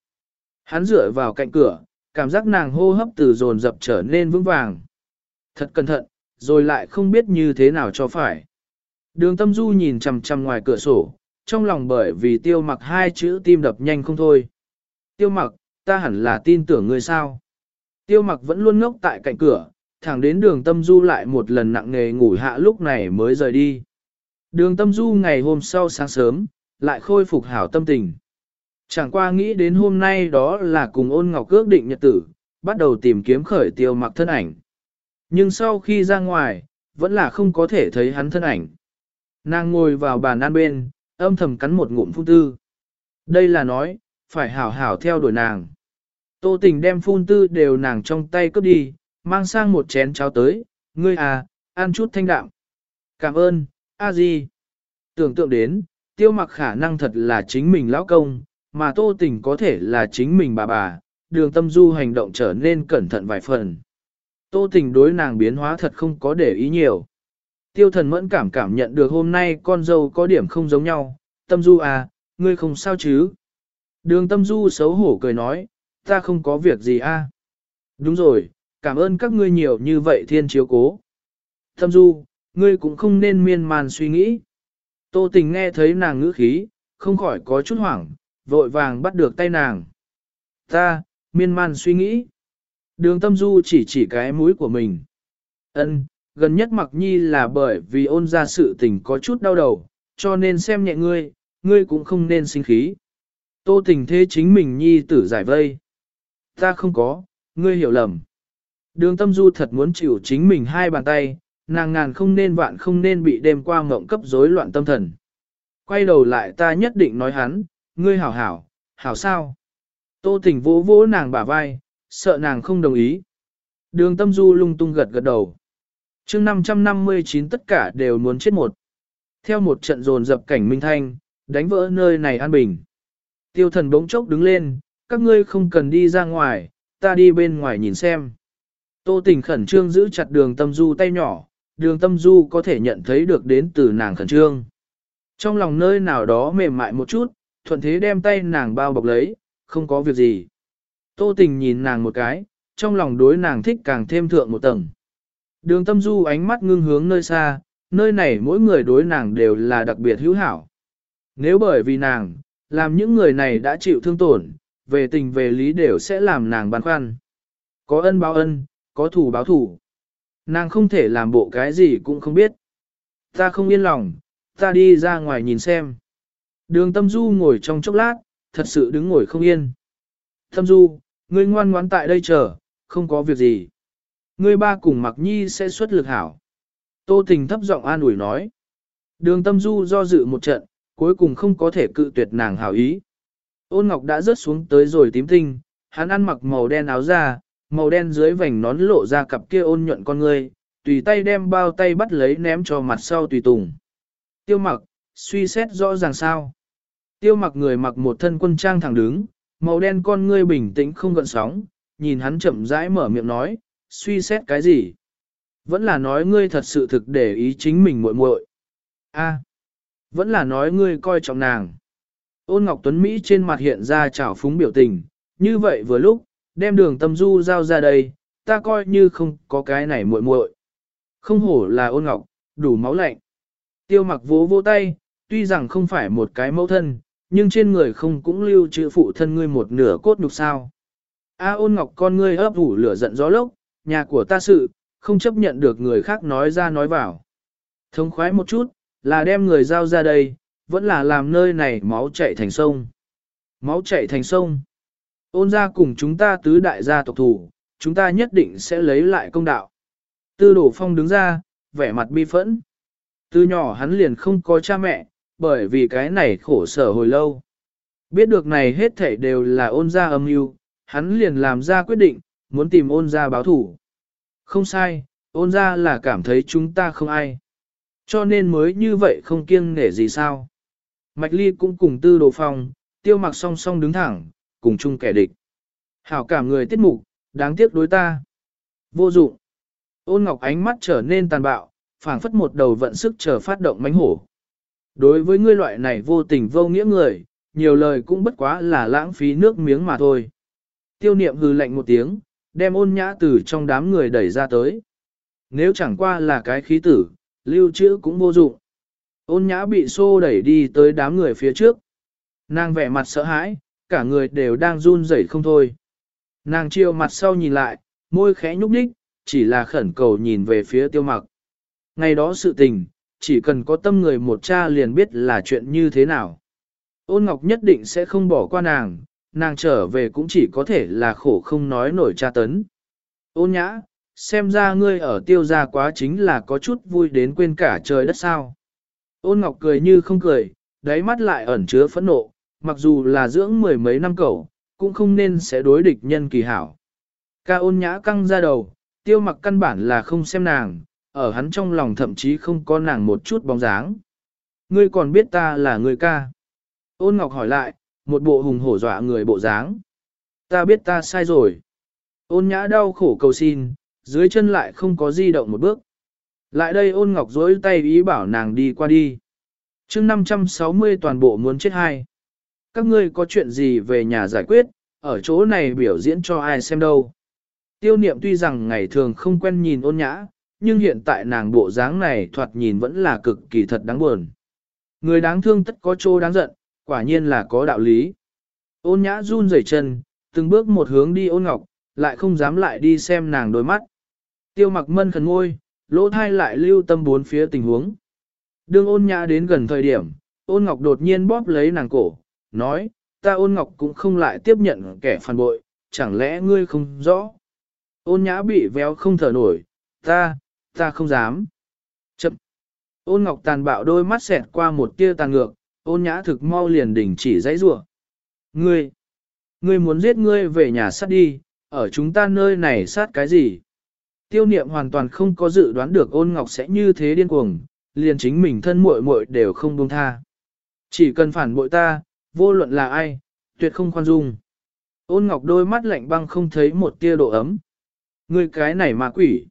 Hắn dựa vào cạnh cửa, cảm giác nàng hô hấp từ dồn dập trở nên vững vàng. Thật cẩn thận, rồi lại không biết như thế nào cho phải. Đường tâm du nhìn chằm chằm ngoài cửa sổ, trong lòng bởi vì tiêu mặc hai chữ tim đập nhanh không thôi. Tiêu mặc, ta hẳn là tin tưởng ngươi sao. Tiêu mặc vẫn luôn ngốc tại cạnh cửa, thẳng đến đường tâm du lại một lần nặng nề ngủ hạ lúc này mới rời đi. Đường tâm du ngày hôm sau sáng sớm, lại khôi phục hảo tâm tình. Chẳng qua nghĩ đến hôm nay đó là cùng ôn ngọc cước định nhật tử, bắt đầu tìm kiếm khởi tiêu mặc thân ảnh. Nhưng sau khi ra ngoài, vẫn là không có thể thấy hắn thân ảnh. Nàng ngồi vào bàn ăn bên, âm thầm cắn một ngụm phun tư. Đây là nói, phải hảo hảo theo đuổi nàng. Tô tình đem phun tư đều nàng trong tay cướp đi, mang sang một chén cháo tới, ngươi à, ăn chút thanh đạm. Cảm ơn, a di. Tưởng tượng đến, tiêu mặc khả năng thật là chính mình lão công, mà tô tình có thể là chính mình bà bà, đường tâm du hành động trở nên cẩn thận vài phần. Tô tình đối nàng biến hóa thật không có để ý nhiều. Tiêu thần mẫn cảm cảm nhận được hôm nay con dâu có điểm không giống nhau, tâm du à, ngươi không sao chứ? Đường tâm du xấu hổ cười nói, ta không có việc gì a. À? Đúng rồi, cảm ơn các ngươi nhiều như vậy thiên chiếu cố. Tâm du, ngươi cũng không nên miên man suy nghĩ. Tô tình nghe thấy nàng ngữ khí, không khỏi có chút hoảng, vội vàng bắt được tay nàng. Ta, miên man suy nghĩ. Đường tâm du chỉ chỉ cái mũi của mình. Ân, gần nhất mặc nhi là bởi vì ôn ra sự tình có chút đau đầu, cho nên xem nhẹ ngươi, ngươi cũng không nên sinh khí. Tô tình thế chính mình nhi tử giải vây. Ta không có, ngươi hiểu lầm. Đường tâm du thật muốn chịu chính mình hai bàn tay, nàng ngàn không nên vạn không nên bị đêm qua ngộng cấp rối loạn tâm thần. Quay đầu lại ta nhất định nói hắn, ngươi hảo hảo, hảo sao. Tô tỉnh vỗ vỗ nàng bả vai, sợ nàng không đồng ý. Đường tâm du lung tung gật gật đầu. chương 559 tất cả đều muốn chết một. Theo một trận dồn dập cảnh minh thanh, đánh vỡ nơi này an bình. Tiêu thần bỗng chốc đứng lên, các ngươi không cần đi ra ngoài, ta đi bên ngoài nhìn xem. Tô tình khẩn trương giữ chặt đường tâm du tay nhỏ, đường tâm du có thể nhận thấy được đến từ nàng khẩn trương. Trong lòng nơi nào đó mềm mại một chút, thuận thế đem tay nàng bao bọc lấy, không có việc gì. Tô tình nhìn nàng một cái, trong lòng đối nàng thích càng thêm thượng một tầng. Đường tâm du ánh mắt ngưng hướng nơi xa, nơi này mỗi người đối nàng đều là đặc biệt hữu hảo. Nếu bởi vì nàng, làm những người này đã chịu thương tổn, về tình về lý đều sẽ làm nàng băn khoăn. Có ân báo ân, có thủ báo thủ. Nàng không thể làm bộ cái gì cũng không biết. Ta không yên lòng, ta đi ra ngoài nhìn xem. Đường tâm du ngồi trong chốc lát, thật sự đứng ngồi không yên. Tâm du, ngươi ngoan ngoãn tại đây chờ, không có việc gì. Ngươi ba cùng mặc nhi sẽ xuất lực hảo. Tô tình thấp giọng an ủi nói. Đường tâm du do dự một trận, cuối cùng không có thể cự tuyệt nàng hảo ý. Ôn ngọc đã rớt xuống tới rồi tím tinh, hắn ăn mặc màu đen áo ra, màu đen dưới vành nón lộ ra cặp kia ôn nhuận con ngươi, tùy tay đem bao tay bắt lấy ném cho mặt sau tùy tùng. Tiêu mặc, suy xét rõ ràng sao. Tiêu mặc người mặc một thân quân trang thẳng đứng, màu đen con ngươi bình tĩnh không gợn sóng, nhìn hắn chậm rãi mở miệng nói, suy xét cái gì? Vẫn là nói ngươi thật sự thực để ý chính mình muội muội. A, vẫn là nói ngươi coi trọng nàng. Ôn Ngọc Tuấn Mỹ trên mặt hiện ra trào phúng biểu tình, như vậy vừa lúc, đem đường tâm du giao ra đây, ta coi như không có cái này muội muội. Không hổ là ôn ngọc, đủ máu lạnh. Tiêu mặc vỗ vỗ tay, tuy rằng không phải một cái mẫu thân, nhưng trên người không cũng lưu trữ phụ thân ngươi một nửa cốt nhục sao. A ôn ngọc con ngươi ấp ủ lửa giận gió lốc, nhà của ta sự, không chấp nhận được người khác nói ra nói vào. Thông khoái một chút, là đem người giao ra đây, vẫn là làm nơi này máu chạy thành sông. Máu chạy thành sông. Ôn ra cùng chúng ta tứ đại gia tộc thủ, chúng ta nhất định sẽ lấy lại công đạo. Tư đổ phong đứng ra, vẻ mặt bi phẫn. Từ nhỏ hắn liền không có cha mẹ, bởi vì cái này khổ sở hồi lâu. Biết được này hết thảy đều là ôn ra âm mưu, hắn liền làm ra quyết định, muốn tìm ôn ra báo thủ. Không sai, ôn ra là cảm thấy chúng ta không ai. Cho nên mới như vậy không kiêng nể gì sao. Mạch Ly cũng cùng tư đồ phong, tiêu mặc song song đứng thẳng, cùng chung kẻ địch. Hảo cảm người tiết mục, đáng tiếc đối ta. Vô dụng. Ôn ngọc ánh mắt trở nên tàn bạo, phảng phất một đầu vận sức chờ phát động mánh hổ. Đối với ngươi loại này vô tình vô nghĩa người, nhiều lời cũng bất quá là lãng phí nước miếng mà thôi. Tiêu niệm hừ lạnh một tiếng, đem ôn nhã từ trong đám người đẩy ra tới. Nếu chẳng qua là cái khí tử, lưu trữ cũng vô dụng. Ôn nhã bị xô đẩy đi tới đám người phía trước. Nàng vẻ mặt sợ hãi, cả người đều đang run rẩy không thôi. Nàng chiều mặt sau nhìn lại, môi khẽ nhúc nhích, chỉ là khẩn cầu nhìn về phía tiêu mặc. Ngày đó sự tình, chỉ cần có tâm người một cha liền biết là chuyện như thế nào. Ôn Ngọc nhất định sẽ không bỏ qua nàng, nàng trở về cũng chỉ có thể là khổ không nói nổi cha tấn. Ôn nhã, xem ra ngươi ở tiêu gia quá chính là có chút vui đến quên cả trời đất sao. Ôn Ngọc cười như không cười, đáy mắt lại ẩn chứa phẫn nộ, mặc dù là dưỡng mười mấy năm cậu, cũng không nên sẽ đối địch nhân kỳ hảo. Ca ôn nhã căng ra đầu, tiêu mặc căn bản là không xem nàng, ở hắn trong lòng thậm chí không có nàng một chút bóng dáng. Ngươi còn biết ta là người ca. Ôn Ngọc hỏi lại, một bộ hùng hổ dọa người bộ dáng. Ta biết ta sai rồi. Ôn nhã đau khổ cầu xin, dưới chân lại không có di động một bước. Lại đây ôn ngọc dối tay ý bảo nàng đi qua đi. mươi 560 toàn bộ muốn chết hai. Các ngươi có chuyện gì về nhà giải quyết, ở chỗ này biểu diễn cho ai xem đâu. Tiêu niệm tuy rằng ngày thường không quen nhìn ôn nhã, nhưng hiện tại nàng bộ dáng này thoạt nhìn vẫn là cực kỳ thật đáng buồn. Người đáng thương tất có chỗ đáng giận, quả nhiên là có đạo lý. Ôn nhã run rẩy chân, từng bước một hướng đi ôn ngọc, lại không dám lại đi xem nàng đôi mắt. Tiêu mặc mân khẩn ngôi, lỗ thai lại lưu tâm bốn phía tình huống. Đương ôn nhã đến gần thời điểm, ôn ngọc đột nhiên bóp lấy nàng cổ, nói, ta ôn ngọc cũng không lại tiếp nhận kẻ phản bội, chẳng lẽ ngươi không rõ. Ôn nhã bị véo không thở nổi, ta, ta không dám. Chậm. Ôn ngọc tàn bạo đôi mắt xẹt qua một tia tàn ngược, ôn nhã thực mau liền đỉnh chỉ dãy rủa. Ngươi, ngươi muốn giết ngươi về nhà sát đi, ở chúng ta nơi này sát cái gì? Tiêu niệm hoàn toàn không có dự đoán được ôn ngọc sẽ như thế điên cuồng, liền chính mình thân muội muội đều không buông tha. Chỉ cần phản bội ta, vô luận là ai, tuyệt không khoan dung. Ôn ngọc đôi mắt lạnh băng không thấy một tia độ ấm. người cái này mà quỷ.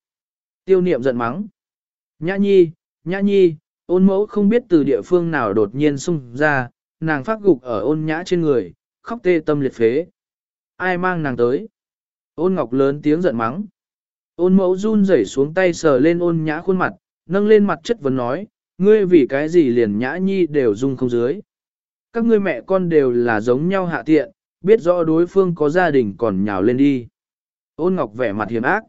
Tiêu niệm giận mắng. Nhã nhi, nhã nhi, ôn mẫu không biết từ địa phương nào đột nhiên xung ra, nàng phát gục ở ôn nhã trên người, khóc tê tâm liệt phế. Ai mang nàng tới? Ôn ngọc lớn tiếng giận mắng. Ôn mẫu run rẩy xuống tay sờ lên ôn nhã khuôn mặt, nâng lên mặt chất vấn nói, ngươi vì cái gì liền nhã nhi đều dung không dưới. Các ngươi mẹ con đều là giống nhau hạ tiện, biết rõ đối phương có gia đình còn nhào lên đi. Ôn ngọc vẻ mặt hiểm ác.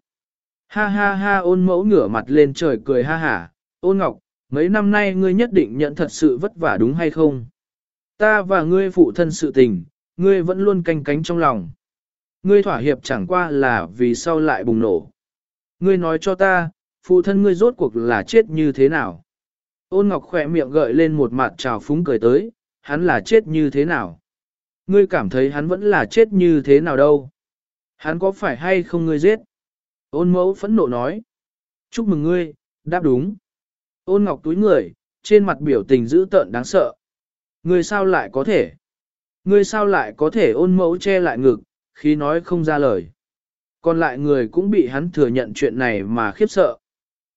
Ha ha ha ôn mẫu ngửa mặt lên trời cười ha hả, ôn ngọc, mấy năm nay ngươi nhất định nhận thật sự vất vả đúng hay không? Ta và ngươi phụ thân sự tình, ngươi vẫn luôn canh cánh trong lòng. Ngươi thỏa hiệp chẳng qua là vì sao lại bùng nổ. Ngươi nói cho ta, phụ thân ngươi rốt cuộc là chết như thế nào? Ôn ngọc khỏe miệng gợi lên một mặt trào phúng cười tới, hắn là chết như thế nào? Ngươi cảm thấy hắn vẫn là chết như thế nào đâu? Hắn có phải hay không ngươi giết? Ôn mẫu phẫn nộ nói. Chúc mừng ngươi, đáp đúng. Ôn ngọc túi người, trên mặt biểu tình dữ tợn đáng sợ. Ngươi sao lại có thể? Ngươi sao lại có thể ôn mẫu che lại ngực, khi nói không ra lời. Còn lại người cũng bị hắn thừa nhận chuyện này mà khiếp sợ.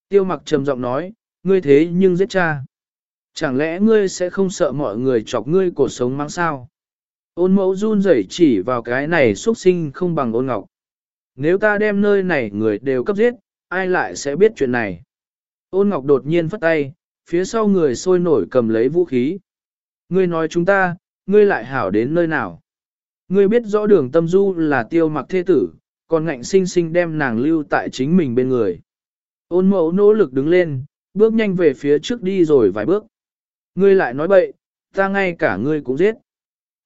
Tiêu mặc trầm giọng nói, ngươi thế nhưng giết cha. Chẳng lẽ ngươi sẽ không sợ mọi người chọc ngươi cuộc sống mang sao? Ôn mẫu run rẩy chỉ vào cái này xuất sinh không bằng ôn ngọc. Nếu ta đem nơi này người đều cấp giết, ai lại sẽ biết chuyện này? Ôn ngọc đột nhiên phất tay, phía sau người sôi nổi cầm lấy vũ khí. Ngươi nói chúng ta, ngươi lại hảo đến nơi nào? Ngươi biết rõ đường tâm du là tiêu mặc thế tử, còn ngạnh sinh sinh đem nàng lưu tại chính mình bên người. Ôn mẫu nỗ lực đứng lên, bước nhanh về phía trước đi rồi vài bước. Ngươi lại nói bậy, ta ngay cả ngươi cũng giết.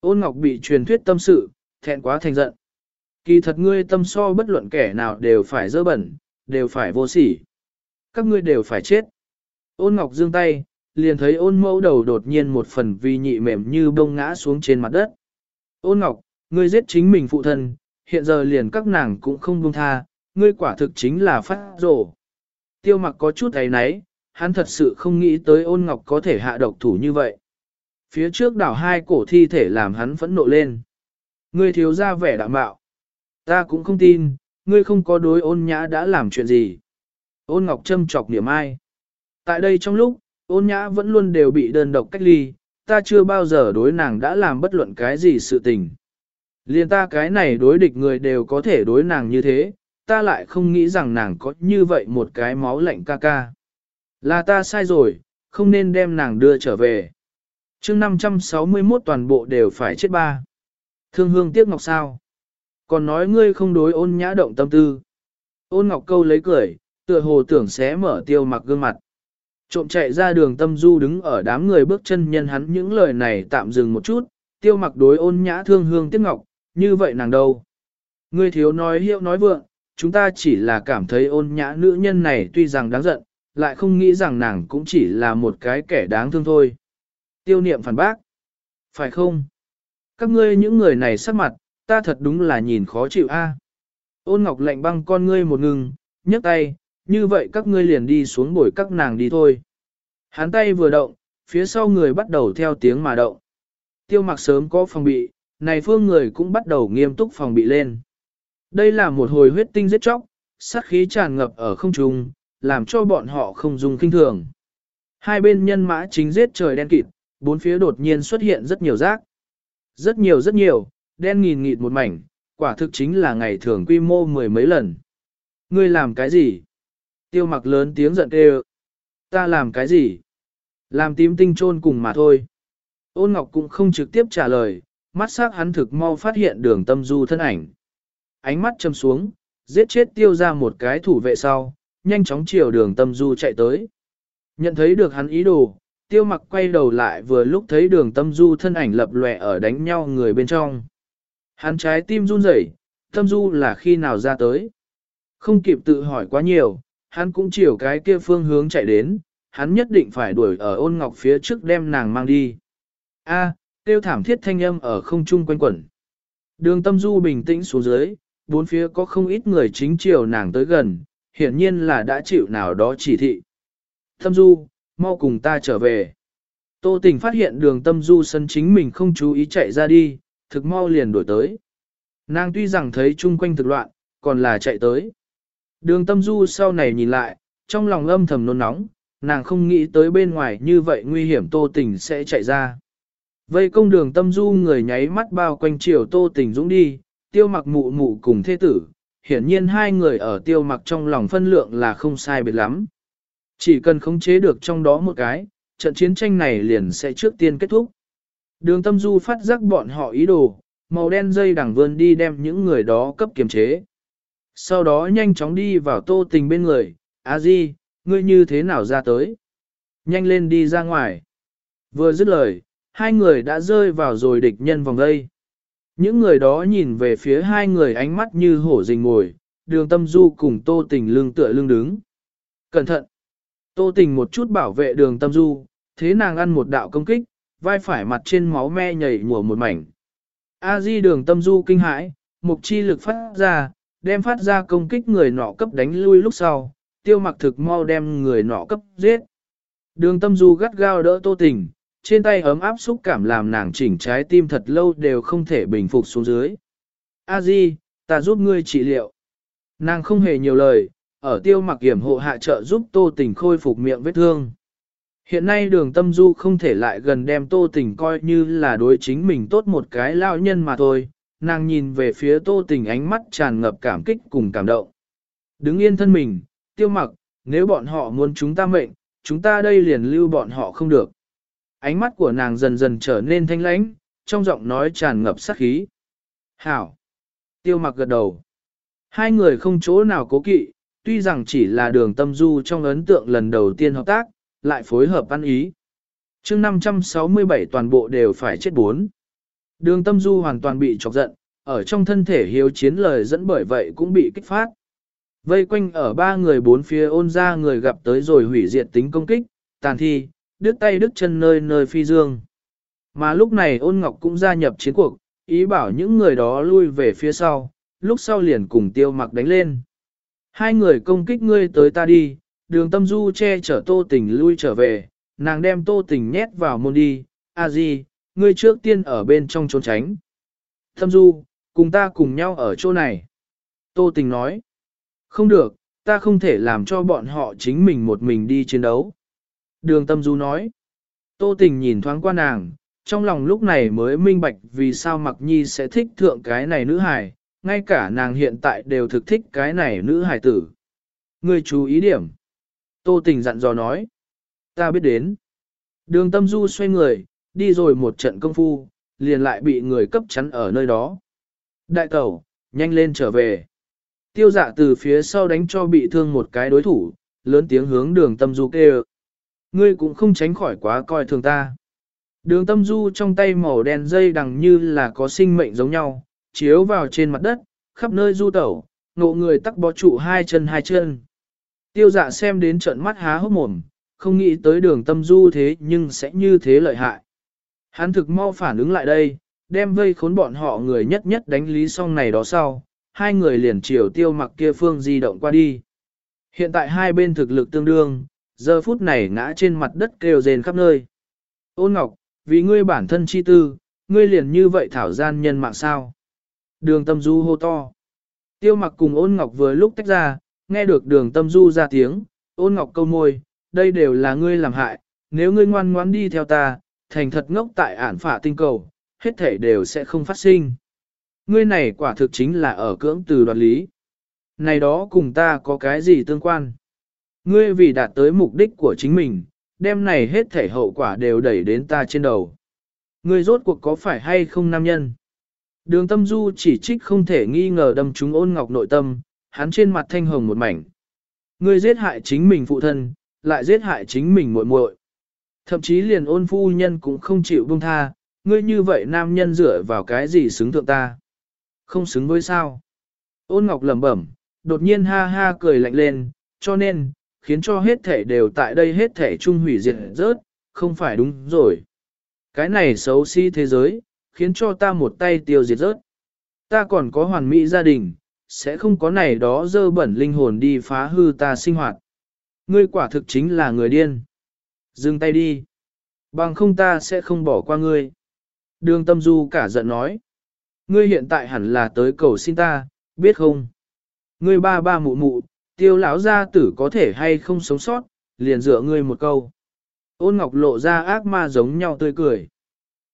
Ôn ngọc bị truyền thuyết tâm sự, thẹn quá thành giận. Kỳ thật ngươi tâm so bất luận kẻ nào đều phải dơ bẩn, đều phải vô sỉ. Các ngươi đều phải chết. Ôn ngọc dương tay, liền thấy ôn mẫu đầu đột nhiên một phần vi nhị mềm như bông ngã xuống trên mặt đất. Ôn ngọc, ngươi giết chính mình phụ thân, hiện giờ liền các nàng cũng không buông tha, ngươi quả thực chính là phát rổ. Tiêu mặc có chút ấy náy hắn thật sự không nghĩ tới ôn ngọc có thể hạ độc thủ như vậy. Phía trước đảo hai cổ thi thể làm hắn phẫn nộ lên. Ngươi thiếu ra vẻ đạm bạo. Ta cũng không tin, ngươi không có đối ôn nhã đã làm chuyện gì. Ôn ngọc châm chọc niệm ai. Tại đây trong lúc, ôn nhã vẫn luôn đều bị đơn độc cách ly, ta chưa bao giờ đối nàng đã làm bất luận cái gì sự tình. Liên ta cái này đối địch người đều có thể đối nàng như thế, ta lại không nghĩ rằng nàng có như vậy một cái máu lạnh ca ca. Là ta sai rồi, không nên đem nàng đưa trở về. chương 561 toàn bộ đều phải chết ba. Thương hương tiếc ngọc sao. Còn nói ngươi không đối ôn nhã động tâm tư. Ôn ngọc câu lấy cười, tựa hồ tưởng xé mở tiêu mặc gương mặt. Trộm chạy ra đường tâm du đứng ở đám người bước chân nhân hắn những lời này tạm dừng một chút, tiêu mặc đối ôn nhã thương hương tiếc ngọc, như vậy nàng đâu. Ngươi thiếu nói hiệu nói vượng, chúng ta chỉ là cảm thấy ôn nhã nữ nhân này tuy rằng đáng giận, lại không nghĩ rằng nàng cũng chỉ là một cái kẻ đáng thương thôi. Tiêu niệm phản bác. Phải không? Các ngươi những người này sắc mặt, ta thật đúng là nhìn khó chịu a. Ôn ngọc lạnh băng con ngươi một ngừng, nhấc tay, như vậy các ngươi liền đi xuống bồi các nàng đi thôi. Hắn tay vừa động, phía sau người bắt đầu theo tiếng mà động. Tiêu mặc sớm có phòng bị, này phương người cũng bắt đầu nghiêm túc phòng bị lên. Đây là một hồi huyết tinh giết chóc, sát khí tràn ngập ở không trung, làm cho bọn họ không dùng kinh thường. Hai bên nhân mã chính giết trời đen kịt, bốn phía đột nhiên xuất hiện rất nhiều rác. Rất nhiều rất nhiều, đen nghìn nghịt một mảnh, quả thực chính là ngày thường quy mô mười mấy lần. Ngươi làm cái gì? Tiêu mặc lớn tiếng giận kêu. Ta làm cái gì? Làm tím tinh trôn cùng mà thôi. Ôn Ngọc cũng không trực tiếp trả lời, mắt sắc hắn thực mau phát hiện đường tâm du thân ảnh. Ánh mắt châm xuống, giết chết tiêu ra một cái thủ vệ sau, nhanh chóng chiều đường tâm du chạy tới. Nhận thấy được hắn ý đồ, tiêu mặc quay đầu lại vừa lúc thấy đường tâm du thân ảnh lập lòe ở đánh nhau người bên trong. Hắn trái tim run rẩy, tâm du là khi nào ra tới. Không kịp tự hỏi quá nhiều, hắn cũng chiều cái kia phương hướng chạy đến, hắn nhất định phải đuổi ở ôn ngọc phía trước đem nàng mang đi. A, tiêu thảm thiết thanh âm ở không trung quanh quẩn. Đường tâm du bình tĩnh xuống dưới, bốn phía có không ít người chính chiều nàng tới gần, hiển nhiên là đã chịu nào đó chỉ thị. Tâm du, mau cùng ta trở về. Tô tình phát hiện đường tâm du sân chính mình không chú ý chạy ra đi, thực mau liền đổi tới. Nàng tuy rằng thấy chung quanh thực loạn, còn là chạy tới. Đường tâm du sau này nhìn lại, trong lòng âm thầm nôn nóng, nàng không nghĩ tới bên ngoài như vậy nguy hiểm tô tình sẽ chạy ra. Vây công đường tâm du người nháy mắt bao quanh chiều tô tình dũng đi, tiêu mặc mụ mụ cùng thế tử, hiển nhiên hai người ở tiêu mặc trong lòng phân lượng là không sai biệt lắm. Chỉ cần khống chế được trong đó một cái, trận chiến tranh này liền sẽ trước tiên kết thúc. Đường tâm du phát giác bọn họ ý đồ, màu đen dây đằng vươn đi đem những người đó cấp kiềm chế. Sau đó nhanh chóng đi vào tô tình bên người, a di, ngươi như thế nào ra tới? Nhanh lên đi ra ngoài. Vừa dứt lời, hai người đã rơi vào rồi địch nhân vòng đây. Những người đó nhìn về phía hai người ánh mắt như hổ rình ngồi, đường tâm du cùng tô tình lưng tựa lưng đứng. Cẩn thận! Tô tình một chút bảo vệ đường tâm du, thế nàng ăn một đạo công kích, vai phải mặt trên máu me nhảy mùa một mảnh. A di đường tâm du kinh hãi, mục chi lực phát ra, đem phát ra công kích người nọ cấp đánh lui lúc sau, tiêu mặc thực mau đem người nọ cấp giết. Đường tâm du gắt gao đỡ tô tình, trên tay ấm áp xúc cảm làm nàng chỉnh trái tim thật lâu đều không thể bình phục xuống dưới. A di, ta giúp ngươi trị liệu. Nàng không hề nhiều lời, ở tiêu mặc hiểm hộ hạ trợ giúp tô tình khôi phục miệng vết thương. Hiện nay đường tâm du không thể lại gần đem tô tình coi như là đối chính mình tốt một cái lao nhân mà thôi, nàng nhìn về phía tô tình ánh mắt tràn ngập cảm kích cùng cảm động. Đứng yên thân mình, tiêu mặc, nếu bọn họ muốn chúng ta mệnh, chúng ta đây liền lưu bọn họ không được. Ánh mắt của nàng dần dần trở nên thanh lãnh, trong giọng nói tràn ngập sát khí. Hảo! Tiêu mặc gật đầu. Hai người không chỗ nào cố kỵ, tuy rằng chỉ là đường tâm du trong ấn tượng lần đầu tiên hợp tác, lại phối hợp ăn ý. chương 567 toàn bộ đều phải chết bốn. Đường tâm du hoàn toàn bị chọc giận, ở trong thân thể hiếu chiến lời dẫn bởi vậy cũng bị kích phát. Vây quanh ở ba người bốn phía ôn ra người gặp tới rồi hủy diệt tính công kích, tàn thi, đứt tay đứt chân nơi nơi phi dương. Mà lúc này ôn ngọc cũng gia nhập chiến cuộc, ý bảo những người đó lui về phía sau, lúc sau liền cùng tiêu mặc đánh lên. Hai người công kích ngươi tới ta đi, đường tâm du che chở tô tình lui trở về, nàng đem tô tình nhét vào môn đi, a à di, ngươi trước tiên ở bên trong trốn tránh. Tâm du, cùng ta cùng nhau ở chỗ này. Tô tình nói, không được, ta không thể làm cho bọn họ chính mình một mình đi chiến đấu. Đường tâm du nói, tô tình nhìn thoáng qua nàng, trong lòng lúc này mới minh bạch vì sao mặc nhi sẽ thích thượng cái này nữ hài, ngay cả nàng hiện tại đều thực thích cái này nữ hài tử. Ngươi chú ý điểm. Tô tình dặn dò nói. Ta biết đến. Đường tâm du xoay người, đi rồi một trận công phu, liền lại bị người cấp chắn ở nơi đó. Đại tẩu, nhanh lên trở về. Tiêu dạ từ phía sau đánh cho bị thương một cái đối thủ, lớn tiếng hướng đường tâm du kêu. Ngươi cũng không tránh khỏi quá coi thường ta. Đường tâm du trong tay màu đen dây đằng như là có sinh mệnh giống nhau, chiếu vào trên mặt đất, khắp nơi du tẩu, ngộ người tắc bó trụ hai chân hai chân. Tiêu dạ xem đến trận mắt há hốc mồm, không nghĩ tới đường tâm du thế nhưng sẽ như thế lợi hại. Hắn thực mau phản ứng lại đây, đem vây khốn bọn họ người nhất nhất đánh lý xong này đó sau, hai người liền chiều tiêu mặc kia phương di động qua đi. Hiện tại hai bên thực lực tương đương, giờ phút này ngã trên mặt đất kêu rền khắp nơi. Ôn Ngọc, vì ngươi bản thân chi tư, ngươi liền như vậy thảo gian nhân mạng sao. Đường tâm du hô to. Tiêu mặc cùng ôn ngọc vừa lúc tách ra, nghe được đường tâm du ra tiếng, ôn ngọc câu môi, đây đều là ngươi làm hại, nếu ngươi ngoan ngoãn đi theo ta, thành thật ngốc tại ản phả tinh cầu, hết thể đều sẽ không phát sinh. Ngươi này quả thực chính là ở cưỡng từ đoạt lý. Này đó cùng ta có cái gì tương quan? Ngươi vì đạt tới mục đích của chính mình, đem này hết thể hậu quả đều đẩy đến ta trên đầu. Ngươi rốt cuộc có phải hay không nam nhân? Đường tâm du chỉ trích không thể nghi ngờ đâm trúng ôn ngọc nội tâm, hắn trên mặt thanh hồng một mảnh. Ngươi giết hại chính mình phụ thân, lại giết hại chính mình muội muội. Thậm chí liền ôn phu nhân cũng không chịu buông tha, ngươi như vậy nam nhân dựa vào cái gì xứng thượng ta? Không xứng với sao? Ôn ngọc lẩm bẩm, đột nhiên ha ha cười lạnh lên, cho nên, khiến cho hết thể đều tại đây hết thể trung hủy diệt rớt, không phải đúng rồi. Cái này xấu xí si thế giới, khiến cho ta một tay tiêu diệt rớt. Ta còn có hoàn mỹ gia đình, sẽ không có này đó dơ bẩn linh hồn đi phá hư ta sinh hoạt. Ngươi quả thực chính là người điên. Dừng tay đi. Bằng không ta sẽ không bỏ qua ngươi. Đường tâm du cả giận nói. Ngươi hiện tại hẳn là tới cầu xin ta, biết không? Ngươi ba ba mụ mụ, tiêu lão gia tử có thể hay không sống sót, liền dựa ngươi một câu. Ôn ngọc lộ ra ác ma giống nhau tươi cười.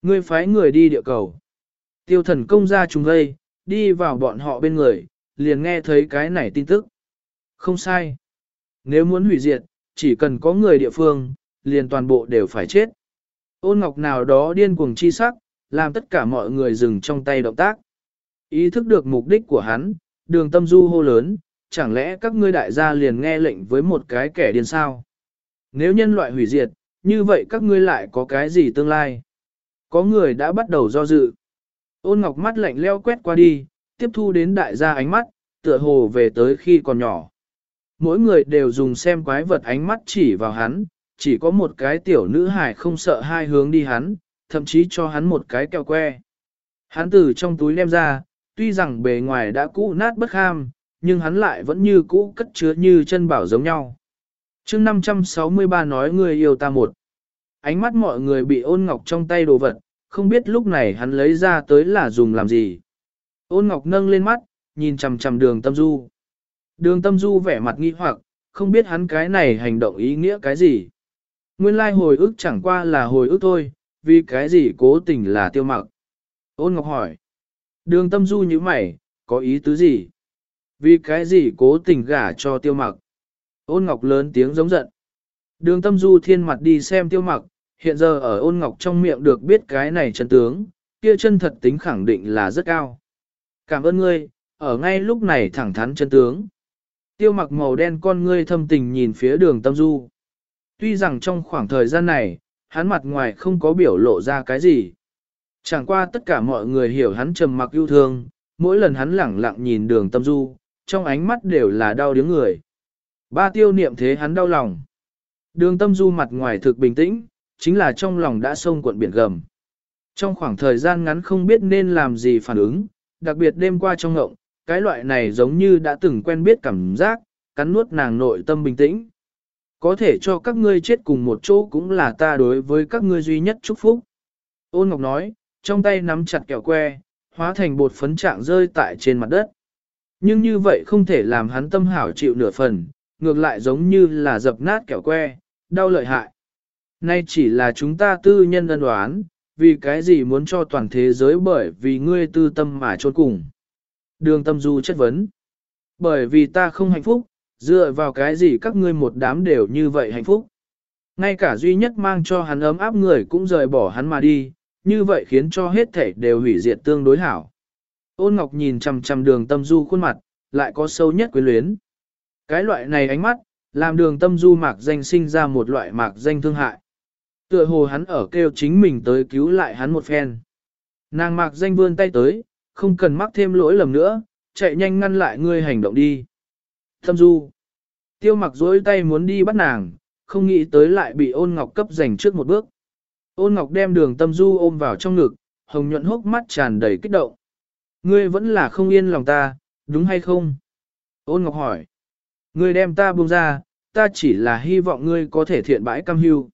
Ngươi phái người đi địa cầu. Tiêu thần công ra trùng gây, đi vào bọn họ bên người, liền nghe thấy cái này tin tức. Không sai. Nếu muốn hủy diệt, chỉ cần có người địa phương, liền toàn bộ đều phải chết. Ôn ngọc nào đó điên cuồng chi sắc, làm tất cả mọi người dừng trong tay động tác. Ý thức được mục đích của hắn, đường tâm du hô lớn, chẳng lẽ các ngươi đại gia liền nghe lệnh với một cái kẻ điên sao? Nếu nhân loại hủy diệt, như vậy các ngươi lại có cái gì tương lai? Có người đã bắt đầu do dự. Ôn ngọc mắt lạnh leo quét qua đi, tiếp thu đến đại gia ánh mắt, tựa hồ về tới khi còn nhỏ. Mỗi người đều dùng xem quái vật ánh mắt chỉ vào hắn, chỉ có một cái tiểu nữ hải không sợ hai hướng đi hắn, thậm chí cho hắn một cái kẹo que. Hắn từ trong túi đem ra, tuy rằng bề ngoài đã cũ nát bất ham, nhưng hắn lại vẫn như cũ cất chứa như chân bảo giống nhau. chương 563 nói người yêu ta một. Ánh mắt mọi người bị ôn ngọc trong tay đồ vật, không biết lúc này hắn lấy ra tới là dùng làm gì. Ôn ngọc nâng lên mắt, nhìn chằm chằm đường tâm du. Đường tâm du vẻ mặt nghi hoặc, không biết hắn cái này hành động ý nghĩa cái gì. Nguyên lai hồi ức chẳng qua là hồi ức thôi, vì cái gì cố tình là tiêu mặc. Ôn ngọc hỏi. Đường tâm du như mày, có ý tứ gì? Vì cái gì cố tình gả cho tiêu mặc? Ôn ngọc lớn tiếng giống giận. Đường tâm du thiên mặt đi xem tiêu mặc, hiện giờ ở ôn ngọc trong miệng được biết cái này chân tướng, kia chân thật tính khẳng định là rất cao. Cảm ơn ngươi, ở ngay lúc này thẳng thắn chân tướng. Tiêu mặc màu đen con ngươi thâm tình nhìn phía đường tâm du. Tuy rằng trong khoảng thời gian này, hắn mặt ngoài không có biểu lộ ra cái gì. Chẳng qua tất cả mọi người hiểu hắn trầm mặc yêu thương, mỗi lần hắn lẳng lặng nhìn đường tâm du, trong ánh mắt đều là đau điếng người. Ba tiêu niệm thế hắn đau lòng. Đường tâm du mặt ngoài thực bình tĩnh, chính là trong lòng đã sông cuộn biển gầm. Trong khoảng thời gian ngắn không biết nên làm gì phản ứng, đặc biệt đêm qua trong ngộng, cái loại này giống như đã từng quen biết cảm giác, cắn nuốt nàng nội tâm bình tĩnh. Có thể cho các ngươi chết cùng một chỗ cũng là ta đối với các ngươi duy nhất chúc phúc. Ôn Ngọc nói, trong tay nắm chặt kẹo que, hóa thành bột phấn trạng rơi tại trên mặt đất. Nhưng như vậy không thể làm hắn tâm hảo chịu nửa phần, ngược lại giống như là dập nát kẹo que, đau lợi hại. Nay chỉ là chúng ta tư nhân ân đoán, vì cái gì muốn cho toàn thế giới bởi vì ngươi tư tâm mà trốn cùng. Đường tâm du chất vấn. Bởi vì ta không hạnh phúc, dựa vào cái gì các ngươi một đám đều như vậy hạnh phúc. Ngay cả duy nhất mang cho hắn ấm áp người cũng rời bỏ hắn mà đi, như vậy khiến cho hết thể đều hủy diệt tương đối hảo. Ôn Ngọc nhìn chằm chằm đường tâm du khuôn mặt, lại có sâu nhất quyến luyến. Cái loại này ánh mắt, làm đường tâm du mạc danh sinh ra một loại mạc danh thương hại. Tựa hồ hắn ở kêu chính mình tới cứu lại hắn một phen. Nàng mạc danh vươn tay tới, không cần mắc thêm lỗi lầm nữa, chạy nhanh ngăn lại ngươi hành động đi. Tâm du. Tiêu mặc dối tay muốn đi bắt nàng, không nghĩ tới lại bị ôn ngọc cấp giành trước một bước. Ôn ngọc đem đường tâm du ôm vào trong ngực, hồng nhuận hốc mắt tràn đầy kích động. Ngươi vẫn là không yên lòng ta, đúng hay không? Ôn ngọc hỏi. Ngươi đem ta buông ra, ta chỉ là hy vọng ngươi có thể thiện bãi cam hưu.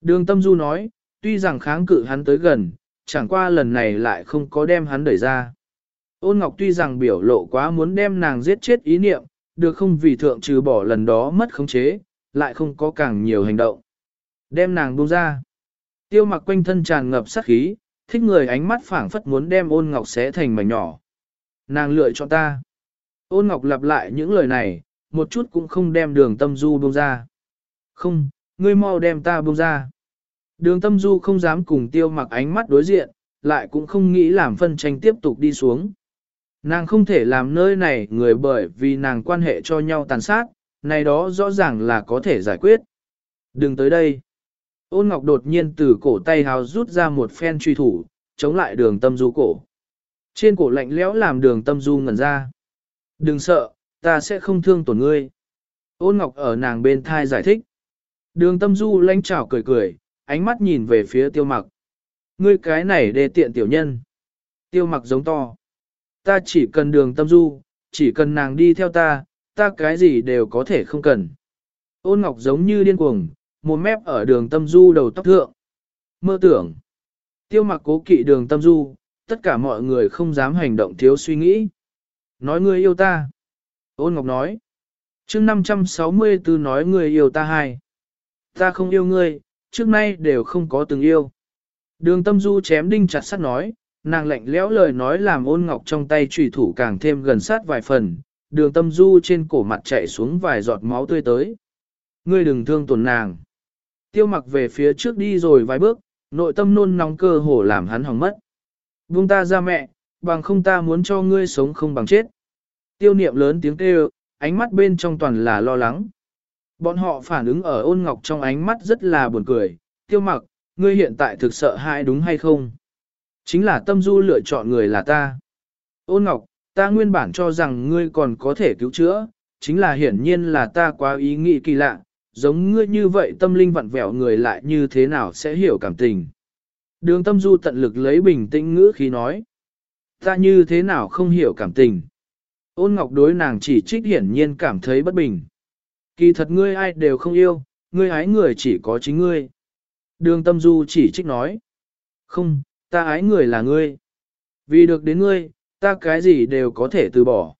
Đường tâm du nói, tuy rằng kháng cự hắn tới gần, chẳng qua lần này lại không có đem hắn đẩy ra. Ôn Ngọc tuy rằng biểu lộ quá muốn đem nàng giết chết ý niệm, được không vì thượng trừ bỏ lần đó mất khống chế, lại không có càng nhiều hành động. Đem nàng buông ra. Tiêu mặc quanh thân tràn ngập sát khí, thích người ánh mắt phảng phất muốn đem ôn ngọc xé thành mảnh nhỏ. Nàng lựa cho ta. Ôn ngọc lặp lại những lời này, một chút cũng không đem đường tâm du buông ra. Không, ngươi mau đem ta buông ra. Đường tâm du không dám cùng tiêu mặc ánh mắt đối diện, lại cũng không nghĩ làm phân tranh tiếp tục đi xuống. Nàng không thể làm nơi này người bởi vì nàng quan hệ cho nhau tàn sát, này đó rõ ràng là có thể giải quyết. Đừng tới đây. Ôn ngọc đột nhiên từ cổ tay hào rút ra một phen truy thủ, chống lại đường tâm du cổ. Trên cổ lạnh lẽo làm đường tâm du ngẩn ra. Đừng sợ, ta sẽ không thương tổn ngươi. Ôn ngọc ở nàng bên thai giải thích. Đường tâm du lanh trào cười cười, ánh mắt nhìn về phía tiêu mặc. Ngươi cái này đề tiện tiểu nhân. Tiêu mặc giống to. Ta chỉ cần đường tâm du, chỉ cần nàng đi theo ta, ta cái gì đều có thể không cần. Ôn ngọc giống như điên cuồng, một mép ở đường tâm du đầu tóc thượng. Mơ tưởng. Tiêu mặc cố kỵ đường tâm du, tất cả mọi người không dám hành động thiếu suy nghĩ. Nói người yêu ta. Ôn ngọc nói. chương 564 nói người yêu ta hai. Ta không yêu ngươi, trước nay đều không có từng yêu. Đường tâm du chém đinh chặt sắt nói, nàng lạnh lẽo lời nói làm ôn ngọc trong tay trùy thủ càng thêm gần sát vài phần, đường tâm du trên cổ mặt chạy xuống vài giọt máu tươi tới. Ngươi đừng thương tổn nàng. Tiêu mặc về phía trước đi rồi vài bước, nội tâm nôn nóng cơ hồ làm hắn hỏng mất. Vung ta ra mẹ, bằng không ta muốn cho ngươi sống không bằng chết. Tiêu niệm lớn tiếng kêu, ánh mắt bên trong toàn là lo lắng. Bọn họ phản ứng ở ôn ngọc trong ánh mắt rất là buồn cười, tiêu mặc, ngươi hiện tại thực sợ hãi đúng hay không? Chính là tâm du lựa chọn người là ta. Ôn ngọc, ta nguyên bản cho rằng ngươi còn có thể cứu chữa, chính là hiển nhiên là ta quá ý nghĩ kỳ lạ, giống ngươi như vậy tâm linh vặn vẹo người lại như thế nào sẽ hiểu cảm tình. Đường tâm du tận lực lấy bình tĩnh ngữ khí nói. Ta như thế nào không hiểu cảm tình. Ôn ngọc đối nàng chỉ trích hiển nhiên cảm thấy bất bình. Kỳ thật ngươi ai đều không yêu, ngươi ái người chỉ có chính ngươi. Đường tâm du chỉ trích nói. Không, ta ái người là ngươi. Vì được đến ngươi, ta cái gì đều có thể từ bỏ.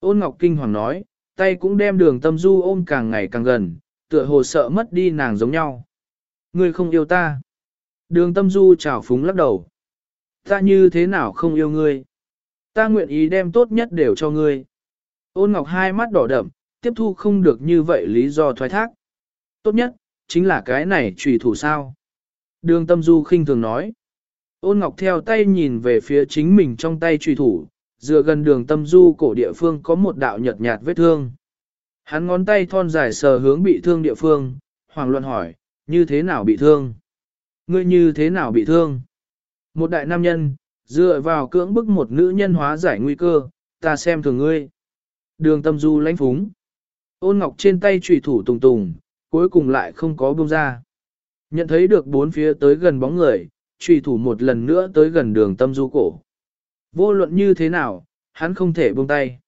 Ôn Ngọc Kinh Hoàng nói, tay cũng đem đường tâm du ôm càng ngày càng gần, tựa hồ sợ mất đi nàng giống nhau. Ngươi không yêu ta. Đường tâm du chảo phúng lắc đầu. Ta như thế nào không yêu ngươi? Ta nguyện ý đem tốt nhất đều cho ngươi. Ôn Ngọc hai mắt đỏ đậm, tiếp thu không được như vậy lý do thoái thác. Tốt nhất, chính là cái này trùy thủ sao. Đường tâm du khinh thường nói. Ôn Ngọc theo tay nhìn về phía chính mình trong tay trùy thủ, dựa gần đường tâm du cổ địa phương có một đạo nhợt nhạt vết thương. Hắn ngón tay thon dài sờ hướng bị thương địa phương, hoàng luận hỏi, như thế nào bị thương? Ngươi như thế nào bị thương? Một đại nam nhân, dựa vào cưỡng bức một nữ nhân hóa giải nguy cơ, ta xem thường ngươi. Đường tâm du lãnh phúng. Ôn ngọc trên tay trùy thủ tùng tùng, cuối cùng lại không có buông ra. Nhận thấy được bốn phía tới gần bóng người, trùy thủ một lần nữa tới gần đường tâm du cổ. Vô luận như thế nào, hắn không thể buông tay.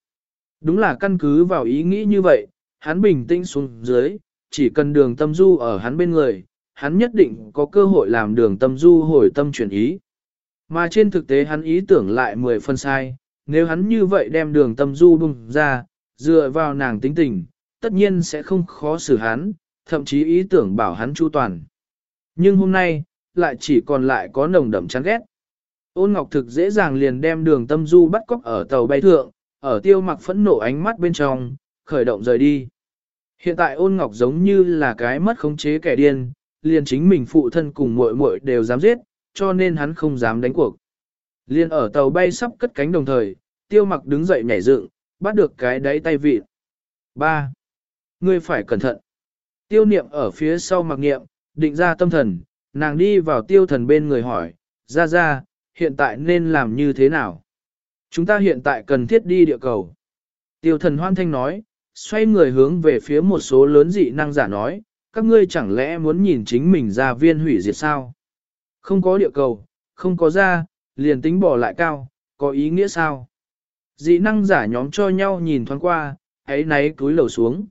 Đúng là căn cứ vào ý nghĩ như vậy, hắn bình tĩnh xuống dưới, chỉ cần đường tâm du ở hắn bên người, hắn nhất định có cơ hội làm đường tâm du hồi tâm chuyển ý. Mà trên thực tế hắn ý tưởng lại mười phân sai, nếu hắn như vậy đem đường tâm du bùng ra, dựa vào nàng tính tình, tất nhiên sẽ không khó xử hắn, thậm chí ý tưởng bảo hắn chu toàn. Nhưng hôm nay, lại chỉ còn lại có nồng đậm chán ghét. Ôn Ngọc thực dễ dàng liền đem đường tâm du bắt cóc ở tàu bay thượng, ở tiêu mặc phẫn nộ ánh mắt bên trong, khởi động rời đi. Hiện tại ôn Ngọc giống như là cái mất khống chế kẻ điên, liền chính mình phụ thân cùng muội muội đều dám giết, cho nên hắn không dám đánh cuộc. Liên ở tàu bay sắp cất cánh đồng thời, tiêu mặc đứng dậy nhảy dựng, bắt được cái đáy tay vịt. 3. Ngươi phải cẩn thận. Tiêu niệm ở phía sau mặc niệm, định ra tâm thần, nàng đi vào tiêu thần bên người hỏi, ra ra, hiện tại nên làm như thế nào? Chúng ta hiện tại cần thiết đi địa cầu. Tiêu thần hoan thanh nói, xoay người hướng về phía một số lớn dị năng giả nói, các ngươi chẳng lẽ muốn nhìn chính mình ra viên hủy diệt sao? Không có địa cầu, không có ra, liền tính bỏ lại cao, có ý nghĩa sao? Dị năng giả nhóm cho nhau nhìn thoáng qua, ấy náy cúi lầu xuống.